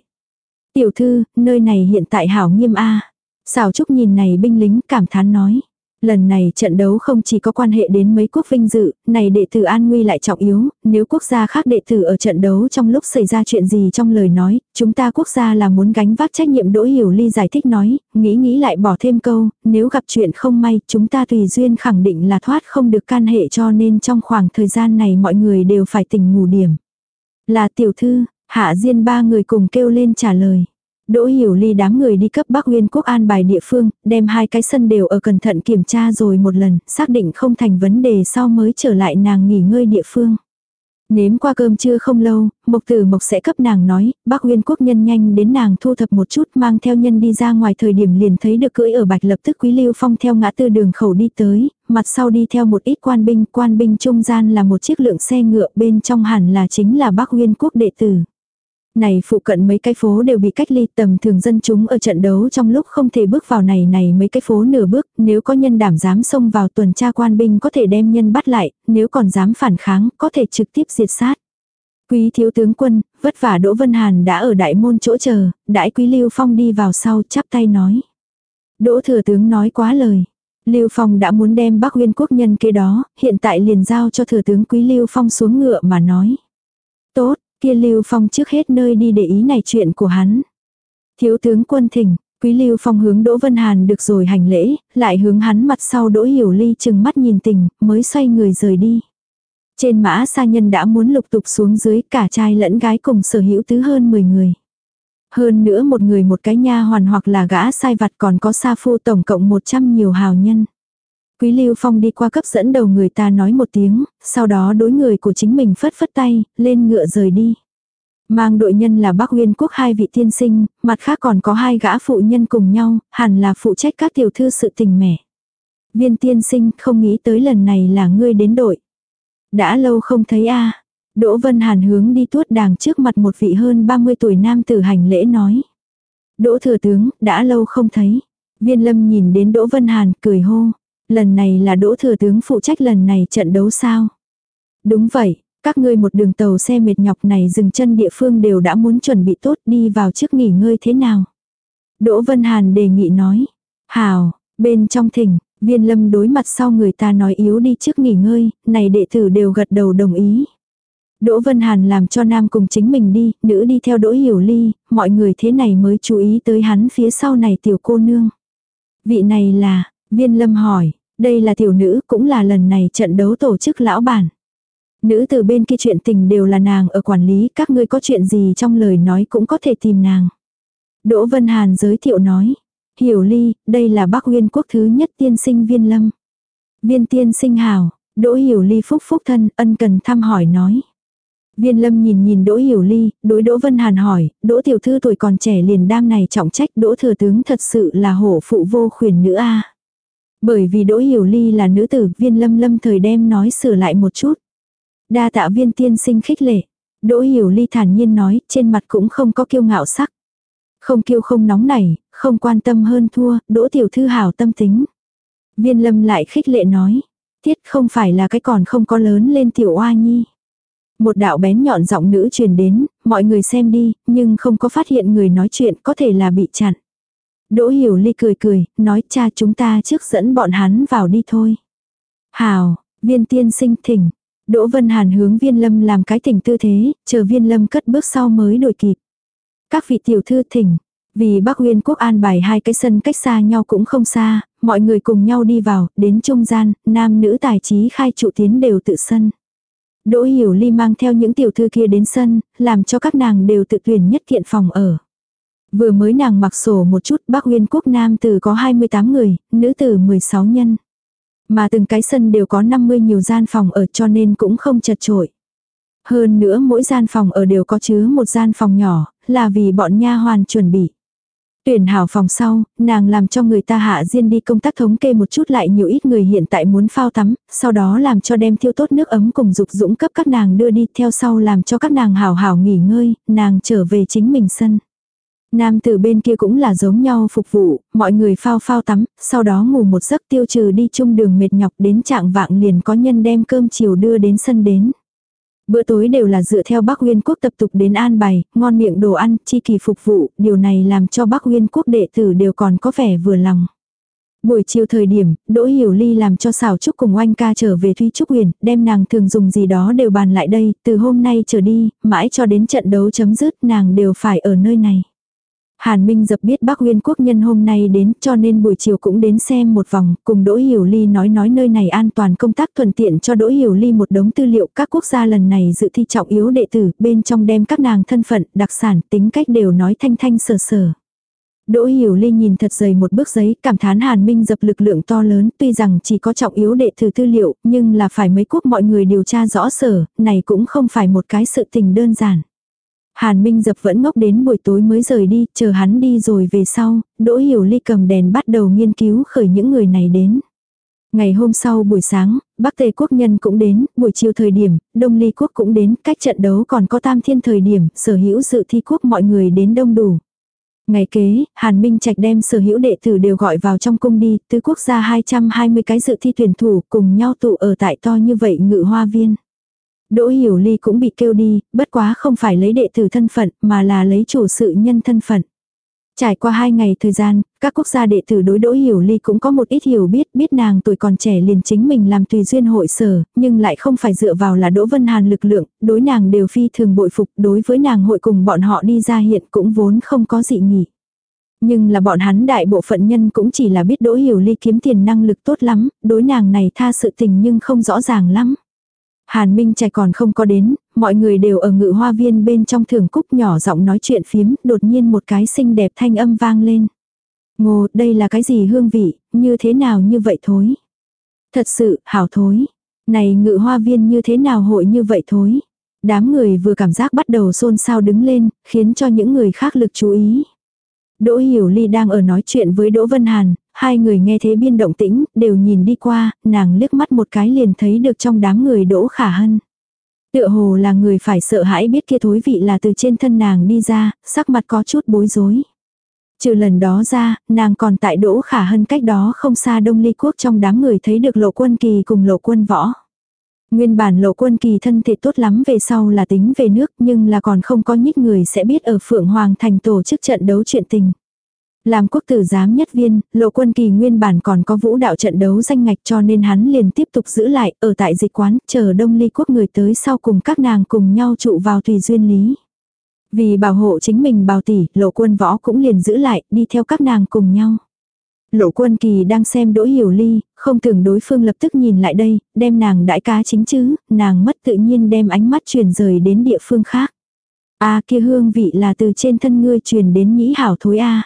A: Tiểu thư, nơi này hiện tại hảo nghiêm A. Xảo Trúc nhìn này binh lính cảm thán nói. Lần này trận đấu không chỉ có quan hệ đến mấy quốc vinh dự, này đệ tử an nguy lại trọng yếu, nếu quốc gia khác đệ tử ở trận đấu trong lúc xảy ra chuyện gì trong lời nói, chúng ta quốc gia là muốn gánh vác trách nhiệm đỗ hiểu ly giải thích nói, nghĩ nghĩ lại bỏ thêm câu, nếu gặp chuyện không may, chúng ta tùy duyên khẳng định là thoát không được can hệ cho nên trong khoảng thời gian này mọi người đều phải tỉnh ngủ điểm. Là tiểu thư, hạ diên ba người cùng kêu lên trả lời. Đỗ Hiểu Ly đám người đi cấp Bắc Nguyên Quốc an bài địa phương, đem hai cái sân đều ở cẩn thận kiểm tra rồi một lần, xác định không thành vấn đề sau mới trở lại nàng nghỉ ngơi địa phương. Nếm qua cơm trưa không lâu, Mộc Tử Mộc sẽ cấp nàng nói, Bắc Nguyên Quốc nhân nhanh đến nàng thu thập một chút mang theo nhân đi ra ngoài thời điểm liền thấy được cưỡi ở bạch lập tức Quý Lưu Phong theo ngã tư đường khẩu đi tới, mặt sau đi theo một ít quan binh, quan binh trung gian là một chiếc lượng xe ngựa bên trong hẳn là chính là Bắc Nguyên Quốc đệ tử. Này phụ cận mấy cái phố đều bị cách ly tầm thường dân chúng ở trận đấu trong lúc không thể bước vào này này mấy cái phố nửa bước, nếu có nhân đảm dám xông vào tuần tra quan binh có thể đem nhân bắt lại, nếu còn dám phản kháng có thể trực tiếp diệt sát. Quý thiếu tướng quân, vất vả Đỗ Vân Hàn đã ở đại môn chỗ chờ, đại quý Lưu Phong đi vào sau chắp tay nói. Đỗ thừa tướng nói quá lời. Lưu Phong đã muốn đem Bắc Nguyên quốc nhân kế đó, hiện tại liền giao cho thừa tướng quý Lưu Phong xuống ngựa mà nói. Tốt, Kia Lưu Phong trước hết nơi đi để ý này chuyện của hắn. Thiếu tướng quân thỉnh, quý Lưu Phong hướng Đỗ Vân Hàn được rồi hành lễ, lại hướng hắn mặt sau Đỗ Hiểu Ly chừng mắt nhìn tình, mới xoay người rời đi. Trên mã sa nhân đã muốn lục tục xuống dưới cả trai lẫn gái cùng sở hữu tứ hơn 10 người. Hơn nữa một người một cái nha hoàn hoặc là gã sai vặt còn có sa phu tổng cộng 100 nhiều hào nhân. Quý Lưu Phong đi qua cấp dẫn đầu người ta nói một tiếng, sau đó đối người của chính mình phất phất tay, lên ngựa rời đi. Mang đội nhân là Bắc Nguyên Quốc hai vị tiên sinh, mặt khác còn có hai gã phụ nhân cùng nhau, hẳn là phụ trách các tiểu thư sự tình mẻ. Viên tiên sinh không nghĩ tới lần này là ngươi đến đội. Đã lâu không thấy a Đỗ Vân Hàn hướng đi tuốt đàng trước mặt một vị hơn 30 tuổi nam tử hành lễ nói. Đỗ thừa tướng, đã lâu không thấy. Viên lâm nhìn đến Đỗ Vân Hàn, cười hô. Lần này là đỗ thừa tướng phụ trách lần này trận đấu sao? Đúng vậy, các ngươi một đường tàu xe mệt nhọc này dừng chân địa phương đều đã muốn chuẩn bị tốt đi vào trước nghỉ ngơi thế nào? Đỗ Vân Hàn đề nghị nói. Hào, bên trong thỉnh, viên lâm đối mặt sau người ta nói yếu đi trước nghỉ ngơi, này đệ tử đều gật đầu đồng ý. Đỗ Vân Hàn làm cho nam cùng chính mình đi, nữ đi theo Đỗ Hiểu Ly, mọi người thế này mới chú ý tới hắn phía sau này tiểu cô nương. Vị này là, Viên lâm hỏi, đây là tiểu nữ cũng là lần này trận đấu tổ chức lão bản. Nữ từ bên kia chuyện tình đều là nàng ở quản lý, các ngươi có chuyện gì trong lời nói cũng có thể tìm nàng. Đỗ Vân Hàn giới thiệu nói, hiểu ly, đây là bác nguyên quốc thứ nhất tiên sinh viên lâm. Viên tiên sinh hào, Đỗ hiểu ly phúc phúc thân ân cần thăm hỏi nói. Viên lâm nhìn nhìn Đỗ Hiểu Ly, đối Đỗ Vân Hàn hỏi, Đỗ tiểu thư tuổi còn trẻ liền đam này trọng trách Đỗ thừa tướng thật sự là hổ phụ vô khuyển nữ a bởi vì Đỗ Hiểu Ly là nữ tử, viên lâm lâm thời đem nói sửa lại một chút. Đa tạ viên tiên sinh khích lệ. Đỗ Hiểu Ly thản nhiên nói, trên mặt cũng không có kiêu ngạo sắc. Không kiêu không nóng nảy, không quan tâm hơn thua, Đỗ Tiểu Thư hảo tâm tính. Viên lâm lại khích lệ nói, tiết không phải là cái còn không có lớn lên Tiểu Oa Nhi. Một đạo bén nhọn giọng nữ truyền đến, mọi người xem đi, nhưng không có phát hiện người nói chuyện có thể là bị chặn. Đỗ Hiểu Ly cười cười, nói cha chúng ta trước dẫn bọn hắn vào đi thôi. Hào, viên tiên sinh thỉnh. Đỗ Vân Hàn hướng viên lâm làm cái thỉnh tư thế, chờ viên lâm cất bước sau mới đổi kịp. Các vị tiểu thư thỉnh. Vì Bắc Nguyên Quốc an bài hai cái sân cách xa nhau cũng không xa, mọi người cùng nhau đi vào, đến trung gian, nam nữ tài trí khai trụ tiến đều tự sân. Đỗ Hiểu Ly mang theo những tiểu thư kia đến sân, làm cho các nàng đều tự tuyển nhất kiện phòng ở. Vừa mới nàng mặc sổ một chút bác Nguyên quốc nam tử có 28 người, nữ tử 16 nhân. Mà từng cái sân đều có 50 nhiều gian phòng ở cho nên cũng không chật trội. Hơn nữa mỗi gian phòng ở đều có chứa một gian phòng nhỏ, là vì bọn nha hoàn chuẩn bị. Tuyển hảo phòng sau, nàng làm cho người ta hạ riêng đi công tác thống kê một chút lại nhiều ít người hiện tại muốn phao tắm, sau đó làm cho đem thiêu tốt nước ấm cùng dục dũng cấp các nàng đưa đi theo sau làm cho các nàng hảo hảo nghỉ ngơi, nàng trở về chính mình sân. Nam từ bên kia cũng là giống nhau phục vụ, mọi người phao phao tắm, sau đó ngủ một giấc tiêu trừ đi chung đường mệt nhọc đến trạng vạng liền có nhân đem cơm chiều đưa đến sân đến. Bữa tối đều là dựa theo Bắc Nguyên Quốc tập tục đến an bày, ngon miệng đồ ăn, chi kỳ phục vụ, điều này làm cho Bắc Nguyên Quốc đệ tử đều còn có vẻ vừa lòng. Buổi chiều thời điểm, Đỗ Hiểu Ly làm cho xảo Trúc cùng oanh ca trở về Thúy Trúc Huyền, đem nàng thường dùng gì đó đều bàn lại đây, từ hôm nay trở đi, mãi cho đến trận đấu chấm dứt nàng đều phải ở nơi này. Hàn Minh dập biết Bắc Nguyên quốc nhân hôm nay đến cho nên buổi chiều cũng đến xem một vòng, cùng Đỗ Hiểu Ly nói nói nơi này an toàn công tác thuận tiện cho Đỗ Hiểu Ly một đống tư liệu các quốc gia lần này dự thi trọng yếu đệ tử, bên trong đem các nàng thân phận, đặc sản, tính cách đều nói thanh thanh sờ sờ. Đỗ Hiểu Ly nhìn thật dày một bước giấy, cảm thán Hàn Minh dập lực lượng to lớn, tuy rằng chỉ có trọng yếu đệ tử tư liệu, nhưng là phải mấy quốc mọi người điều tra rõ sở, này cũng không phải một cái sự tình đơn giản. Hàn Minh Dập vẫn ngốc đến buổi tối mới rời đi, chờ hắn đi rồi về sau, Đỗ Hiểu Ly cầm đèn bắt đầu nghiên cứu khởi những người này đến. Ngày hôm sau buổi sáng, Bắc Tề quốc nhân cũng đến, buổi chiều thời điểm, Đông Ly quốc cũng đến, cách trận đấu còn có tam thiên thời điểm, sở hữu dự thi quốc mọi người đến đông đủ. Ngày kế, Hàn Minh Trạch đem sở hữu đệ tử đều gọi vào trong cung đi, tứ quốc gia 220 cái dự thi tuyển thủ cùng nhau tụ ở tại to như vậy ngự hoa viên. Đỗ Hiểu Ly cũng bị kêu đi, bất quá không phải lấy đệ tử thân phận mà là lấy chủ sự nhân thân phận. Trải qua hai ngày thời gian, các quốc gia đệ tử đối Đỗ Hiểu Ly cũng có một ít hiểu biết, biết nàng tuổi còn trẻ liền chính mình làm tùy duyên hội sở, nhưng lại không phải dựa vào là Đỗ Vân Hàn lực lượng, đối nàng đều phi thường bội phục, đối với nàng hội cùng bọn họ đi ra hiện cũng vốn không có dị nghị. Nhưng là bọn hắn đại bộ phận nhân cũng chỉ là biết Đỗ Hiểu Ly kiếm tiền năng lực tốt lắm, đối nàng này tha sự tình nhưng không rõ ràng lắm. Hàn Minh Trạch còn không có đến, mọi người đều ở ngự hoa viên bên trong thưởng cúc nhỏ giọng nói chuyện phiếm, đột nhiên một cái xinh đẹp thanh âm vang lên. Ngô, đây là cái gì hương vị, như thế nào như vậy thối. Thật sự, hảo thối. Này ngự hoa viên như thế nào hội như vậy thối. Đám người vừa cảm giác bắt đầu xôn xao đứng lên, khiến cho những người khác lực chú ý. Đỗ Hiểu Ly đang ở nói chuyện với Đỗ Vân Hàn, hai người nghe thế biên động tĩnh, đều nhìn đi qua, nàng liếc mắt một cái liền thấy được trong đám người Đỗ Khả Hân. Tựa hồ là người phải sợ hãi biết kia thối vị là từ trên thân nàng đi ra, sắc mặt có chút bối rối. Trừ lần đó ra, nàng còn tại Đỗ Khả Hân cách đó không xa Đông Ly Quốc trong đám người thấy được lộ quân kỳ cùng lộ quân võ. Nguyên bản lộ quân kỳ thân thể tốt lắm về sau là tính về nước nhưng là còn không có nhích người sẽ biết ở Phượng Hoàng thành tổ chức trận đấu chuyện tình. Làm quốc tử giám nhất viên, lộ quân kỳ nguyên bản còn có vũ đạo trận đấu danh ngạch cho nên hắn liền tiếp tục giữ lại ở tại dịch quán chờ đông ly quốc người tới sau cùng các nàng cùng nhau trụ vào tùy duyên lý. Vì bảo hộ chính mình bào tỷ, lộ quân võ cũng liền giữ lại, đi theo các nàng cùng nhau. Lộ quân kỳ đang xem đỗ hiểu ly, không tưởng đối phương lập tức nhìn lại đây, đem nàng đại cá chính chứ, nàng mất tự nhiên đem ánh mắt truyền rời đến địa phương khác. a kia hương vị là từ trên thân ngươi truyền đến nhĩ hảo thối a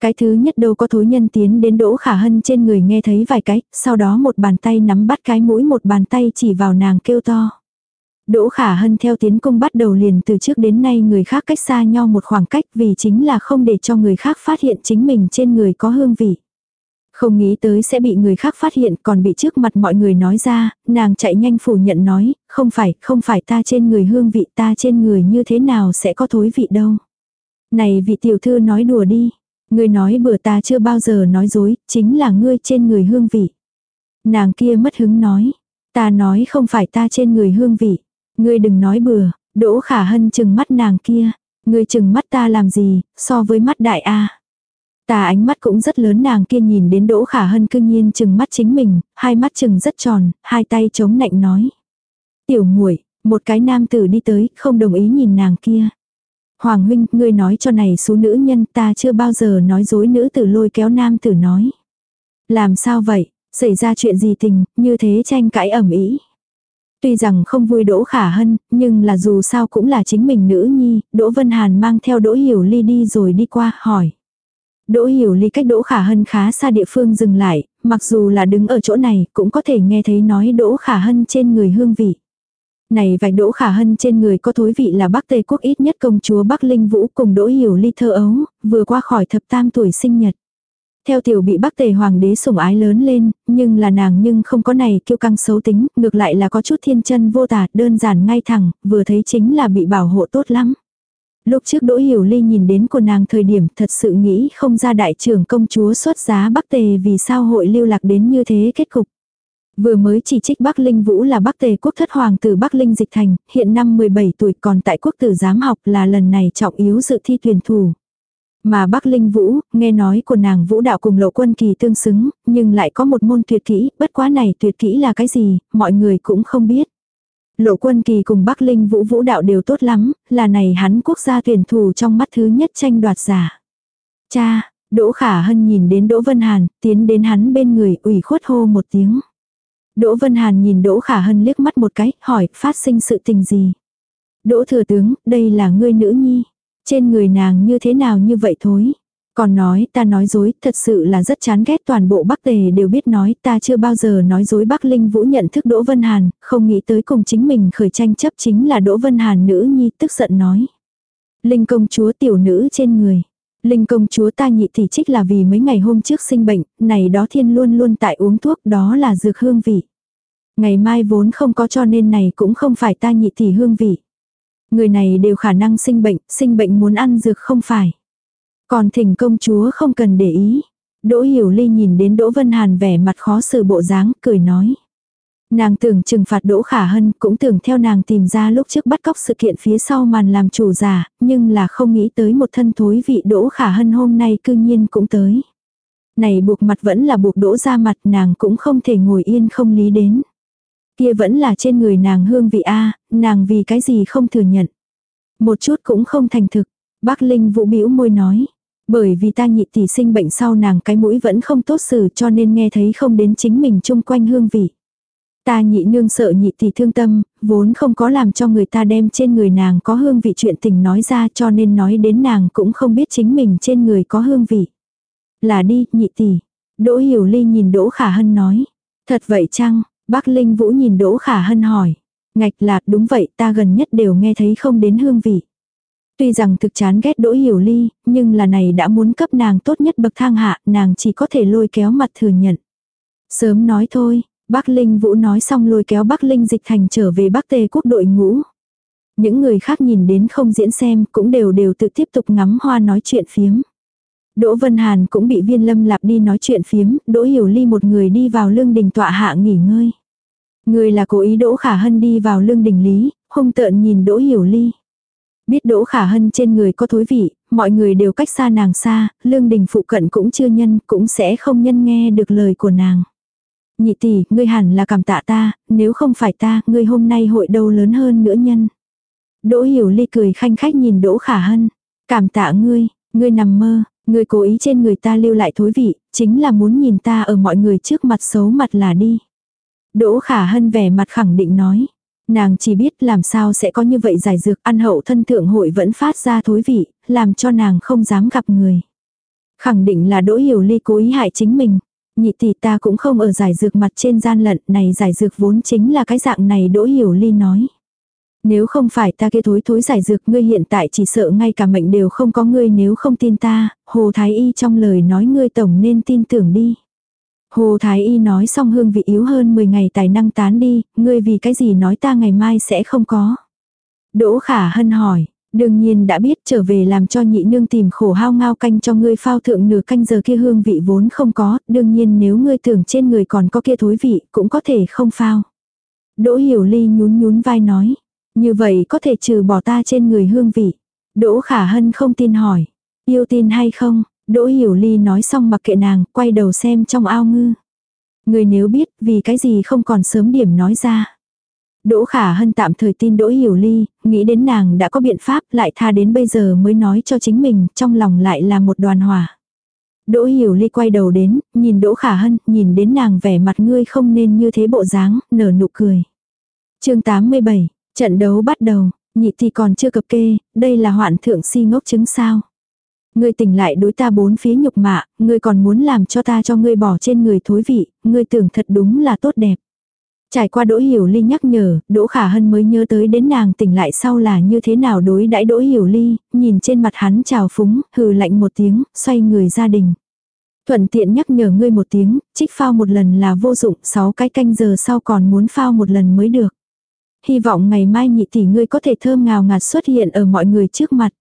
A: Cái thứ nhất đâu có thối nhân tiến đến đỗ khả hân trên người nghe thấy vài cái, sau đó một bàn tay nắm bắt cái mũi một bàn tay chỉ vào nàng kêu to. Đỗ khả hân theo tiến công bắt đầu liền từ trước đến nay người khác cách xa nhau một khoảng cách vì chính là không để cho người khác phát hiện chính mình trên người có hương vị. Không nghĩ tới sẽ bị người khác phát hiện còn bị trước mặt mọi người nói ra, nàng chạy nhanh phủ nhận nói, không phải, không phải ta trên người hương vị ta trên người như thế nào sẽ có thối vị đâu. Này vị tiểu thư nói đùa đi, ngươi nói bữa ta chưa bao giờ nói dối, chính là ngươi trên người hương vị. Nàng kia mất hứng nói, ta nói không phải ta trên người hương vị, ngươi đừng nói bừa, đỗ khả hân chừng mắt nàng kia, ngươi chừng mắt ta làm gì, so với mắt đại A. Ta ánh mắt cũng rất lớn nàng kia nhìn đến Đỗ Khả Hân cương nhiên chừng mắt chính mình, hai mắt chừng rất tròn, hai tay chống nạnh nói. Tiểu muội một cái nam tử đi tới, không đồng ý nhìn nàng kia. Hoàng huynh, ngươi nói cho này số nữ nhân ta chưa bao giờ nói dối nữ tử lôi kéo nam tử nói. Làm sao vậy, xảy ra chuyện gì tình, như thế tranh cãi ẩm ý. Tuy rằng không vui Đỗ Khả Hân, nhưng là dù sao cũng là chính mình nữ nhi, Đỗ Vân Hàn mang theo Đỗ Hiểu Ly đi rồi đi qua, hỏi. Đỗ hiểu ly cách đỗ khả hân khá xa địa phương dừng lại, mặc dù là đứng ở chỗ này cũng có thể nghe thấy nói đỗ khả hân trên người hương vị. Này vài đỗ khả hân trên người có thối vị là Bắc tây quốc ít nhất công chúa Bắc Linh Vũ cùng đỗ hiểu ly thơ ấu, vừa qua khỏi thập tam tuổi sinh nhật. Theo tiểu bị Bắc Tề hoàng đế sủng ái lớn lên, nhưng là nàng nhưng không có này kiêu căng xấu tính, ngược lại là có chút thiên chân vô tả, đơn giản ngay thẳng, vừa thấy chính là bị bảo hộ tốt lắm. Lúc trước Đỗ Hiểu Ly nhìn đến của nàng thời điểm thật sự nghĩ không ra đại trưởng công chúa xuất giá Bắc Tề vì sao hội lưu lạc đến như thế kết cục. Vừa mới chỉ trích Bắc Linh Vũ là Bắc Tề quốc thất hoàng tử Bắc Linh Dịch Thành, hiện năm 17 tuổi còn tại quốc tử giám học là lần này trọng yếu dự thi tuyển thủ. Mà Bắc Linh Vũ, nghe nói của nàng vũ đạo cùng lộ quân kỳ tương xứng, nhưng lại có một môn tuyệt kỹ, bất quá này tuyệt kỹ là cái gì, mọi người cũng không biết. Lộ quân kỳ cùng Bắc Linh Vũ vũ đạo đều tốt lắm, là này hắn quốc gia tuyển thủ trong mắt thứ nhất tranh đoạt giả. Cha, Đỗ Khả Hân nhìn đến Đỗ Vân Hàn, tiến đến hắn bên người ủy khuất hô một tiếng. Đỗ Vân Hàn nhìn Đỗ Khả Hân liếc mắt một cái, hỏi phát sinh sự tình gì. Đỗ Thừa Tướng, đây là ngươi nữ nhi. Trên người nàng như thế nào như vậy thối. Còn nói ta nói dối, thật sự là rất chán ghét toàn bộ Bắc Tề đều biết nói ta chưa bao giờ nói dối Bắc Linh Vũ nhận thức Đỗ Vân Hàn, không nghĩ tới cùng chính mình khởi tranh chấp chính là Đỗ Vân Hàn nữ nhi tức giận nói. Linh công chúa tiểu nữ trên người. Linh công chúa ta nhị thì trích là vì mấy ngày hôm trước sinh bệnh, này đó thiên luôn luôn tại uống thuốc đó là dược hương vị. Ngày mai vốn không có cho nên này cũng không phải ta nhị thì hương vị. Người này đều khả năng sinh bệnh, sinh bệnh muốn ăn dược không phải. Còn thỉnh công chúa không cần để ý. Đỗ Hiểu Ly nhìn đến Đỗ Vân Hàn vẻ mặt khó xử bộ dáng, cười nói. Nàng tưởng trừng phạt Đỗ Khả Hân, cũng tưởng theo nàng tìm ra lúc trước bắt cóc sự kiện phía sau màn làm chủ giả, nhưng là không nghĩ tới một thân thối vị Đỗ Khả Hân hôm nay cư nhiên cũng tới. Này buộc mặt vẫn là buộc Đỗ ra mặt nàng cũng không thể ngồi yên không lý đến. Kia vẫn là trên người nàng hương vị A, nàng vì cái gì không thừa nhận. Một chút cũng không thành thực. Bác Linh vũ bĩu môi nói. Bởi vì ta nhị tỷ sinh bệnh sau nàng cái mũi vẫn không tốt xử cho nên nghe thấy không đến chính mình chung quanh hương vị. Ta nhị nương sợ nhị tỷ thương tâm, vốn không có làm cho người ta đem trên người nàng có hương vị chuyện tình nói ra cho nên nói đến nàng cũng không biết chính mình trên người có hương vị. Là đi, nhị tỷ. Đỗ Hiểu Ly nhìn Đỗ Khả Hân nói. Thật vậy chăng? Bác Linh Vũ nhìn Đỗ Khả Hân hỏi. Ngạch là đúng vậy ta gần nhất đều nghe thấy không đến hương vị. Tuy rằng thực chán ghét Đỗ Hiểu Ly, nhưng là này đã muốn cấp nàng tốt nhất bậc thang hạ, nàng chỉ có thể lôi kéo mặt thừa nhận. Sớm nói thôi, Bác Linh Vũ nói xong lôi kéo Bác Linh Dịch Thành trở về Bắc Tề quốc đội ngũ. Những người khác nhìn đến không diễn xem cũng đều đều tự tiếp tục ngắm hoa nói chuyện phiếm. Đỗ Vân Hàn cũng bị viên lâm lạp đi nói chuyện phiếm, Đỗ Hiểu Ly một người đi vào lương đình tọa hạ nghỉ ngơi. Người là cố ý Đỗ Khả Hân đi vào lương đình lý, hung tợn nhìn Đỗ Hiểu Ly. Biết Đỗ Khả Hân trên người có thối vị, mọi người đều cách xa nàng xa, lương đình phụ cận cũng chưa nhân, cũng sẽ không nhân nghe được lời của nàng. Nhị tỷ, ngươi hẳn là cảm tạ ta, nếu không phải ta, ngươi hôm nay hội đâu lớn hơn nữa nhân. Đỗ Hiểu Ly cười khanh khách nhìn Đỗ Khả Hân. Cảm tạ ngươi, ngươi nằm mơ, ngươi cố ý trên người ta lưu lại thối vị, chính là muốn nhìn ta ở mọi người trước mặt xấu mặt là đi. Đỗ Khả Hân vẻ mặt khẳng định nói. Nàng chỉ biết làm sao sẽ có như vậy giải dược ăn hậu thân thượng hội vẫn phát ra thối vị, làm cho nàng không dám gặp người. Khẳng định là Đỗ Hiểu Ly cố ý hại chính mình. Nhị tỷ ta cũng không ở giải dược mặt trên gian lận, này giải dược vốn chính là cái dạng này Đỗ Hiểu Ly nói. Nếu không phải ta kia thối thối giải dược ngươi hiện tại chỉ sợ ngay cả mệnh đều không có ngươi nếu không tin ta, Hồ Thái Y trong lời nói ngươi tổng nên tin tưởng đi. Hồ Thái Y nói xong hương vị yếu hơn 10 ngày tài năng tán đi, ngươi vì cái gì nói ta ngày mai sẽ không có. Đỗ Khả Hân hỏi, đương nhiên đã biết trở về làm cho nhị nương tìm khổ hao ngao canh cho ngươi phao thượng nửa canh giờ kia hương vị vốn không có, đương nhiên nếu ngươi tưởng trên người còn có kia thối vị cũng có thể không phao. Đỗ Hiểu Ly nhún nhún vai nói, như vậy có thể trừ bỏ ta trên người hương vị. Đỗ Khả Hân không tin hỏi, yêu tin hay không, Đỗ Hiểu Ly nói xong mặc kệ nàng, quay đầu xem trong ao ngư. Người nếu biết vì cái gì không còn sớm điểm nói ra. Đỗ Khả Hân tạm thời tin Đỗ Hiểu Ly, nghĩ đến nàng đã có biện pháp lại tha đến bây giờ mới nói cho chính mình, trong lòng lại là một đoàn hỏa. Đỗ Hiểu Ly quay đầu đến, nhìn Đỗ Khả Hân, nhìn đến nàng vẻ mặt ngươi không nên như thế bộ dáng, nở nụ cười. chương 87, trận đấu bắt đầu, nhị thì còn chưa cập kê, đây là hoạn thượng si ngốc chứng sao. Ngươi tỉnh lại đối ta bốn phía nhục mạ, ngươi còn muốn làm cho ta cho ngươi bỏ trên người thối vị, ngươi tưởng thật đúng là tốt đẹp. Trải qua Đỗ Hiểu Ly nhắc nhở, Đỗ Khả Hân mới nhớ tới đến nàng tỉnh lại sau là như thế nào đối đãi Đỗ Hiểu Ly, nhìn trên mặt hắn trào phúng, hừ lạnh một tiếng, xoay người gia đình. Thuận tiện nhắc nhở ngươi một tiếng, trích phao một lần là vô dụng, sáu cái canh giờ sau còn muốn phao một lần mới được. Hy vọng ngày mai nhị tỷ ngươi có thể thơm ngào ngạt xuất hiện ở mọi người trước mặt.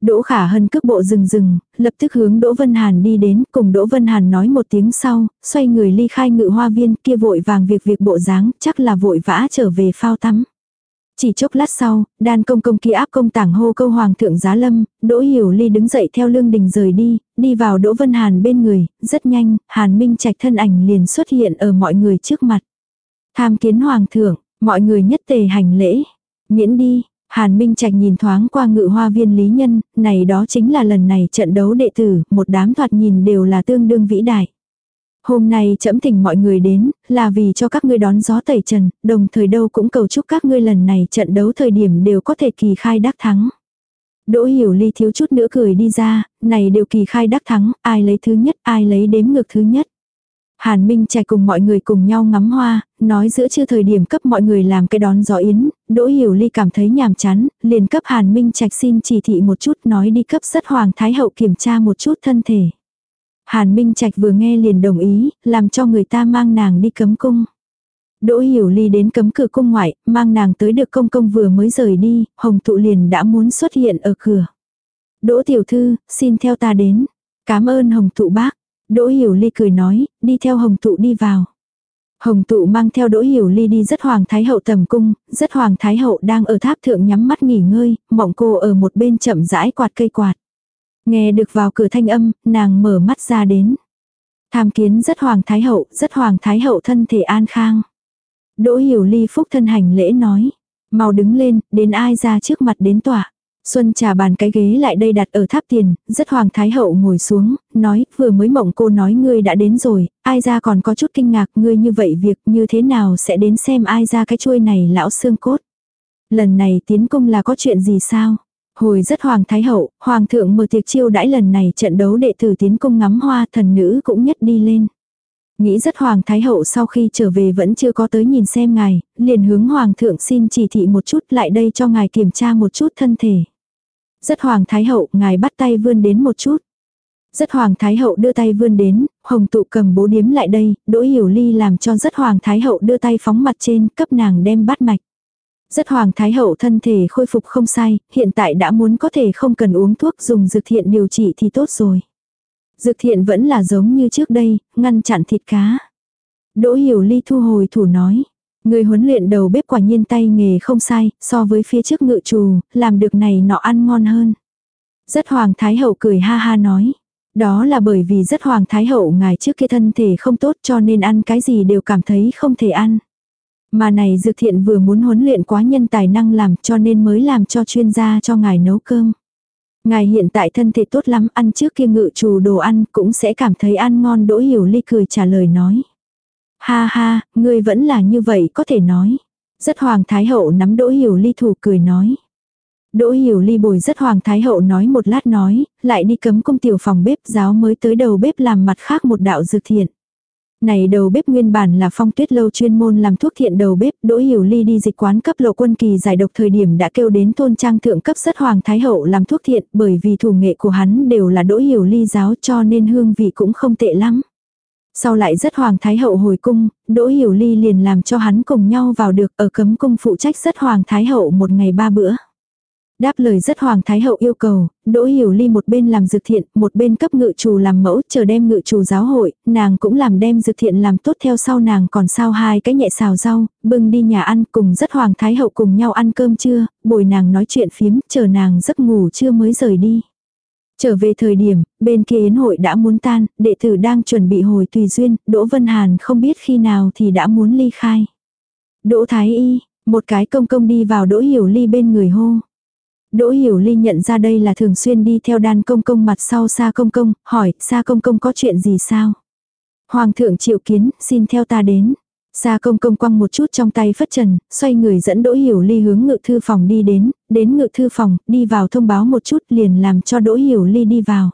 A: Đỗ Khả Hân cước bộ rừng rừng, lập tức hướng Đỗ Vân Hàn đi đến, cùng Đỗ Vân Hàn nói một tiếng sau, xoay người ly khai ngự hoa viên kia vội vàng việc việc bộ dáng, chắc là vội vã trở về phao tắm. Chỉ chốc lát sau, đàn công công kia áp công tảng hô câu hoàng thượng giá lâm, Đỗ Hiểu Ly đứng dậy theo lương đình rời đi, đi vào Đỗ Vân Hàn bên người, rất nhanh, Hàn Minh Trạch thân ảnh liền xuất hiện ở mọi người trước mặt. Tham kiến hoàng thượng, mọi người nhất tề hành lễ, miễn đi, Hàn Minh Trạch nhìn thoáng qua ngự hoa viên lý nhân, này đó chính là lần này trận đấu đệ tử, một đám thoạt nhìn đều là tương đương vĩ đại. Hôm nay trẫm thỉnh mọi người đến, là vì cho các ngươi đón gió tẩy trần, đồng thời đâu cũng cầu chúc các ngươi lần này trận đấu thời điểm đều có thể kỳ khai đắc thắng. Đỗ hiểu ly thiếu chút nữa cười đi ra, này đều kỳ khai đắc thắng, ai lấy thứ nhất, ai lấy đếm ngược thứ nhất. Hàn Minh Trạch cùng mọi người cùng nhau ngắm hoa, nói giữa chưa thời điểm cấp mọi người làm cái đón gió yến, Đỗ Hiểu Ly cảm thấy nhàm chán, liền cấp Hàn Minh Trạch xin chỉ thị một chút nói đi cấp rất hoàng thái hậu kiểm tra một chút thân thể. Hàn Minh Trạch vừa nghe liền đồng ý, làm cho người ta mang nàng đi cấm cung. Đỗ Hiểu Ly đến cấm cửa cung ngoại, mang nàng tới được công công vừa mới rời đi, Hồng Thụ liền đã muốn xuất hiện ở cửa. Đỗ Tiểu Thư, xin theo ta đến. Cảm ơn Hồng Thụ bác. Đỗ Hiểu Ly cười nói, đi theo Hồng Thụ đi vào. Hồng Tụ mang theo Đỗ Hiểu Ly đi rất Hoàng Thái Hậu tầm cung, rất Hoàng Thái Hậu đang ở tháp thượng nhắm mắt nghỉ ngơi, mộng cô ở một bên chậm rãi quạt cây quạt. Nghe được vào cửa thanh âm, nàng mở mắt ra đến. Tham kiến rất Hoàng Thái Hậu, rất Hoàng Thái Hậu thân thể an khang. Đỗ Hiểu Ly phúc thân hành lễ nói. Mau đứng lên, đến ai ra trước mặt đến tỏa. Xuân trà bàn cái ghế lại đây đặt ở tháp tiền, rất hoàng thái hậu ngồi xuống, nói, vừa mới mộng cô nói ngươi đã đến rồi, ai ra còn có chút kinh ngạc ngươi như vậy việc như thế nào sẽ đến xem ai ra cái chuôi này lão xương cốt. Lần này tiến cung là có chuyện gì sao? Hồi rất hoàng thái hậu, hoàng thượng mở tiệc chiêu đãi lần này trận đấu đệ tử tiến cung ngắm hoa thần nữ cũng nhất đi lên. Nghĩ rất hoàng thái hậu sau khi trở về vẫn chưa có tới nhìn xem ngài, liền hướng hoàng thượng xin chỉ thị một chút lại đây cho ngài kiểm tra một chút thân thể. Rất hoàng thái hậu, ngài bắt tay vươn đến một chút. Rất hoàng thái hậu đưa tay vươn đến, hồng tụ cầm bố điếm lại đây, đỗ hiểu ly làm cho rất hoàng thái hậu đưa tay phóng mặt trên, cấp nàng đem bắt mạch. Rất hoàng thái hậu thân thể khôi phục không sai, hiện tại đã muốn có thể không cần uống thuốc dùng dược thiện điều trị thì tốt rồi. Dược thiện vẫn là giống như trước đây, ngăn chặn thịt cá. Đỗ hiểu ly thu hồi thủ nói. Người huấn luyện đầu bếp quả nhiên tay nghề không sai, so với phía trước ngự trù, làm được này nọ ăn ngon hơn. Rất hoàng thái hậu cười ha ha nói. Đó là bởi vì rất hoàng thái hậu ngài trước kia thân thể không tốt cho nên ăn cái gì đều cảm thấy không thể ăn. Mà này dược thiện vừa muốn huấn luyện quá nhân tài năng làm cho nên mới làm cho chuyên gia cho ngài nấu cơm. Ngài hiện tại thân thể tốt lắm ăn trước kia ngự trù đồ ăn cũng sẽ cảm thấy ăn ngon đỗ hiểu ly cười trả lời nói. Ha ha, ngươi vẫn là như vậy có thể nói. Rất hoàng thái hậu nắm đỗ hiểu ly thủ cười nói. Đỗ hiểu ly bồi rất hoàng thái hậu nói một lát nói, lại đi cấm công tiểu phòng bếp giáo mới tới đầu bếp làm mặt khác một đạo dược thiện. Này đầu bếp nguyên bản là phong tuyết lâu chuyên môn làm thuốc thiện đầu bếp, Đỗ Hiểu Ly đi dịch quán cấp lộ quân kỳ giải độc thời điểm đã kêu đến thôn trang thượng cấp rất hoàng thái hậu làm thuốc thiện bởi vì thủ nghệ của hắn đều là Đỗ Hiểu Ly giáo cho nên hương vị cũng không tệ lắm. Sau lại rất hoàng thái hậu hồi cung, Đỗ Hiểu Ly liền làm cho hắn cùng nhau vào được ở cấm cung phụ trách rất hoàng thái hậu một ngày ba bữa. Đáp lời rất hoàng thái hậu yêu cầu, Đỗ Hiểu Ly một bên làm dược thiện, một bên cấp ngự chủ làm mẫu, chờ đem ngự chủ giáo hội, nàng cũng làm đem dược thiện làm tốt theo sau nàng còn sao hai cái nhẹ xào rau, bưng đi nhà ăn cùng rất hoàng thái hậu cùng nhau ăn cơm trưa, bồi nàng nói chuyện phiếm, chờ nàng giấc ngủ trưa mới rời đi. Trở về thời điểm, bên kia yến hội đã muốn tan, đệ tử đang chuẩn bị hồi tùy duyên, Đỗ Vân Hàn không biết khi nào thì đã muốn ly khai. Đỗ Thái Y, một cái công công đi vào Đỗ Hiểu Ly bên người hô. Đỗ Hiểu Ly nhận ra đây là thường xuyên đi theo đan công công mặt sau xa công công, hỏi, xa công công có chuyện gì sao? Hoàng thượng triệu kiến, xin theo ta đến. Sa công công quăng một chút trong tay phất trần, xoay người dẫn Đỗ Hiểu Ly hướng ngự thư phòng đi đến, đến ngự thư phòng, đi vào thông báo một chút liền làm cho Đỗ Hiểu Ly đi vào.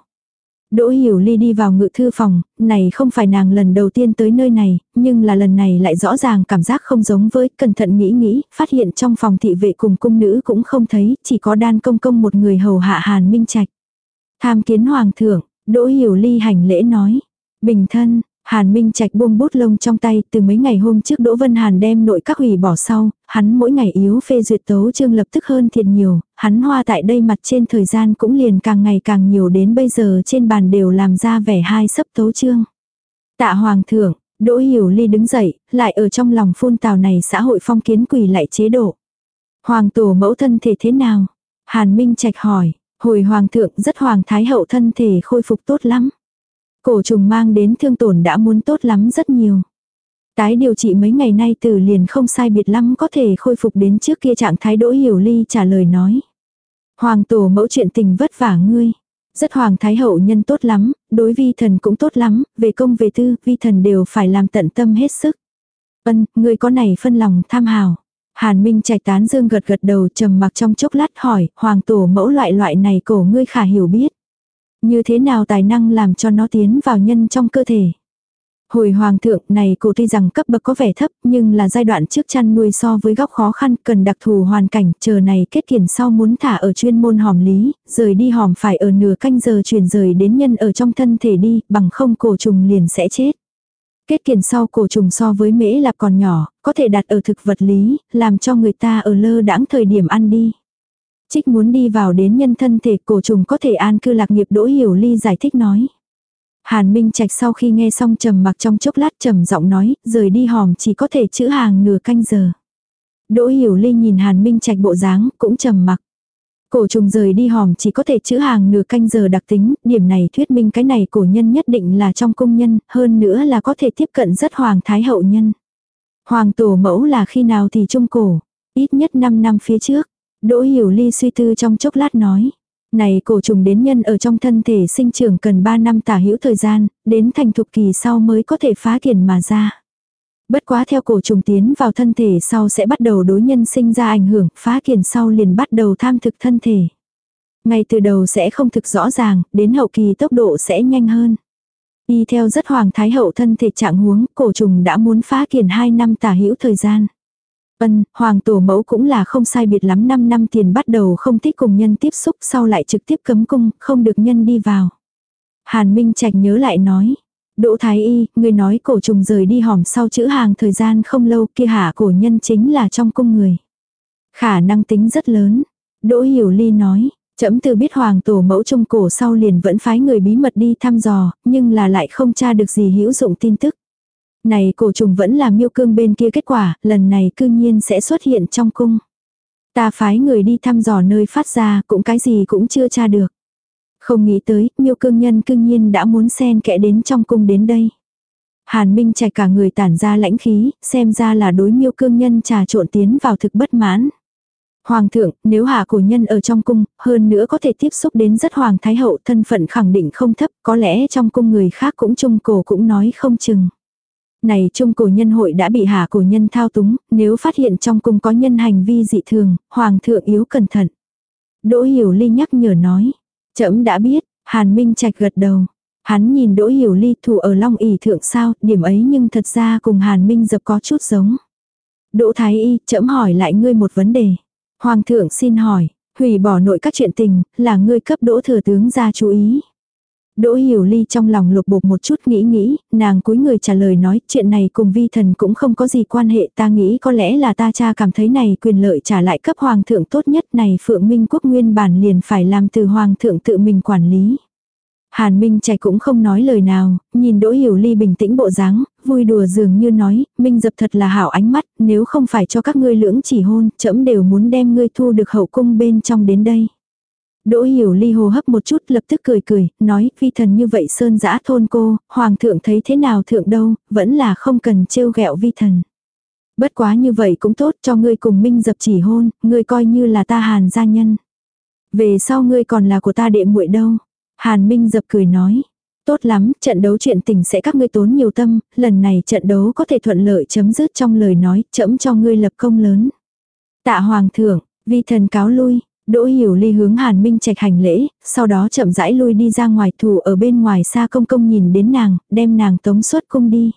A: Đỗ Hiểu Ly đi vào ngự thư phòng, này không phải nàng lần đầu tiên tới nơi này, nhưng là lần này lại rõ ràng cảm giác không giống với, cẩn thận nghĩ nghĩ, phát hiện trong phòng thị vệ cùng cung nữ cũng không thấy, chỉ có đan công công một người hầu hạ Hàn Minh Trạch. Tham kiến hoàng thượng, Đỗ Hiểu Ly hành lễ nói, bình thân, Hàn Minh Trạch buông bút lông trong tay, từ mấy ngày hôm trước Đỗ Vân Hàn đem nội các hủy bỏ sau, hắn mỗi ngày yếu phê duyệt tấu chương lập tức hơn thiệt nhiều, hắn hoa tại đây mặt trên thời gian cũng liền càng ngày càng nhiều đến bây giờ trên bàn đều làm ra vẻ hai sấp tấu chương. Tạ Hoàng thượng, Đỗ Hiểu Ly đứng dậy, lại ở trong lòng phun tào này xã hội phong kiến quỳ lại chế độ. Hoàng tổ mẫu thân thể thế nào? Hàn Minh Trạch hỏi, hồi Hoàng thượng rất Hoàng Thái hậu thân thể khôi phục tốt lắm. Cổ trùng mang đến thương tổn đã muốn tốt lắm rất nhiều. Tái điều trị mấy ngày nay từ liền không sai biệt lắm có thể khôi phục đến trước kia trạng thái đỗ hiểu ly trả lời nói. Hoàng tổ mẫu chuyện tình vất vả ngươi. Rất hoàng thái hậu nhân tốt lắm, đối vi thần cũng tốt lắm, về công về tư, vi thần đều phải làm tận tâm hết sức. Ân, ngươi có này phân lòng tham hào. Hàn Minh trạch tán dương gật gật đầu trầm mặc trong chốc lát hỏi, hoàng tổ mẫu loại loại này cổ ngươi khả hiểu biết. Như thế nào tài năng làm cho nó tiến vào nhân trong cơ thể. Hồi hoàng thượng này cụ tuy rằng cấp bậc có vẻ thấp nhưng là giai đoạn trước chăn nuôi so với góc khó khăn cần đặc thù hoàn cảnh chờ này kết kiển sau muốn thả ở chuyên môn hòm lý, rời đi hòm phải ở nửa canh giờ chuyển rời đến nhân ở trong thân thể đi bằng không cổ trùng liền sẽ chết. Kết kiển sau cổ trùng so với mễ lạp còn nhỏ, có thể đặt ở thực vật lý, làm cho người ta ở lơ đãng thời điểm ăn đi. Trích muốn đi vào đến nhân thân thể cổ trùng có thể an cư lạc nghiệp đỗ hiểu ly giải thích nói. Hàn Minh Trạch sau khi nghe xong trầm mặc trong chốc lát trầm giọng nói, rời đi hòm chỉ có thể chữ hàng nửa canh giờ. Đỗ Hiểu Ly nhìn Hàn Minh Trạch bộ dáng, cũng trầm mặc. Cổ trùng rời đi hòm chỉ có thể chữ hàng nửa canh giờ đặc tính, điểm này thuyết minh cái này cổ nhân nhất định là trong cung nhân, hơn nữa là có thể tiếp cận rất hoàng thái hậu nhân. Hoàng tổ mẫu là khi nào thì trung cổ, ít nhất 5 năm phía trước. Đỗ Hiểu Ly suy tư trong chốc lát nói. Này cổ trùng đến nhân ở trong thân thể sinh trưởng cần 3 năm tả hữu thời gian, đến thành thục kỳ sau mới có thể phá kiền mà ra. Bất quá theo cổ trùng tiến vào thân thể sau sẽ bắt đầu đối nhân sinh ra ảnh hưởng, phá kiền sau liền bắt đầu tham thực thân thể. Ngay từ đầu sẽ không thực rõ ràng, đến hậu kỳ tốc độ sẽ nhanh hơn. Y theo rất hoàng thái hậu thân thể trạng huống, cổ trùng đã muốn phá kiền 2 năm tả hữu thời gian. Ân, hoàng tổ mẫu cũng là không sai biệt lắm 5 năm tiền bắt đầu không thích cùng nhân tiếp xúc sau lại trực tiếp cấm cung, không được nhân đi vào. Hàn Minh Trạch nhớ lại nói. Đỗ Thái Y, người nói cổ trùng rời đi hòm sau chữ hàng thời gian không lâu kia hạ cổ nhân chính là trong cung người. Khả năng tính rất lớn. Đỗ Hiểu Ly nói, chấm từ biết hoàng tổ mẫu trung cổ sau liền vẫn phái người bí mật đi thăm dò, nhưng là lại không tra được gì hữu dụng tin tức. Này cổ trùng vẫn là miêu cương bên kia kết quả, lần này cư nhiên sẽ xuất hiện trong cung. Ta phái người đi thăm dò nơi phát ra, cũng cái gì cũng chưa tra được. Không nghĩ tới, miêu cương nhân cư nhiên đã muốn xen kẽ đến trong cung đến đây. Hàn Minh chạy cả người tản ra lãnh khí, xem ra là đối miêu cương nhân trà trộn tiến vào thực bất mãn. Hoàng thượng, nếu hạ cổ nhân ở trong cung, hơn nữa có thể tiếp xúc đến rất hoàng thái hậu thân phận khẳng định không thấp, có lẽ trong cung người khác cũng trung cổ cũng nói không chừng. Này trung cổ nhân hội đã bị hạ cổ nhân thao túng, nếu phát hiện trong cung có nhân hành vi dị thường, hoàng thượng yếu cẩn thận. Đỗ Hiểu Ly nhắc nhở nói, trẫm đã biết, Hàn Minh Trạch gật đầu. Hắn nhìn Đỗ Hiểu Ly thủ ở Long ỉ thượng sao, điểm ấy nhưng thật ra cùng Hàn Minh dập có chút giống. Đỗ Thái Y, trẫm hỏi lại ngươi một vấn đề. Hoàng thượng xin hỏi, hủy bỏ nội các chuyện tình, là ngươi cấp Đỗ thừa tướng ra chú ý. Đỗ Hiểu Ly trong lòng lục bục một chút nghĩ nghĩ, nàng cúi người trả lời nói chuyện này cùng vi thần cũng không có gì quan hệ ta nghĩ có lẽ là ta cha cảm thấy này quyền lợi trả lại cấp hoàng thượng tốt nhất này Phượng Minh Quốc nguyên bản liền phải làm từ hoàng thượng tự mình quản lý. Hàn Minh Trạch cũng không nói lời nào, nhìn Đỗ Hiểu Ly bình tĩnh bộ dáng, vui đùa dường như nói, Minh dập thật là hảo ánh mắt, nếu không phải cho các ngươi lưỡng chỉ hôn, trẫm đều muốn đem ngươi thu được hậu cung bên trong đến đây. Đỗ hiểu ly hồ hấp một chút lập tức cười cười, nói phi thần như vậy sơn giã thôn cô, hoàng thượng thấy thế nào thượng đâu, vẫn là không cần trêu ghẹo vi thần. Bất quá như vậy cũng tốt cho ngươi cùng minh dập chỉ hôn, ngươi coi như là ta hàn gia nhân. Về sau ngươi còn là của ta đệ muội đâu. Hàn minh dập cười nói. Tốt lắm, trận đấu chuyện tình sẽ các ngươi tốn nhiều tâm, lần này trận đấu có thể thuận lợi chấm dứt trong lời nói, chấm cho ngươi lập công lớn. Tạ hoàng thượng, vi thần cáo lui, Đỗ Hiểu Ly hướng Hàn Minh Trạch hành lễ, sau đó chậm rãi lui đi ra ngoài thủ ở bên ngoài xa công công nhìn đến nàng, đem nàng tống xuất cung đi.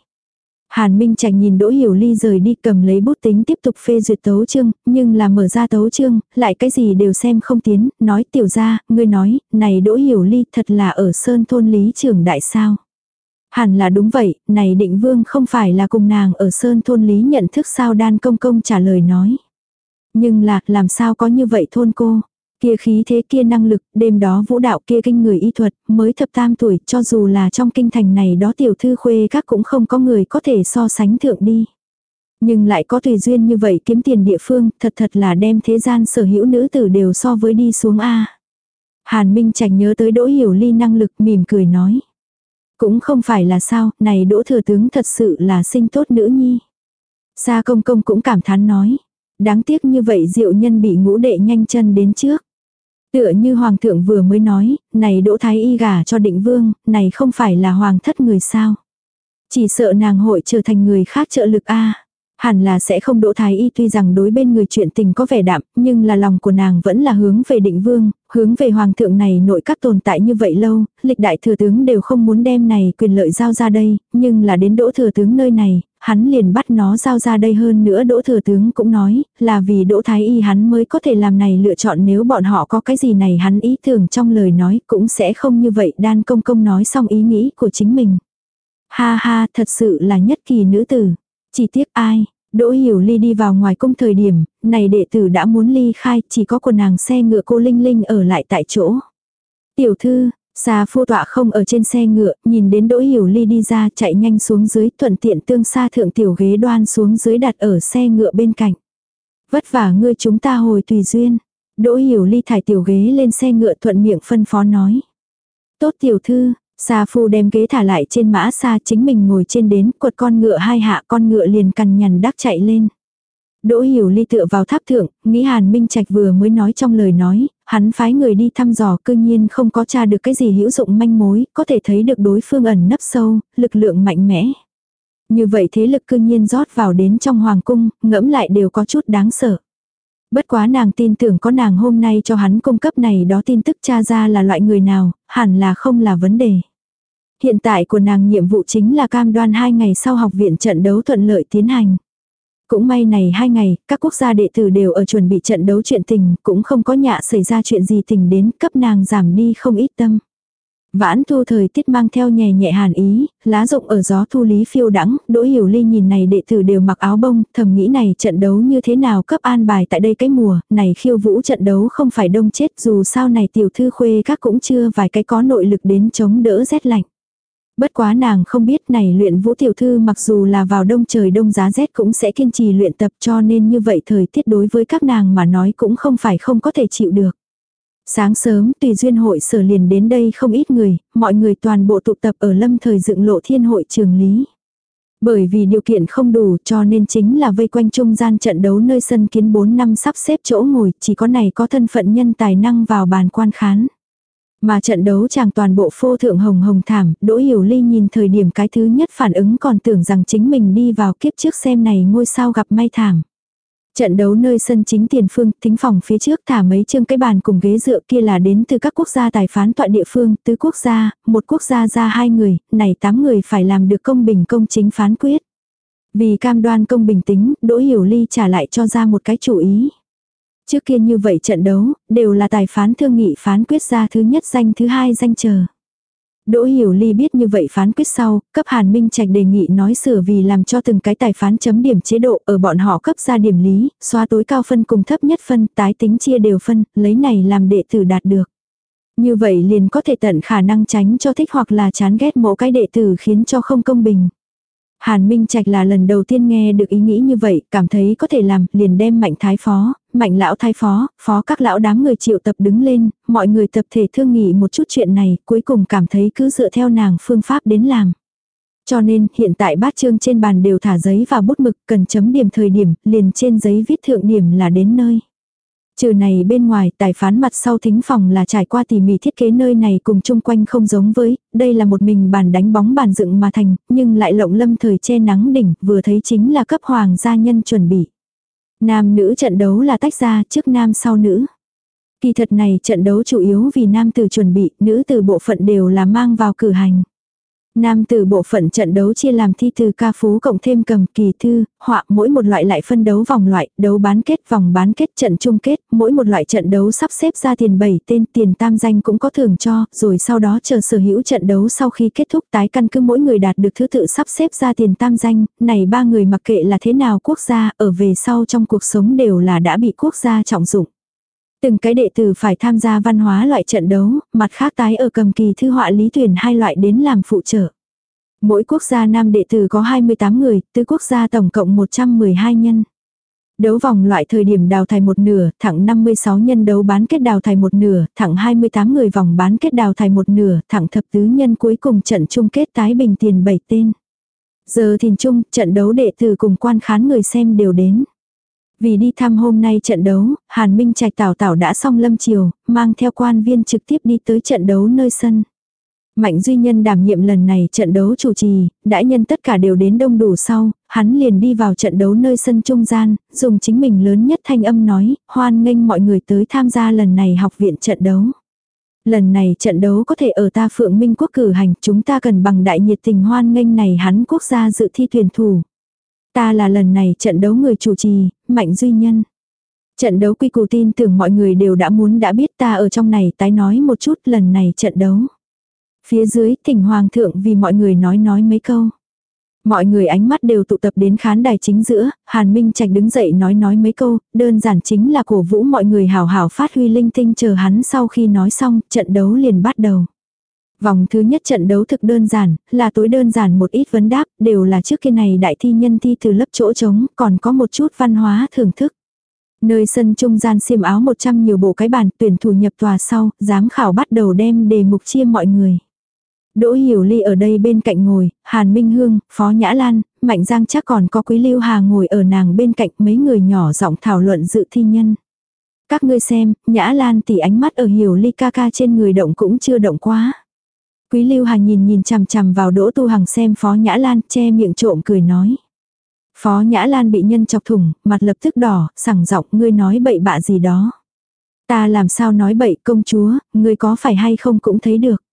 A: Hàn Minh Trạch nhìn Đỗ Hiểu Ly rời đi cầm lấy bút tính tiếp tục phê duyệt tấu chương, nhưng là mở ra tấu chương, lại cái gì đều xem không tiến, nói tiểu ra, ngươi nói, này Đỗ Hiểu Ly thật là ở Sơn Thôn Lý Trường Đại sao. Hẳn là đúng vậy, này định vương không phải là cùng nàng ở Sơn Thôn Lý nhận thức sao đan công công trả lời nói. Nhưng là, làm sao có như vậy thôn cô? Kia khí thế kia năng lực, đêm đó vũ đạo kia kinh người y thuật, mới thập tam tuổi, cho dù là trong kinh thành này đó tiểu thư khuê các cũng không có người có thể so sánh thượng đi. Nhưng lại có tùy duyên như vậy kiếm tiền địa phương, thật thật là đem thế gian sở hữu nữ tử đều so với đi xuống A. Hàn Minh Trạch nhớ tới Đỗ Hiểu Ly năng lực mỉm cười nói. Cũng không phải là sao, này Đỗ Thừa Tướng thật sự là sinh tốt nữ nhi. Sa công công cũng cảm thán nói. Đáng tiếc như vậy diệu nhân bị ngũ đệ nhanh chân đến trước. Tựa như hoàng thượng vừa mới nói, này đỗ thái y gả cho định vương, này không phải là hoàng thất người sao. Chỉ sợ nàng hội trở thành người khác trợ lực a Hẳn là sẽ không đỗ thái y tuy rằng đối bên người chuyện tình có vẻ đạm, nhưng là lòng của nàng vẫn là hướng về định vương, hướng về hoàng thượng này nội các tồn tại như vậy lâu, lịch đại thừa tướng đều không muốn đem này quyền lợi giao ra đây, nhưng là đến đỗ thừa tướng nơi này, hắn liền bắt nó giao ra đây hơn nữa đỗ thừa tướng cũng nói, là vì đỗ thái y hắn mới có thể làm này lựa chọn nếu bọn họ có cái gì này hắn ý tưởng trong lời nói cũng sẽ không như vậy đan công công nói xong ý nghĩ của chính mình. Ha ha, thật sự là nhất kỳ nữ tử. Chỉ tiếc ai, Đỗ Hiểu Ly đi vào ngoài cung thời điểm, này đệ tử đã muốn ly khai, chỉ có của nàng xe ngựa cô Linh Linh ở lại tại chỗ. Tiểu thư, Xa phu tọa không ở trên xe ngựa, nhìn đến Đỗ Hiểu Ly đi ra chạy nhanh xuống dưới thuận tiện tương xa thượng tiểu ghế đoan xuống dưới đặt ở xe ngựa bên cạnh. Vất vả ngươi chúng ta hồi tùy duyên. Đỗ Hiểu Ly thải tiểu ghế lên xe ngựa thuận miệng phân phó nói. Tốt tiểu thư, Sa phu đem ghế thả lại trên mã xa chính mình ngồi trên đến quật con ngựa hai hạ con ngựa liền cằn nhằn đắc chạy lên. Đỗ hiểu ly tựa vào tháp thượng, nghĩ Hàn Minh Trạch vừa mới nói trong lời nói, hắn phái người đi thăm dò cư nhiên không có tra được cái gì hữu dụng manh mối, có thể thấy được đối phương ẩn nấp sâu, lực lượng mạnh mẽ. Như vậy thế lực cư nhiên rót vào đến trong hoàng cung, ngẫm lại đều có chút đáng sợ. Bất quá nàng tin tưởng có nàng hôm nay cho hắn cung cấp này đó tin tức tra ra là loại người nào, hẳn là không là vấn đề. Hiện tại của nàng nhiệm vụ chính là cam đoan hai ngày sau học viện trận đấu thuận lợi tiến hành. Cũng may này hai ngày, các quốc gia đệ tử đều ở chuẩn bị trận đấu chuyện tình, cũng không có nhạ xảy ra chuyện gì tình đến cấp nàng giảm đi không ít tâm. Vãn thu thời tiết mang theo nhẹ nhẹ hàn ý, lá rụng ở gió thu lý phiêu đắng, đỗ hiểu ly nhìn này đệ tử đều mặc áo bông, thầm nghĩ này trận đấu như thế nào cấp an bài tại đây cái mùa, này khiêu vũ trận đấu không phải đông chết dù sao này tiểu thư khuê các cũng chưa vài cái có nội lực đến chống đỡ rét lạnh. Bất quá nàng không biết này luyện vũ tiểu thư mặc dù là vào đông trời đông giá rét cũng sẽ kiên trì luyện tập cho nên như vậy thời tiết đối với các nàng mà nói cũng không phải không có thể chịu được. Sáng sớm tùy duyên hội sở liền đến đây không ít người, mọi người toàn bộ tụ tập ở lâm thời dựng lộ thiên hội trường lý. Bởi vì điều kiện không đủ cho nên chính là vây quanh trung gian trận đấu nơi sân kiến 4 năm sắp xếp chỗ ngồi, chỉ có này có thân phận nhân tài năng vào bàn quan khán. Mà trận đấu chàng toàn bộ phô thượng hồng hồng thảm, Đỗ Hiểu Ly nhìn thời điểm cái thứ nhất phản ứng còn tưởng rằng chính mình đi vào kiếp trước xem này ngôi sao gặp may thảm. Trận đấu nơi sân chính tiền phương, thính phòng phía trước thả mấy chương cái bàn cùng ghế dựa kia là đến từ các quốc gia tài phán tọa địa phương, tứ quốc gia, một quốc gia ra hai người, này tám người phải làm được công bình công chính phán quyết. Vì cam đoan công bình tính, Đỗ Hiểu Ly trả lại cho ra một cái chủ ý. Trước kia như vậy trận đấu, đều là tài phán thương nghị phán quyết ra thứ nhất danh thứ hai danh chờ. Đỗ Hiểu Ly biết như vậy phán quyết sau, cấp Hàn Minh Trạch đề nghị nói sửa vì làm cho từng cái tài phán chấm điểm chế độ ở bọn họ cấp ra điểm lý, xóa tối cao phân cùng thấp nhất phân, tái tính chia đều phân, lấy này làm đệ tử đạt được. Như vậy liền có thể tận khả năng tránh cho thích hoặc là chán ghét mỗi cái đệ tử khiến cho không công bình. Hàn Minh Trạch là lần đầu tiên nghe được ý nghĩ như vậy, cảm thấy có thể làm, liền đem mạnh thái phó, mạnh lão thái phó, phó các lão đám người triệu tập đứng lên, mọi người tập thể thương nghị một chút chuyện này, cuối cùng cảm thấy cứ dựa theo nàng phương pháp đến làm. Cho nên, hiện tại bát chương trên bàn đều thả giấy và bút mực, cần chấm điểm thời điểm, liền trên giấy viết thượng điểm là đến nơi. Trừ này bên ngoài, tài phán mặt sau thính phòng là trải qua tỉ mỉ thiết kế nơi này cùng chung quanh không giống với, đây là một mình bàn đánh bóng bàn dựng mà thành, nhưng lại lộng lâm thời che nắng đỉnh, vừa thấy chính là cấp hoàng gia nhân chuẩn bị. Nam nữ trận đấu là tách ra trước nam sau nữ. Kỳ thật này trận đấu chủ yếu vì nam từ chuẩn bị, nữ từ bộ phận đều là mang vào cử hành. Nam tử bộ phận trận đấu chia làm thi từ ca phú cộng thêm cầm kỳ thư, họa mỗi một loại lại phân đấu vòng loại, đấu bán kết vòng bán kết trận chung kết, mỗi một loại trận đấu sắp xếp ra tiền 7 tên tiền tam danh cũng có thưởng cho, rồi sau đó chờ sở hữu trận đấu sau khi kết thúc tái căn cứ mỗi người đạt được thứ tự sắp xếp ra tiền tam danh, này ba người mặc kệ là thế nào quốc gia ở về sau trong cuộc sống đều là đã bị quốc gia trọng dụng. Từng cái đệ tử phải tham gia văn hóa loại trận đấu, mặt khác tái ở cầm kỳ thư họa lý tuyển hai loại đến làm phụ trợ. Mỗi quốc gia nam đệ tử có 28 người, tứ quốc gia tổng cộng 112 nhân. Đấu vòng loại thời điểm đào thải một nửa, thẳng 56 nhân đấu bán kết đào thải một nửa, thẳng 28 người vòng bán kết đào thải một nửa, thẳng thập tứ nhân cuối cùng trận chung kết tái bình tiền 7 tên. Giờ thìn chung, trận đấu đệ tử cùng quan khán người xem đều đến. Vì đi thăm hôm nay trận đấu, Hàn Minh Trạch Tảo Tảo đã xong lâm chiều, mang theo quan viên trực tiếp đi tới trận đấu nơi sân. Mạnh Duy Nhân đảm nhiệm lần này trận đấu chủ trì, đã nhân tất cả đều đến đông đủ sau, hắn liền đi vào trận đấu nơi sân trung gian, dùng chính mình lớn nhất thanh âm nói, hoan nghênh mọi người tới tham gia lần này học viện trận đấu. Lần này trận đấu có thể ở ta Phượng Minh quốc cử hành, chúng ta cần bằng đại nhiệt tình hoan nghênh này hắn quốc gia dự thi tuyển thủ. Ta là lần này trận đấu người chủ trì, Mạnh Duy Nhân. Trận đấu quy củ tin tưởng mọi người đều đã muốn đã biết ta ở trong này tái nói một chút lần này trận đấu. Phía dưới thỉnh hoàng thượng vì mọi người nói nói mấy câu. Mọi người ánh mắt đều tụ tập đến khán đài chính giữa, Hàn Minh Trạch đứng dậy nói nói mấy câu, đơn giản chính là cổ vũ mọi người hào hào phát huy linh tinh chờ hắn sau khi nói xong, trận đấu liền bắt đầu. Vòng thứ nhất trận đấu thực đơn giản, là tối đơn giản một ít vấn đáp, đều là trước kia này đại thi nhân thi từ lớp chỗ trống, còn có một chút văn hóa thưởng thức. Nơi sân trung gian xiêm áo 100 nhiều bộ cái bàn tuyển thủ nhập tòa sau, giám khảo bắt đầu đem đề mục chia mọi người. Đỗ Hiểu Ly ở đây bên cạnh ngồi, Hàn Minh Hương, Phó Nhã Lan, Mạnh Giang chắc còn có Quý Lưu Hà ngồi ở nàng bên cạnh mấy người nhỏ giọng thảo luận dự thi nhân. Các ngươi xem, Nhã Lan tỷ ánh mắt ở Hiểu Ly ca ca trên người động cũng chưa động quá. Quý Lưu Hà nhìn nhìn chằm chằm vào Đỗ Tu Hằng xem Phó Nhã Lan che miệng trộm cười nói. Phó Nhã Lan bị nhân chọc thủng, mặt lập tức đỏ, sẳng giọng ngươi nói bậy bạ gì đó. Ta làm sao nói bậy công chúa, ngươi có phải hay không cũng thấy được.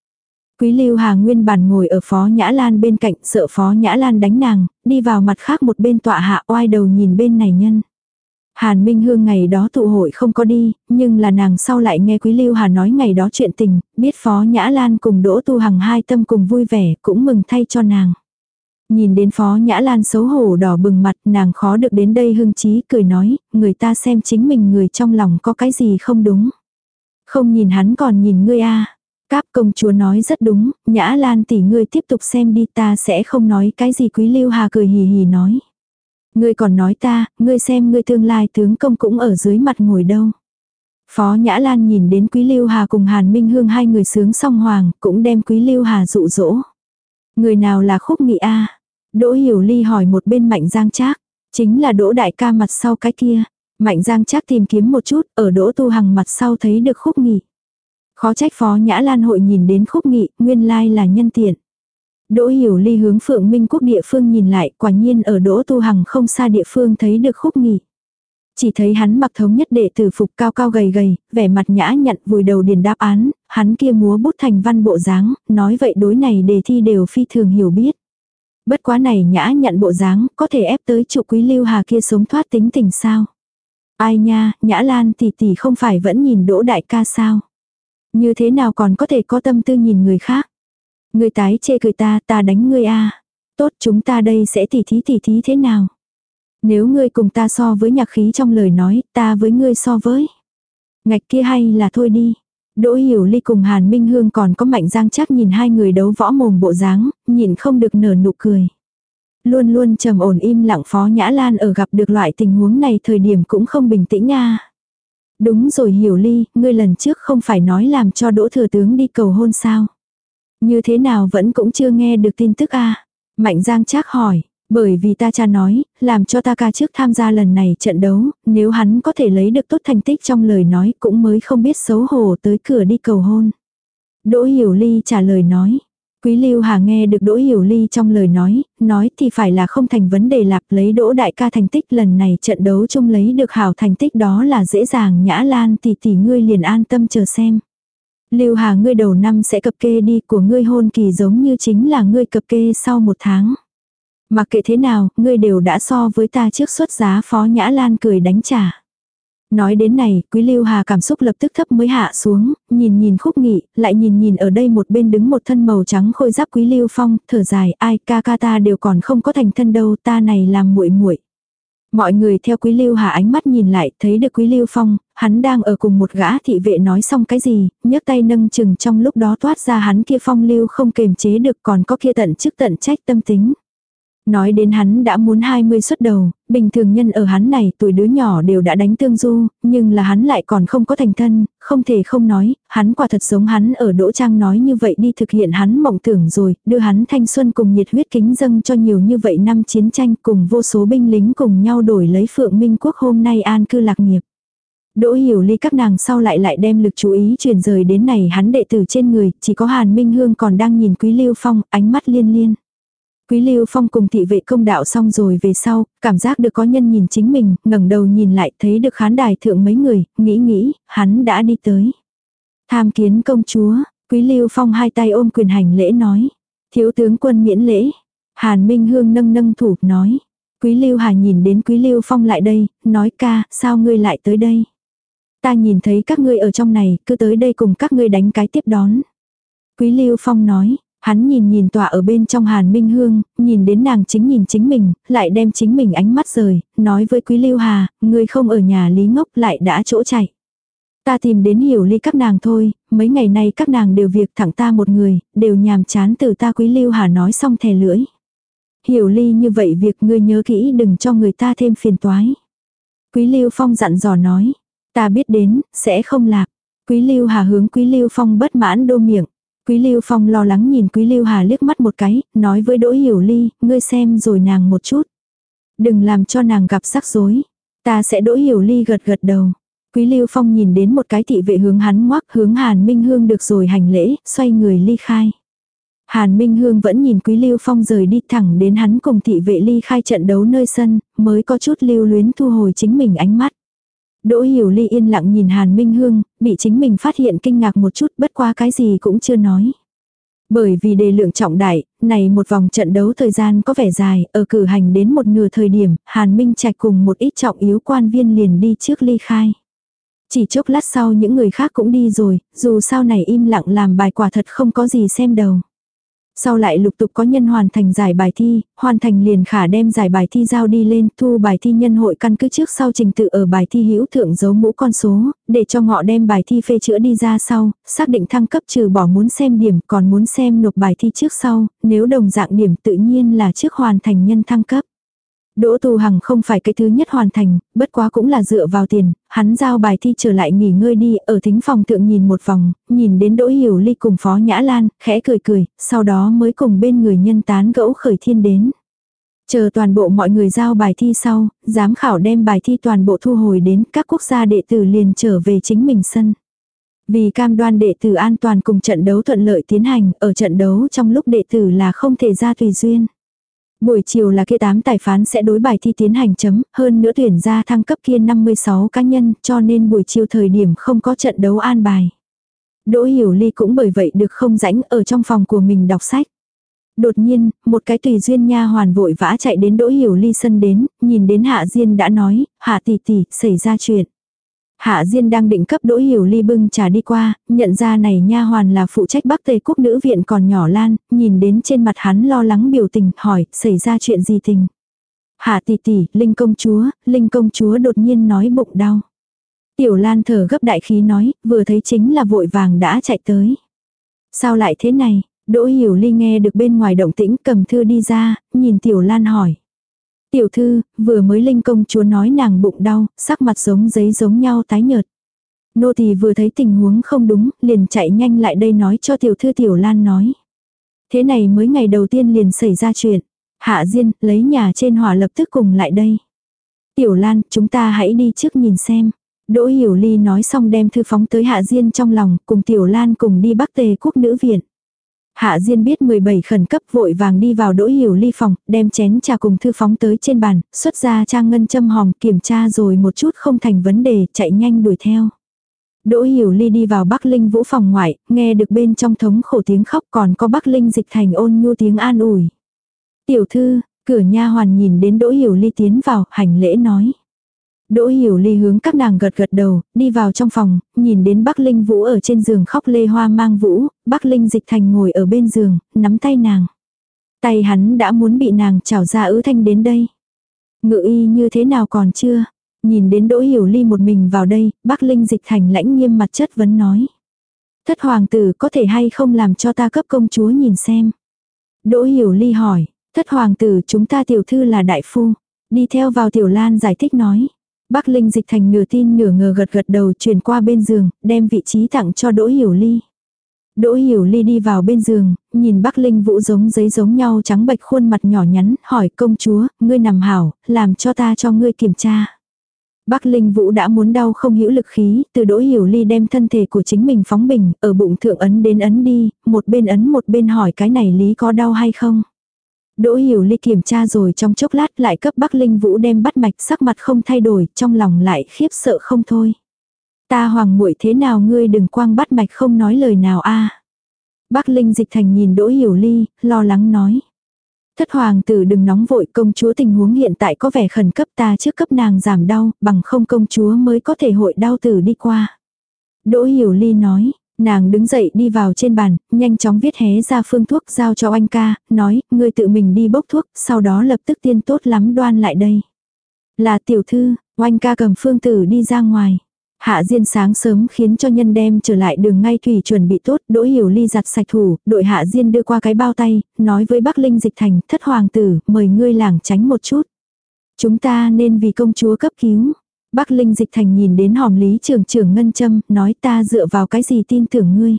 A: Quý Lưu Hà nguyên bản ngồi ở Phó Nhã Lan bên cạnh sợ Phó Nhã Lan đánh nàng, đi vào mặt khác một bên tọa hạ oai đầu nhìn bên này nhân. Hàn Minh Hương ngày đó tụ hội không có đi, nhưng là nàng sau lại nghe Quý Lưu Hà nói ngày đó chuyện tình, biết Phó Nhã Lan cùng Đỗ Tu Hằng hai tâm cùng vui vẻ, cũng mừng thay cho nàng. Nhìn đến Phó Nhã Lan xấu hổ đỏ bừng mặt, nàng khó được đến đây hưng trí cười nói, người ta xem chính mình người trong lòng có cái gì không đúng. Không nhìn hắn còn nhìn ngươi a Cáp công chúa nói rất đúng, Nhã Lan tỷ ngươi tiếp tục xem đi ta sẽ không nói cái gì Quý Lưu Hà cười hì hì nói. Ngươi còn nói ta, ngươi xem ngươi tương lai tướng công cũng ở dưới mặt ngồi đâu. Phó Nhã Lan nhìn đến Quý Lưu Hà cùng Hàn Minh Hương hai người sướng song hoàng, cũng đem Quý Lưu Hà dụ dỗ. Người nào là khúc nghị a Đỗ Hiểu Ly hỏi một bên Mạnh Giang Trác, chính là Đỗ Đại ca mặt sau cái kia. Mạnh Giang Trác tìm kiếm một chút, ở Đỗ Tu Hằng mặt sau thấy được khúc nghị. Khó trách Phó Nhã Lan hội nhìn đến khúc nghị, nguyên lai là nhân tiện. Đỗ Hiểu Ly hướng Phượng Minh Quốc địa phương nhìn lại, quả nhiên ở Đỗ Tu Hằng không xa địa phương thấy được khúc nghỉ. Chỉ thấy hắn mặc thống nhất đệ tử phục cao cao gầy gầy, vẻ mặt nhã nhặn vùi đầu điền đáp án, hắn kia múa bút thành văn bộ dáng, nói vậy đối này đề thi đều phi thường hiểu biết. Bất quá này nhã nhặn bộ dáng, có thể ép tới trụ quý lưu hà kia sống thoát tính tình sao. Ai nha, nhã lan tỷ tỷ không phải vẫn nhìn đỗ đại ca sao. Như thế nào còn có thể có tâm tư nhìn người khác. Ngươi tái chê cười ta, ta đánh ngươi a. Tốt chúng ta đây sẽ tỉ thí tỉ thí thế nào? Nếu ngươi cùng ta so với nhạc khí trong lời nói, ta với ngươi so với. Ngạch kia hay là thôi đi. Đỗ Hiểu Ly cùng Hàn Minh Hương còn có Mạnh Giang chắc nhìn hai người đấu võ mồm bộ dáng, nhìn không được nở nụ cười. Luôn luôn trầm ổn im lặng Phó Nhã Lan ở gặp được loại tình huống này thời điểm cũng không bình tĩnh nha. Đúng rồi Hiểu Ly, ngươi lần trước không phải nói làm cho Đỗ Thừa Tướng đi cầu hôn sao? Như thế nào vẫn cũng chưa nghe được tin tức a Mạnh Giang Trác hỏi, bởi vì ta cha nói, làm cho ta ca trước tham gia lần này trận đấu, nếu hắn có thể lấy được tốt thành tích trong lời nói cũng mới không biết xấu hổ tới cửa đi cầu hôn. Đỗ Hiểu Ly trả lời nói, Quý Lưu Hà nghe được Đỗ Hiểu Ly trong lời nói, nói thì phải là không thành vấn đề lạc lấy Đỗ Đại ca thành tích lần này trận đấu chung lấy được hảo thành tích đó là dễ dàng nhã lan thì tỷ ngươi liền an tâm chờ xem. Lưu Hà ngươi đầu năm sẽ cập kê đi của ngươi hôn kỳ giống như chính là ngươi cập kê sau một tháng. Mà kệ thế nào, ngươi đều đã so với ta trước xuất giá phó nhã lan cười đánh trả. Nói đến này, Quý Lưu Hà cảm xúc lập tức thấp mới hạ xuống, nhìn nhìn khúc nghị, lại nhìn nhìn ở đây một bên đứng một thân màu trắng khôi giáp Quý Lưu Phong, thở dài, ai ca ca ta đều còn không có thành thân đâu, ta này làm muội muội. Mọi người theo Quý Lưu Hà ánh mắt nhìn lại, thấy được Quý Lưu Phong, hắn đang ở cùng một gã thị vệ nói xong cái gì, nhấc tay nâng chừng trong lúc đó toát ra hắn kia phong lưu không kềm chế được còn có kia tận chức tận trách tâm tính. Nói đến hắn đã muốn 20 xuất đầu, bình thường nhân ở hắn này tuổi đứa nhỏ đều đã đánh tương du, nhưng là hắn lại còn không có thành thân, không thể không nói, hắn quả thật giống hắn ở Đỗ Trang nói như vậy đi thực hiện hắn mộng tưởng rồi, đưa hắn thanh xuân cùng nhiệt huyết kính dâng cho nhiều như vậy năm chiến tranh cùng vô số binh lính cùng nhau đổi lấy Phượng Minh Quốc hôm nay an cư lạc nghiệp. Đỗ hiểu ly các nàng sau lại lại đem lực chú ý truyền rời đến này hắn đệ tử trên người, chỉ có Hàn Minh Hương còn đang nhìn Quý Lưu Phong, ánh mắt liên liên. Quý Lưu Phong cùng thị vệ công đạo xong rồi về sau, cảm giác được có nhân nhìn chính mình, ngẩng đầu nhìn lại thấy được khán đài thượng mấy người, nghĩ nghĩ, hắn đã đi tới. Tham kiến công chúa, Quý Lưu Phong hai tay ôm quyền hành lễ nói. Thiếu tướng quân miễn lễ. Hàn Minh Hương nâng nâng thủ nói. Quý Lưu Hà nhìn đến Quý Lưu Phong lại đây, nói ca, sao ngươi lại tới đây? Ta nhìn thấy các ngươi ở trong này, cứ tới đây cùng các ngươi đánh cái tiếp đón. Quý Lưu Phong nói, Hắn nhìn nhìn tòa ở bên trong Hàn Minh Hương, nhìn đến nàng chính nhìn chính mình, lại đem chính mình ánh mắt rời, nói với Quý Lưu Hà, người không ở nhà Lý Ngốc lại đã chỗ chạy. Ta tìm đến hiểu ly các nàng thôi, mấy ngày nay các nàng đều việc thẳng ta một người, đều nhàm chán từ ta Quý Lưu Hà nói xong thè lưỡi. Hiểu ly như vậy việc ngươi nhớ kỹ đừng cho người ta thêm phiền toái. Quý Lưu Phong dặn dò nói, ta biết đến, sẽ không lạc. Quý Lưu Hà hướng Quý Lưu Phong bất mãn đô miệng. Quý Lưu Phong lo lắng nhìn Quý Lưu Hà liếc mắt một cái, nói với Đỗ Hiểu Ly, ngươi xem rồi nàng một chút. Đừng làm cho nàng gặp rắc rối. Ta sẽ Đỗ Hiểu Ly gật gật đầu. Quý Lưu Phong nhìn đến một cái thị vệ hướng hắn ngoắc hướng Hàn Minh Hương được rồi hành lễ, xoay người ly khai. Hàn Minh Hương vẫn nhìn Quý Lưu Phong rời đi thẳng đến hắn cùng thị vệ ly khai trận đấu nơi sân, mới có chút lưu luyến thu hồi chính mình ánh mắt. Đỗ Hiểu Ly yên lặng nhìn Hàn Minh Hương, bị chính mình phát hiện kinh ngạc một chút bất qua cái gì cũng chưa nói. Bởi vì đề lượng trọng đại, này một vòng trận đấu thời gian có vẻ dài, ở cử hành đến một nửa thời điểm, Hàn Minh Trạch cùng một ít trọng yếu quan viên liền đi trước ly khai. Chỉ chốc lát sau những người khác cũng đi rồi, dù sao này im lặng làm bài quả thật không có gì xem đầu. Sau lại lục tục có nhân hoàn thành giải bài thi, hoàn thành liền khả đem giải bài thi giao đi lên, thu bài thi nhân hội căn cứ trước sau trình tự ở bài thi hữu thượng dấu mũ con số, để cho họ đem bài thi phê chữa đi ra sau, xác định thăng cấp trừ bỏ muốn xem điểm còn muốn xem nộp bài thi trước sau, nếu đồng dạng điểm tự nhiên là trước hoàn thành nhân thăng cấp. Đỗ Tu Hằng không phải cái thứ nhất hoàn thành, bất quá cũng là dựa vào tiền, hắn giao bài thi trở lại nghỉ ngơi đi, ở thính phòng thượng nhìn một vòng, nhìn đến Đỗ Hiểu Ly cùng Phó Nhã Lan, khẽ cười cười, sau đó mới cùng bên người nhân tán gẫu khởi thiên đến. Chờ toàn bộ mọi người giao bài thi sau, giám khảo đem bài thi toàn bộ thu hồi đến các quốc gia đệ tử liền trở về chính mình sân. Vì cam đoan đệ tử an toàn cùng trận đấu thuận lợi tiến hành, ở trận đấu trong lúc đệ tử là không thể ra tùy duyên. Buổi chiều là kia tám tài phán sẽ đối bài thi tiến hành chấm, hơn nữa tuyển ra thăng cấp kia 56 cá nhân, cho nên buổi chiều thời điểm không có trận đấu an bài. Đỗ Hiểu Ly cũng bởi vậy được không rãnh ở trong phòng của mình đọc sách. Đột nhiên, một cái tùy duyên nha hoàn vội vã chạy đến Đỗ Hiểu Ly sân đến, nhìn đến Hạ Diên đã nói, Hạ tỷ tỷ, xảy ra chuyện. Hạ Diên đang định cấp Đỗ Hiểu Ly bưng trà đi qua, nhận ra này nha hoàn là phụ trách Bắc Tề Quốc nữ viện còn nhỏ Lan, nhìn đến trên mặt hắn lo lắng biểu tình, hỏi, xảy ra chuyện gì tình. Hạ tỷ tỷ, Linh công chúa, Linh công chúa đột nhiên nói bụng đau. Tiểu Lan thở gấp đại khí nói, vừa thấy chính là vội vàng đã chạy tới. Sao lại thế này? Đỗ Hiểu Ly nghe được bên ngoài động tĩnh cầm thư đi ra, nhìn Tiểu Lan hỏi. Tiểu thư, vừa mới linh công chúa nói nàng bụng đau, sắc mặt giống giấy giống nhau tái nhợt. Nô tỳ vừa thấy tình huống không đúng, liền chạy nhanh lại đây nói cho tiểu thư tiểu lan nói. Thế này mới ngày đầu tiên liền xảy ra chuyện. Hạ Diên, lấy nhà trên hỏa lập tức cùng lại đây. Tiểu Lan, chúng ta hãy đi trước nhìn xem. Đỗ Hiểu Ly nói xong đem thư phóng tới Hạ Diên trong lòng, cùng Tiểu Lan cùng đi Bắc Tề quốc nữ viện. Hạ Diên biết 17 khẩn cấp vội vàng đi vào đỗ hiểu ly phòng, đem chén trà cùng thư phóng tới trên bàn, xuất ra trang ngân châm hòm kiểm tra rồi một chút không thành vấn đề, chạy nhanh đuổi theo. Đỗ hiểu ly đi vào Bắc Linh vũ phòng ngoại, nghe được bên trong thống khổ tiếng khóc còn có Bắc Linh dịch thành ôn nhu tiếng an ủi. Tiểu thư, cửa nha hoàn nhìn đến Đỗ hiểu ly tiến vào, hành lễ nói. Đỗ hiểu ly hướng các nàng gật gật đầu, đi vào trong phòng, nhìn đến Bắc Linh Vũ ở trên giường khóc lê hoa mang vũ, Bắc Linh dịch thành ngồi ở bên giường, nắm tay nàng. Tay hắn đã muốn bị nàng trảo ra ứ thanh đến đây. Ngự y như thế nào còn chưa? Nhìn đến Đỗ Hiểu Ly một mình vào đây, Bắc Linh dịch thành lãnh nghiêm mặt chất vấn nói. Thất hoàng tử có thể hay không làm cho ta cấp công chúa nhìn xem. Đỗ Hiểu Ly hỏi, thất hoàng tử chúng ta tiểu thư là đại phu. Đi theo vào tiểu lan giải thích nói. Bắc Linh dịch thành nửa tin nửa ngờ gật gật đầu chuyển qua bên giường, đem vị trí tặng cho Đỗ Hiểu Ly. Đỗ Hiểu Ly đi vào bên giường, nhìn Bắc Linh Vũ giống giấy giống nhau trắng bệch khuôn mặt nhỏ nhắn, hỏi công chúa, ngươi nằm hảo, làm cho ta cho ngươi kiểm tra. Bắc Linh Vũ đã muốn đau không hữu lực khí, từ Đỗ Hiểu Ly đem thân thể của chính mình phóng bình, ở bụng thượng ấn đến ấn đi, một bên ấn một bên hỏi cái này lý có đau hay không. Đỗ Hiểu Ly kiểm tra rồi trong chốc lát lại cấp Bắc Linh Vũ đem bắt mạch sắc mặt không thay đổi, trong lòng lại khiếp sợ không thôi. Ta hoàng muội thế nào ngươi đừng quang bắt mạch không nói lời nào a. Bắc Linh dịch thành nhìn Đỗ Hiểu Ly, lo lắng nói. Thất hoàng tử đừng nóng vội công chúa tình huống hiện tại có vẻ khẩn cấp ta trước cấp nàng giảm đau, bằng không công chúa mới có thể hội đau tử đi qua. Đỗ Hiểu Ly nói, Nàng đứng dậy đi vào trên bàn, nhanh chóng viết hé ra phương thuốc giao cho anh ca, nói, ngươi tự mình đi bốc thuốc, sau đó lập tức tiên tốt lắm đoan lại đây. Là tiểu thư, oanh ca cầm phương tử đi ra ngoài. Hạ Diên sáng sớm khiến cho nhân đem trở lại đường ngay thủy chuẩn bị tốt, đỗ hiểu ly giặt sạch thủ, đội Hạ Diên đưa qua cái bao tay, nói với Bắc Linh dịch thành, thất hoàng tử, mời ngươi làng tránh một chút. Chúng ta nên vì công chúa cấp cứu. Bắc Linh Dịch Thành nhìn đến hòm lý trưởng trưởng ngân châm, nói ta dựa vào cái gì tin tưởng ngươi.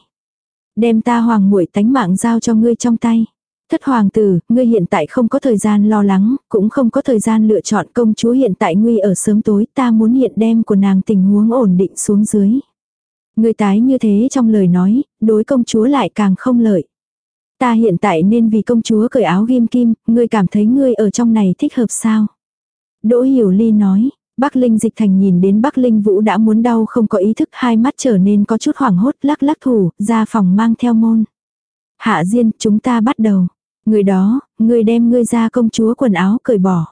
A: Đem ta hoàng muội tánh mạng giao cho ngươi trong tay. Thất hoàng tử, ngươi hiện tại không có thời gian lo lắng, cũng không có thời gian lựa chọn công chúa hiện tại nguy ở sớm tối, ta muốn hiện đem của nàng tình huống ổn định xuống dưới. Ngươi tái như thế trong lời nói, đối công chúa lại càng không lợi. Ta hiện tại nên vì công chúa cởi áo ghim kim, ngươi cảm thấy ngươi ở trong này thích hợp sao? Đỗ Hiểu Ly nói, Bắc Linh dịch thành nhìn đến Bắc Linh Vũ đã muốn đau không có ý thức hai mắt trở nên có chút hoảng hốt lắc lắc thủ, ra phòng mang theo môn. Hạ Diên, chúng ta bắt đầu. Người đó, người đem ngươi ra công chúa quần áo cởi bỏ.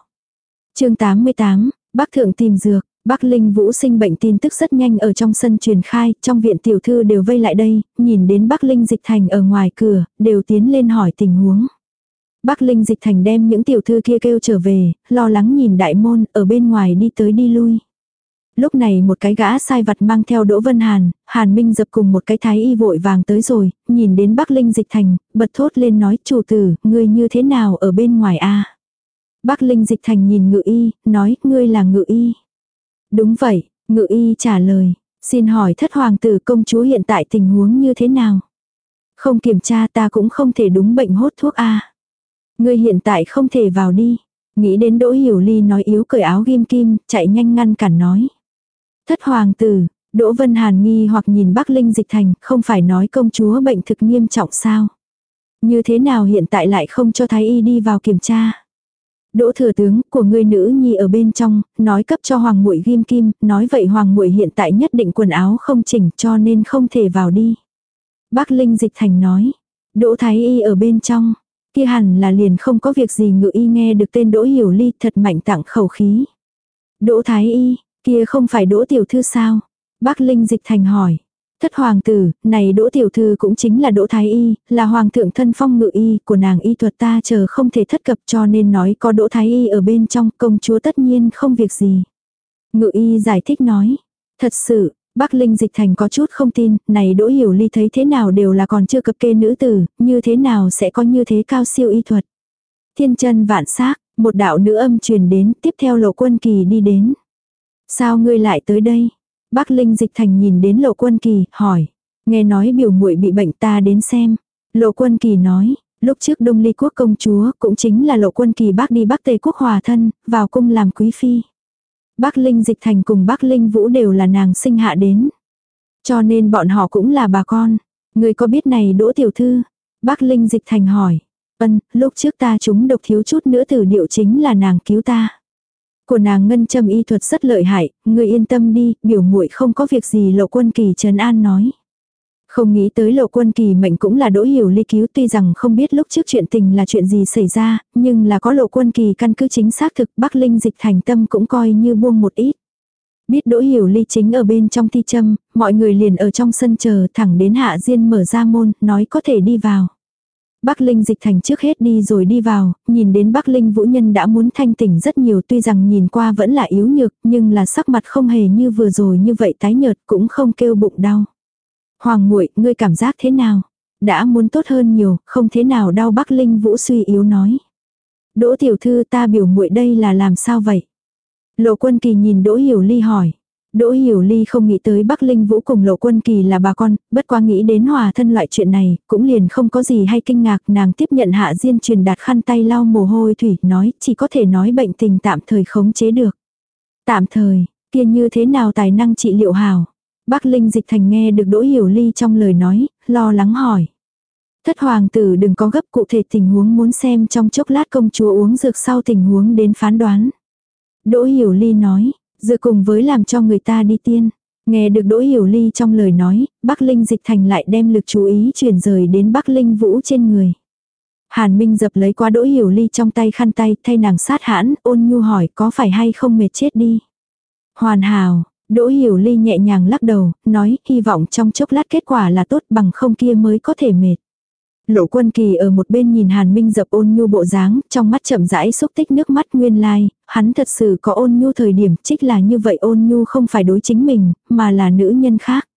A: chương 88, Bắc Thượng tìm dược. Bắc Linh Vũ sinh bệnh tin tức rất nhanh ở trong sân truyền khai, trong viện tiểu thư đều vây lại đây, nhìn đến Bắc Linh dịch thành ở ngoài cửa, đều tiến lên hỏi tình huống. Bắc Linh dịch thành đem những tiểu thư kia kêu trở về, lo lắng nhìn đại môn, ở bên ngoài đi tới đi lui. Lúc này một cái gã sai vặt mang theo Đỗ Vân Hàn, Hàn Minh dập cùng một cái thái y vội vàng tới rồi, nhìn đến Bắc Linh dịch thành, bật thốt lên nói chủ tử, ngươi như thế nào ở bên ngoài a Bắc Linh dịch thành nhìn ngự y, nói, ngươi là ngự y. Đúng vậy, ngự y trả lời, xin hỏi thất hoàng tử công chúa hiện tại tình huống như thế nào? Không kiểm tra ta cũng không thể đúng bệnh hốt thuốc a Ngươi hiện tại không thể vào đi. Nghĩ đến Đỗ Hiểu Ly nói yếu cởi áo ghim kim, chạy nhanh ngăn cản nói. Thất hoàng tử, Đỗ Vân Hàn nghi hoặc nhìn Bắc Linh dịch thành, không phải nói công chúa bệnh thực nghiêm trọng sao. Như thế nào hiện tại lại không cho Thái Y đi vào kiểm tra. Đỗ thừa tướng của ngươi nữ nhi ở bên trong, nói cấp cho hoàng muội ghim kim, nói vậy hoàng muội hiện tại nhất định quần áo không chỉnh cho nên không thể vào đi. Bắc Linh dịch thành nói, Đỗ Thái Y ở bên trong, Kia hẳn là liền không có việc gì ngự y nghe được tên Đỗ Hiểu Ly thật mạnh tặng khẩu khí. Đỗ Thái Y, kia không phải Đỗ Tiểu Thư sao? Bác Linh Dịch Thành hỏi. Thất hoàng tử, này Đỗ Tiểu Thư cũng chính là Đỗ Thái Y, là hoàng thượng thân phong ngự y của nàng y thuật ta chờ không thể thất cập cho nên nói có Đỗ Thái Y ở bên trong công chúa tất nhiên không việc gì. Ngự y giải thích nói. Thật sự, Bắc Linh dịch thành có chút không tin, này Đỗ Hiểu Ly thấy thế nào đều là còn chưa cập kê nữ tử, như thế nào sẽ có như thế cao siêu y thuật. Thiên chân vạn xác một đạo nữ âm truyền đến, tiếp theo lộ quân kỳ đi đến. Sao ngươi lại tới đây? Bắc Linh dịch thành nhìn đến lộ quân kỳ, hỏi. Nghe nói biểu muội bị bệnh ta đến xem. Lộ quân kỳ nói, lúc trước Đông Ly quốc công chúa cũng chính là lộ quân kỳ bác đi Bắc Tề quốc hòa thân, vào cung làm quý phi. Bắc Linh Dịch Thành cùng Bắc Linh Vũ đều là nàng sinh hạ đến. Cho nên bọn họ cũng là bà con. Người có biết này Đỗ Tiểu Thư? Bác Linh dịch thành hỏi. Ân, lúc trước ta chúng độc thiếu chút nữa tử điệu chính là nàng cứu ta. Của nàng ngân châm y thuật rất lợi hại, người yên tâm đi, biểu muội không có việc gì lộ quân kỳ trấn an nói. Không nghĩ tới lộ quân kỳ mệnh cũng là đỗ hiểu ly cứu tuy rằng không biết lúc trước chuyện tình là chuyện gì xảy ra, nhưng là có lộ quân kỳ căn cứ chính xác thực Bắc Linh dịch thành tâm cũng coi như buông một ít. Biết đỗ hiểu ly chính ở bên trong thi châm, mọi người liền ở trong sân chờ thẳng đến hạ diên mở ra môn, nói có thể đi vào. Bắc Linh dịch thành trước hết đi rồi đi vào, nhìn đến Bắc Linh vũ nhân đã muốn thanh tỉnh rất nhiều tuy rằng nhìn qua vẫn là yếu nhược nhưng là sắc mặt không hề như vừa rồi như vậy tái nhợt cũng không kêu bụng đau. Hoàng muội ngươi cảm giác thế nào? Đã muốn tốt hơn nhiều, không thế nào đau Bắc Linh vũ suy yếu nói. Đỗ tiểu thư ta biểu muội đây là làm sao vậy? Lộ quân kỳ nhìn Đỗ Hiểu Ly hỏi. Đỗ Hiểu Ly không nghĩ tới Bắc Linh Vũ cùng Lộ Quân Kỳ là bà con, bất quá nghĩ đến hòa thân loại chuyện này, cũng liền không có gì hay kinh ngạc, nàng tiếp nhận Hạ Diên truyền đạt khăn tay lau mồ hôi thủy, nói, chỉ có thể nói bệnh tình tạm thời khống chế được. Tạm thời, kia như thế nào tài năng trị liệu hào? Bắc Linh Dịch Thành nghe được Đỗ Hiểu Ly trong lời nói, lo lắng hỏi. Thất hoàng tử đừng có gấp cụ thể tình huống muốn xem trong chốc lát công chúa uống dược sau tình huống đến phán đoán. Đỗ Hiểu Ly nói, Dựa cùng với làm cho người ta đi tiên. Nghe được Đỗ Hiểu Ly trong lời nói, Bắc Linh dịch thành lại đem lực chú ý chuyển rời đến Bắc Linh Vũ trên người. Hàn Minh dập lấy qua Đỗ Hiểu Ly trong tay khăn tay thay nàng sát hãn, ôn nhu hỏi có phải hay không mệt chết đi. Hoàn hảo, Đỗ Hiểu Ly nhẹ nhàng lắc đầu, nói hy vọng trong chốc lát kết quả là tốt bằng không kia mới có thể mệt. Lộ quân kỳ ở một bên nhìn Hàn Minh dập ôn nhu bộ dáng, trong mắt chậm rãi xúc tích nước mắt nguyên lai, hắn thật sự có ôn nhu thời điểm trích là như vậy ôn nhu không phải đối chính mình, mà là nữ nhân khác.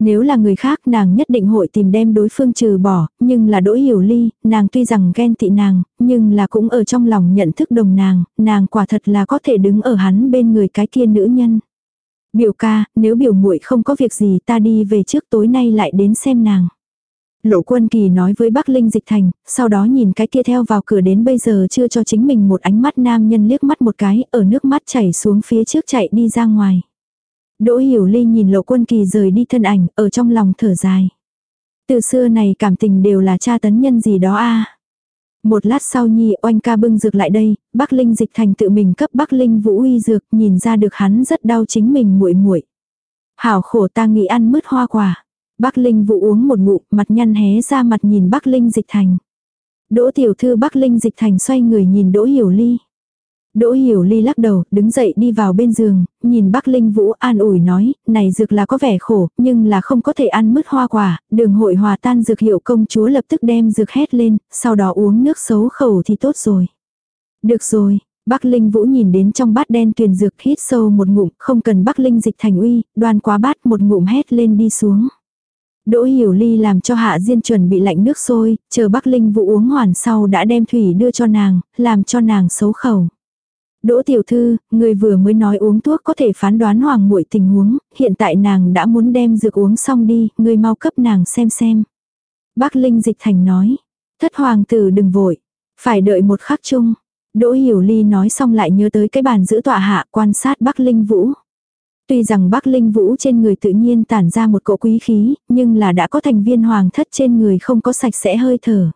A: Nếu là người khác nàng nhất định hội tìm đem đối phương trừ bỏ, nhưng là đỗ hiểu ly, nàng tuy rằng ghen tị nàng, nhưng là cũng ở trong lòng nhận thức đồng nàng, nàng quả thật là có thể đứng ở hắn bên người cái kia nữ nhân. Biểu ca, nếu biểu muội không có việc gì ta đi về trước tối nay lại đến xem nàng. Lộ quân kỳ nói với Bắc Linh Dịch Thành, sau đó nhìn cái kia theo vào cửa đến bây giờ chưa cho chính mình một ánh mắt nam nhân liếc mắt một cái, ở nước mắt chảy xuống phía trước chạy đi ra ngoài. Đỗ Hiểu Ly nhìn lộ quân kỳ rời đi thân ảnh, ở trong lòng thở dài. Từ xưa này cảm tình đều là cha tấn nhân gì đó a một lát sau nhi oanh ca bưng dược lại đây, Bắc Linh Dịch Thành tự mình cấp Bắc Linh Vũ uy dược, nhìn ra được hắn rất đau chính mình muội muội Hảo khổ ta nghĩ ăn mứt hoa quả. Bắc Linh Vũ uống một ngụm, mặt nhăn hé ra mặt nhìn Bắc Linh Dịch Thành. Đỗ tiểu thư Bắc Linh Dịch Thành xoay người nhìn Đỗ Hiểu Ly. Đỗ Hiểu Ly lắc đầu, đứng dậy đi vào bên giường, nhìn Bắc Linh Vũ an ủi nói, này dược là có vẻ khổ, nhưng là không có thể ăn mứt hoa quả, đường hội hòa tan dược hiệu công chúa lập tức đem dược hét lên, sau đó uống nước xấu khẩu thì tốt rồi. Được rồi, Bắc Linh Vũ nhìn đến trong bát đen tuyền dược hít sâu một ngụm, không cần Bắc Linh dịch thành uy, đoan quá bát một ngụm hét lên đi xuống. Đỗ Hiểu Ly làm cho Hạ Diên chuẩn bị lạnh nước sôi, chờ Bắc Linh Vũ uống hoàn sau đã đem thủy đưa cho nàng, làm cho nàng xấu khẩu. Đỗ tiểu thư, người vừa mới nói uống thuốc có thể phán đoán hoàng muội tình huống, hiện tại nàng đã muốn đem dược uống xong đi, người mau cấp nàng xem xem. Bắc Linh Dịch Thành nói, thất hoàng tử đừng vội, phải đợi một khắc chung. Đỗ Hiểu Ly nói xong lại nhớ tới cái bàn giữ tọa hạ quan sát Bắc Linh Vũ. Tuy rằng Bắc Linh Vũ trên người tự nhiên tản ra một cỗ quý khí, nhưng là đã có thành viên hoàng thất trên người không có sạch sẽ hơi thở.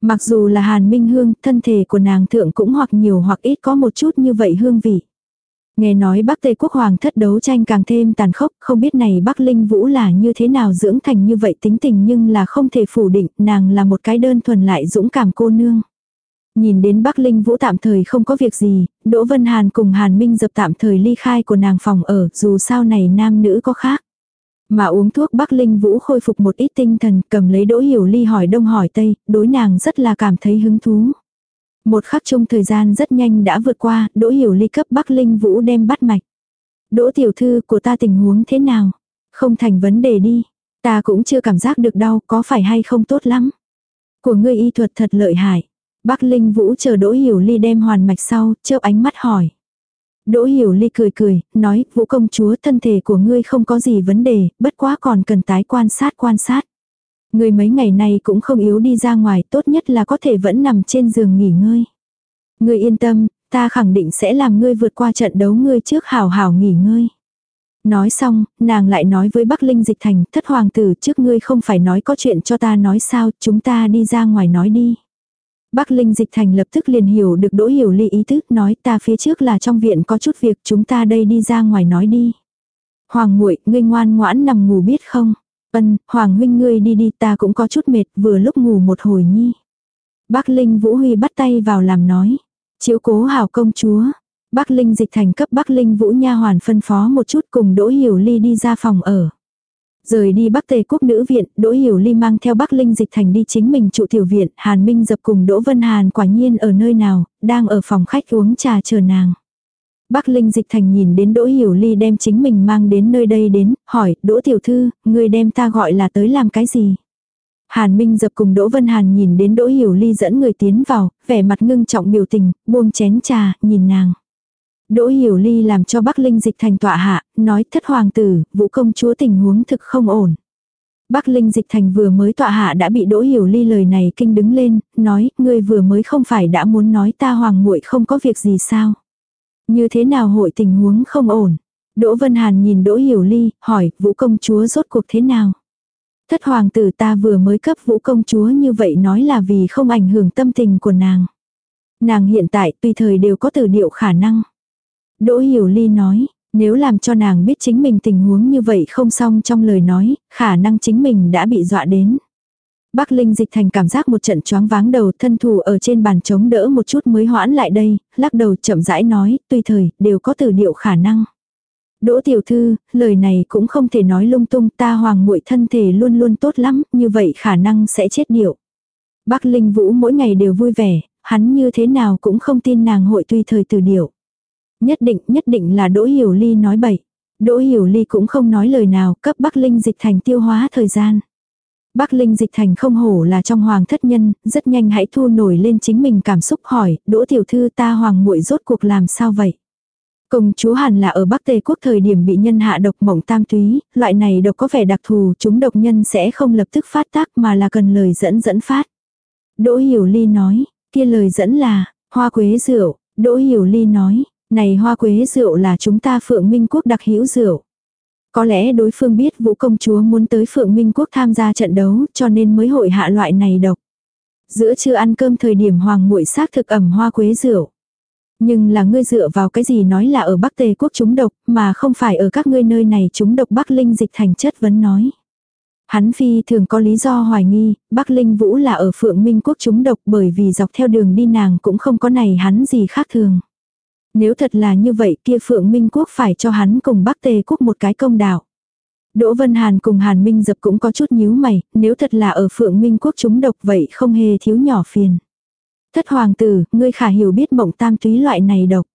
A: Mặc dù là Hàn Minh Hương, thân thể của nàng thượng cũng hoặc nhiều hoặc ít có một chút như vậy hương vị. Nghe nói Bắc Tây quốc hoàng thất đấu tranh càng thêm tàn khốc, không biết này Bắc Linh Vũ là như thế nào dưỡng thành như vậy tính tình nhưng là không thể phủ định, nàng là một cái đơn thuần lại dũng cảm cô nương. Nhìn đến Bắc Linh Vũ tạm thời không có việc gì, Đỗ Vân Hàn cùng Hàn Minh dập tạm thời ly khai của nàng phòng ở, dù sao này nam nữ có khác. Mà uống thuốc Bắc Linh Vũ khôi phục một ít tinh thần, cầm lấy Đỗ Hiểu Ly hỏi đông hỏi tây, đối nàng rất là cảm thấy hứng thú. Một khắc chung thời gian rất nhanh đã vượt qua, Đỗ Hiểu Ly cấp Bắc Linh Vũ đem bắt mạch. Đỗ tiểu thư của ta tình huống thế nào? Không thành vấn đề đi. Ta cũng chưa cảm giác được đau, có phải hay không tốt lắm? Của ngươi y thuật thật lợi hại. Bắc Linh Vũ chờ Đỗ Hiểu Ly đem hoàn mạch sau, chớp ánh mắt hỏi. Đỗ Hiểu Ly cười cười, nói, Vũ công chúa thân thể của ngươi không có gì vấn đề, bất quá còn cần tái quan sát quan sát. Ngươi mấy ngày nay cũng không yếu đi ra ngoài, tốt nhất là có thể vẫn nằm trên giường nghỉ ngơi. Ngươi yên tâm, ta khẳng định sẽ làm ngươi vượt qua trận đấu ngươi trước hảo hảo nghỉ ngơi. Nói xong, nàng lại nói với Bắc Linh Dịch Thành, thất hoàng tử trước ngươi không phải nói có chuyện cho ta nói sao, chúng ta đi ra ngoài nói đi. Bắc Linh Dịch Thành lập tức liền hiểu được Đỗ Hiểu Ly ý thức nói ta phía trước là trong viện có chút việc chúng ta đây đi ra ngoài nói đi. Hoàng muội ngươi ngoan ngoãn nằm ngủ biết không? Ân, Hoàng huynh ngươi đi đi ta cũng có chút mệt vừa lúc ngủ một hồi nhi. Bắc Linh Vũ Huy bắt tay vào làm nói. Chiếu cố hảo công chúa. Bắc Linh dịch thành cấp Bắc Linh Vũ Nha hoàn phân phó một chút cùng Đỗ Hiểu Ly đi ra phòng ở. Rời đi Bắc Tề Quốc Nữ Viện, Đỗ Hiểu Ly mang theo Bắc Linh Dịch Thành đi chính mình trụ tiểu viện, Hàn Minh dập cùng Đỗ Vân Hàn quả nhiên ở nơi nào, đang ở phòng khách uống trà chờ nàng. Bắc Linh Dịch Thành nhìn đến Đỗ Hiểu Ly đem chính mình mang đến nơi đây đến, hỏi, Đỗ Tiểu Thư, người đem ta gọi là tới làm cái gì? Hàn Minh dập cùng Đỗ Vân Hàn nhìn đến Đỗ Hiểu Ly dẫn người tiến vào, vẻ mặt ngưng trọng biểu tình, buông chén trà, nhìn nàng. Đỗ Hiểu Ly làm cho Bắc Linh dịch thành tọa hạ, nói thất hoàng tử, vũ công chúa tình huống thực không ổn. Bắc Linh dịch thành vừa mới tọa hạ đã bị Đỗ Hiểu Ly lời này kinh đứng lên, nói, ngươi vừa mới không phải đã muốn nói ta hoàng muội không có việc gì sao. Như thế nào hội tình huống không ổn. Đỗ Vân Hàn nhìn Đỗ Hiểu Ly, hỏi, vũ công chúa rốt cuộc thế nào. Thất hoàng tử ta vừa mới cấp vũ công chúa như vậy nói là vì không ảnh hưởng tâm tình của nàng. Nàng hiện tại tùy thời đều có từ điệu khả năng. Đỗ Hiểu Ly nói, nếu làm cho nàng biết chính mình tình huống như vậy không xong trong lời nói, khả năng chính mình đã bị dọa đến. Bắc Linh dịch thành cảm giác một trận choáng váng đầu thân thủ ở trên bàn chống đỡ một chút mới hoãn lại đây, lắc đầu chậm rãi nói, tùy thời, đều có từ điệu khả năng. Đỗ tiểu thư, lời này cũng không thể nói lung tung ta hoàng muội thân thể luôn luôn tốt lắm, như vậy khả năng sẽ chết điệu. Bắc Linh Vũ mỗi ngày đều vui vẻ, hắn như thế nào cũng không tin nàng hội tùy thời từ điệu. Nhất định, nhất định là Đỗ Hiểu Ly nói bậy. Đỗ Hiểu Ly cũng không nói lời nào, cấp Bắc Linh dịch thành tiêu hóa thời gian. Bắc Linh dịch thành không hổ là trong hoàng thất nhân, rất nhanh hãy thu nổi lên chính mình cảm xúc hỏi, Đỗ tiểu thư ta hoàng muội rốt cuộc làm sao vậy? Công chúa hẳn là ở Bắc Tề quốc thời điểm bị nhân hạ độc mộng tam túy, loại này độc có vẻ đặc thù, chúng độc nhân sẽ không lập tức phát tác mà là cần lời dẫn dẫn phát. Đỗ Hiểu Ly nói, kia lời dẫn là, hoa quế rượu, Đỗ Hiểu Ly nói, này hoa quế rượu là chúng ta Phượng Minh Quốc đặc hữu rượu. Có lẽ đối phương biết vũ công chúa muốn tới Phượng Minh Quốc tham gia trận đấu cho nên mới hội hạ loại này độc. Giữa trưa ăn cơm thời điểm hoàng muội xác thực ẩm hoa quế rượu. Nhưng là ngươi dựa vào cái gì nói là ở Bắc Tề quốc chúng độc, mà không phải ở các ngươi nơi này chúng độc Bắc Linh dịch thành chất vấn nói. Hắn phi thường có lý do hoài nghi, Bắc Linh Vũ là ở Phượng Minh quốc chúng độc bởi vì dọc theo đường đi nàng cũng không có này hắn gì khác thường. Nếu thật là như vậy kia Phượng Minh quốc phải cho hắn cùng Bắc Tề quốc một cái công đạo. Đỗ Vân Hàn cùng Hàn Minh Dập cũng có chút nhíu mày, nếu thật là ở Phượng Minh quốc chúng độc vậy không hề thiếu nhỏ phiền. Thất hoàng tử, ngươi khả hiểu biết mộng tam túy loại này độc.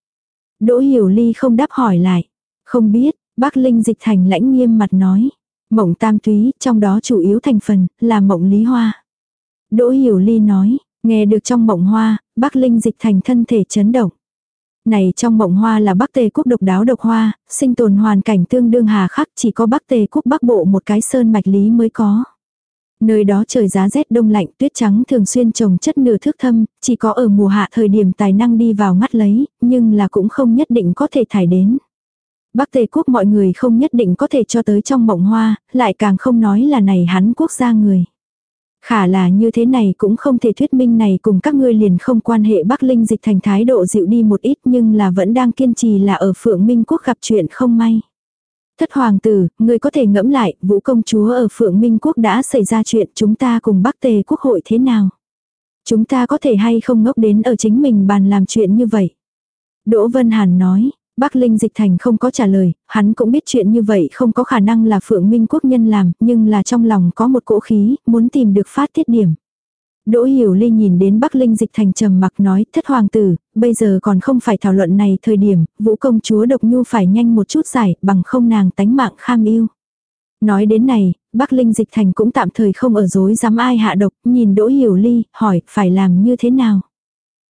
A: Đỗ hiểu ly không đáp hỏi lại. Không biết, bác Linh dịch thành lãnh nghiêm mặt nói. Mộng tam túy, trong đó chủ yếu thành phần, là mộng lý hoa. Đỗ hiểu ly nói, nghe được trong mộng hoa, bác Linh dịch thành thân thể chấn động. Này trong mộng hoa là Bắc Tề quốc độc đáo độc hoa, sinh tồn hoàn cảnh tương đương hà khắc chỉ có Bắc Tề quốc Bắc Bộ một cái sơn mạch lý mới có. Nơi đó trời giá rét đông lạnh tuyết trắng thường xuyên trồng chất nửa thước thâm, chỉ có ở mùa hạ thời điểm tài năng đi vào ngắt lấy, nhưng là cũng không nhất định có thể thải đến. Bắc Tề quốc mọi người không nhất định có thể cho tới trong mộng hoa, lại càng không nói là này hắn quốc gia người. Khả là như thế này cũng không thể thuyết minh này cùng các ngươi liền không quan hệ Bắc Linh dịch thành thái độ dịu đi một ít nhưng là vẫn đang kiên trì là ở Phượng Minh quốc gặp chuyện không may. Thất hoàng tử, người có thể ngẫm lại, vũ công chúa ở Phượng Minh Quốc đã xảy ra chuyện chúng ta cùng Bắc Tề Quốc hội thế nào? Chúng ta có thể hay không ngốc đến ở chính mình bàn làm chuyện như vậy? Đỗ Vân Hàn nói, Bắc Linh Dịch Thành không có trả lời, hắn cũng biết chuyện như vậy không có khả năng là Phượng Minh Quốc nhân làm, nhưng là trong lòng có một cỗ khí, muốn tìm được phát tiết điểm. Đỗ Hiểu Ly nhìn đến Bắc Linh Dịch Thành trầm mặc nói, thất hoàng tử, bây giờ còn không phải thảo luận này thời điểm, vũ công chúa độc nhu phải nhanh một chút giải, bằng không nàng tánh mạng kham yêu. Nói đến này, Bắc Linh Dịch Thành cũng tạm thời không ở dối dám ai hạ độc, nhìn Đỗ Hiểu Ly, hỏi, phải làm như thế nào?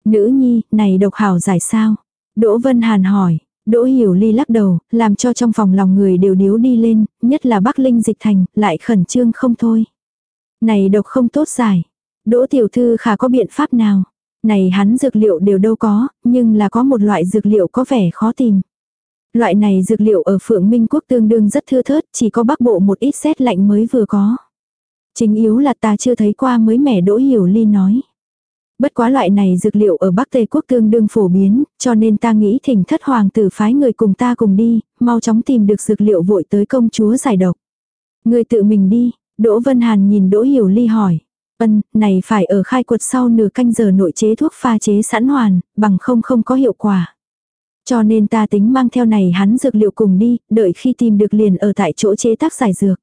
A: Nữ nhi, này độc hảo giải sao? Đỗ Vân Hàn hỏi, Đỗ Hiểu Ly lắc đầu, làm cho trong phòng lòng người đều điếu đi lên, nhất là Bắc Linh Dịch Thành, lại khẩn trương không thôi. Này độc không tốt giải. Đỗ tiểu thư khả có biện pháp nào? Này hắn dược liệu đều đâu có, nhưng là có một loại dược liệu có vẻ khó tìm. Loại này dược liệu ở Phượng Minh Quốc tương đương rất thưa thớt, chỉ có bắc bộ một ít rét lạnh mới vừa có. Chính yếu là ta chưa thấy qua mới mẻ Đỗ Hiểu Ly nói. Bất quá loại này dược liệu ở Bắc Tây Quốc tương đương phổ biến, cho nên ta nghĩ thỉnh thất hoàng tử phái người cùng ta cùng đi, mau chóng tìm được dược liệu vội tới công chúa giải độc. Người tự mình đi, Đỗ Vân Hàn nhìn Đỗ Hiểu Ly hỏi. Ân, này phải ở khai quật sau nửa canh giờ nội chế thuốc pha chế sẵn hoàn, bằng không không có hiệu quả. Cho nên ta tính mang theo này hắn dược liệu cùng đi, đợi khi tìm được liền ở tại chỗ chế tác giải dược.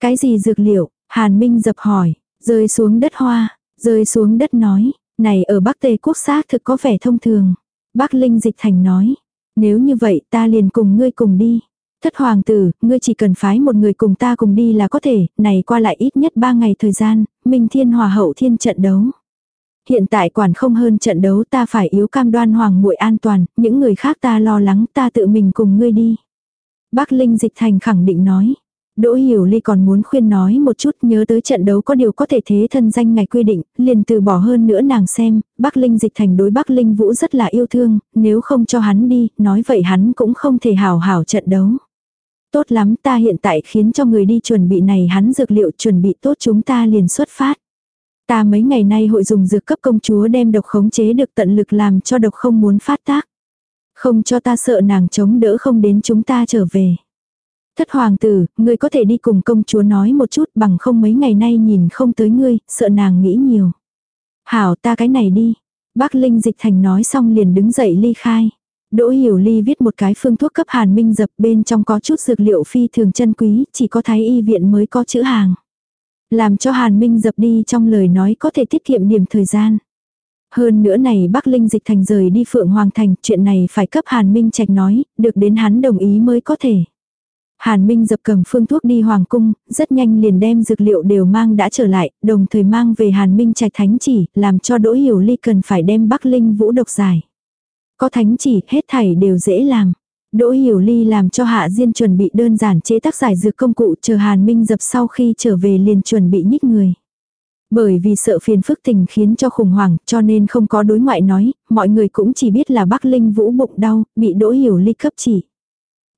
A: Cái gì dược liệu? Hàn Minh dập hỏi, rơi xuống đất hoa, rơi xuống đất nói, này ở Bắc Tây quốc xác thực có vẻ thông thường. Bắc Linh Dịch Thành nói, nếu như vậy ta liền cùng ngươi cùng đi. Thất hoàng tử, ngươi chỉ cần phái một người cùng ta cùng đi là có thể, này qua lại ít nhất ba ngày thời gian, Minh Thiên Hòa hậu thiên trận đấu. Hiện tại quản không hơn trận đấu ta phải yếu cam đoan hoàng muội an toàn, những người khác ta lo lắng ta tự mình cùng ngươi đi. Bác Linh Dịch Thành khẳng định nói. Đỗ Hiểu Ly còn muốn khuyên nói một chút nhớ tới trận đấu có điều có thể thế thân danh ngày quy định, liền từ bỏ hơn nữa nàng xem, Bắc Linh dịch thành đối Bắc Linh Vũ rất là yêu thương, nếu không cho hắn đi, nói vậy hắn cũng không thể hào hảo trận đấu. Tốt lắm ta hiện tại khiến cho người đi chuẩn bị này hắn dược liệu chuẩn bị tốt chúng ta liền xuất phát. Ta mấy ngày nay hội dùng dược cấp công chúa đem độc khống chế được tận lực làm cho độc không muốn phát tác. Không cho ta sợ nàng chống đỡ không đến chúng ta trở về. Thất hoàng tử, ngươi có thể đi cùng công chúa nói một chút bằng không mấy ngày nay nhìn không tới ngươi, sợ nàng nghĩ nhiều. Hảo ta cái này đi. Bác Linh Dịch Thành nói xong liền đứng dậy ly khai. Đỗ Hiểu Ly viết một cái phương thuốc cấp hàn minh dập bên trong có chút dược liệu phi thường chân quý, chỉ có thái y viện mới có chữ hàng. Làm cho hàn minh dập đi trong lời nói có thể tiết kiệm điểm thời gian. Hơn nữa này Bắc Linh Dịch Thành rời đi Phượng Hoàng Thành, chuyện này phải cấp hàn minh trạch nói, được đến hắn đồng ý mới có thể. Hàn Minh dập cầm phương thuốc đi hoàng cung, rất nhanh liền đem dược liệu đều mang đã trở lại, đồng thời mang về Hàn Minh trạch thánh chỉ, làm cho Đỗ Hiểu Ly cần phải đem Bắc Linh vũ độc giải. Có thánh chỉ, hết thảy đều dễ làm. Đỗ Hiểu Ly làm cho Hạ Diên chuẩn bị đơn giản chế tác giải dược công cụ chờ Hàn Minh dập sau khi trở về liền chuẩn bị nhích người. Bởi vì sợ phiền phức tình khiến cho khủng hoảng cho nên không có đối ngoại nói, mọi người cũng chỉ biết là Bắc Linh Vũ bụng đau, bị Đỗ Hiểu Ly cấp chỉ.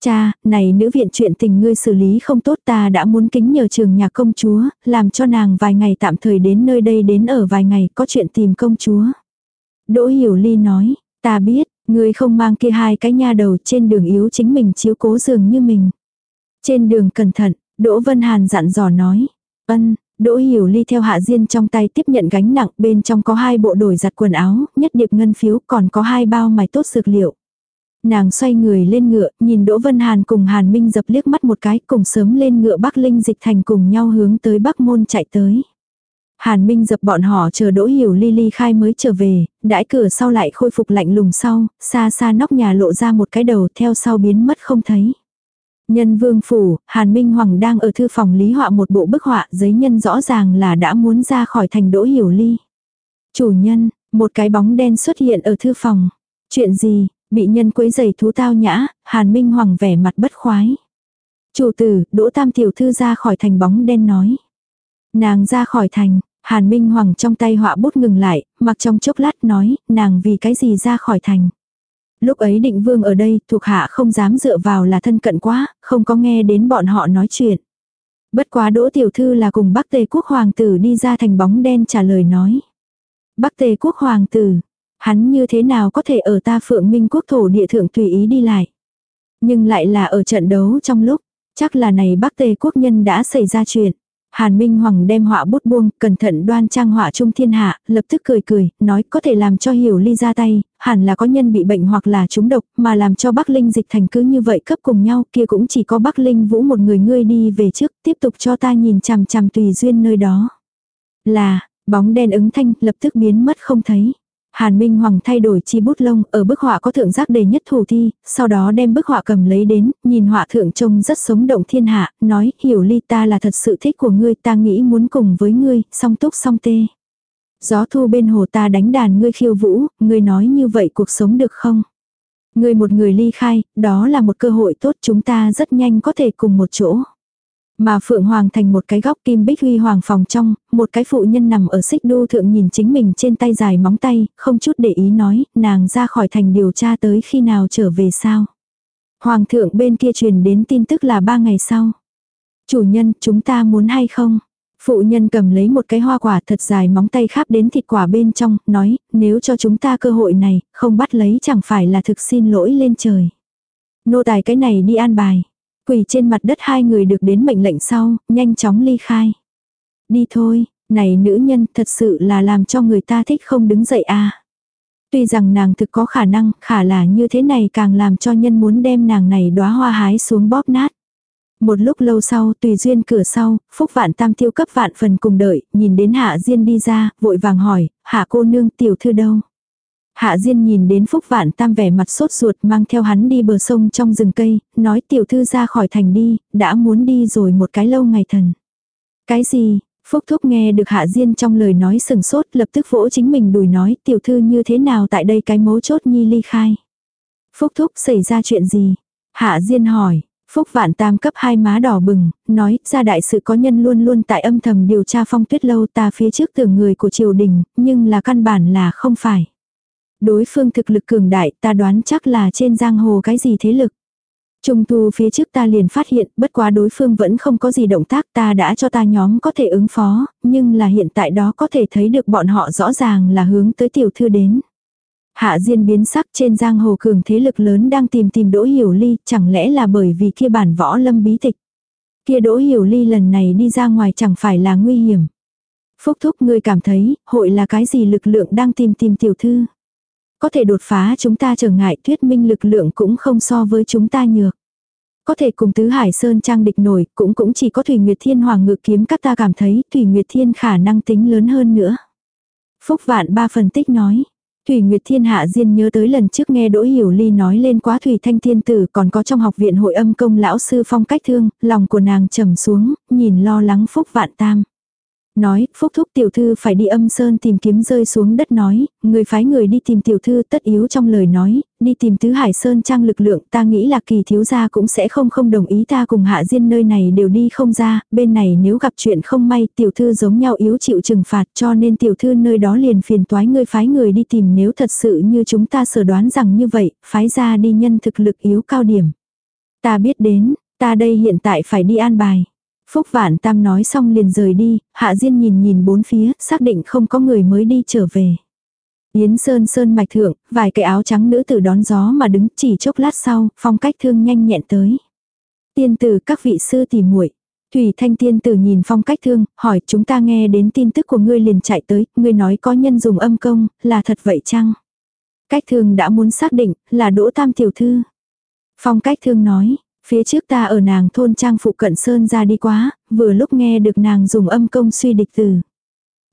A: Cha, này nữ viện chuyện tình ngươi xử lý không tốt ta đã muốn kính nhờ trường nhà công chúa, làm cho nàng vài ngày tạm thời đến nơi đây đến ở vài ngày có chuyện tìm công chúa. Đỗ Hiểu Ly nói, ta biết, ngươi không mang kia hai cái nha đầu trên đường yếu chính mình chiếu cố giường như mình. Trên đường cẩn thận, Đỗ Vân Hàn dặn dò nói, ân, Đỗ Hiểu Ly theo Hạ Diên trong tay tiếp nhận gánh nặng bên trong có hai bộ đổi giặt quần áo, nhất điệp ngân phiếu còn có hai bao mài tốt dược liệu. Nàng xoay người lên ngựa, nhìn Đỗ Vân Hàn cùng Hàn Minh dập liếc mắt một cái, cùng sớm lên ngựa Bắc Linh dịch thành cùng nhau hướng tới Bắc Môn chạy tới. Hàn Minh dập bọn họ chờ Đỗ Hiểu Ly ly khai mới trở về, đãi cửa sau lại khôi phục lạnh lùng sau, xa xa nóc nhà lộ ra một cái đầu theo sau biến mất không thấy. Nhân vương phủ, Hàn Minh Hoàng đang ở thư phòng lý họa một bộ bức họa giấy nhân rõ ràng là đã muốn ra khỏi thành Đỗ Hiểu Ly. Chủ nhân, một cái bóng đen xuất hiện ở thư phòng. Chuyện gì, Bị nhân quấy giày thú tao nhã, Hàn Minh Hoàng vẻ mặt bất khoái. Chủ tử, Đỗ Tam Tiểu Thư ra khỏi thành bóng đen nói. Nàng ra khỏi thành, Hàn Minh Hoàng trong tay họa bút ngừng lại, mặc trong chốc lát nói, nàng vì cái gì ra khỏi thành. Lúc ấy định vương ở đây, thuộc hạ không dám dựa vào là thân cận quá, không có nghe đến bọn họ nói chuyện. Bất quá Đỗ Tiểu Thư là cùng Bắc Tề Quốc Hoàng tử đi ra thành bóng đen trả lời nói. Bắc Tề Quốc Hoàng tử, Hắn như thế nào có thể ở ta phượng minh quốc thổ địa thượng tùy ý đi lại. Nhưng lại là ở trận đấu trong lúc, chắc là này Bắc Tề quốc nhân đã xảy ra chuyện. Hàn Minh Hoàng đem họa bút buông, cẩn thận đoan trang họa trung thiên hạ, lập tức cười cười, nói có thể làm cho hiểu ly ra tay, hẳn là có nhân bị bệnh hoặc là trúng độc, mà làm cho Bắc Linh dịch thành cứ như vậy cấp cùng nhau, kia cũng chỉ có Bắc Linh vũ một người ngươi đi về trước, tiếp tục cho ta nhìn chằm chằm tùy duyên nơi đó. Là, bóng đen ứng thanh, lập tức biến mất không thấy. Hàn Minh Hoàng thay đổi chi bút lông, ở bức họa có thượng giác đề nhất thủ thi, sau đó đem bức họa cầm lấy đến, nhìn họa thượng trông rất sống động thiên hạ, nói, hiểu ly ta là thật sự thích của ngươi, ta nghĩ muốn cùng với ngươi, song túc song tê. Gió thu bên hồ ta đánh đàn ngươi khiêu vũ, ngươi nói như vậy cuộc sống được không? Ngươi một người ly khai, đó là một cơ hội tốt chúng ta rất nhanh có thể cùng một chỗ. Mà Phượng Hoàng thành một cái góc kim bích huy hoàng phòng trong, một cái phụ nhân nằm ở xích đu thượng nhìn chính mình trên tay dài móng tay, không chút để ý nói, nàng ra khỏi thành điều tra tới khi nào trở về sao. Hoàng thượng bên kia truyền đến tin tức là ba ngày sau. Chủ nhân, chúng ta muốn hay không? Phụ nhân cầm lấy một cái hoa quả thật dài móng tay khắp đến thịt quả bên trong, nói, nếu cho chúng ta cơ hội này, không bắt lấy chẳng phải là thực xin lỗi lên trời. Nô tài cái này đi an bài. Quỳ trên mặt đất hai người được đến mệnh lệnh sau, nhanh chóng ly khai. Đi thôi, này nữ nhân thật sự là làm cho người ta thích không đứng dậy à. Tuy rằng nàng thực có khả năng, khả là như thế này càng làm cho nhân muốn đem nàng này đóa hoa hái xuống bóp nát. Một lúc lâu sau, tùy duyên cửa sau, Phúc Vạn Tam tiêu cấp vạn phần cùng đợi, nhìn đến Hạ Diên đi ra, vội vàng hỏi, Hạ cô nương tiểu thư đâu? Hạ Diên nhìn đến Phúc Vạn Tam vẻ mặt sốt ruột mang theo hắn đi bờ sông trong rừng cây, nói tiểu thư ra khỏi thành đi, đã muốn đi rồi một cái lâu ngày thần. Cái gì? Phúc Thúc nghe được Hạ Diên trong lời nói sừng sốt lập tức vỗ chính mình đùi nói tiểu thư như thế nào tại đây cái mấu chốt nhi ly khai. Phúc Thúc xảy ra chuyện gì? Hạ Diên hỏi, Phúc vạn tam cấp hai má đỏ bừng, nói ra đại sự có nhân luôn luôn tại âm thầm điều tra phong tuyết lâu ta phía trước tưởng người của triều đình, nhưng là căn bản là không phải. Đối phương thực lực cường đại ta đoán chắc là trên giang hồ cái gì thế lực. Trung thu phía trước ta liền phát hiện, bất quá đối phương vẫn không có gì động tác ta đã cho ta nhóm có thể ứng phó, nhưng là hiện tại đó có thể thấy được bọn họ rõ ràng là hướng tới tiểu thư đến. Hạ Diên biến sắc trên giang hồ cường thế lực lớn đang tìm tìm Đỗ Hiểu Ly, chẳng lẽ là bởi vì kia bản võ lâm bí tịch. Kia Đỗ Hiểu Ly lần này đi ra ngoài chẳng phải là nguy hiểm. Phúc thúc ngươi cảm thấy, hội là cái gì lực lượng đang tìm tìm tiểu thư. Có thể đột phá chúng ta trở ngại thuyết minh lực lượng cũng không so với chúng ta nhược. Có thể cùng Tứ Hải Sơn trang địch nổi, cũng cũng chỉ có Thủy Nguyệt Thiên Hoàng ngự kiếm các ta cảm thấy Thủy Nguyệt Thiên khả năng tính lớn hơn nữa. Phúc Vạn ba phân tích nói. Thủy Nguyệt Thiên Hạ Diên nhớ tới lần trước nghe Đỗ Hiểu Ly nói lên quá Thủy Thanh Thiên Tử còn có trong học viện hội âm công lão sư phong cách thương, lòng của nàng trầm xuống, nhìn lo lắng Phúc Vạn Tam nói, phúc thúc tiểu thư phải đi âm sơn tìm kiếm rơi xuống đất nói, người phái người đi tìm tiểu thư tất yếu trong lời nói, đi tìm tứ hải sơn trang lực lượng ta nghĩ là kỳ thiếu gia cũng sẽ không không đồng ý ta cùng hạ diên nơi này đều đi không ra, bên này nếu gặp chuyện không may tiểu thư giống nhau yếu chịu trừng phạt cho nên tiểu thư nơi đó liền phiền toái người phái người đi tìm nếu thật sự như chúng ta sở đoán rằng như vậy, phái ra đi nhân thực lực yếu cao điểm. Ta biết đến, ta đây hiện tại phải đi an bài. Phúc Vạn Tam nói xong liền rời đi, Hạ Diên nhìn nhìn bốn phía, xác định không có người mới đi trở về. Yến Sơn Sơn mạch thượng, vài cái áo trắng nữ tử đón gió mà đứng chỉ chốc lát sau, phong cách thương nhanh nhẹn tới. Tiên tử các vị sư tỉ muội Thủy Thanh tiên tử nhìn phong cách thương, hỏi chúng ta nghe đến tin tức của ngươi liền chạy tới, ngươi nói có nhân dùng âm công, là thật vậy chăng? Cách thương đã muốn xác định, là đỗ tam tiểu thư. Phong cách thương nói, Phía trước ta ở nàng thôn trang phụ cận sơn ra đi quá, vừa lúc nghe được nàng dùng âm công suy địch từ.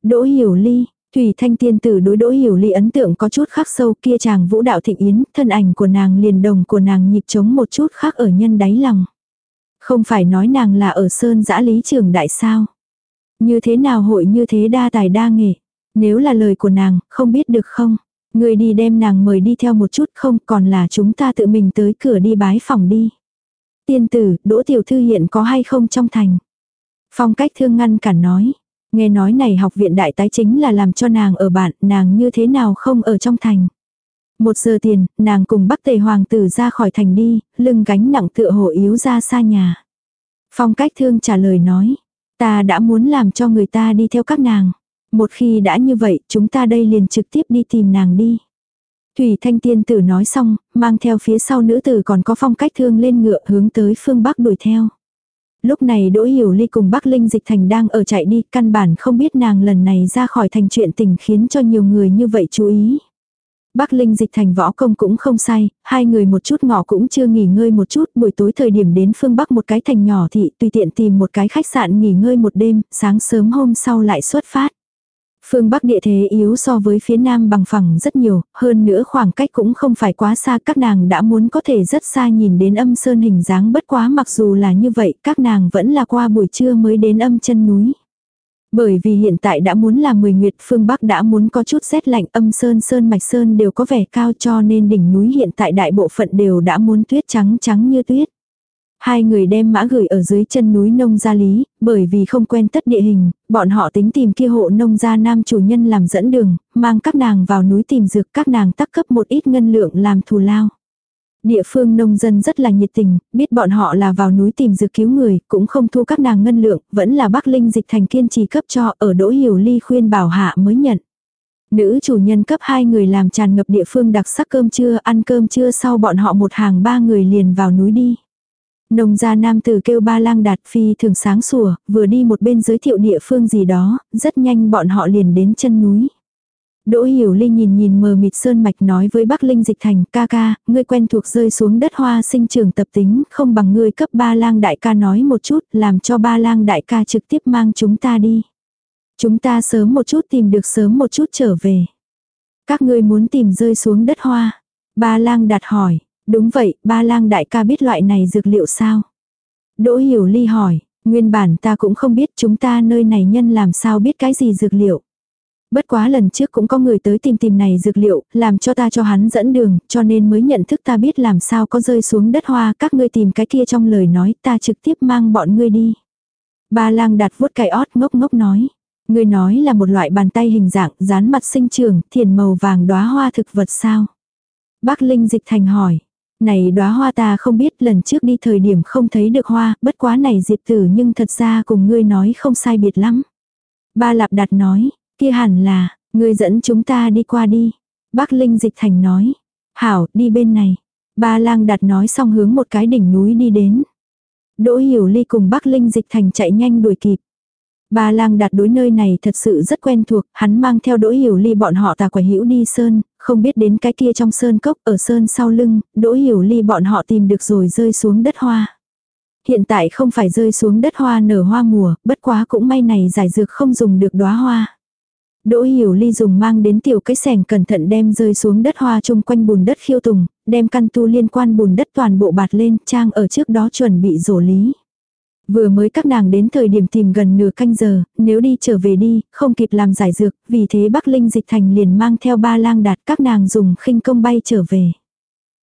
A: Đỗ hiểu ly, Thủy thanh tiên tử đối đỗ hiểu ly ấn tượng có chút khác sâu kia chàng vũ đạo thịnh yến, thân ảnh của nàng liền đồng của nàng nhịp trống một chút khác ở nhân đáy lòng. Không phải nói nàng là ở sơn giã lý trường đại sao. Như thế nào hội như thế đa tài đa nghệ. Nếu là lời của nàng, không biết được không. Người đi đem nàng mời đi theo một chút không còn là chúng ta tự mình tới cửa đi bái phòng đi. Tiên tử, Đỗ Tiểu Thư hiện có hay không trong thành? Phong cách thương ngăn cản nói. Nghe nói này học viện đại tái chính là làm cho nàng ở bạn, nàng như thế nào không ở trong thành. Một giờ tiền, nàng cùng bắc tề hoàng tử ra khỏi thành đi, lưng gánh nặng tựa hồ yếu ra xa nhà. Phong cách thương trả lời nói. Ta đã muốn làm cho người ta đi theo các nàng. Một khi đã như vậy, chúng ta đây liền trực tiếp đi tìm nàng đi. Thủy thanh tiên tử nói xong, mang theo phía sau nữ tử còn có phong cách thương lên ngựa hướng tới phương Bắc đuổi theo. Lúc này Đỗ Hiểu Ly cùng Bắc Linh Dịch Thành đang ở chạy đi, căn bản không biết nàng lần này ra khỏi thành chuyện tình khiến cho nhiều người như vậy chú ý. Bắc Linh Dịch Thành võ công cũng không sai, hai người một chút ngọ cũng chưa nghỉ ngơi một chút, buổi tối thời điểm đến phương Bắc một cái thành nhỏ thị tùy tiện tìm một cái khách sạn nghỉ ngơi một đêm, sáng sớm hôm sau lại xuất phát. Phương Bắc địa thế yếu so với phía Nam bằng phẳng rất nhiều, hơn nữa khoảng cách cũng không phải quá xa các nàng đã muốn có thể rất xa nhìn đến âm sơn hình dáng bất quá mặc dù là như vậy các nàng vẫn là qua buổi trưa mới đến âm chân núi. Bởi vì hiện tại đã muốn là 10 nguyệt phương Bắc đã muốn có chút rét lạnh âm sơn sơn mạch sơn đều có vẻ cao cho nên đỉnh núi hiện tại đại bộ phận đều đã muốn tuyết trắng trắng như tuyết. Hai người đem mã gửi ở dưới chân núi nông gia lý, bởi vì không quen tất địa hình, bọn họ tính tìm kia hộ nông gia nam chủ nhân làm dẫn đường, mang các nàng vào núi tìm dược các nàng tắc cấp một ít ngân lượng làm thù lao. Địa phương nông dân rất là nhiệt tình, biết bọn họ là vào núi tìm dược cứu người, cũng không thu các nàng ngân lượng, vẫn là Bắc Linh dịch thành kiên trì cấp cho ở Đỗ Hiểu Ly khuyên bảo hạ mới nhận. Nữ chủ nhân cấp hai người làm tràn ngập địa phương đặc sắc cơm trưa, ăn cơm trưa sau bọn họ một hàng ba người liền vào núi đi. Nông gia nam tử kêu ba lang đạt phi thường sáng sủa, vừa đi một bên giới thiệu địa phương gì đó, rất nhanh bọn họ liền đến chân núi. Đỗ Hiểu Linh nhìn nhìn mờ mịt sơn mạch nói với Bắc Linh Dịch Thành, ca ca, ngươi quen thuộc rơi xuống đất hoa sinh trưởng tập tính, không bằng ngươi cấp ba lang đại ca nói một chút, làm cho ba lang đại ca trực tiếp mang chúng ta đi. Chúng ta sớm một chút tìm được sớm một chút trở về. Các ngươi muốn tìm rơi xuống đất hoa. Ba lang đặt hỏi, đúng vậy, ba lang đại ca biết loại này dược liệu sao? Đỗ Hiểu Ly hỏi, nguyên bản ta cũng không biết chúng ta nơi này nhân làm sao biết cái gì dược liệu. Bất quá lần trước cũng có người tới tìm tìm này dược liệu, làm cho ta cho hắn dẫn đường, cho nên mới nhận thức ta biết làm sao có rơi xuống đất hoa, các ngươi tìm cái kia trong lời nói, ta trực tiếp mang bọn ngươi đi. Ba lang đặt vuốt cái ót ngốc ngốc nói. Ngươi nói là một loại bàn tay hình dạng, dán mặt sinh trường, thiền màu vàng đóa hoa thực vật sao? Bác Linh dịch thành hỏi. Này đóa hoa ta không biết lần trước đi thời điểm không thấy được hoa, bất quá này diệp tử nhưng thật ra cùng ngươi nói không sai biệt lắm. Ba lạp đặt nói, Kia hẳn là, ngươi dẫn chúng ta đi qua đi. Bác Linh Dịch Thành nói. Hảo, đi bên này. Ba lang đặt nói xong hướng một cái đỉnh núi đi đến. Đỗ Hiểu Ly cùng Bắc Linh Dịch Thành chạy nhanh đuổi kịp. Ba lang đạt đối nơi này thật sự rất quen thuộc, hắn mang theo Đỗ Hiểu Ly bọn họ tà quẻ hữu đi sơn, không biết đến cái kia trong sơn cốc ở sơn sau lưng, Đỗ Hiểu Ly bọn họ tìm được rồi rơi xuống đất hoa. Hiện tại không phải rơi xuống đất hoa nở hoa mùa, bất quá cũng may này giải dược không dùng được đóa hoa. Đỗ Hiểu Ly dùng mang đến tiểu cái sẻng cẩn thận đem rơi xuống đất hoa chung quanh bùn đất khiêu tùng, đem căn tu liên quan bùn đất toàn bộ bạt lên, trang ở trước đó chuẩn bị rổ lý. Vừa mới các nàng đến thời điểm tìm gần nửa canh giờ, nếu đi trở về đi, không kịp làm giải dược, vì thế Bắc Linh dịch thành liền mang theo ba lang đạt các nàng dùng khinh công bay trở về.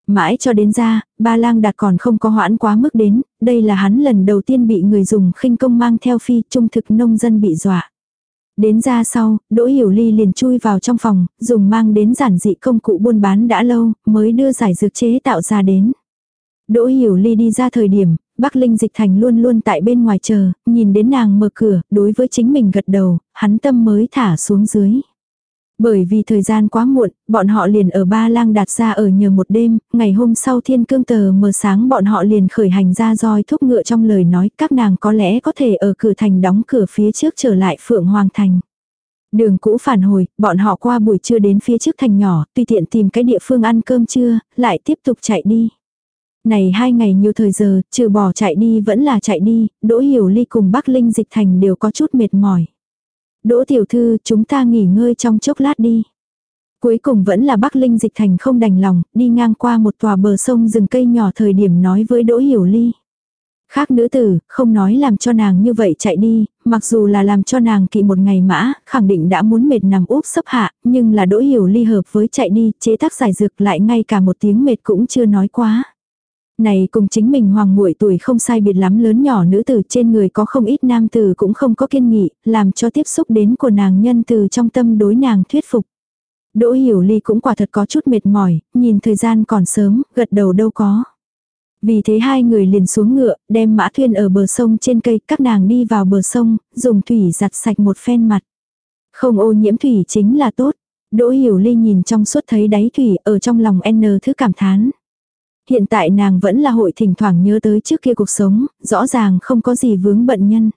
A: Mãi cho đến ra, ba lang đạt còn không có hoãn quá mức đến, đây là hắn lần đầu tiên bị người dùng khinh công mang theo phi trung thực nông dân bị dọa. Đến ra sau, Đỗ Hiểu Ly liền chui vào trong phòng, dùng mang đến giản dị công cụ buôn bán đã lâu, mới đưa giải dược chế tạo ra đến. Đỗ Hiểu Ly đi ra thời điểm, Bắc Linh Dịch Thành luôn luôn tại bên ngoài chờ, nhìn đến nàng mở cửa, đối với chính mình gật đầu, hắn tâm mới thả xuống dưới. Bởi vì thời gian quá muộn, bọn họ liền ở Ba Lang đạt ra ở nhờ một đêm, ngày hôm sau thiên cương tờ mờ sáng bọn họ liền khởi hành ra roi thúc ngựa trong lời nói các nàng có lẽ có thể ở cửa thành đóng cửa phía trước trở lại Phượng Hoàng Thành. Đường cũ phản hồi, bọn họ qua buổi trưa đến phía trước thành nhỏ, tùy tiện tìm cái địa phương ăn cơm trưa, lại tiếp tục chạy đi. Này hai ngày nhiều thời giờ, trừ bỏ chạy đi vẫn là chạy đi, Đỗ Hiểu Ly cùng Bắc Linh Dịch Thành đều có chút mệt mỏi. Đỗ tiểu thư, chúng ta nghỉ ngơi trong chốc lát đi. Cuối cùng vẫn là Bắc Linh dịch thành không đành lòng, đi ngang qua một tòa bờ sông rừng cây nhỏ thời điểm nói với Đỗ Hiểu Ly. Khác nữ tử, không nói làm cho nàng như vậy chạy đi, mặc dù là làm cho nàng kỵ một ngày mã, khẳng định đã muốn mệt nằm úp sấp hạ, nhưng là Đỗ Hiểu Ly hợp với chạy đi, chế tác giải dược lại ngay cả một tiếng mệt cũng chưa nói quá. Này cùng chính mình hoàng muội tuổi không sai biệt lắm lớn nhỏ nữ tử trên người có không ít nam tử cũng không có kiên nghị, làm cho tiếp xúc đến của nàng nhân từ trong tâm đối nàng thuyết phục. Đỗ hiểu ly cũng quả thật có chút mệt mỏi, nhìn thời gian còn sớm, gật đầu đâu có. Vì thế hai người liền xuống ngựa, đem mã thuyền ở bờ sông trên cây, các nàng đi vào bờ sông, dùng thủy giặt sạch một phen mặt. Không ô nhiễm thủy chính là tốt. Đỗ hiểu ly nhìn trong suốt thấy đáy thủy ở trong lòng N thứ cảm thán. Hiện tại nàng vẫn là hội thỉnh thoảng nhớ tới trước kia cuộc sống, rõ ràng không có gì vướng bận nhân.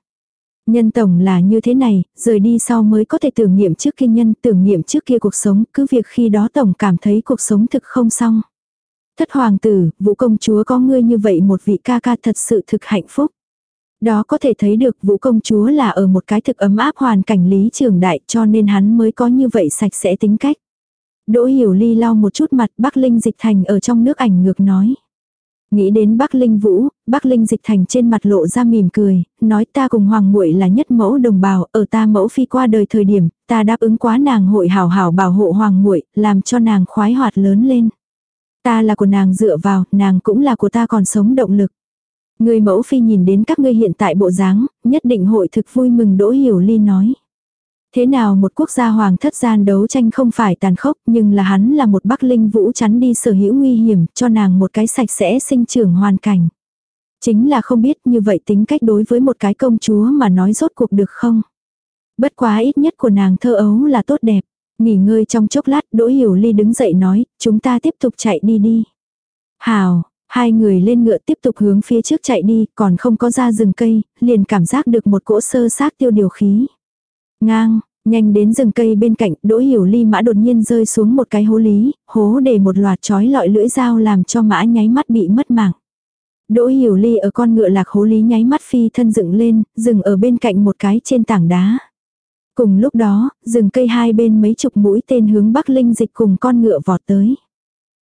A: Nhân tổng là như thế này, rời đi sau mới có thể tưởng niệm trước kia nhân, tưởng niệm trước kia cuộc sống, cứ việc khi đó tổng cảm thấy cuộc sống thực không xong. Thất hoàng tử, vũ công chúa có ngươi như vậy một vị ca ca thật sự thực hạnh phúc. Đó có thể thấy được vũ công chúa là ở một cái thực ấm áp hoàn cảnh lý trường đại cho nên hắn mới có như vậy sạch sẽ tính cách. Đỗ Hiểu Ly lau một chút mặt Bắc Linh Dịch Thành ở trong nước ảnh ngược nói. Nghĩ đến Bắc Linh Vũ, Bắc Linh Dịch Thành trên mặt lộ ra mỉm cười, nói ta cùng Hoàng muội là nhất mẫu đồng bào, ở ta mẫu phi qua đời thời điểm, ta đáp ứng quá nàng hội hảo hảo bảo hộ Hoàng muội, làm cho nàng khoái hoạt lớn lên. Ta là của nàng dựa vào, nàng cũng là của ta còn sống động lực. Người mẫu phi nhìn đến các ngươi hiện tại bộ dáng, nhất định hội thực vui mừng Đỗ Hiểu Ly nói. Thế nào một quốc gia hoàng thất gian đấu tranh không phải tàn khốc nhưng là hắn là một bắc linh vũ chắn đi sở hữu nguy hiểm cho nàng một cái sạch sẽ sinh trưởng hoàn cảnh. Chính là không biết như vậy tính cách đối với một cái công chúa mà nói rốt cuộc được không. Bất quá ít nhất của nàng thơ ấu là tốt đẹp. Nghỉ ngơi trong chốc lát Đỗ Hiểu Ly đứng dậy nói chúng ta tiếp tục chạy đi đi. Hào, hai người lên ngựa tiếp tục hướng phía trước chạy đi còn không có ra rừng cây, liền cảm giác được một cỗ sơ xác tiêu điều khí. Ngang, nhanh đến rừng cây bên cạnh, đỗ hiểu ly mã đột nhiên rơi xuống một cái hố lý, hố để một loạt chói lọi lưỡi dao làm cho mã nháy mắt bị mất mạng. Đỗ hiểu ly ở con ngựa lạc hố lý nháy mắt phi thân dựng lên, dừng ở bên cạnh một cái trên tảng đá. Cùng lúc đó, rừng cây hai bên mấy chục mũi tên hướng Bắc Linh dịch cùng con ngựa vọt tới.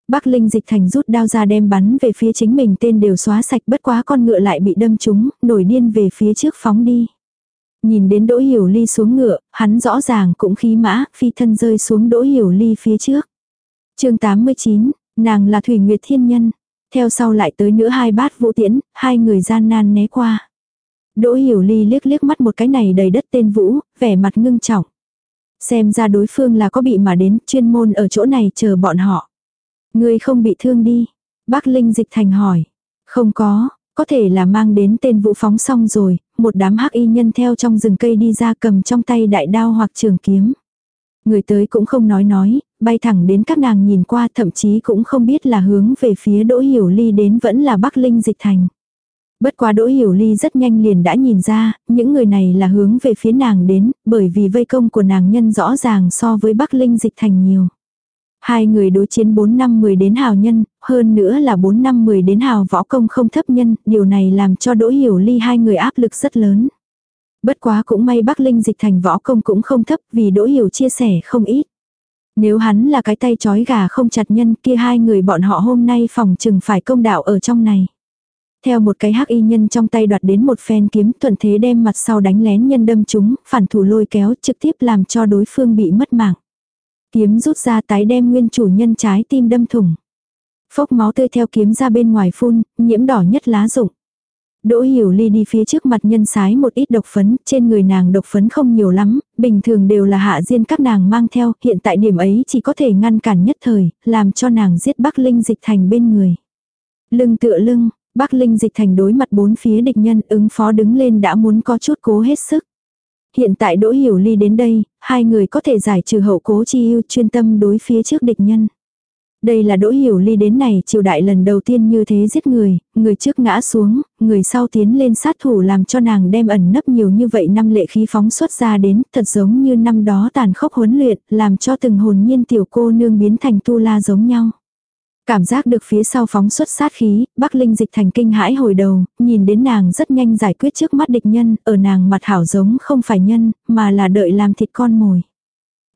A: Bắc Linh dịch thành rút đao ra đem bắn về phía chính mình tên đều xóa sạch bất quá con ngựa lại bị đâm trúng, nổi điên về phía trước phóng đi. Nhìn đến Đỗ Hiểu Ly xuống ngựa, hắn rõ ràng cũng khí mã, phi thân rơi xuống Đỗ Hiểu Ly phía trước. chương 89, nàng là Thủy Nguyệt Thiên Nhân. Theo sau lại tới nữa hai bát vũ tiễn, hai người gian nan né qua. Đỗ Hiểu Ly liếc liếc mắt một cái này đầy đất tên vũ, vẻ mặt ngưng trọng. Xem ra đối phương là có bị mà đến, chuyên môn ở chỗ này chờ bọn họ. Người không bị thương đi. Bác Linh Dịch Thành hỏi. Không có, có thể là mang đến tên vũ phóng xong rồi, một đám hắc y nhân theo trong rừng cây đi ra cầm trong tay đại đao hoặc trường kiếm. Người tới cũng không nói nói, bay thẳng đến các nàng nhìn qua thậm chí cũng không biết là hướng về phía Đỗ Hiểu Ly đến vẫn là Bắc Linh Dịch Thành. Bất quá Đỗ Hiểu Ly rất nhanh liền đã nhìn ra, những người này là hướng về phía nàng đến, bởi vì vây công của nàng nhân rõ ràng so với Bắc Linh Dịch Thành nhiều. Hai người đối chiến 4 năm 10 đến hào nhân, hơn nữa là 4 năm 10 đến hào võ công không thấp nhân, điều này làm cho Đỗ Hiểu Ly hai người áp lực rất lớn. Bất quá cũng may Bắc Linh dịch thành võ công cũng không thấp vì Đỗ Hiểu chia sẻ không ít. Nếu hắn là cái tay chói gà không chặt nhân kia hai người bọn họ hôm nay phòng chừng phải công đạo ở trong này. Theo một cái hắc y nhân trong tay đoạt đến một phen kiếm thuận thế đem mặt sau đánh lén nhân đâm chúng, phản thủ lôi kéo trực tiếp làm cho đối phương bị mất mạng. Kiếm rút ra tái đem nguyên chủ nhân trái tim đâm thủng. Phốc máu tươi theo kiếm ra bên ngoài phun, nhiễm đỏ nhất lá rụng. Đỗ Hiểu Ly đi phía trước mặt nhân sái một ít độc phấn, trên người nàng độc phấn không nhiều lắm, bình thường đều là hạ diên các nàng mang theo, hiện tại điểm ấy chỉ có thể ngăn cản nhất thời, làm cho nàng giết Bắc Linh dịch thành bên người. Lưng tựa lưng, Bắc Linh dịch thành đối mặt bốn phía địch nhân ứng phó đứng lên đã muốn có chút cố hết sức. Hiện tại Đỗ Hiểu Ly đến đây, hai người có thể giải trừ hậu cố chi ưu chuyên tâm đối phía trước địch nhân. Đây là Đỗ Hiểu Ly đến này triều đại lần đầu tiên như thế giết người, người trước ngã xuống, người sau tiến lên sát thủ làm cho nàng đem ẩn nấp nhiều như vậy năm lệ khí phóng xuất ra đến, thật giống như năm đó tàn khốc huấn luyện, làm cho từng hồn nhiên tiểu cô nương biến thành tu la giống nhau. Cảm giác được phía sau phóng xuất sát khí, Bắc Linh dịch thành kinh hãi hồi đầu, nhìn đến nàng rất nhanh giải quyết trước mắt địch nhân, ở nàng mặt hảo giống không phải nhân, mà là đợi làm thịt con mồi.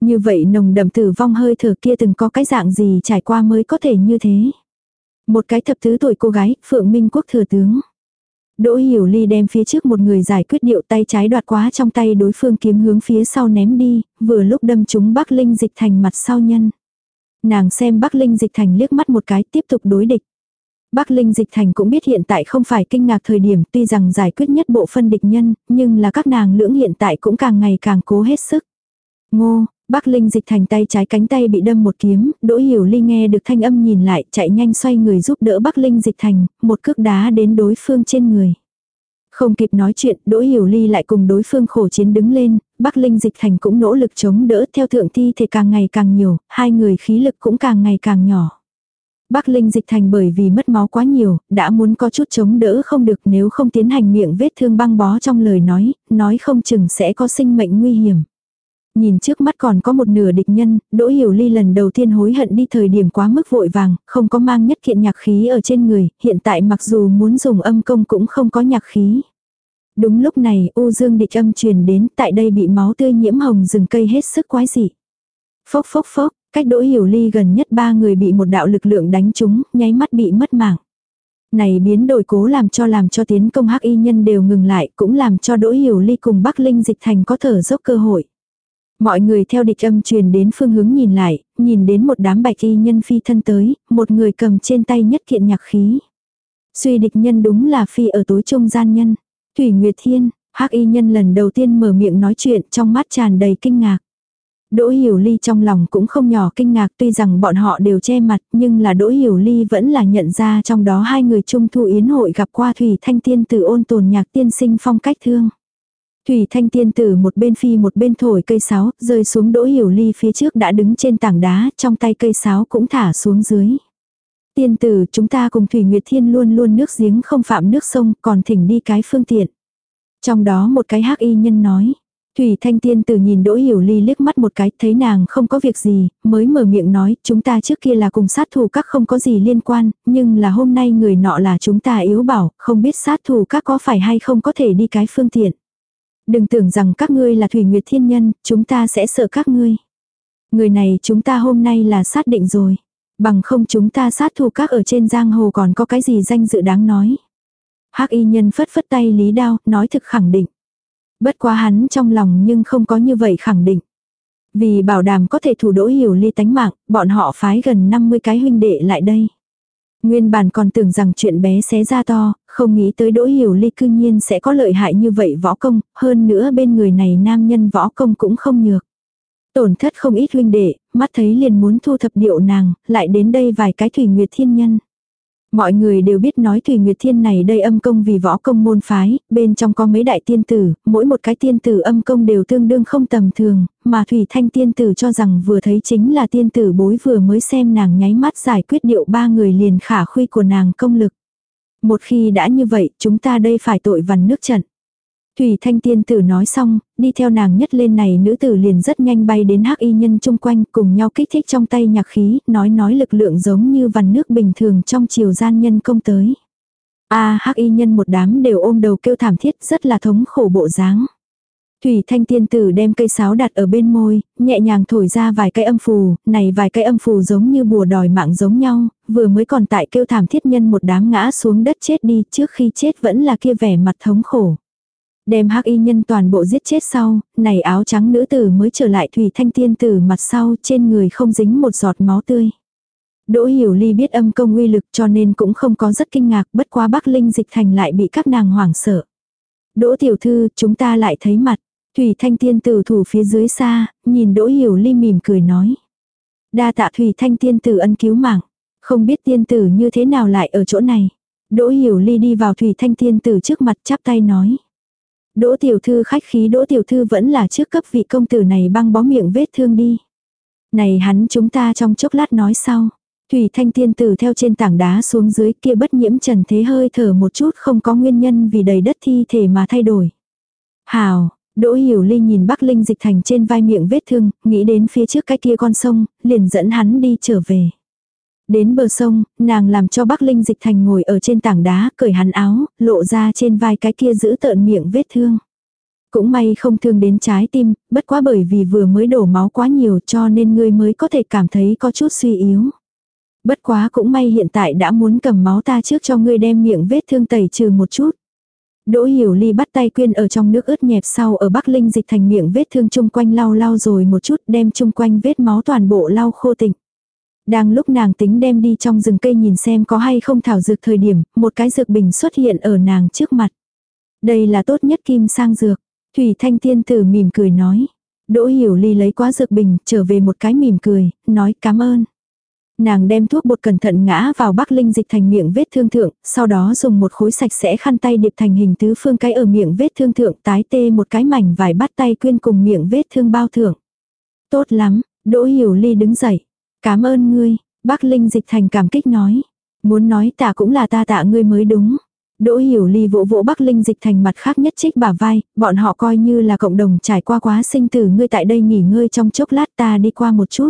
A: Như vậy nồng đậm tử vong hơi thở kia từng có cái dạng gì trải qua mới có thể như thế. Một cái thập thứ tuổi cô gái, Phượng Minh Quốc thừa tướng. Đỗ Hiểu Ly đem phía trước một người giải quyết điệu tay trái đoạt quá trong tay đối phương kiếm hướng phía sau ném đi, vừa lúc đâm trúng Bắc Linh dịch thành mặt sau nhân. Nàng xem Bắc Linh Dịch Thành liếc mắt một cái tiếp tục đối địch. Bắc Linh Dịch Thành cũng biết hiện tại không phải kinh ngạc thời điểm tuy rằng giải quyết nhất bộ phân địch nhân, nhưng là các nàng lưỡng hiện tại cũng càng ngày càng cố hết sức. Ngô, Bắc Linh Dịch Thành tay trái cánh tay bị đâm một kiếm, Đỗ Hiểu Ly nghe được thanh âm nhìn lại chạy nhanh xoay người giúp đỡ Bắc Linh Dịch Thành, một cước đá đến đối phương trên người. Không kịp nói chuyện, Đỗ Hiểu Ly lại cùng đối phương khổ chiến đứng lên, Bắc Linh Dịch Thành cũng nỗ lực chống đỡ theo thượng thi thể càng ngày càng nhiều, hai người khí lực cũng càng ngày càng nhỏ. Bắc Linh Dịch Thành bởi vì mất máu quá nhiều, đã muốn có chút chống đỡ không được nếu không tiến hành miệng vết thương băng bó trong lời nói, nói không chừng sẽ có sinh mệnh nguy hiểm. Nhìn trước mắt còn có một nửa địch nhân, Đỗ Hiểu Ly lần đầu tiên hối hận đi thời điểm quá mức vội vàng, không có mang nhất kiện nhạc khí ở trên người, hiện tại mặc dù muốn dùng âm công cũng không có nhạc khí. Đúng lúc này U Dương địch âm truyền đến tại đây bị máu tươi nhiễm hồng rừng cây hết sức quái dị. Phốc phốc phốc, cách Đỗ Hiểu Ly gần nhất ba người bị một đạo lực lượng đánh trúng, nháy mắt bị mất mạng. Này biến đổi cố làm cho làm cho tiến công hắc y nhân đều ngừng lại, cũng làm cho Đỗ Hiểu Ly cùng Bắc Linh dịch thành có thở dốc cơ hội. Mọi người theo địch âm truyền đến phương hướng nhìn lại, nhìn đến một đám bạch y nhân phi thân tới, một người cầm trên tay nhất kiện nhạc khí. Suy địch nhân đúng là phi ở tối trung gian nhân. Thủy Nguyệt Thiên, Hắc y nhân lần đầu tiên mở miệng nói chuyện trong mắt tràn đầy kinh ngạc. Đỗ Hiểu Ly trong lòng cũng không nhỏ kinh ngạc tuy rằng bọn họ đều che mặt nhưng là Đỗ Hiểu Ly vẫn là nhận ra trong đó hai người trung thu yến hội gặp qua Thủy Thanh Tiên tử ôn tồn nhạc tiên sinh phong cách thương. Thủy Thanh Tiên tử một bên phi một bên thổi cây sáo, rơi xuống Đỗ Hiểu Ly phía trước đã đứng trên tảng đá, trong tay cây sáo cũng thả xuống dưới. Tiên tử chúng ta cùng Thủy Nguyệt Thiên luôn luôn nước giếng không phạm nước sông còn thỉnh đi cái phương tiện. Trong đó một cái hắc y nhân nói. Thủy Thanh Tiên tử nhìn Đỗ Hiểu Ly liếc mắt một cái, thấy nàng không có việc gì, mới mở miệng nói, chúng ta trước kia là cùng sát thủ các không có gì liên quan, nhưng là hôm nay người nọ là chúng ta yếu bảo, không biết sát thủ các có phải hay không có thể đi cái phương tiện. Đừng tưởng rằng các ngươi là Thủy Nguyệt Thiên Nhân, chúng ta sẽ sợ các ngươi. Người này chúng ta hôm nay là xác định rồi. Bằng không chúng ta sát thủ các ở trên giang hồ còn có cái gì danh dự đáng nói. hắc y nhân phất phất tay lý đao, nói thực khẳng định. Bất quá hắn trong lòng nhưng không có như vậy khẳng định. Vì bảo đảm có thể thủ đỗ hiểu ly tánh mạng, bọn họ phái gần 50 cái huynh đệ lại đây. Nguyên bản còn tưởng rằng chuyện bé xé ra to, không nghĩ tới đỗ hiểu ly cư nhiên sẽ có lợi hại như vậy võ công, hơn nữa bên người này nam nhân võ công cũng không nhược. Tổn thất không ít huynh đệ, mắt thấy liền muốn thu thập điệu nàng, lại đến đây vài cái thủy nguyệt thiên nhân. Mọi người đều biết nói Thủy Nguyệt Thiên này đây âm công vì võ công môn phái, bên trong có mấy đại tiên tử, mỗi một cái tiên tử âm công đều tương đương không tầm thường, mà Thủy Thanh tiên tử cho rằng vừa thấy chính là tiên tử bối vừa mới xem nàng nháy mắt giải quyết điệu ba người liền khả khuy của nàng công lực. Một khi đã như vậy, chúng ta đây phải tội vằn nước trận. Thủy thanh tiên tử nói xong, đi theo nàng nhất lên này nữ tử liền rất nhanh bay đến hắc y nhân chung quanh cùng nhau kích thích trong tay nhạc khí, nói nói lực lượng giống như vằn nước bình thường trong chiều gian nhân công tới. a hắc y nhân một đám đều ôm đầu kêu thảm thiết rất là thống khổ bộ dáng. Thủy thanh tiên tử đem cây sáo đặt ở bên môi, nhẹ nhàng thổi ra vài cây âm phù, này vài cây âm phù giống như bùa đòi mạng giống nhau, vừa mới còn tại kêu thảm thiết nhân một đám ngã xuống đất chết đi trước khi chết vẫn là kia vẻ mặt thống khổ. Đem hắc y nhân toàn bộ giết chết sau, này áo trắng nữ tử mới trở lại thủy thanh tiên tử mặt sau trên người không dính một giọt máu tươi. Đỗ Hiểu Ly biết âm công uy lực cho nên cũng không có rất kinh ngạc bất quá Bắc Linh dịch thành lại bị các nàng hoảng sợ. Đỗ tiểu thư, chúng ta lại thấy mặt. Thủy Thanh Tiên tử thủ phía dưới xa, nhìn Đỗ Hiểu Ly mỉm cười nói. Đa tạ Thủy Thanh Tiên tử ân cứu mạng. Không biết tiên tử như thế nào lại ở chỗ này. Đỗ Hiểu Ly đi vào Thủy Thanh Tiên tử trước mặt chắp tay nói. Đỗ tiểu thư khách khí đỗ tiểu thư vẫn là trước cấp vị công tử này băng bó miệng vết thương đi. Này hắn chúng ta trong chốc lát nói sau. Thủy thanh tiên tử theo trên tảng đá xuống dưới kia bất nhiễm trần thế hơi thở một chút không có nguyên nhân vì đầy đất thi thể mà thay đổi. Hào, Đỗ Hiểu Ly nhìn Bắc Linh dịch thành trên vai miệng vết thương, nghĩ đến phía trước cái kia con sông, liền dẫn hắn đi trở về. Đến bờ sông, nàng làm cho Bắc Linh dịch thành ngồi ở trên tảng đá, cởi hắn áo, lộ ra trên vai cái kia giữ tợn miệng vết thương. Cũng may không thương đến trái tim, bất quá bởi vì vừa mới đổ máu quá nhiều cho nên ngươi mới có thể cảm thấy có chút suy yếu. Bất quá cũng may hiện tại đã muốn cầm máu ta trước cho ngươi đem miệng vết thương tẩy trừ một chút. Đỗ Hiểu Ly bắt tay quyên ở trong nước ướt nhẹp sau ở Bắc Linh dịch thành miệng vết thương chung quanh lau lau rồi một chút đem chung quanh vết máu toàn bộ lau khô tịnh. Đang lúc nàng tính đem đi trong rừng cây nhìn xem có hay không thảo dược thời điểm, một cái dược bình xuất hiện ở nàng trước mặt. Đây là tốt nhất kim sang dược. Thủy Thanh Tiên Tử mỉm cười nói. Đỗ Hiểu Ly lấy quá dược bình, trở về một cái mỉm cười, nói cảm ơn. Nàng đem thuốc bột cẩn thận ngã vào bắc linh dịch thành miệng vết thương thượng, sau đó dùng một khối sạch sẽ khăn tay điệp thành hình tứ phương cái ở miệng vết thương thượng tái tê một cái mảnh vải bắt tay quyên cùng miệng vết thương bao thượng. Tốt lắm, Đỗ Hiểu Ly đứng dậy. Cảm ơn ngươi, bác Linh dịch thành cảm kích nói. Muốn nói tạ cũng là ta tạ ngươi mới đúng. Đỗ hiểu ly vỗ vỗ Bắc Linh dịch thành mặt khác nhất trích bả vai, bọn họ coi như là cộng đồng trải qua quá sinh tử ngươi tại đây nghỉ ngơi trong chốc lát ta đi qua một chút.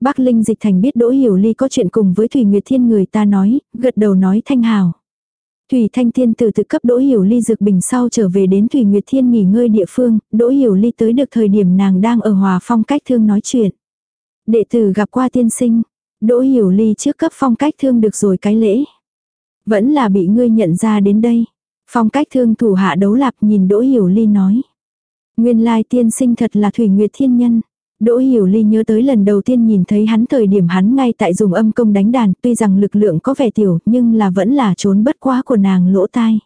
A: Bắc Linh dịch thành biết Đỗ hiểu ly có chuyện cùng với Thủy Nguyệt Thiên người ta nói, gật đầu nói thanh hào. Thủy Thanh Thiên từ tự cấp Đỗ Hiểu Ly dược bình sau trở về đến Thủy Nguyệt Thiên nghỉ ngơi địa phương, Đỗ Hiểu Ly tới được thời điểm nàng đang ở hòa phong cách thương nói chuyện. Đệ tử gặp qua tiên sinh, Đỗ Hiểu Ly trước cấp phong cách thương được rồi cái lễ. Vẫn là bị ngươi nhận ra đến đây. Phong cách thương thủ hạ đấu lạp nhìn Đỗ Hiểu Ly nói. Nguyên lai tiên sinh thật là Thủy Nguyệt Thiên Nhân. Đỗ Hiểu Ly nhớ tới lần đầu tiên nhìn thấy hắn thời điểm hắn ngay tại dùng âm công đánh đàn, tuy rằng lực lượng có vẻ tiểu, nhưng là vẫn là trốn bất quá của nàng lỗ tai.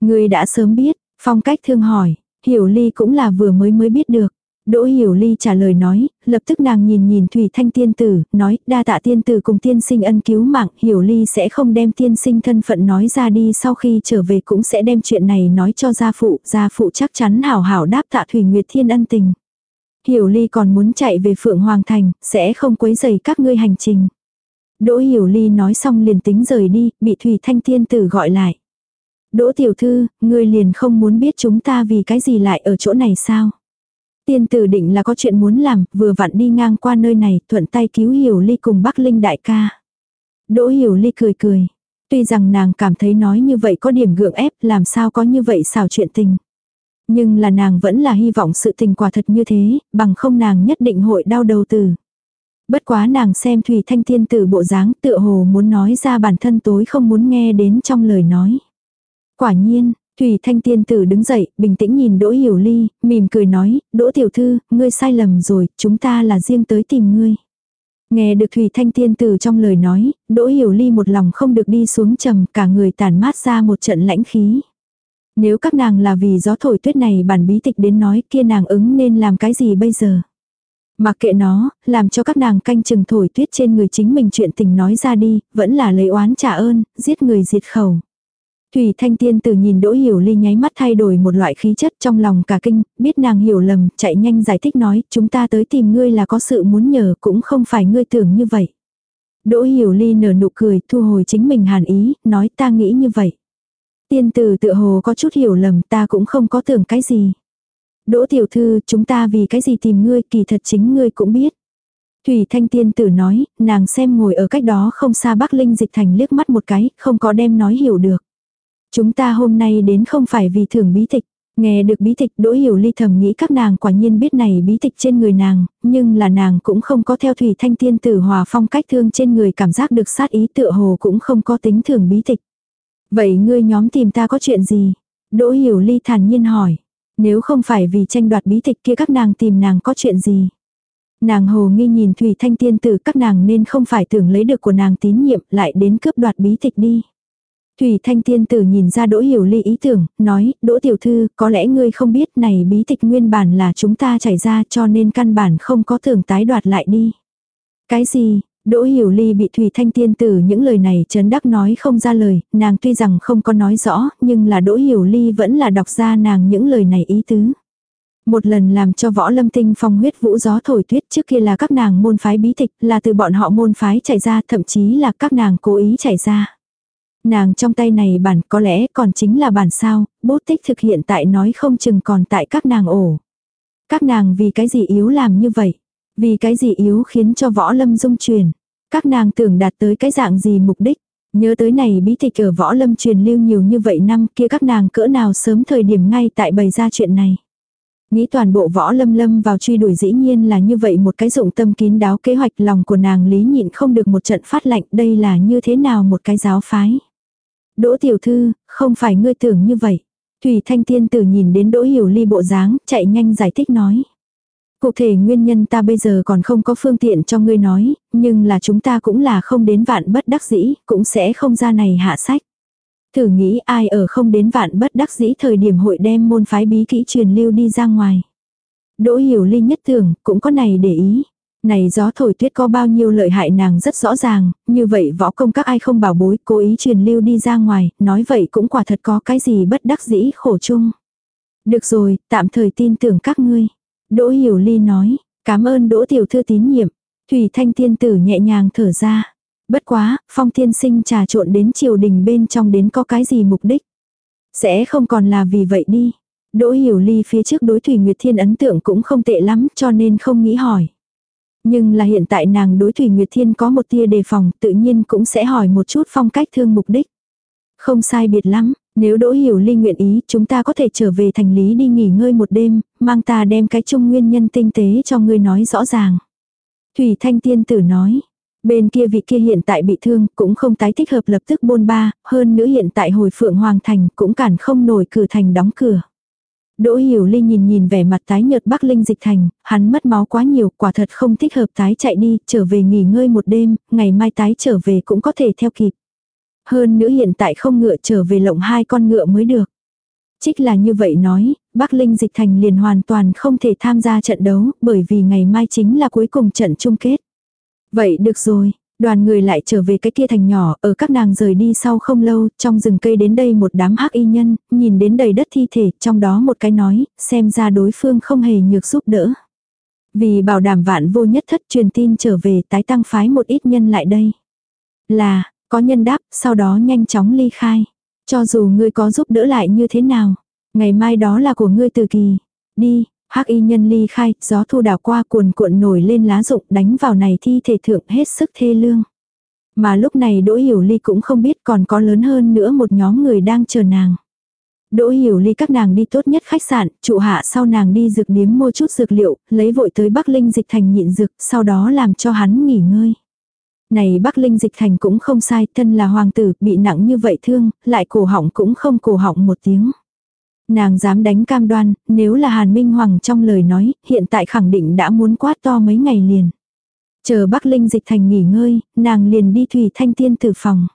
A: Ngươi đã sớm biết, Phong cách thương hỏi, Hiểu Ly cũng là vừa mới mới biết được. Đỗ Hiểu Ly trả lời nói, lập tức nàng nhìn nhìn Thủy Thanh tiên tử, nói, đa tạ tiên tử cùng tiên sinh ân cứu mạng, Hiểu Ly sẽ không đem tiên sinh thân phận nói ra đi sau khi trở về cũng sẽ đem chuyện này nói cho gia phụ, gia phụ chắc chắn hảo hảo đáp tạ Thủy Nguyệt Thiên ân tình. Hiểu Ly còn muốn chạy về Phượng Hoàng Thành, sẽ không quấy rầy các ngươi hành trình. Đỗ Hiểu Ly nói xong liền tính rời đi, bị Thủy Thanh tiên tử gọi lại. Đỗ tiểu thư, ngươi liền không muốn biết chúng ta vì cái gì lại ở chỗ này sao? Tiên tử định là có chuyện muốn làm, vừa vặn đi ngang qua nơi này, thuận tay cứu Hiểu Ly cùng Bắc Linh đại ca. Đỗ Hiểu Ly cười cười. Tuy rằng nàng cảm thấy nói như vậy có điểm gượng ép, làm sao có như vậy xảo chuyện tình. Nhưng là nàng vẫn là hy vọng sự tình quả thật như thế, bằng không nàng nhất định hội đau đầu từ. Bất quá nàng xem Thủy Thanh Tiên tử bộ dáng tựa hồ muốn nói ra bản thân tối không muốn nghe đến trong lời nói. Quả nhiên, Thủy Thanh Tiên Tử đứng dậy, bình tĩnh nhìn Đỗ Hiểu Ly, mỉm cười nói, Đỗ Tiểu Thư, ngươi sai lầm rồi, chúng ta là riêng tới tìm ngươi. Nghe được Thủy Thanh Tiên Tử trong lời nói, Đỗ Hiểu Ly một lòng không được đi xuống trầm, cả người tản mát ra một trận lãnh khí. Nếu các nàng là vì gió thổi tuyết này bản bí tịch đến nói kia nàng ứng nên làm cái gì bây giờ. Mặc kệ nó, làm cho các nàng canh chừng thổi tuyết trên người chính mình chuyện tình nói ra đi, vẫn là lấy oán trả ơn, giết người diệt khẩu. Thủy Thanh Tiên tử nhìn Đỗ Hiểu Ly nháy mắt thay đổi một loại khí chất trong lòng cả kinh, biết nàng hiểu lầm, chạy nhanh giải thích nói, chúng ta tới tìm ngươi là có sự muốn nhờ, cũng không phải ngươi tưởng như vậy. Đỗ Hiểu Ly nở nụ cười, thu hồi chính mình hàn ý, nói ta nghĩ như vậy. Tiên tử tự hồ có chút hiểu lầm, ta cũng không có tưởng cái gì. Đỗ tiểu thư, chúng ta vì cái gì tìm ngươi, kỳ thật chính ngươi cũng biết. Thủy Thanh Tiên tử nói, nàng xem ngồi ở cách đó không xa Bắc Linh dịch thành liếc mắt một cái, không có đem nói hiểu được. Chúng ta hôm nay đến không phải vì thưởng bí tịch. Nghe được bí tịch đỗ hiểu ly thầm nghĩ các nàng quả nhiên biết này bí tịch trên người nàng, nhưng là nàng cũng không có theo thủy thanh tiên tử hòa phong cách thương trên người cảm giác được sát ý tựa hồ cũng không có tính thưởng bí tịch. Vậy ngươi nhóm tìm ta có chuyện gì? Đỗ hiểu ly thản nhiên hỏi. Nếu không phải vì tranh đoạt bí tịch kia các nàng tìm nàng có chuyện gì? Nàng hồ nghi nhìn thủy thanh tiên tử các nàng nên không phải tưởng lấy được của nàng tín nhiệm lại đến cướp đoạt bí tịch đi. Thủy Thanh Tiên Tử nhìn ra Đỗ Hiểu Ly ý tưởng, nói, Đỗ Tiểu Thư, có lẽ ngươi không biết này bí tịch nguyên bản là chúng ta chảy ra cho nên căn bản không có tưởng tái đoạt lại đi. Cái gì? Đỗ Hiểu Ly bị Thủy Thanh Tiên Tử những lời này chấn đắc nói không ra lời, nàng tuy rằng không có nói rõ, nhưng là Đỗ Hiểu Ly vẫn là đọc ra nàng những lời này ý tứ. Một lần làm cho võ lâm tinh phong huyết vũ gió thổi tuyết trước kia là các nàng môn phái bí tịch, là từ bọn họ môn phái chảy ra, thậm chí là các nàng cố ý chảy ra. Nàng trong tay này bản có lẽ còn chính là bản sao, bút tích thực hiện tại nói không chừng còn tại các nàng ổ. Các nàng vì cái gì yếu làm như vậy? Vì cái gì yếu khiến cho võ lâm dung truyền? Các nàng tưởng đạt tới cái dạng gì mục đích? Nhớ tới này bí tịch ở võ lâm truyền lưu nhiều như vậy năm kia các nàng cỡ nào sớm thời điểm ngay tại bày ra chuyện này. Nghĩ toàn bộ võ lâm lâm vào truy đuổi dĩ nhiên là như vậy một cái dụng tâm kín đáo kế hoạch lòng của nàng lý nhịn không được một trận phát lạnh đây là như thế nào một cái giáo phái. Đỗ tiểu thư, không phải ngươi tưởng như vậy. Thủy Thanh Tiên tử nhìn đến Đỗ Hiểu Ly bộ dáng, chạy nhanh giải thích nói. Cụ thể nguyên nhân ta bây giờ còn không có phương tiện cho ngươi nói, nhưng là chúng ta cũng là không đến vạn bất đắc dĩ, cũng sẽ không ra này hạ sách. Thử nghĩ ai ở không đến vạn bất đắc dĩ thời điểm hội đem môn phái bí kỹ truyền lưu đi ra ngoài. Đỗ Hiểu Ly nhất tưởng, cũng có này để ý. Này gió thổi tuyết có bao nhiêu lợi hại nàng rất rõ ràng, như vậy võ công các ai không bảo bối, cố ý truyền lưu đi ra ngoài, nói vậy cũng quả thật có cái gì bất đắc dĩ khổ chung. Được rồi, tạm thời tin tưởng các ngươi. Đỗ Hiểu Ly nói, cảm ơn Đỗ Tiểu Thư tín nhiệm. Thủy Thanh Tiên Tử nhẹ nhàng thở ra. Bất quá, Phong Thiên Sinh trà trộn đến triều đình bên trong đến có cái gì mục đích. Sẽ không còn là vì vậy đi. Đỗ Hiểu Ly phía trước đối Thủy Nguyệt Thiên ấn tượng cũng không tệ lắm cho nên không nghĩ hỏi. Nhưng là hiện tại nàng đối Thủy Nguyệt Thiên có một tia đề phòng, tự nhiên cũng sẽ hỏi một chút phong cách thương mục đích. Không sai biệt lắm, nếu Đỗ Hiểu Ly nguyện ý, chúng ta có thể trở về thành lý đi nghỉ ngơi một đêm, mang ta đem cái chung nguyên nhân tinh tế cho ngươi nói rõ ràng. Thủy Thanh Tiên Tử nói, bên kia vị kia hiện tại bị thương, cũng không tái thích hợp lập tức bôn ba, hơn nữa hiện tại hồi phượng hoàng thành, cũng cản không nổi cửa thành đóng cửa. Đỗ Hiểu Ly nhìn nhìn vẻ mặt tái nhợt Bắc Linh dịch thành, hắn mất máu quá nhiều, quả thật không thích hợp tái chạy đi, trở về nghỉ ngơi một đêm, ngày mai tái trở về cũng có thể theo kịp. Hơn nữa hiện tại không ngựa trở về lộng hai con ngựa mới được. Trích là như vậy nói, Bắc Linh Dịch Thành liền hoàn toàn không thể tham gia trận đấu, bởi vì ngày mai chính là cuối cùng trận chung kết. Vậy được rồi, đoàn người lại trở về cái kia thành nhỏ, ở các nàng rời đi sau không lâu, trong rừng cây đến đây một đám hắc y nhân, nhìn đến đầy đất thi thể, trong đó một cái nói, xem ra đối phương không hề nhược giúp đỡ. Vì bảo đảm vạn vô nhất thất truyền tin trở về tái tăng phái một ít nhân lại đây. Là, có nhân đáp, sau đó nhanh chóng ly khai. Cho dù ngươi có giúp đỡ lại như thế nào, ngày mai đó là của ngươi từ kỳ. Đi, hắc y nhân ly khai, gió thu đảo qua cuồn cuộn nổi lên lá rụng đánh vào này thi thể thượng hết sức thê lương. Mà lúc này Đỗ Hiểu Ly cũng không biết còn có lớn hơn nữa một nhóm người đang chờ nàng. Đỗ Hiểu Ly các nàng đi tốt nhất khách sạn, trụ hạ sau nàng đi dược điếm mua chút dược liệu, lấy vội tới Bắc Linh dịch thành nhịn dược, sau đó làm cho hắn nghỉ ngơi. Này Bắc Linh dịch thành cũng không sai, thân là hoàng tử, bị nặng như vậy thương, lại cổ họng cũng không cổ họng một tiếng. Nàng dám đánh cam đoan, nếu là Hàn Minh Hoàng trong lời nói, hiện tại khẳng định đã muốn quát to mấy ngày liền. Chờ Bắc Linh dịch thành nghỉ ngơi, nàng liền đi Thủy Thanh Tiên tử phòng.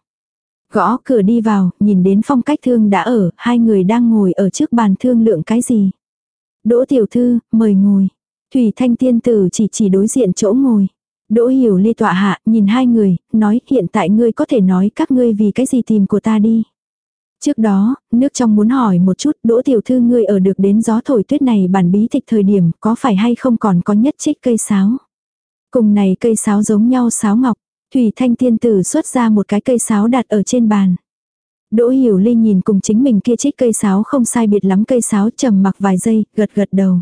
A: Gõ cửa đi vào, nhìn đến phong cách thương đã ở, hai người đang ngồi ở trước bàn thương lượng cái gì. Đỗ tiểu thư, mời ngồi. Thủy Thanh Tiên tử chỉ chỉ đối diện chỗ ngồi. Đỗ hiểu ly tọa hạ, nhìn hai người, nói hiện tại ngươi có thể nói các ngươi vì cái gì tìm của ta đi. Trước đó, nước trong muốn hỏi một chút, đỗ tiểu thư ngươi ở được đến gió thổi tuyết này bản bí tịch thời điểm, có phải hay không còn có nhất trích cây sáo. Cùng này cây sáo giống nhau sáo ngọc, Thủy Thanh Tiên Tử xuất ra một cái cây sáo đặt ở trên bàn. Đỗ Hiểu Ly nhìn cùng chính mình kia trích cây sáo không sai biệt lắm cây sáo trầm mặc vài giây, gật gật đầu.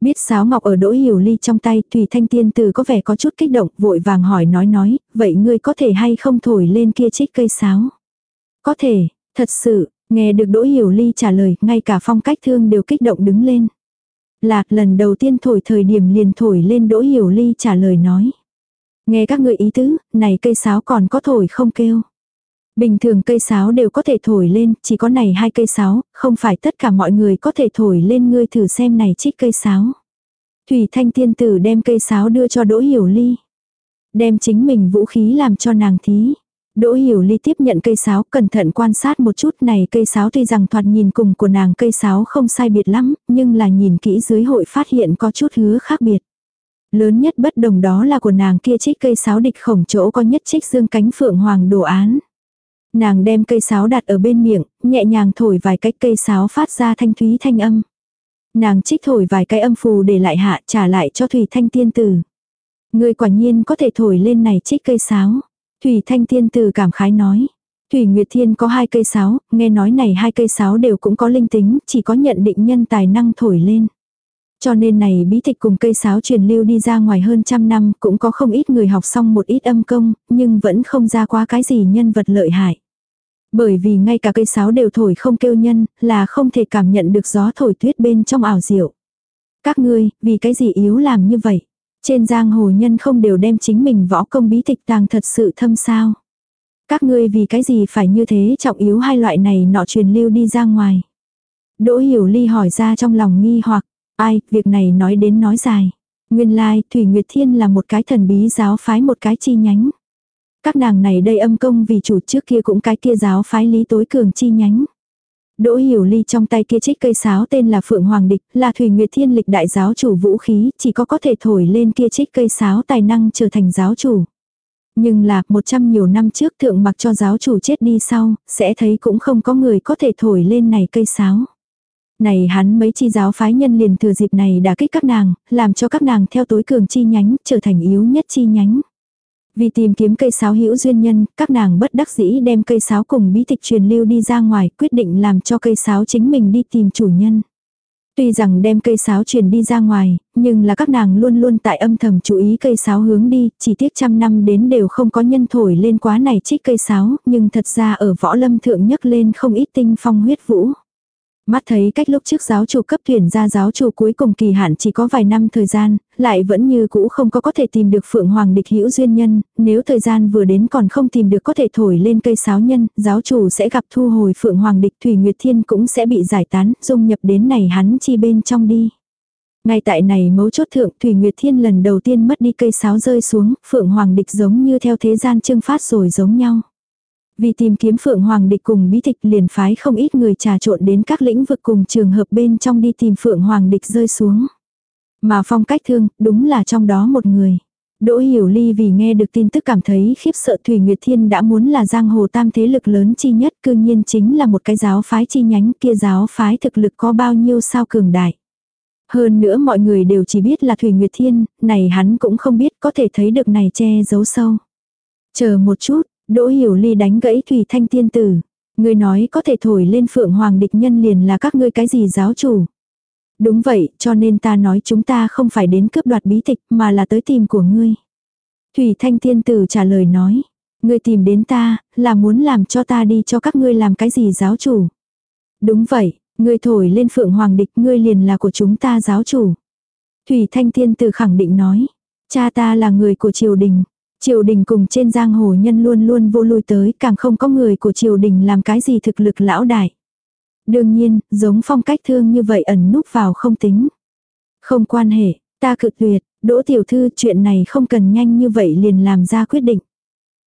A: Biết sáo ngọc ở Đỗ Hiểu Ly trong tay, Thủy Thanh Tiên Tử có vẻ có chút kích động, vội vàng hỏi nói nói, vậy ngươi có thể hay không thổi lên kia trích cây sáo? Có thể, thật sự, nghe được Đỗ Hiểu Ly trả lời, ngay cả phong cách thương đều kích động đứng lên. Lạc lần đầu tiên thổi thời điểm liền thổi lên Đỗ Hiểu Ly trả lời nói. Nghe các người ý tứ, này cây sáo còn có thổi không kêu. Bình thường cây sáo đều có thể thổi lên, chỉ có này hai cây sáo, không phải tất cả mọi người có thể thổi lên ngươi thử xem này trích cây sáo. Thủy thanh tiên tử đem cây sáo đưa cho Đỗ Hiểu Ly. Đem chính mình vũ khí làm cho nàng thí. Đỗ Hiểu Ly tiếp nhận cây sáo, cẩn thận quan sát một chút này cây sáo tuy rằng thoạt nhìn cùng của nàng cây sáo không sai biệt lắm, nhưng là nhìn kỹ dưới hội phát hiện có chút hứa khác biệt. Lớn nhất bất đồng đó là của nàng kia trích cây sáo địch khổng chỗ có nhất trích dương cánh phượng hoàng đồ án. Nàng đem cây sáo đặt ở bên miệng, nhẹ nhàng thổi vài cách cây sáo phát ra thanh thúy thanh âm. Nàng trích thổi vài cái âm phù để lại hạ trả lại cho Thủy Thanh Tiên Tử. Người quả nhiên có thể thổi lên này trích cây sáo. Thủy Thanh Thiên Tử cảm khái nói. Thủy Nguyệt Thiên có hai cây sáo, nghe nói này hai cây sáo đều cũng có linh tính, chỉ có nhận định nhân tài năng thổi lên. Cho nên này bí tịch cùng cây sáo truyền lưu đi ra ngoài hơn trăm năm cũng có không ít người học xong một ít âm công, nhưng vẫn không ra quá cái gì nhân vật lợi hại. Bởi vì ngay cả cây sáo đều thổi không kêu nhân, là không thể cảm nhận được gió thổi tuyết bên trong ảo diệu. Các ngươi, vì cái gì yếu làm như vậy? Trên giang hồ nhân không đều đem chính mình võ công bí tịch tàng thật sự thâm sao. Các ngươi vì cái gì phải như thế trọng yếu hai loại này nọ truyền lưu đi ra ngoài. Đỗ hiểu ly hỏi ra trong lòng nghi hoặc, Ai, việc này nói đến nói dài. Nguyên lai, Thủy Nguyệt Thiên là một cái thần bí giáo phái một cái chi nhánh. Các nàng này đây âm công vì chủ trước kia cũng cái kia giáo phái lý tối cường chi nhánh. Đỗ Hiểu Ly trong tay kia trích cây sáo tên là Phượng Hoàng Địch, là Thủy Nguyệt Thiên lịch đại giáo chủ vũ khí, chỉ có có thể thổi lên kia trích cây sáo tài năng trở thành giáo chủ. Nhưng là, một trăm nhiều năm trước thượng mặc cho giáo chủ chết đi sau, sẽ thấy cũng không có người có thể thổi lên này cây sáo. Này hắn mấy chi giáo phái nhân liền thừa dịp này đã kích các nàng, làm cho các nàng theo tối cường chi nhánh, trở thành yếu nhất chi nhánh. Vì tìm kiếm cây sáo hữu duyên nhân, các nàng bất đắc dĩ đem cây sáo cùng bí tịch truyền lưu đi ra ngoài, quyết định làm cho cây sáo chính mình đi tìm chủ nhân. Tuy rằng đem cây sáo truyền đi ra ngoài, nhưng là các nàng luôn luôn tại âm thầm chú ý cây sáo hướng đi, chỉ tiếc trăm năm đến đều không có nhân thổi lên quá này trích cây sáo, nhưng thật ra ở võ lâm thượng nhấc lên không ít tinh phong huyết vũ. Mắt thấy cách lúc trước giáo chủ cấp tuyển ra giáo chủ cuối cùng kỳ hạn chỉ có vài năm thời gian, lại vẫn như cũ không có có thể tìm được Phượng Hoàng địch hữu duyên nhân, nếu thời gian vừa đến còn không tìm được có thể thổi lên cây sáo nhân, giáo chủ sẽ gặp thu hồi Phượng Hoàng địch Thủy Nguyệt Thiên cũng sẽ bị giải tán, dung nhập đến này hắn chi bên trong đi. Ngay tại này mấu chốt thượng Thủy Nguyệt Thiên lần đầu tiên mất đi cây sáo rơi xuống, Phượng Hoàng địch giống như theo thế gian trưng phát rồi giống nhau. Vì tìm kiếm Phượng Hoàng địch cùng bí tịch liền phái không ít người trà trộn đến các lĩnh vực cùng trường hợp bên trong đi tìm Phượng Hoàng địch rơi xuống. Mà phong cách thương, đúng là trong đó một người. Đỗ Hiểu Ly vì nghe được tin tức cảm thấy khiếp sợ Thủy Nguyệt Thiên đã muốn là giang hồ tam thế lực lớn chi nhất cư nhiên chính là một cái giáo phái chi nhánh kia giáo phái thực lực có bao nhiêu sao cường đại. Hơn nữa mọi người đều chỉ biết là Thủy Nguyệt Thiên, này hắn cũng không biết có thể thấy được này che giấu sâu. Chờ một chút, Đỗ Hiểu Ly đánh gãy Thủy Thanh Tiên Tử. Ngươi nói có thể thổi lên Phượng Hoàng địch nhân liền là các ngươi cái gì giáo chủ. Đúng vậy, cho nên ta nói chúng ta không phải đến cướp đoạt bí tịch mà là tới tìm của ngươi. Thủy Thanh Tiên Tử trả lời nói. Ngươi tìm đến ta, là muốn làm cho ta đi cho các ngươi làm cái gì giáo chủ. Đúng vậy, ngươi thổi lên Phượng Hoàng địch ngươi liền là của chúng ta giáo chủ. Thủy Thanh Tiên Tử khẳng định nói. Cha ta là người của triều đình. Triều đình cùng trên giang hồ nhân luôn luôn vô lui tới, càng không có người của triều đình làm cái gì thực lực lão đại. Đương nhiên, giống phong cách thương như vậy ẩn núp vào không tính. Không quan hệ, ta cự tuyệt, đỗ tiểu thư chuyện này không cần nhanh như vậy liền làm ra quyết định.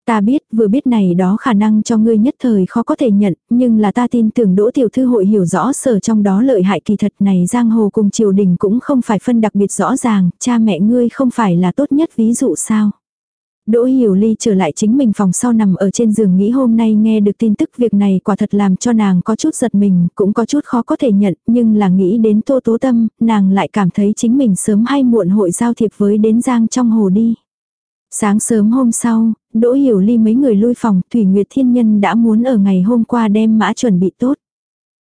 A: Ta biết, vừa biết này đó khả năng cho ngươi nhất thời khó có thể nhận, nhưng là ta tin tưởng đỗ tiểu thư hội hiểu rõ sở trong đó lợi hại kỳ thật này giang hồ cùng triều đình cũng không phải phân đặc biệt rõ ràng, cha mẹ ngươi không phải là tốt nhất ví dụ sao. Đỗ Hiểu Ly trở lại chính mình phòng sau nằm ở trên giường nghĩ hôm nay nghe được tin tức việc này quả thật làm cho nàng có chút giật mình, cũng có chút khó có thể nhận, nhưng là nghĩ đến Tô Tố Tâm, nàng lại cảm thấy chính mình sớm hay muộn hội giao thiệp với đến Giang trong hồ đi. Sáng sớm hôm sau, Đỗ Hiểu Ly mấy người lui phòng, Thủy Nguyệt Thiên Nhân đã muốn ở ngày hôm qua đem mã chuẩn bị tốt.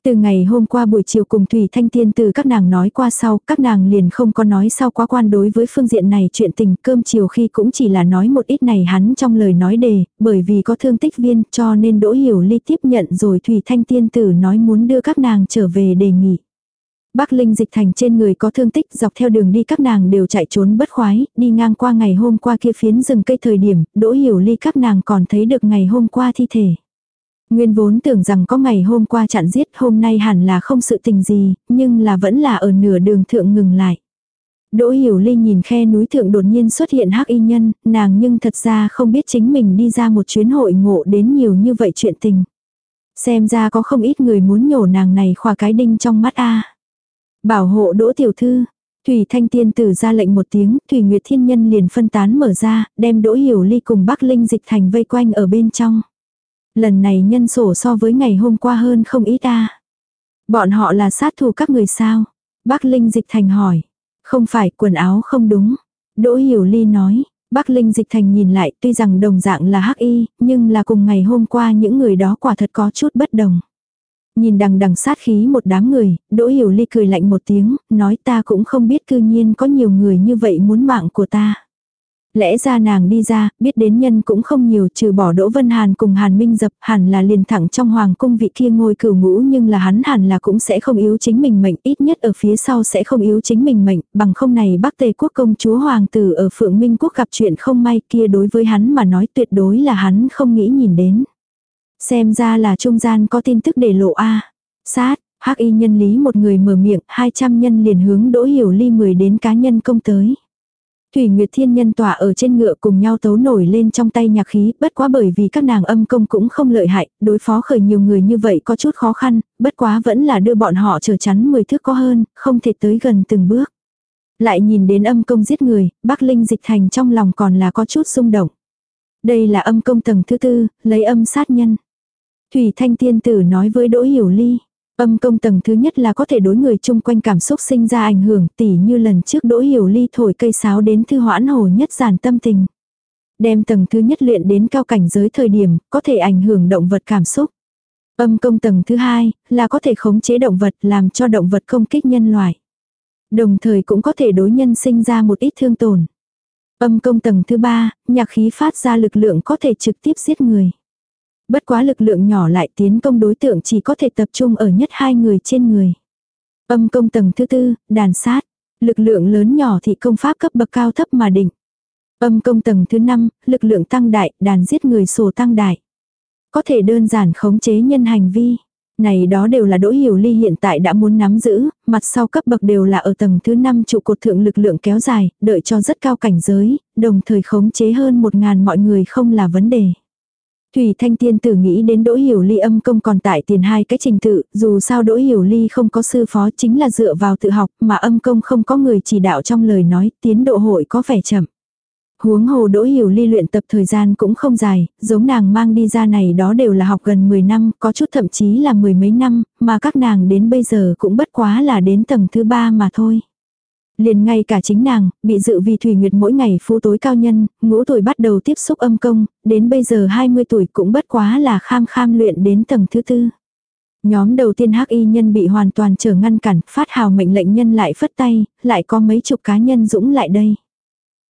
A: Từ ngày hôm qua buổi chiều cùng Thủy Thanh Tiên từ các nàng nói qua sau, các nàng liền không có nói sau quá quan đối với phương diện này chuyện tình cơm chiều khi cũng chỉ là nói một ít này hắn trong lời nói đề, bởi vì có thương tích viên cho nên Đỗ Hiểu Ly tiếp nhận rồi Thủy Thanh Tiên tử nói muốn đưa các nàng trở về đề nghị. Bắc Linh dịch thành trên người có thương tích dọc theo đường đi các nàng đều chạy trốn bất khoái, đi ngang qua ngày hôm qua kia phiến rừng cây thời điểm, Đỗ Hiểu Ly các nàng còn thấy được ngày hôm qua thi thể. Nguyên vốn tưởng rằng có ngày hôm qua chặn giết hôm nay hẳn là không sự tình gì, nhưng là vẫn là ở nửa đường thượng ngừng lại. Đỗ Hiểu Ly nhìn khe núi thượng đột nhiên xuất hiện hắc y nhân, nàng nhưng thật ra không biết chính mình đi ra một chuyến hội ngộ đến nhiều như vậy chuyện tình. Xem ra có không ít người muốn nhổ nàng này khoa cái đinh trong mắt a. Bảo hộ Đỗ tiểu thư, Thủy Thanh Tiên tử ra lệnh một tiếng, Thủy Nguyệt Thiên Nhân liền phân tán mở ra, đem Đỗ Hiểu Ly cùng Bắc Linh dịch thành vây quanh ở bên trong. Lần này nhân sổ so với ngày hôm qua hơn không ít ta. Bọn họ là sát thủ các người sao? Bác Linh Dịch Thành hỏi. Không phải quần áo không đúng. Đỗ Hiểu Ly nói. Bác Linh Dịch Thành nhìn lại tuy rằng đồng dạng là hắc y, nhưng là cùng ngày hôm qua những người đó quả thật có chút bất đồng. Nhìn đằng đằng sát khí một đám người, Đỗ Hiểu Ly cười lạnh một tiếng, nói ta cũng không biết cư nhiên có nhiều người như vậy muốn mạng của ta. Lẽ ra nàng đi ra, biết đến nhân cũng không nhiều trừ bỏ Đỗ Vân Hàn cùng Hàn Minh Dập hẳn là liền thẳng trong hoàng cung vị kia ngôi cửu ngũ nhưng là hắn hẳn là cũng sẽ không yếu chính mình mệnh ít nhất ở phía sau sẽ không yếu chính mình mệnh bằng không này Bắc Tề quốc công chúa hoàng tử ở Phượng Minh quốc gặp chuyện không may kia đối với hắn mà nói tuyệt đối là hắn không nghĩ nhìn đến. Xem ra là trung gian có tin tức để lộ a Sát, hắc y nhân lý một người mở miệng, 200 nhân liền hướng đỗ hiểu ly 10 đến cá nhân công tới. Thủy Nguyệt Thiên Nhân tỏa ở trên ngựa cùng nhau tấu nổi lên trong tay nhạc khí, bất quá bởi vì các nàng âm công cũng không lợi hại, đối phó khởi nhiều người như vậy có chút khó khăn, bất quá vẫn là đưa bọn họ trở chắn 10 thước có hơn, không thể tới gần từng bước. Lại nhìn đến âm công giết người, Bắc Linh dịch thành trong lòng còn là có chút xung động. Đây là âm công tầng thứ tư, lấy âm sát nhân. Thủy Thanh Tiên Tử nói với Đỗ Hiểu Ly. Âm công tầng thứ nhất là có thể đối người chung quanh cảm xúc sinh ra ảnh hưởng tỉ như lần trước đỗ hiểu ly thổi cây sáo đến thư hoãn hồ nhất giản tâm tình. Đem tầng thứ nhất luyện đến cao cảnh giới thời điểm, có thể ảnh hưởng động vật cảm xúc. Âm công tầng thứ hai, là có thể khống chế động vật làm cho động vật không kích nhân loại. Đồng thời cũng có thể đối nhân sinh ra một ít thương tổn. Âm công tầng thứ ba, nhạc khí phát ra lực lượng có thể trực tiếp giết người. Bất quá lực lượng nhỏ lại tiến công đối tượng chỉ có thể tập trung ở nhất hai người trên người. Âm công tầng thứ tư, đàn sát. Lực lượng lớn nhỏ thì công pháp cấp bậc cao thấp mà định. Âm công tầng thứ năm, lực lượng tăng đại, đàn giết người sổ tăng đại. Có thể đơn giản khống chế nhân hành vi. Này đó đều là Đỗ Hiểu Ly hiện tại đã muốn nắm giữ, mặt sau cấp bậc đều là ở tầng thứ 5 trụ cột thượng lực lượng kéo dài, đợi cho rất cao cảnh giới, đồng thời khống chế hơn một ngàn mọi người không là vấn đề. Thủy Thanh Tiên tử nghĩ đến Đỗ Hiểu Ly âm công còn tại tiền hai cái trình tự, dù sao Đỗ Hiểu Ly không có sư phó chính là dựa vào tự học mà âm công không có người chỉ đạo trong lời nói, tiến độ hội có vẻ chậm. Huống hồ Đỗ Hiểu Ly luyện tập thời gian cũng không dài, giống nàng mang đi ra này đó đều là học gần 10 năm, có chút thậm chí là mười mấy năm, mà các nàng đến bây giờ cũng bất quá là đến tầng thứ ba mà thôi. Liền ngay cả chính nàng, bị dự vì Thủy Nguyệt mỗi ngày phú tối cao nhân, ngũ tuổi bắt đầu tiếp xúc âm công, đến bây giờ 20 tuổi cũng bất quá là kham kham luyện đến tầng thứ tư. Nhóm đầu tiên hắc y nhân bị hoàn toàn trở ngăn cản, phát hào mệnh lệnh nhân lại phất tay, lại có mấy chục cá nhân dũng lại đây.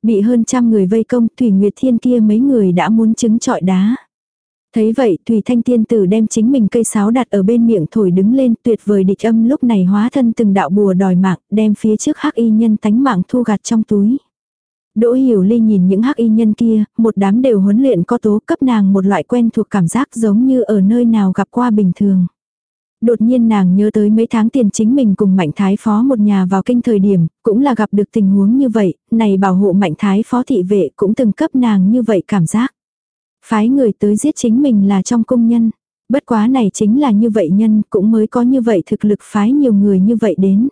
A: Bị hơn trăm người vây công, Thủy Nguyệt Thiên kia mấy người đã muốn chứng trọi đá. Thấy vậy, Thủy Thanh Tiên Tử đem chính mình cây sáo đặt ở bên miệng thổi đứng lên, tuyệt vời địch âm lúc này hóa thân từng đạo bùa đòi mạng, đem phía trước hắc y nhân tánh mạng thu gạt trong túi. Đỗ Hiểu Ly nhìn những hắc y nhân kia, một đám đều huấn luyện có tố cấp nàng một loại quen thuộc cảm giác giống như ở nơi nào gặp qua bình thường. Đột nhiên nàng nhớ tới mấy tháng tiền chính mình cùng Mạnh Thái Phó một nhà vào kinh thời điểm, cũng là gặp được tình huống như vậy, này bảo hộ Mạnh Thái Phó thị vệ cũng từng cấp nàng như vậy cảm giác. Phái người tới giết chính mình là trong công nhân. Bất quá này chính là như vậy nhân, cũng mới có như vậy thực lực phái nhiều người như vậy đến.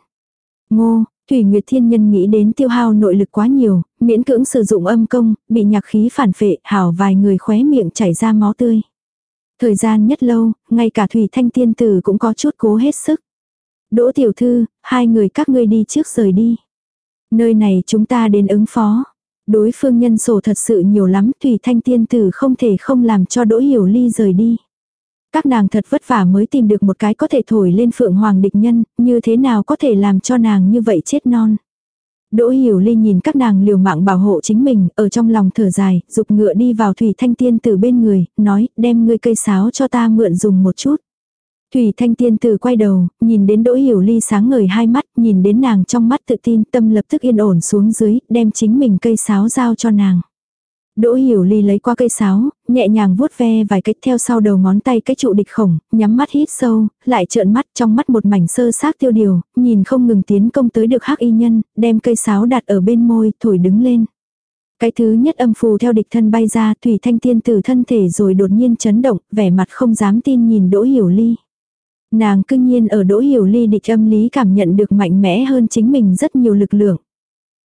A: Ngô, Thủy Nguyệt Thiên Nhân nghĩ đến tiêu hao nội lực quá nhiều, miễn cưỡng sử dụng âm công, bị nhạc khí phản phệ, hảo vài người khóe miệng chảy ra máu tươi. Thời gian nhất lâu, ngay cả Thủy Thanh Tiên Tử cũng có chút cố hết sức. Đỗ Tiểu Thư, hai người các ngươi đi trước rời đi. Nơi này chúng ta đến ứng phó. Đối phương nhân sổ thật sự nhiều lắm, Thủy Thanh Tiên Tử không thể không làm cho Đỗ Hiểu Ly rời đi. Các nàng thật vất vả mới tìm được một cái có thể thổi lên phượng hoàng địch nhân, như thế nào có thể làm cho nàng như vậy chết non. Đỗ Hiểu Ly nhìn các nàng liều mạng bảo hộ chính mình, ở trong lòng thở dài, dục ngựa đi vào Thủy Thanh Tiên Tử bên người, nói, đem ngươi cây sáo cho ta mượn dùng một chút. Thủy Thanh Tiên Tử quay đầu, nhìn đến Đỗ Hiểu Ly sáng ngời hai mắt, nhìn đến nàng trong mắt tự tin, tâm lập tức yên ổn xuống dưới, đem chính mình cây sáo giao cho nàng. Đỗ Hiểu Ly lấy qua cây sáo, nhẹ nhàng vuốt ve vài cách theo sau đầu ngón tay cái trụ địch khổng, nhắm mắt hít sâu, lại trợn mắt trong mắt một mảnh sơ xác tiêu điều, nhìn không ngừng tiến công tới được hắc y nhân, đem cây sáo đặt ở bên môi, thổi đứng lên. Cái thứ nhất âm phù theo địch thân bay ra, Thủy Thanh Tiên tử thân thể rồi đột nhiên chấn động, vẻ mặt không dám tin nhìn Đỗ Hiểu Ly. Nàng cương nhiên ở Đỗ Hiểu Ly địch âm lý cảm nhận được mạnh mẽ hơn chính mình rất nhiều lực lượng.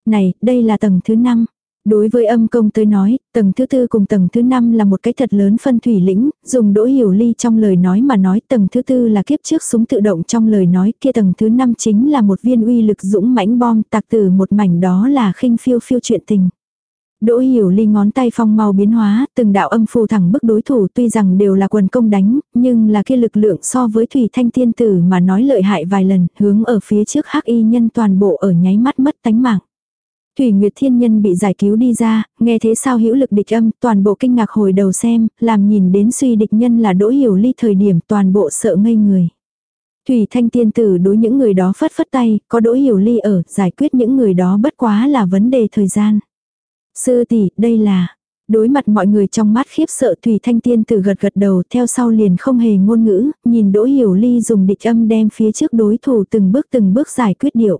A: Này, đây là tầng thứ năm Đối với âm công tới nói, tầng thứ tư cùng tầng thứ năm là một cái thật lớn phân thủy lĩnh, dùng đỗ hiểu ly trong lời nói mà nói tầng thứ tư là kiếp trước súng tự động trong lời nói kia tầng thứ năm chính là một viên uy lực dũng mãnh bom tạc từ một mảnh đó là khinh phiêu phiêu chuyện tình. Đỗ hiểu ly ngón tay phong màu biến hóa, từng đạo âm phù thẳng bức đối thủ tuy rằng đều là quần công đánh, nhưng là kia lực lượng so với thủy thanh tiên tử mà nói lợi hại vài lần, hướng ở phía trước hắc y nhân toàn bộ ở nháy mắt mất tánh mạng. Thủy Nguyệt Thiên Nhân bị giải cứu đi ra, nghe thế sao hữu lực địch âm, toàn bộ kinh ngạc hồi đầu xem, làm nhìn đến suy địch nhân là đỗ hiểu ly thời điểm toàn bộ sợ ngây người. Thủy Thanh Tiên Tử đối những người đó phất phất tay, có đỗ hiểu ly ở, giải quyết những người đó bất quá là vấn đề thời gian. Sư tỷ, đây là... Đối mặt mọi người trong mắt khiếp sợ Thủy Thanh Tiên Tử gật gật đầu theo sau liền không hề ngôn ngữ, nhìn Đỗ Hiểu Ly dùng địch âm đem phía trước đối thủ từng bước từng bước giải quyết điệu.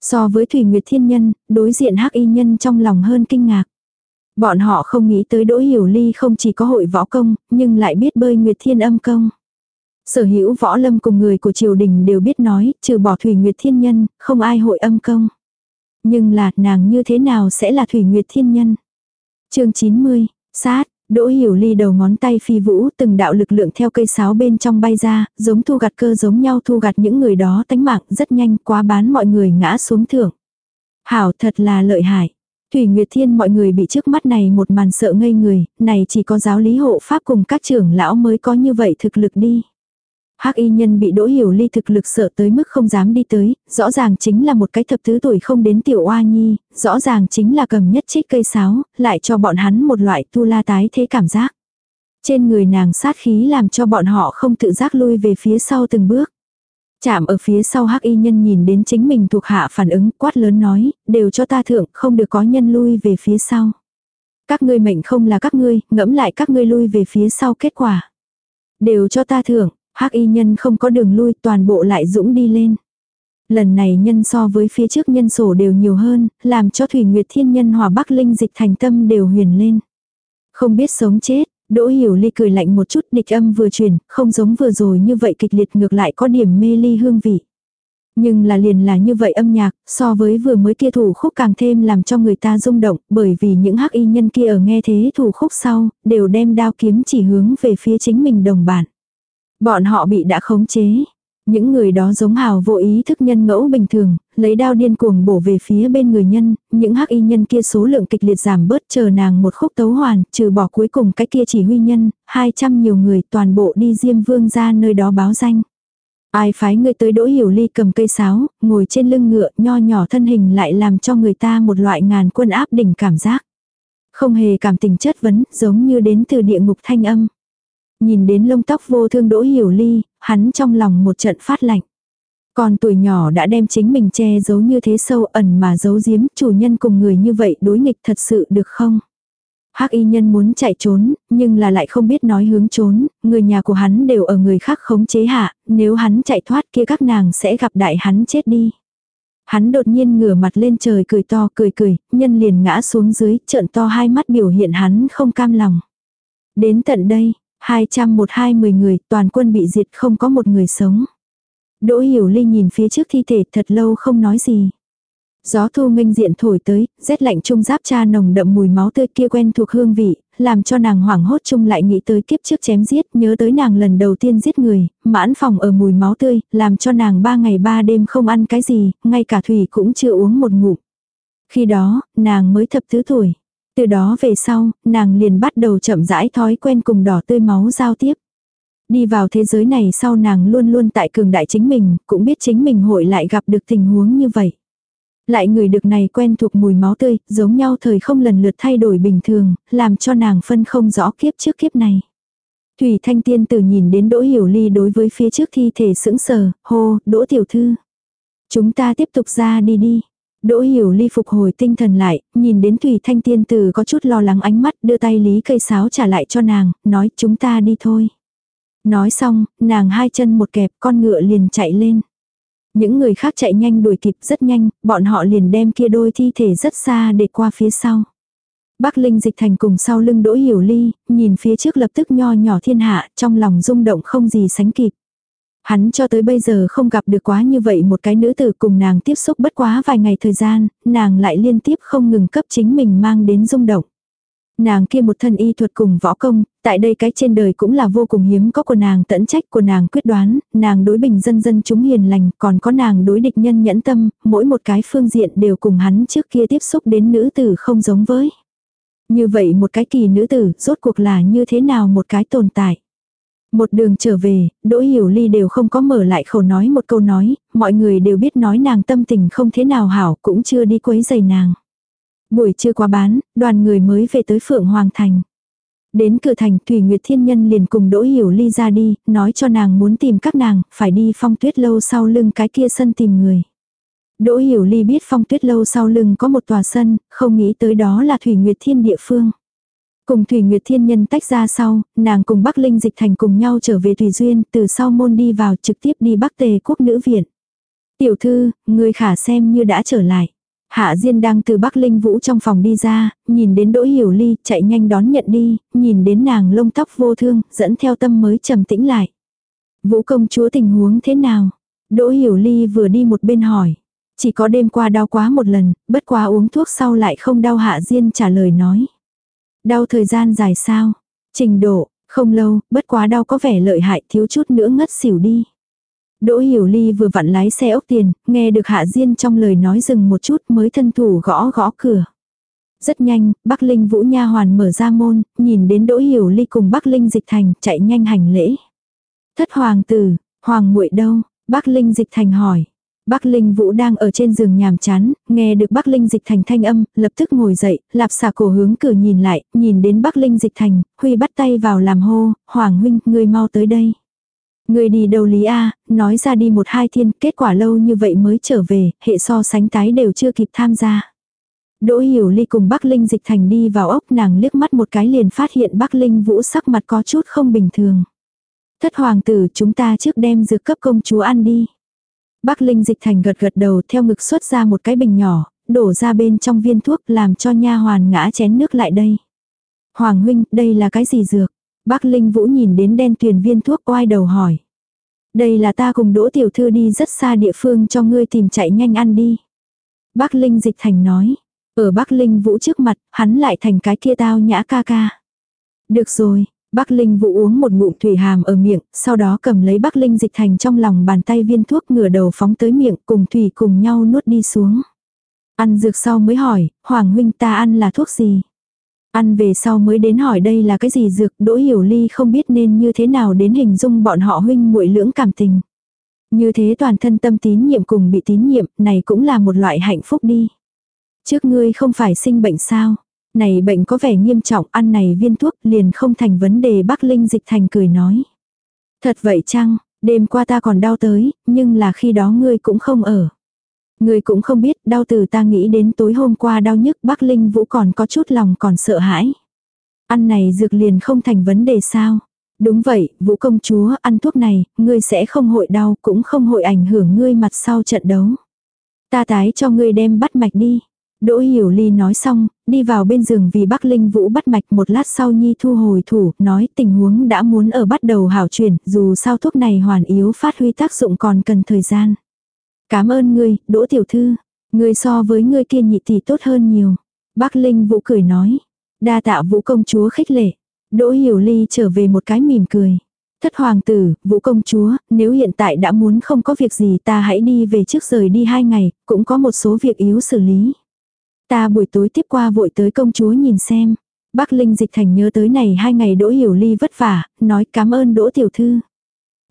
A: So với Thủy Nguyệt Thiên Nhân, đối diện hắc y nhân trong lòng hơn kinh ngạc. Bọn họ không nghĩ tới Đỗ Hiểu Ly không chỉ có hội võ công, nhưng lại biết bơi Nguyệt Thiên âm công. Sở hữu võ lâm cùng người của triều đình đều biết nói, trừ bỏ Thủy Nguyệt Thiên Nhân, không ai hội âm công. Nhưng là nàng như thế nào sẽ là Thủy Nguyệt Thiên Nhân? chương 90, sát, Đỗ hiểu ly đầu ngón tay phi vũ từng đạo lực lượng theo cây sáo bên trong bay ra, giống thu gặt cơ giống nhau thu gặt những người đó tánh mạng rất nhanh quá bán mọi người ngã xuống thưởng. Hảo thật là lợi hại. Thủy Nguyệt Thiên mọi người bị trước mắt này một màn sợ ngây người, này chỉ có giáo lý hộ pháp cùng các trưởng lão mới có như vậy thực lực đi. Hắc y nhân bị Đỗ Hiểu Ly thực lực sợ tới mức không dám đi tới, rõ ràng chính là một cái thập thứ tuổi không đến tiểu oa nhi, rõ ràng chính là cầm nhất trích cây sáo, lại cho bọn hắn một loại tu la tái thế cảm giác. Trên người nàng sát khí làm cho bọn họ không tự giác lui về phía sau từng bước. Chạm ở phía sau hắc y nhân nhìn đến chính mình thuộc hạ phản ứng quát lớn nói, đều cho ta thượng, không được có nhân lui về phía sau. Các ngươi mệnh không là các ngươi, ngẫm lại các ngươi lui về phía sau kết quả. Đều cho ta thưởng, hắc y nhân không có đường lui toàn bộ lại dũng đi lên. Lần này nhân so với phía trước nhân sổ đều nhiều hơn, làm cho Thủy Nguyệt Thiên Nhân hòa Bắc Linh dịch thành tâm đều huyền lên. Không biết sống chết, Đỗ Hiểu Ly cười lạnh một chút địch âm vừa truyền, không giống vừa rồi như vậy kịch liệt ngược lại có điểm mê ly hương vị. Nhưng là liền là như vậy âm nhạc, so với vừa mới kia thủ khúc càng thêm làm cho người ta rung động, bởi vì những hắc y nhân kia ở nghe thế thủ khúc sau, đều đem đao kiếm chỉ hướng về phía chính mình đồng bản. Bọn họ bị đã khống chế. Những người đó giống hào vô ý thức nhân ngẫu bình thường, lấy đao điên cuồng bổ về phía bên người nhân, những hắc y nhân kia số lượng kịch liệt giảm bớt chờ nàng một khúc tấu hoàn, trừ bỏ cuối cùng cái kia chỉ huy nhân, 200 nhiều người toàn bộ đi diêm vương ra nơi đó báo danh. Ai phái người tới đỗ hiểu ly cầm cây sáo, ngồi trên lưng ngựa nho nhỏ thân hình lại làm cho người ta một loại ngàn quân áp đỉnh cảm giác. Không hề cảm tình chất vấn, giống như đến từ địa ngục thanh âm. Nhìn đến lông tóc vô thương đỗ hiểu ly, hắn trong lòng một trận phát lạnh. Còn tuổi nhỏ đã đem chính mình che giấu như thế sâu ẩn mà giấu giếm chủ nhân cùng người như vậy đối nghịch thật sự được không? hắc y nhân muốn chạy trốn, nhưng là lại không biết nói hướng trốn, người nhà của hắn đều ở người khác khống chế hạ, nếu hắn chạy thoát kia các nàng sẽ gặp đại hắn chết đi. Hắn đột nhiên ngửa mặt lên trời cười to cười cười, nhân liền ngã xuống dưới, trợn to hai mắt biểu hiện hắn không cam lòng. Đến tận đây, 212 mười người, toàn quân bị diệt không có một người sống. Đỗ Hiểu Ly nhìn phía trước thi thể thật lâu không nói gì. Gió thu nghênh diện thổi tới, rét lạnh trung giáp cha nồng đậm mùi máu tươi kia quen thuộc hương vị, làm cho nàng hoảng hốt chung lại nghĩ tới kiếp trước chém giết, nhớ tới nàng lần đầu tiên giết người, mãn phòng ở mùi máu tươi, làm cho nàng ba ngày ba đêm không ăn cái gì, ngay cả thủy cũng chưa uống một ngụm. Khi đó, nàng mới thập tứ tuổi. Từ đó về sau, nàng liền bắt đầu chậm rãi thói quen cùng đỏ tươi máu giao tiếp. Đi vào thế giới này sau nàng luôn luôn tại cường đại chính mình, cũng biết chính mình hội lại gặp được tình huống như vậy. Lại người được này quen thuộc mùi máu tươi, giống nhau thời không lần lượt thay đổi bình thường, làm cho nàng phân không rõ kiếp trước kiếp này. Thủy Thanh Tiên tử nhìn đến Đỗ Hiểu Ly đối với phía trước thi thể sững sờ, hô, Đỗ Tiểu Thư. Chúng ta tiếp tục ra đi đi. Đỗ Hiểu Ly phục hồi tinh thần lại, nhìn đến Thủy Thanh Tiên tử có chút lo lắng ánh mắt đưa tay lý cây sáo trả lại cho nàng, nói chúng ta đi thôi. Nói xong, nàng hai chân một kẹp con ngựa liền chạy lên. Những người khác chạy nhanh đuổi kịp rất nhanh, bọn họ liền đem kia đôi thi thể rất xa để qua phía sau. Bắc Linh dịch thành cùng sau lưng đỗ hiểu ly, nhìn phía trước lập tức nho nhỏ thiên hạ, trong lòng rung động không gì sánh kịp. Hắn cho tới bây giờ không gặp được quá như vậy một cái nữ tử cùng nàng tiếp xúc bất quá vài ngày thời gian, nàng lại liên tiếp không ngừng cấp chính mình mang đến rung động. Nàng kia một thân y thuật cùng võ công, tại đây cái trên đời cũng là vô cùng hiếm có của nàng tẫn trách của nàng quyết đoán, nàng đối bình dân dân chúng hiền lành, còn có nàng đối địch nhân nhẫn tâm, mỗi một cái phương diện đều cùng hắn trước kia tiếp xúc đến nữ tử không giống với. Như vậy một cái kỳ nữ tử, rốt cuộc là như thế nào một cái tồn tại. Một đường trở về, Đỗ Hiểu Ly đều không có mở lại khẩu nói một câu nói, mọi người đều biết nói nàng tâm tình không thế nào hảo cũng chưa đi quấy giày nàng. Buổi trưa qua bán, đoàn người mới về tới Phượng Hoàng Thành. Đến cửa thành Thủy Nguyệt Thiên Nhân liền cùng Đỗ Hiểu Ly ra đi, nói cho nàng muốn tìm các nàng, phải đi phong tuyết lâu sau lưng cái kia sân tìm người. Đỗ Hiểu Ly biết phong tuyết lâu sau lưng có một tòa sân, không nghĩ tới đó là Thủy Nguyệt Thiên địa phương. Cùng Thủy Nguyệt Thiên Nhân tách ra sau, nàng cùng Bắc Linh Dịch Thành cùng nhau trở về Thủy Duyên, từ sau môn đi vào trực tiếp đi Bắc Tề Quốc Nữ Viện. Tiểu thư, người khả xem như đã trở lại. Hạ Diên đang từ Bắc Linh Vũ trong phòng đi ra, nhìn đến Đỗ Hiểu Ly, chạy nhanh đón nhận đi, nhìn đến nàng lông tóc vô thương, dẫn theo tâm mới trầm tĩnh lại. Vũ công chúa tình huống thế nào? Đỗ Hiểu Ly vừa đi một bên hỏi. Chỉ có đêm qua đau quá một lần, bất quá uống thuốc sau lại không đau Hạ Diên trả lời nói. Đau thời gian dài sao? Trình độ, không lâu, bất quá đau có vẻ lợi hại thiếu chút nữa ngất xỉu đi. Đỗ Hiểu Ly vừa vặn lái xe ốc tiền, nghe được Hạ Diên trong lời nói dừng một chút mới thân thủ gõ gõ cửa. Rất nhanh, Bắc Linh Vũ Nha Hoàn mở ra môn, nhìn đến Đỗ Hiểu Ly cùng Bắc Linh Dịch Thành chạy nhanh hành lễ. Thất hoàng tử, hoàng muội đâu? Bắc Linh Dịch Thành hỏi. Bắc Linh Vũ đang ở trên giường nhàm chán, nghe được Bắc Linh Dịch Thành thanh âm, lập tức ngồi dậy, lạp xà cổ hướng cửa nhìn lại, nhìn đến Bắc Linh Dịch Thành, Huy bắt tay vào làm hô, Hoàng huynh, ngươi mau tới đây. Người đi đâu lý A, nói ra đi một hai thiên, kết quả lâu như vậy mới trở về, hệ so sánh tái đều chưa kịp tham gia. Đỗ Hiểu Ly cùng Bắc Linh dịch thành đi vào ốc nàng liếc mắt một cái liền phát hiện Bắc Linh vũ sắc mặt có chút không bình thường. Thất hoàng tử chúng ta trước đem dược cấp công chúa ăn đi. Bắc Linh dịch thành gật gật đầu theo ngực xuất ra một cái bình nhỏ, đổ ra bên trong viên thuốc làm cho nha hoàn ngã chén nước lại đây. Hoàng huynh, đây là cái gì dược? Bác Linh Vũ nhìn đến đen tuyền viên thuốc oai đầu hỏi. Đây là ta cùng đỗ tiểu thư đi rất xa địa phương cho ngươi tìm chạy nhanh ăn đi. Bác Linh dịch thành nói. Ở Bác Linh Vũ trước mặt, hắn lại thành cái kia tao nhã ca ca. Được rồi, Bác Linh Vũ uống một ngụm thủy hàm ở miệng, sau đó cầm lấy Bác Linh dịch thành trong lòng bàn tay viên thuốc ngửa đầu phóng tới miệng cùng thủy cùng nhau nuốt đi xuống. Ăn dược sau mới hỏi, Hoàng huynh ta ăn là thuốc gì? Ăn về sau mới đến hỏi đây là cái gì dược, Đỗ Hiểu Ly không biết nên như thế nào đến hình dung bọn họ huynh muội lưỡng cảm tình. Như thế toàn thân tâm tín nhiệm cùng bị tín nhiệm, này cũng là một loại hạnh phúc đi. Trước ngươi không phải sinh bệnh sao? Này bệnh có vẻ nghiêm trọng, ăn này viên thuốc liền không thành vấn đề Bắc Linh dịch thành cười nói. Thật vậy chăng, đêm qua ta còn đau tới, nhưng là khi đó ngươi cũng không ở. Ngươi cũng không biết, đau từ ta nghĩ đến tối hôm qua đau nhức Bắc Linh Vũ còn có chút lòng còn sợ hãi. Ăn này dược liền không thành vấn đề sao. Đúng vậy, Vũ công chúa, ăn thuốc này, ngươi sẽ không hội đau, cũng không hội ảnh hưởng ngươi mặt sau trận đấu. Ta tái cho ngươi đem bắt mạch đi. Đỗ Hiểu Ly nói xong, đi vào bên giường vì Bắc Linh Vũ bắt mạch một lát sau Nhi thu hồi thủ, nói tình huống đã muốn ở bắt đầu hảo chuyển, dù sao thuốc này hoàn yếu phát huy tác dụng còn cần thời gian. Cảm ơn ngươi, Đỗ Tiểu Thư. Ngươi so với ngươi kia nhị tỷ tốt hơn nhiều. Bắc Linh Vũ cười nói. Đa tạ Vũ công chúa khích lệ. Đỗ Hiểu Ly trở về một cái mỉm cười. Thất hoàng tử, vũ công chúa, nếu hiện tại đã muốn không có việc gì ta hãy đi về trước rời đi hai ngày, cũng có một số việc yếu xử lý. Ta buổi tối tiếp qua vội tới công chúa nhìn xem. Bác Linh dịch thành nhớ tới này hai ngày đỗ hiểu ly vất vả, nói cảm ơn đỗ tiểu thư.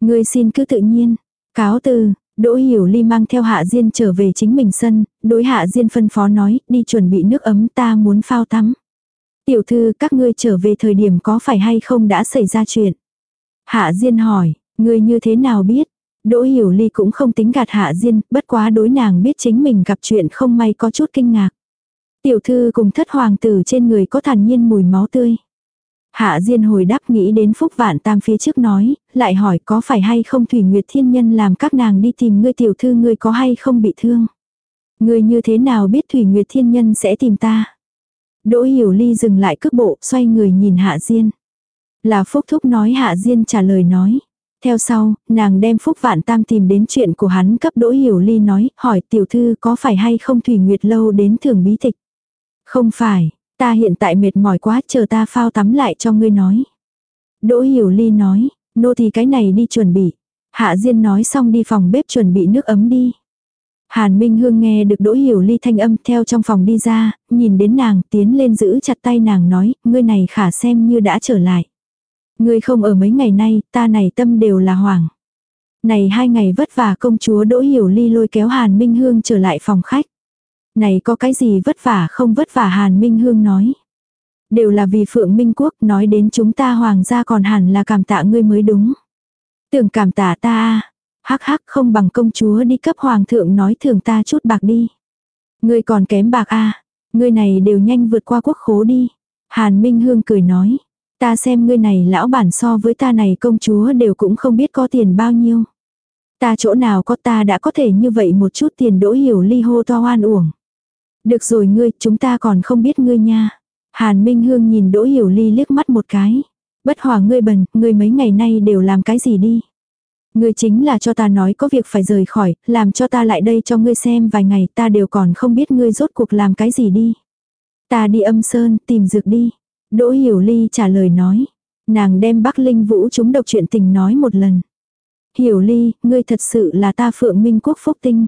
A: Ngươi xin cứ tự nhiên. Cáo từ, Đỗ Hiểu Ly mang theo Hạ Diên trở về chính mình sân, đối Hạ Diên phân phó nói, đi chuẩn bị nước ấm ta muốn phao tắm. Tiểu thư các ngươi trở về thời điểm có phải hay không đã xảy ra chuyện? Hạ Diên hỏi, ngươi như thế nào biết? Đỗ Hiểu Ly cũng không tính gạt Hạ Diên, bất quá đối nàng biết chính mình gặp chuyện không may có chút kinh ngạc. Tiểu thư cùng thất hoàng tử trên người có thản nhiên mùi máu tươi. Hạ Diên hồi đáp nghĩ đến Phúc Vạn Tam phía trước nói, lại hỏi có phải hay không Thủy Nguyệt Thiên Nhân làm các nàng đi tìm ngươi tiểu thư ngươi có hay không bị thương. Ngươi như thế nào biết Thủy Nguyệt Thiên Nhân sẽ tìm ta. Đỗ Hiểu Ly dừng lại cước bộ, xoay người nhìn Hạ Diên. Là Phúc Thúc nói Hạ Diên trả lời nói. Theo sau, nàng đem Phúc Vạn Tam tìm đến chuyện của hắn cấp Đỗ Hiểu Ly nói, hỏi tiểu thư có phải hay không Thủy Nguyệt lâu đến thưởng bí tịch. Không phải, ta hiện tại mệt mỏi quá chờ ta phao tắm lại cho ngươi nói. Đỗ Hiểu Ly nói, nô thì cái này đi chuẩn bị. Hạ Diên nói xong đi phòng bếp chuẩn bị nước ấm đi. Hàn Minh Hương nghe được Đỗ Hiểu Ly thanh âm theo trong phòng đi ra, nhìn đến nàng tiến lên giữ chặt tay nàng nói, ngươi này khả xem như đã trở lại. Ngươi không ở mấy ngày nay, ta này tâm đều là hoảng. Này hai ngày vất vả công chúa Đỗ Hiểu Ly lôi kéo Hàn Minh Hương trở lại phòng khách. Này có cái gì vất vả không vất vả Hàn Minh Hương nói. Đều là vì Phượng Minh Quốc nói đến chúng ta hoàng gia còn hẳn là cảm tạ ngươi mới đúng. Tưởng cảm tạ ta à? hắc hắc không bằng công chúa đi cấp hoàng thượng nói thường ta chút bạc đi. Ngươi còn kém bạc a à, ngươi này đều nhanh vượt qua quốc khố đi. Hàn Minh Hương cười nói, ta xem ngươi này lão bản so với ta này công chúa đều cũng không biết có tiền bao nhiêu. Ta chỗ nào có ta đã có thể như vậy một chút tiền đỗ hiểu ly hô to oan uổng. Được rồi ngươi, chúng ta còn không biết ngươi nha. Hàn Minh Hương nhìn Đỗ Hiểu Ly liếc mắt một cái. Bất hòa ngươi bần, ngươi mấy ngày nay đều làm cái gì đi. Ngươi chính là cho ta nói có việc phải rời khỏi, làm cho ta lại đây cho ngươi xem vài ngày ta đều còn không biết ngươi rốt cuộc làm cái gì đi. Ta đi âm sơn, tìm dược đi. Đỗ Hiểu Ly trả lời nói. Nàng đem Bắc Linh Vũ chúng độc chuyện tình nói một lần. Hiểu Ly, ngươi thật sự là ta phượng minh quốc phúc tinh.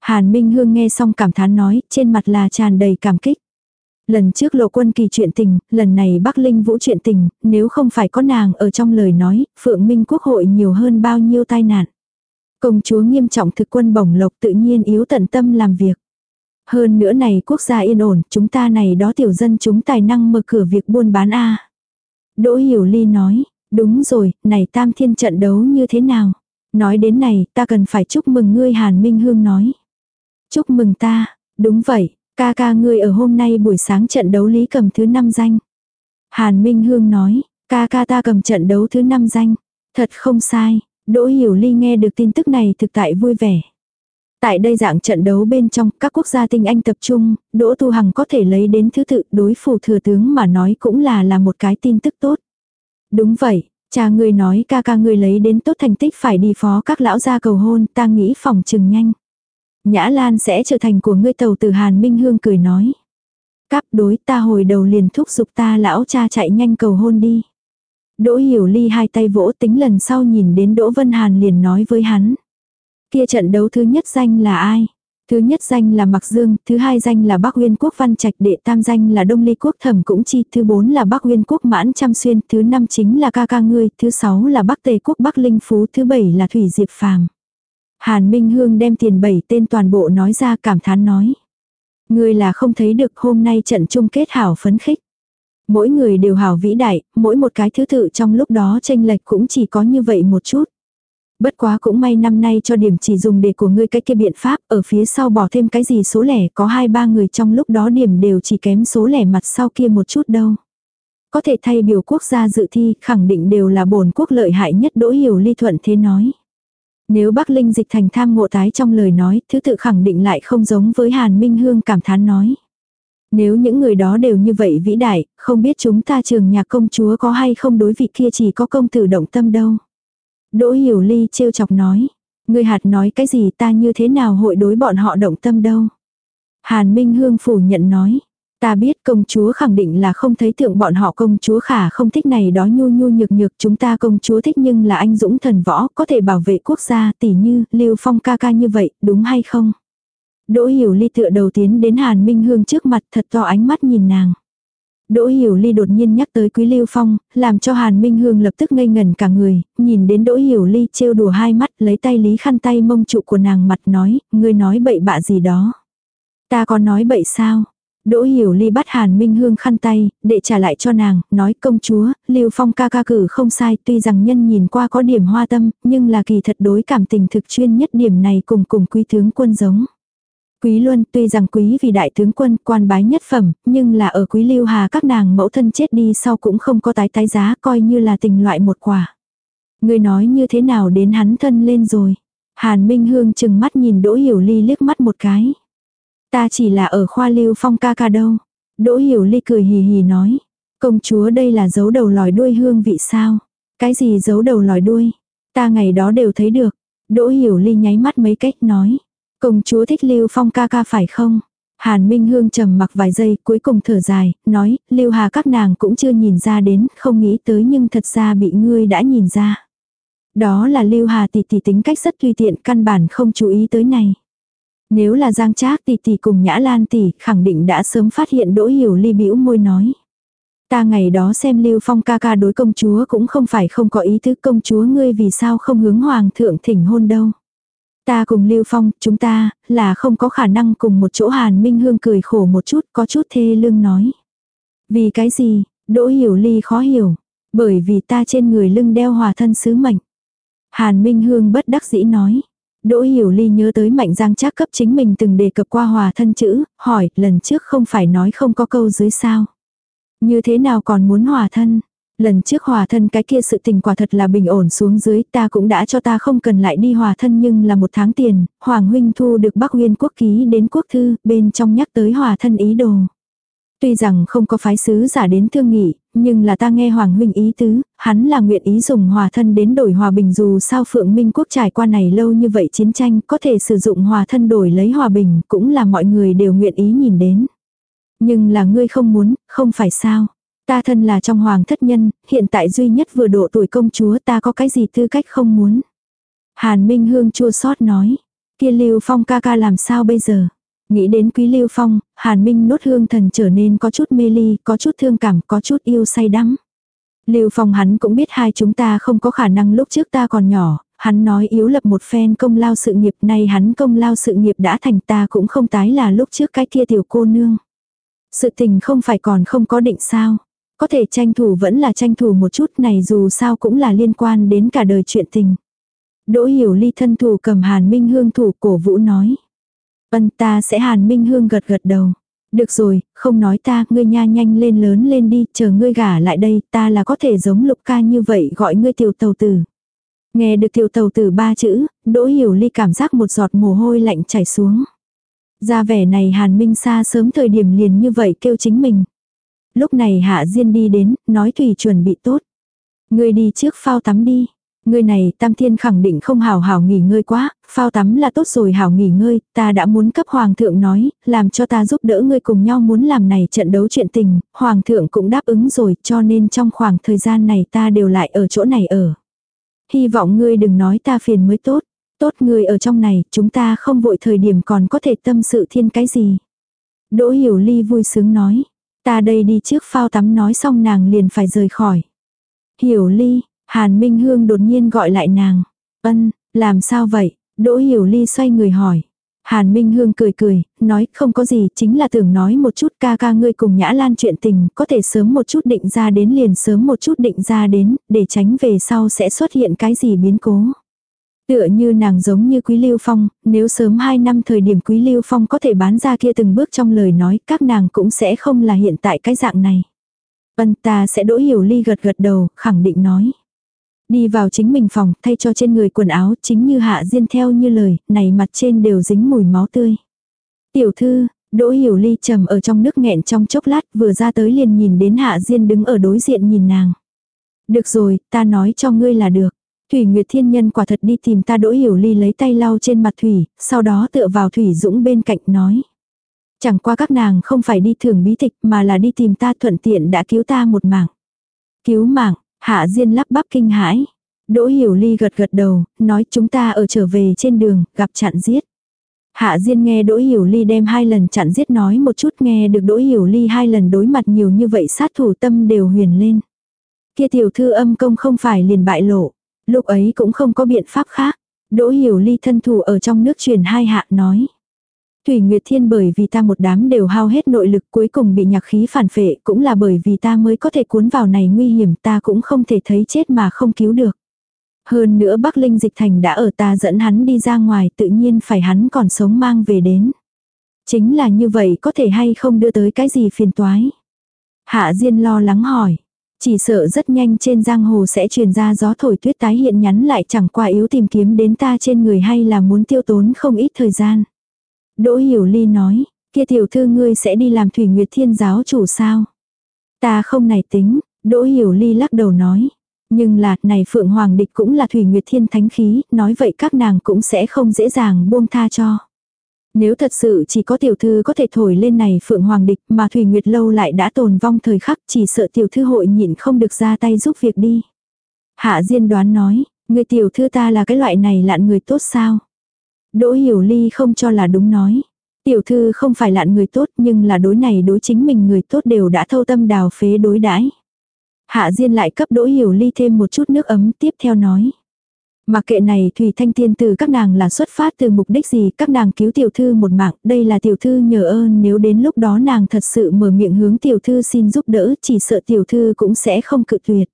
A: Hàn Minh Hương nghe xong cảm thán nói, trên mặt là tràn đầy cảm kích. Lần trước lộ quân kỳ chuyện tình, lần này Bắc Linh Vũ chuyện tình, nếu không phải có nàng ở trong lời nói, Phượng Minh Quốc hội nhiều hơn bao nhiêu tai nạn. Công chúa nghiêm trọng thực quân bổng lộc tự nhiên yếu tận tâm làm việc. Hơn nữa này quốc gia yên ổn, chúng ta này đó tiểu dân chúng tài năng mở cửa việc buôn bán a Đỗ Hiểu Ly nói, đúng rồi, này tam thiên trận đấu như thế nào? Nói đến này, ta cần phải chúc mừng ngươi Hàn Minh Hương nói. Chúc mừng ta, đúng vậy, ca ca ngươi ở hôm nay buổi sáng trận đấu lý cầm thứ 5 danh. Hàn Minh Hương nói, ca ca ta cầm trận đấu thứ 5 danh. Thật không sai, Đỗ Hiểu Ly nghe được tin tức này thực tại vui vẻ. Tại đây dạng trận đấu bên trong các quốc gia tinh anh tập trung, Đỗ Tu Hằng có thể lấy đến thứ tự đối phủ thừa tướng mà nói cũng là là một cái tin tức tốt. Đúng vậy, cha ngươi nói ca ca ngươi lấy đến tốt thành tích phải đi phó các lão gia cầu hôn, ta nghĩ phòng trừng nhanh. Nhã Lan sẽ trở thành của ngươi tàu từ Hàn Minh Hương cười nói. Cáp đối ta hồi đầu liền thúc giục ta lão cha chạy nhanh cầu hôn đi. Đỗ Hiểu Ly hai tay vỗ tính lần sau nhìn đến Đỗ Vân Hàn liền nói với hắn. Kia trận đấu thứ nhất danh là ai? Thứ nhất danh là Mạc Dương, thứ hai danh là Bắc Uyên Quốc Văn Trạch, đệ tam danh là Đông Ly Quốc Thẩm Cũng Chi, thứ bốn là Bắc Uyên Quốc Mãn Trăm Xuyên, thứ năm chính là Ca Ca Ngươi, thứ sáu là Bắc Tề Quốc Bắc Linh Phú, thứ bảy là Thủy Diệp Phàm. Hàn Minh Hương đem tiền bảy tên toàn bộ nói ra cảm thán nói. người là không thấy được hôm nay trận chung kết hảo phấn khích. Mỗi người đều hảo vĩ đại, mỗi một cái thứ tự trong lúc đó tranh lệch cũng chỉ có như vậy một chút. Bất quá cũng may năm nay cho điểm chỉ dùng để của ngươi cái kia biện pháp, ở phía sau bỏ thêm cái gì số lẻ có hai ba người trong lúc đó điểm đều chỉ kém số lẻ mặt sau kia một chút đâu. Có thể thay biểu quốc gia dự thi khẳng định đều là bổn quốc lợi hại nhất đỗ hiểu ly thuận thế nói. Nếu Bắc Linh dịch thành tham ngộ tái trong lời nói, thứ tự khẳng định lại không giống với Hàn Minh Hương cảm thán nói. Nếu những người đó đều như vậy vĩ đại, không biết chúng ta trường nhạc công chúa có hay không đối vị kia chỉ có công tử động tâm đâu. Đỗ Hiểu Ly trêu chọc nói. Người hạt nói cái gì ta như thế nào hội đối bọn họ động tâm đâu. Hàn Minh Hương phủ nhận nói. Ta biết công chúa khẳng định là không thấy thượng bọn họ công chúa khả không thích này đó nhu nhu nhược nhược chúng ta công chúa thích nhưng là anh dũng thần võ có thể bảo vệ quốc gia tỷ như Lưu Phong ca ca như vậy đúng hay không? Đỗ Hiểu Ly tựa đầu tiến đến Hàn Minh Hương trước mặt thật to ánh mắt nhìn nàng. Đỗ Hiểu Ly đột nhiên nhắc tới Quý Lưu Phong, làm cho Hàn Minh Hương lập tức ngây ngần cả người, nhìn đến Đỗ Hiểu Ly trêu đùa hai mắt lấy tay lý khăn tay mông trụ của nàng mặt nói, ngươi nói bậy bạ gì đó. Ta có nói bậy sao? Đỗ Hiểu Ly bắt Hàn Minh Hương khăn tay, để trả lại cho nàng, nói công chúa, Lưu Phong ca ca cử không sai, tuy rằng nhân nhìn qua có điểm hoa tâm, nhưng là kỳ thật đối cảm tình thực chuyên nhất điểm này cùng cùng quý tướng quân giống. Quý Luân tuy rằng quý vì đại tướng quân quan bái nhất phẩm, nhưng là ở quý lưu hà các nàng mẫu thân chết đi sau cũng không có tái tái giá coi như là tình loại một quả. Người nói như thế nào đến hắn thân lên rồi. Hàn Minh Hương chừng mắt nhìn Đỗ Hiểu Ly liếc mắt một cái. Ta chỉ là ở khoa lưu phong ca ca đâu. Đỗ Hiểu Ly cười hì hì nói. Công chúa đây là dấu đầu lòi đuôi hương vị sao. Cái gì dấu đầu lòi đuôi. Ta ngày đó đều thấy được. Đỗ Hiểu Ly nháy mắt mấy cách nói. Công chúa thích Lưu Phong ca ca phải không? Hàn Minh Hương trầm mặc vài giây, cuối cùng thở dài, nói, Lưu Hà các nàng cũng chưa nhìn ra đến, không nghĩ tới nhưng thật ra bị ngươi đã nhìn ra. Đó là Lưu Hà tỷ tỷ tính cách rất tùy tiện, căn bản không chú ý tới này. Nếu là Giang Trác tỷ tỷ cùng Nhã Lan tỷ, khẳng định đã sớm phát hiện Đỗ Hiểu Ly bĩu môi nói. Ta ngày đó xem Lưu Phong ca ca đối công chúa cũng không phải không có ý thức công chúa ngươi vì sao không hướng hoàng thượng thỉnh hôn đâu. Ta cùng Lưu Phong, chúng ta, là không có khả năng cùng một chỗ Hàn Minh Hương cười khổ một chút, có chút thê lương nói. Vì cái gì, Đỗ Hiểu Ly khó hiểu. Bởi vì ta trên người lưng đeo hòa thân sứ mệnh. Hàn Minh Hương bất đắc dĩ nói. Đỗ Hiểu Ly nhớ tới mạnh giang chắc cấp chính mình từng đề cập qua hòa thân chữ, hỏi, lần trước không phải nói không có câu dưới sao. Như thế nào còn muốn hòa thân? Lần trước hòa thân cái kia sự tình quả thật là bình ổn xuống dưới, ta cũng đã cho ta không cần lại đi hòa thân nhưng là một tháng tiền, Hoàng huynh thu được Bắc Nguyên quốc ký đến quốc thư, bên trong nhắc tới hòa thân ý đồ. Tuy rằng không có phái sứ giả đến thương nghị, nhưng là ta nghe Hoàng huynh ý tứ, hắn là nguyện ý dùng hòa thân đến đổi hòa bình dù sao Phượng Minh quốc trải qua này lâu như vậy chiến tranh có thể sử dụng hòa thân đổi lấy hòa bình cũng là mọi người đều nguyện ý nhìn đến. Nhưng là ngươi không muốn, không phải sao. Ta thân là trong hoàng thất nhân, hiện tại duy nhất vừa độ tuổi công chúa ta có cái gì tư cách không muốn. Hàn Minh Hương chua xót nói. Kia Lưu Phong ca ca làm sao bây giờ? Nghĩ đến quý Lưu Phong, Hàn Minh nốt hương thần trở nên có chút mê ly, có chút thương cảm, có chút yêu say đắm. Lưu Phong hắn cũng biết hai chúng ta không có khả năng lúc trước ta còn nhỏ, hắn nói yếu lập một phen công lao sự nghiệp nay hắn công lao sự nghiệp đã thành ta cũng không tái là lúc trước cái kia tiểu cô nương. Sự tình không phải còn không có định sao. Có thể tranh thủ vẫn là tranh thủ một chút này dù sao cũng là liên quan đến cả đời chuyện tình. Đỗ hiểu ly thân thủ cầm hàn minh hương thủ cổ vũ nói. Ân ta sẽ hàn minh hương gật gật đầu. Được rồi, không nói ta, ngươi nha nhanh lên lớn lên đi, chờ ngươi gả lại đây, ta là có thể giống lục ca như vậy gọi ngươi tiểu tàu tử. Nghe được tiểu tàu tử ba chữ, đỗ hiểu ly cảm giác một giọt mồ hôi lạnh chảy xuống. Ra vẻ này hàn minh xa sớm thời điểm liền như vậy kêu chính mình. Lúc này Hạ Diên đi đến, nói Thủy chuẩn bị tốt. Ngươi đi trước phao tắm đi. Ngươi này Tam Thiên khẳng định không hảo hảo nghỉ ngơi quá, phao tắm là tốt rồi hảo nghỉ ngơi, ta đã muốn cấp Hoàng thượng nói, làm cho ta giúp đỡ ngươi cùng nhau muốn làm này trận đấu chuyện tình, Hoàng thượng cũng đáp ứng rồi cho nên trong khoảng thời gian này ta đều lại ở chỗ này ở. Hy vọng ngươi đừng nói ta phiền mới tốt, tốt ngươi ở trong này, chúng ta không vội thời điểm còn có thể tâm sự thiên cái gì. Đỗ Hiểu Ly vui sướng nói, ta đây đi trước phao tắm nói xong nàng liền phải rời khỏi. Hiểu Ly, Hàn Minh Hương đột nhiên gọi lại nàng. Ân, làm sao vậy? Đỗ Hiểu Ly xoay người hỏi. Hàn Minh Hương cười cười, nói không có gì, chính là tưởng nói một chút ca ca ngươi cùng Nhã Lan chuyện tình, có thể sớm một chút định ra đến liền sớm một chút định ra đến, để tránh về sau sẽ xuất hiện cái gì biến cố. Tựa như nàng giống như Quý Lưu Phong, nếu sớm 2 năm thời điểm Quý Lưu Phong có thể bán ra kia từng bước trong lời nói, các nàng cũng sẽ không là hiện tại cái dạng này. Vân ta sẽ đỗ hiểu ly gật gật đầu, khẳng định nói. Đi vào chính mình phòng, thay cho trên người quần áo, chính như hạ diên theo như lời, này mặt trên đều dính mùi máu tươi. Tiểu thư, Đỗ Hiểu Ly trầm ở trong nước nghẹn trong chốc lát vừa ra tới liền nhìn đến Hạ Diên đứng ở đối diện nhìn nàng. Được rồi, ta nói cho ngươi là được. Thủy Nguyệt Thiên Nhân quả thật đi tìm ta Đỗ Hiểu Ly lấy tay lau trên mặt Thủy, sau đó tựa vào Thủy Dũng bên cạnh nói. Chẳng qua các nàng không phải đi thưởng bí tịch mà là đi tìm ta thuận tiện đã cứu ta một mạng. Cứu mạng, Hạ Diên lắp bắp kinh hãi. Đỗ Hiểu Ly gật gật đầu, nói chúng ta ở trở về trên đường, gặp chặn giết. Hạ Diên nghe Đỗ Hiểu Ly đem hai lần chặn giết nói một chút nghe được Đỗ Hiểu Ly hai lần đối mặt nhiều như vậy sát thủ tâm đều huyền lên. Kia tiểu thư âm công không phải liền bại lộ. Lúc ấy cũng không có biện pháp khác. Đỗ Hiểu Ly thân thủ ở trong nước truyền hai hạ nói. Thủy Nguyệt Thiên bởi vì ta một đám đều hao hết nội lực cuối cùng bị nhạc khí phản phệ cũng là bởi vì ta mới có thể cuốn vào này nguy hiểm, ta cũng không thể thấy chết mà không cứu được. Hơn nữa Bắc Linh Dịch Thành đã ở ta dẫn hắn đi ra ngoài, tự nhiên phải hắn còn sống mang về đến. Chính là như vậy có thể hay không đưa tới cái gì phiền toái. Hạ Diên lo lắng hỏi. Chỉ sợ rất nhanh trên giang hồ sẽ truyền ra gió thổi tuyết tái hiện nhắn lại chẳng qua yếu tìm kiếm đến ta trên người hay là muốn tiêu tốn không ít thời gian. Đỗ Hiểu Ly nói, kia tiểu thư ngươi sẽ đi làm Thủy Nguyệt Thiên giáo chủ sao? Ta không này tính, Đỗ Hiểu Ly lắc đầu nói. Nhưng là, này Phượng Hoàng địch cũng là Thủy Nguyệt Thiên thánh khí, nói vậy các nàng cũng sẽ không dễ dàng buông tha cho. Nếu thật sự chỉ có tiểu thư có thể thổi lên này Phượng Hoàng địch mà Thủy Nguyệt lâu lại đã tồn vong thời khắc chỉ sợ tiểu thư hội nhịn không được ra tay giúp việc đi. Hạ Diên đoán nói, người tiểu thư ta là cái loại này lạn người tốt sao? Đỗ Hiểu Ly không cho là đúng nói. Tiểu thư không phải lạn người tốt nhưng là đối này đối chính mình người tốt đều đã thâu tâm đào phế đối đãi. Hạ Diên lại cấp Đỗ Hiểu Ly thêm một chút nước ấm tiếp theo nói. mà kệ này Thủy Thanh Tiên từ các nàng là xuất phát từ mục đích gì, các nàng cứu tiểu thư một mạng, đây là tiểu thư nhờ ơn nếu đến lúc đó nàng thật sự mở miệng hướng tiểu thư xin giúp đỡ, chỉ sợ tiểu thư cũng sẽ không cự tuyệt.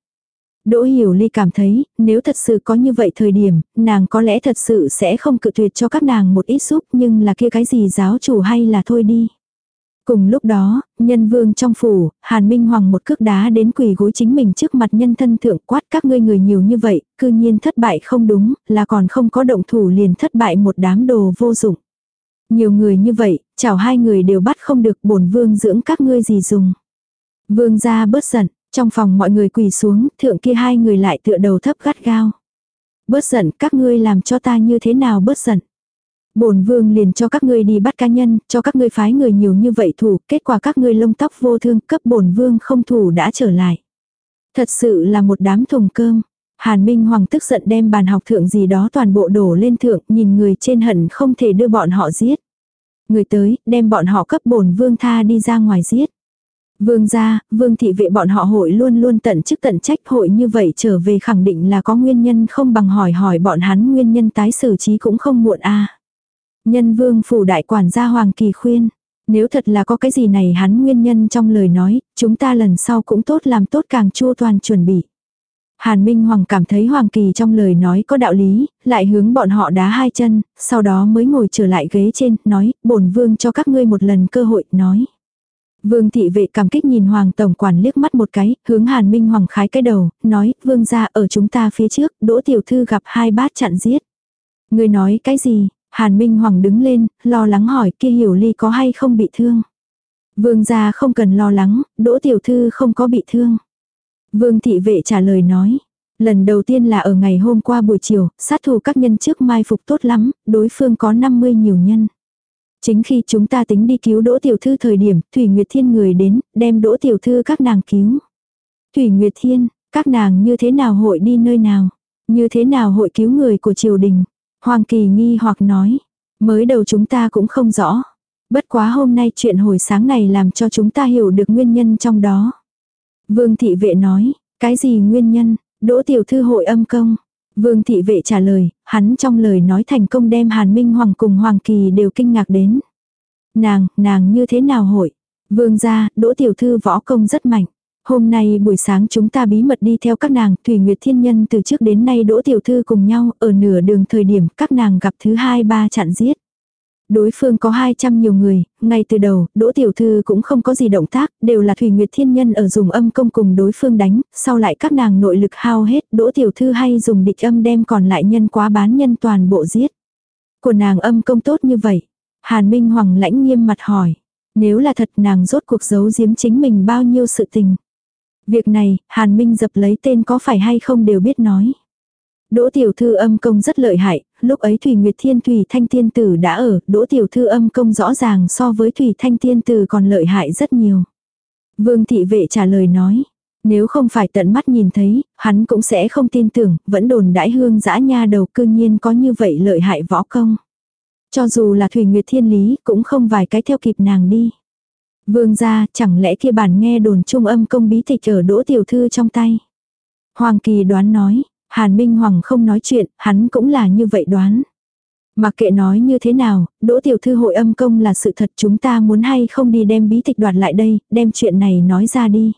A: Đỗ Hiểu Ly cảm thấy, nếu thật sự có như vậy thời điểm, nàng có lẽ thật sự sẽ không cự tuyệt cho các nàng một ít giúp, nhưng là kia cái gì giáo chủ hay là thôi đi. Cùng lúc đó, nhân vương trong phủ, Hàn Minh Hoàng một cước đá đến quỳ gối chính mình trước mặt nhân thân thượng quát các ngươi người nhiều như vậy, cư nhiên thất bại không đúng, là còn không có động thủ liền thất bại một đám đồ vô dụng. Nhiều người như vậy, chào hai người đều bắt không được bổn vương dưỡng các ngươi gì dùng. Vương gia bớt giận, trong phòng mọi người quỳ xuống, thượng kia hai người lại tựa đầu thấp gắt gao. Bớt giận, các ngươi làm cho ta như thế nào bớt giận. Bổn vương liền cho các ngươi đi bắt cá nhân, cho các ngươi phái người nhiều như vậy thủ, kết quả các ngươi lông tóc vô thương, cấp bổn vương không thủ đã trở lại. Thật sự là một đám thùng cơm. Hàn Minh Hoàng tức giận đem bàn học thượng gì đó toàn bộ đổ lên thượng, nhìn người trên hận không thể đưa bọn họ giết. Người tới, đem bọn họ cấp bổn vương tha đi ra ngoài giết. Vương gia, vương thị vệ bọn họ hội luôn luôn tận chức tận trách hội như vậy trở về khẳng định là có nguyên nhân không bằng hỏi hỏi bọn hắn nguyên nhân tái xử trí cũng không muộn a Nhân vương phủ đại quản gia Hoàng Kỳ khuyên. Nếu thật là có cái gì này hắn nguyên nhân trong lời nói, chúng ta lần sau cũng tốt làm tốt càng chua toàn chuẩn bị. Hàn Minh Hoàng cảm thấy Hoàng Kỳ trong lời nói có đạo lý, lại hướng bọn họ đá hai chân, sau đó mới ngồi trở lại ghế trên, nói, bổn vương cho các ngươi một lần cơ hội, nói. Vương thị vệ cảm kích nhìn Hoàng Tổng Quản liếc mắt một cái, hướng Hàn Minh Hoàng khái cái đầu, nói, vương gia ở chúng ta phía trước, đỗ tiểu thư gặp hai bát chặn giết. Người nói cái gì, Hàn Minh Hoàng đứng lên, lo lắng hỏi kia hiểu ly có hay không bị thương. Vương gia không cần lo lắng, đỗ tiểu thư không có bị thương. Vương thị vệ trả lời nói. Lần đầu tiên là ở ngày hôm qua buổi chiều, sát thủ các nhân trước mai phục tốt lắm, đối phương có 50 nhiều nhân. Chính khi chúng ta tính đi cứu Đỗ Tiểu Thư thời điểm, Thủy Nguyệt Thiên người đến, đem Đỗ Tiểu Thư các nàng cứu. Thủy Nguyệt Thiên, các nàng như thế nào hội đi nơi nào? Như thế nào hội cứu người của triều đình? Hoàng Kỳ nghi hoặc nói. Mới đầu chúng ta cũng không rõ. Bất quá hôm nay chuyện hồi sáng này làm cho chúng ta hiểu được nguyên nhân trong đó. Vương thị vệ nói, cái gì nguyên nhân, đỗ tiểu thư hội âm công. Vương thị vệ trả lời, hắn trong lời nói thành công đem Hàn Minh Hoàng cùng Hoàng Kỳ đều kinh ngạc đến. Nàng, nàng như thế nào hội? Vương gia, đỗ tiểu thư võ công rất mạnh. Hôm nay buổi sáng chúng ta bí mật đi theo các nàng, Thủy Nguyệt Thiên Nhân từ trước đến nay đỗ tiểu thư cùng nhau, ở nửa đường thời điểm các nàng gặp thứ hai ba chặn giết. Đối phương có 200 nhiều người, ngay từ đầu, Đỗ Tiểu Thư cũng không có gì động tác, đều là Thủy Nguyệt Thiên Nhân ở dùng âm công cùng đối phương đánh, sau lại các nàng nội lực hao hết, Đỗ Tiểu Thư hay dùng địch âm đem còn lại nhân quá bán nhân toàn bộ giết. Của nàng âm công tốt như vậy. Hàn Minh Hoàng lãnh nghiêm mặt hỏi. Nếu là thật nàng rốt cuộc giấu giếm chính mình bao nhiêu sự tình. Việc này, Hàn Minh dập lấy tên có phải hay không đều biết nói. Đỗ tiểu thư âm công rất lợi hại, lúc ấy Thủy Nguyệt Thiên Thủy Thanh Tiên Tử đã ở, Đỗ tiểu thư âm công rõ ràng so với Thủy Thanh Tiên Tử còn lợi hại rất nhiều. Vương thị vệ trả lời nói, nếu không phải tận mắt nhìn thấy, hắn cũng sẽ không tin tưởng, vẫn đồn đãi hương dã nha đầu cư nhiên có như vậy lợi hại võ công. Cho dù là Thủy Nguyệt Thiên Lý cũng không vài cái theo kịp nàng đi. Vương gia, chẳng lẽ kia bản nghe đồn trung âm công bí tịch ở đỗ tiểu thư trong tay. Hoàng Kỳ đoán nói, Hàn Minh Hoàng không nói chuyện, hắn cũng là như vậy đoán. Mặc kệ nói như thế nào, đỗ tiểu thư hội âm công là sự thật chúng ta muốn hay không đi đem bí tịch đoạt lại đây, đem chuyện này nói ra đi.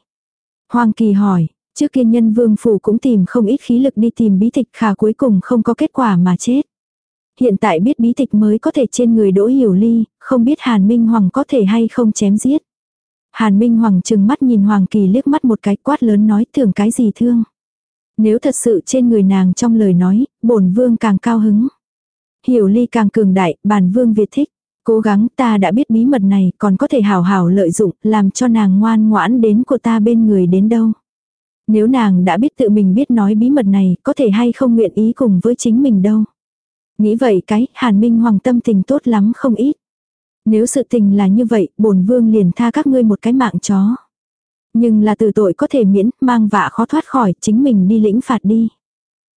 A: Hoàng Kỳ hỏi, trước kia nhân vương phủ cũng tìm không ít khí lực đi tìm bí tịch khả cuối cùng không có kết quả mà chết. Hiện tại biết bí tịch mới có thể trên người đỗ hiểu ly, không biết Hàn Minh Hoàng có thể hay không chém giết. Hàn Minh Hoàng chừng mắt nhìn Hoàng Kỳ liếc mắt một cái quát lớn nói thường cái gì thương. Nếu thật sự trên người nàng trong lời nói, bổn vương càng cao hứng. Hiểu ly càng cường đại, bản vương Việt thích. Cố gắng ta đã biết bí mật này còn có thể hảo hảo lợi dụng, làm cho nàng ngoan ngoãn đến của ta bên người đến đâu. Nếu nàng đã biết tự mình biết nói bí mật này, có thể hay không nguyện ý cùng với chính mình đâu. Nghĩ vậy cái, Hàn Minh Hoàng tâm tình tốt lắm không ít. Nếu sự tình là như vậy, bổn vương liền tha các ngươi một cái mạng chó. Nhưng là từ tội có thể miễn, mang vạ khó thoát khỏi, chính mình đi lĩnh phạt đi.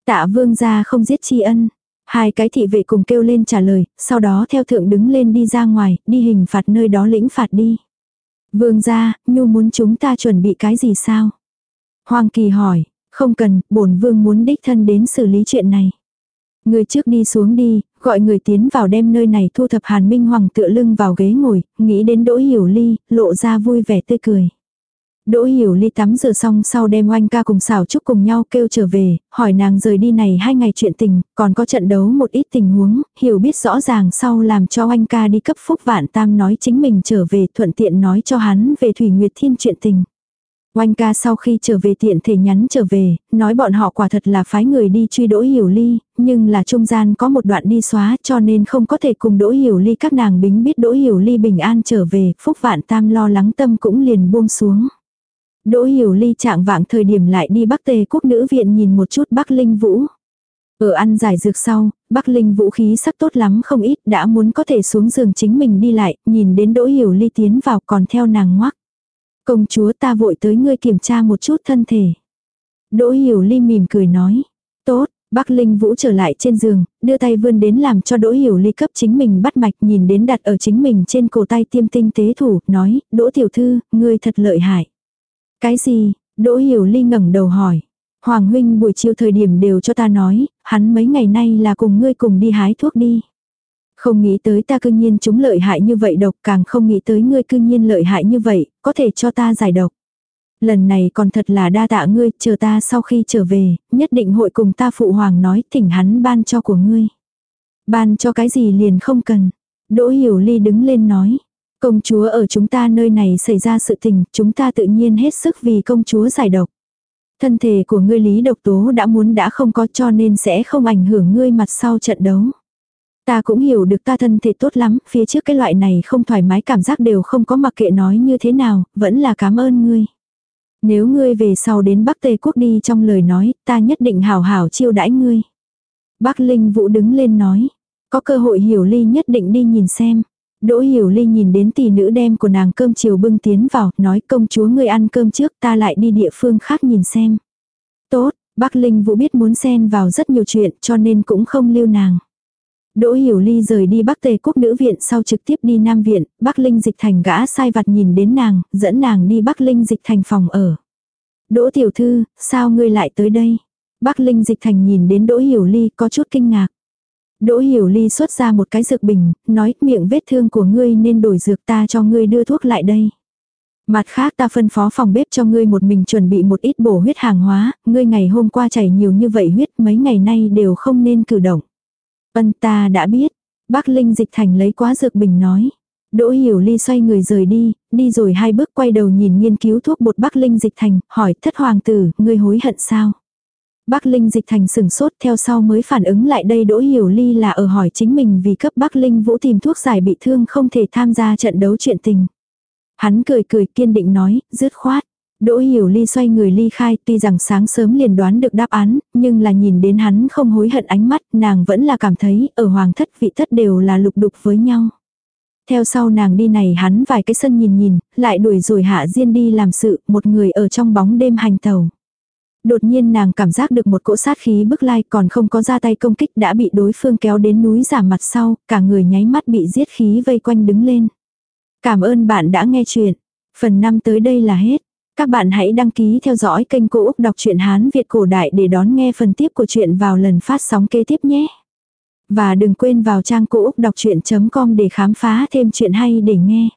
A: Tạ vương gia không giết tri ân. Hai cái thị vệ cùng kêu lên trả lời, sau đó theo thượng đứng lên đi ra ngoài, đi hình phạt nơi đó lĩnh phạt đi. Vương gia, nhu muốn chúng ta chuẩn bị cái gì sao? Hoàng kỳ hỏi, không cần, bổn vương muốn đích thân đến xử lý chuyện này. Người trước đi xuống đi, gọi người tiến vào đem nơi này thu thập Hàn Minh Hoàng tựa lưng vào ghế ngồi, nghĩ đến Đỗ Hiểu Ly, lộ ra vui vẻ tươi cười. Đỗ Hiểu Ly tắm rửa xong sau đem oanh ca cùng xảo trúc cùng nhau kêu trở về, hỏi nàng rời đi này hai ngày chuyện tình, còn có trận đấu một ít tình huống, hiểu biết rõ ràng sau làm cho oanh ca đi cấp phúc vạn tam nói chính mình trở về thuận tiện nói cho hắn về Thủy Nguyệt Thiên chuyện tình. Oanh ca sau khi trở về tiện thể nhắn trở về, nói bọn họ quả thật là phái người đi truy Đỗ Hiểu Ly, nhưng là trung gian có một đoạn đi xóa cho nên không có thể cùng Đỗ Hiểu Ly các nàng bính biết Đỗ Hiểu Ly bình an trở về, Phúc Vạn Tam lo lắng tâm cũng liền buông xuống. Đỗ Hiểu Ly trạng vạng thời điểm lại đi Bắc Tề quốc nữ viện nhìn một chút Bắc Linh Vũ. Ở ăn giải dược sau, Bắc Linh Vũ khí sắc tốt lắm không ít đã muốn có thể xuống giường chính mình đi lại, nhìn đến Đỗ Hiểu Ly tiến vào còn theo nàng ngoắc. Công chúa ta vội tới ngươi kiểm tra một chút thân thể. Đỗ Hiểu Ly mỉm cười nói. Tốt, Bắc Linh Vũ trở lại trên giường, đưa tay vươn đến làm cho Đỗ Hiểu Ly cấp chính mình bắt mạch nhìn đến đặt ở chính mình trên cổ tay tiêm tinh tế thủ, nói, Đỗ Tiểu Thư, ngươi thật lợi hại. Cái gì? Đỗ Hiểu Ly ngẩng đầu hỏi. Hoàng huynh buổi chiều thời điểm đều cho ta nói, hắn mấy ngày nay là cùng ngươi cùng đi hái thuốc đi. Không nghĩ tới ta cư nhiên chúng lợi hại như vậy độc càng không nghĩ tới ngươi cư nhiên lợi hại như vậy, có thể cho ta giải độc. Lần này còn thật là đa tạ ngươi, chờ ta sau khi trở về, nhất định hội cùng ta phụ hoàng nói thỉnh hắn ban cho của ngươi. Ban cho cái gì liền không cần. Đỗ Hiểu Ly đứng lên nói. Công chúa ở chúng ta nơi này xảy ra sự tình, chúng ta tự nhiên hết sức vì công chúa giải độc. Thân thể của ngươi lý độc tố đã muốn đã không có cho nên sẽ không ảnh hưởng ngươi mặt sau trận đấu. Ta cũng hiểu được ta thân thể tốt lắm, phía trước cái loại này không thoải mái cảm giác đều không có mặc kệ nói như thế nào, vẫn là cảm ơn ngươi. Nếu ngươi về sau đến Bắc tây Quốc đi trong lời nói, ta nhất định hảo hảo chiêu đãi ngươi. Bắc Linh Vũ đứng lên nói. Có cơ hội hiểu ly nhất định đi nhìn xem. Đỗ hiểu ly nhìn đến tỷ nữ đem của nàng cơm chiều bưng tiến vào, nói công chúa ngươi ăn cơm trước ta lại đi địa phương khác nhìn xem. Tốt, Bắc Linh Vũ biết muốn xen vào rất nhiều chuyện cho nên cũng không lưu nàng. Đỗ Hiểu Ly rời đi Bắc Tề Quốc Nữ Viện sau trực tiếp đi Nam Viện, Bắc Linh Dịch Thành gã sai vặt nhìn đến nàng, dẫn nàng đi Bắc Linh Dịch Thành phòng ở. Đỗ Tiểu Thư, sao ngươi lại tới đây? Bắc Linh Dịch Thành nhìn đến Đỗ Hiểu Ly có chút kinh ngạc. Đỗ Hiểu Ly xuất ra một cái dược bình, nói miệng vết thương của ngươi nên đổi dược ta cho ngươi đưa thuốc lại đây. Mặt khác ta phân phó phòng bếp cho ngươi một mình chuẩn bị một ít bổ huyết hàng hóa, ngươi ngày hôm qua chảy nhiều như vậy huyết mấy ngày nay đều không nên cử động. Vân ta đã biết. Bác Linh dịch thành lấy quá dược bình nói. Đỗ Hiểu Ly xoay người rời đi, đi rồi hai bước quay đầu nhìn nghiên cứu thuốc bột Bắc Linh dịch thành, hỏi thất hoàng tử, ngươi hối hận sao? Bắc Linh dịch thành sừng sốt theo sau mới phản ứng lại đây Đỗ Hiểu Ly là ở hỏi chính mình vì cấp Bắc Linh vũ tìm thuốc giải bị thương không thể tham gia trận đấu chuyện tình. Hắn cười cười kiên định nói, dứt khoát. Đỗ Hiểu Ly xoay người ly khai tuy rằng sáng sớm liền đoán được đáp án, nhưng là nhìn đến hắn không hối hận ánh mắt, nàng vẫn là cảm thấy ở hoàng thất vị thất đều là lục đục với nhau. Theo sau nàng đi này hắn vài cái sân nhìn nhìn, lại đuổi rồi hạ diên đi làm sự, một người ở trong bóng đêm hành tàu. Đột nhiên nàng cảm giác được một cỗ sát khí bức lai còn không có ra tay công kích đã bị đối phương kéo đến núi giả mặt sau, cả người nháy mắt bị giết khí vây quanh đứng lên. Cảm ơn bạn đã nghe chuyện. Phần 5 tới đây là hết. Các bạn hãy đăng ký theo dõi kênh Cô Úc Đọc truyện Hán Việt Cổ Đại để đón nghe phần tiếp của chuyện vào lần phát sóng kế tiếp nhé. Và đừng quên vào trang Cô Úc Đọc Chuyện.com để khám phá thêm chuyện hay để nghe.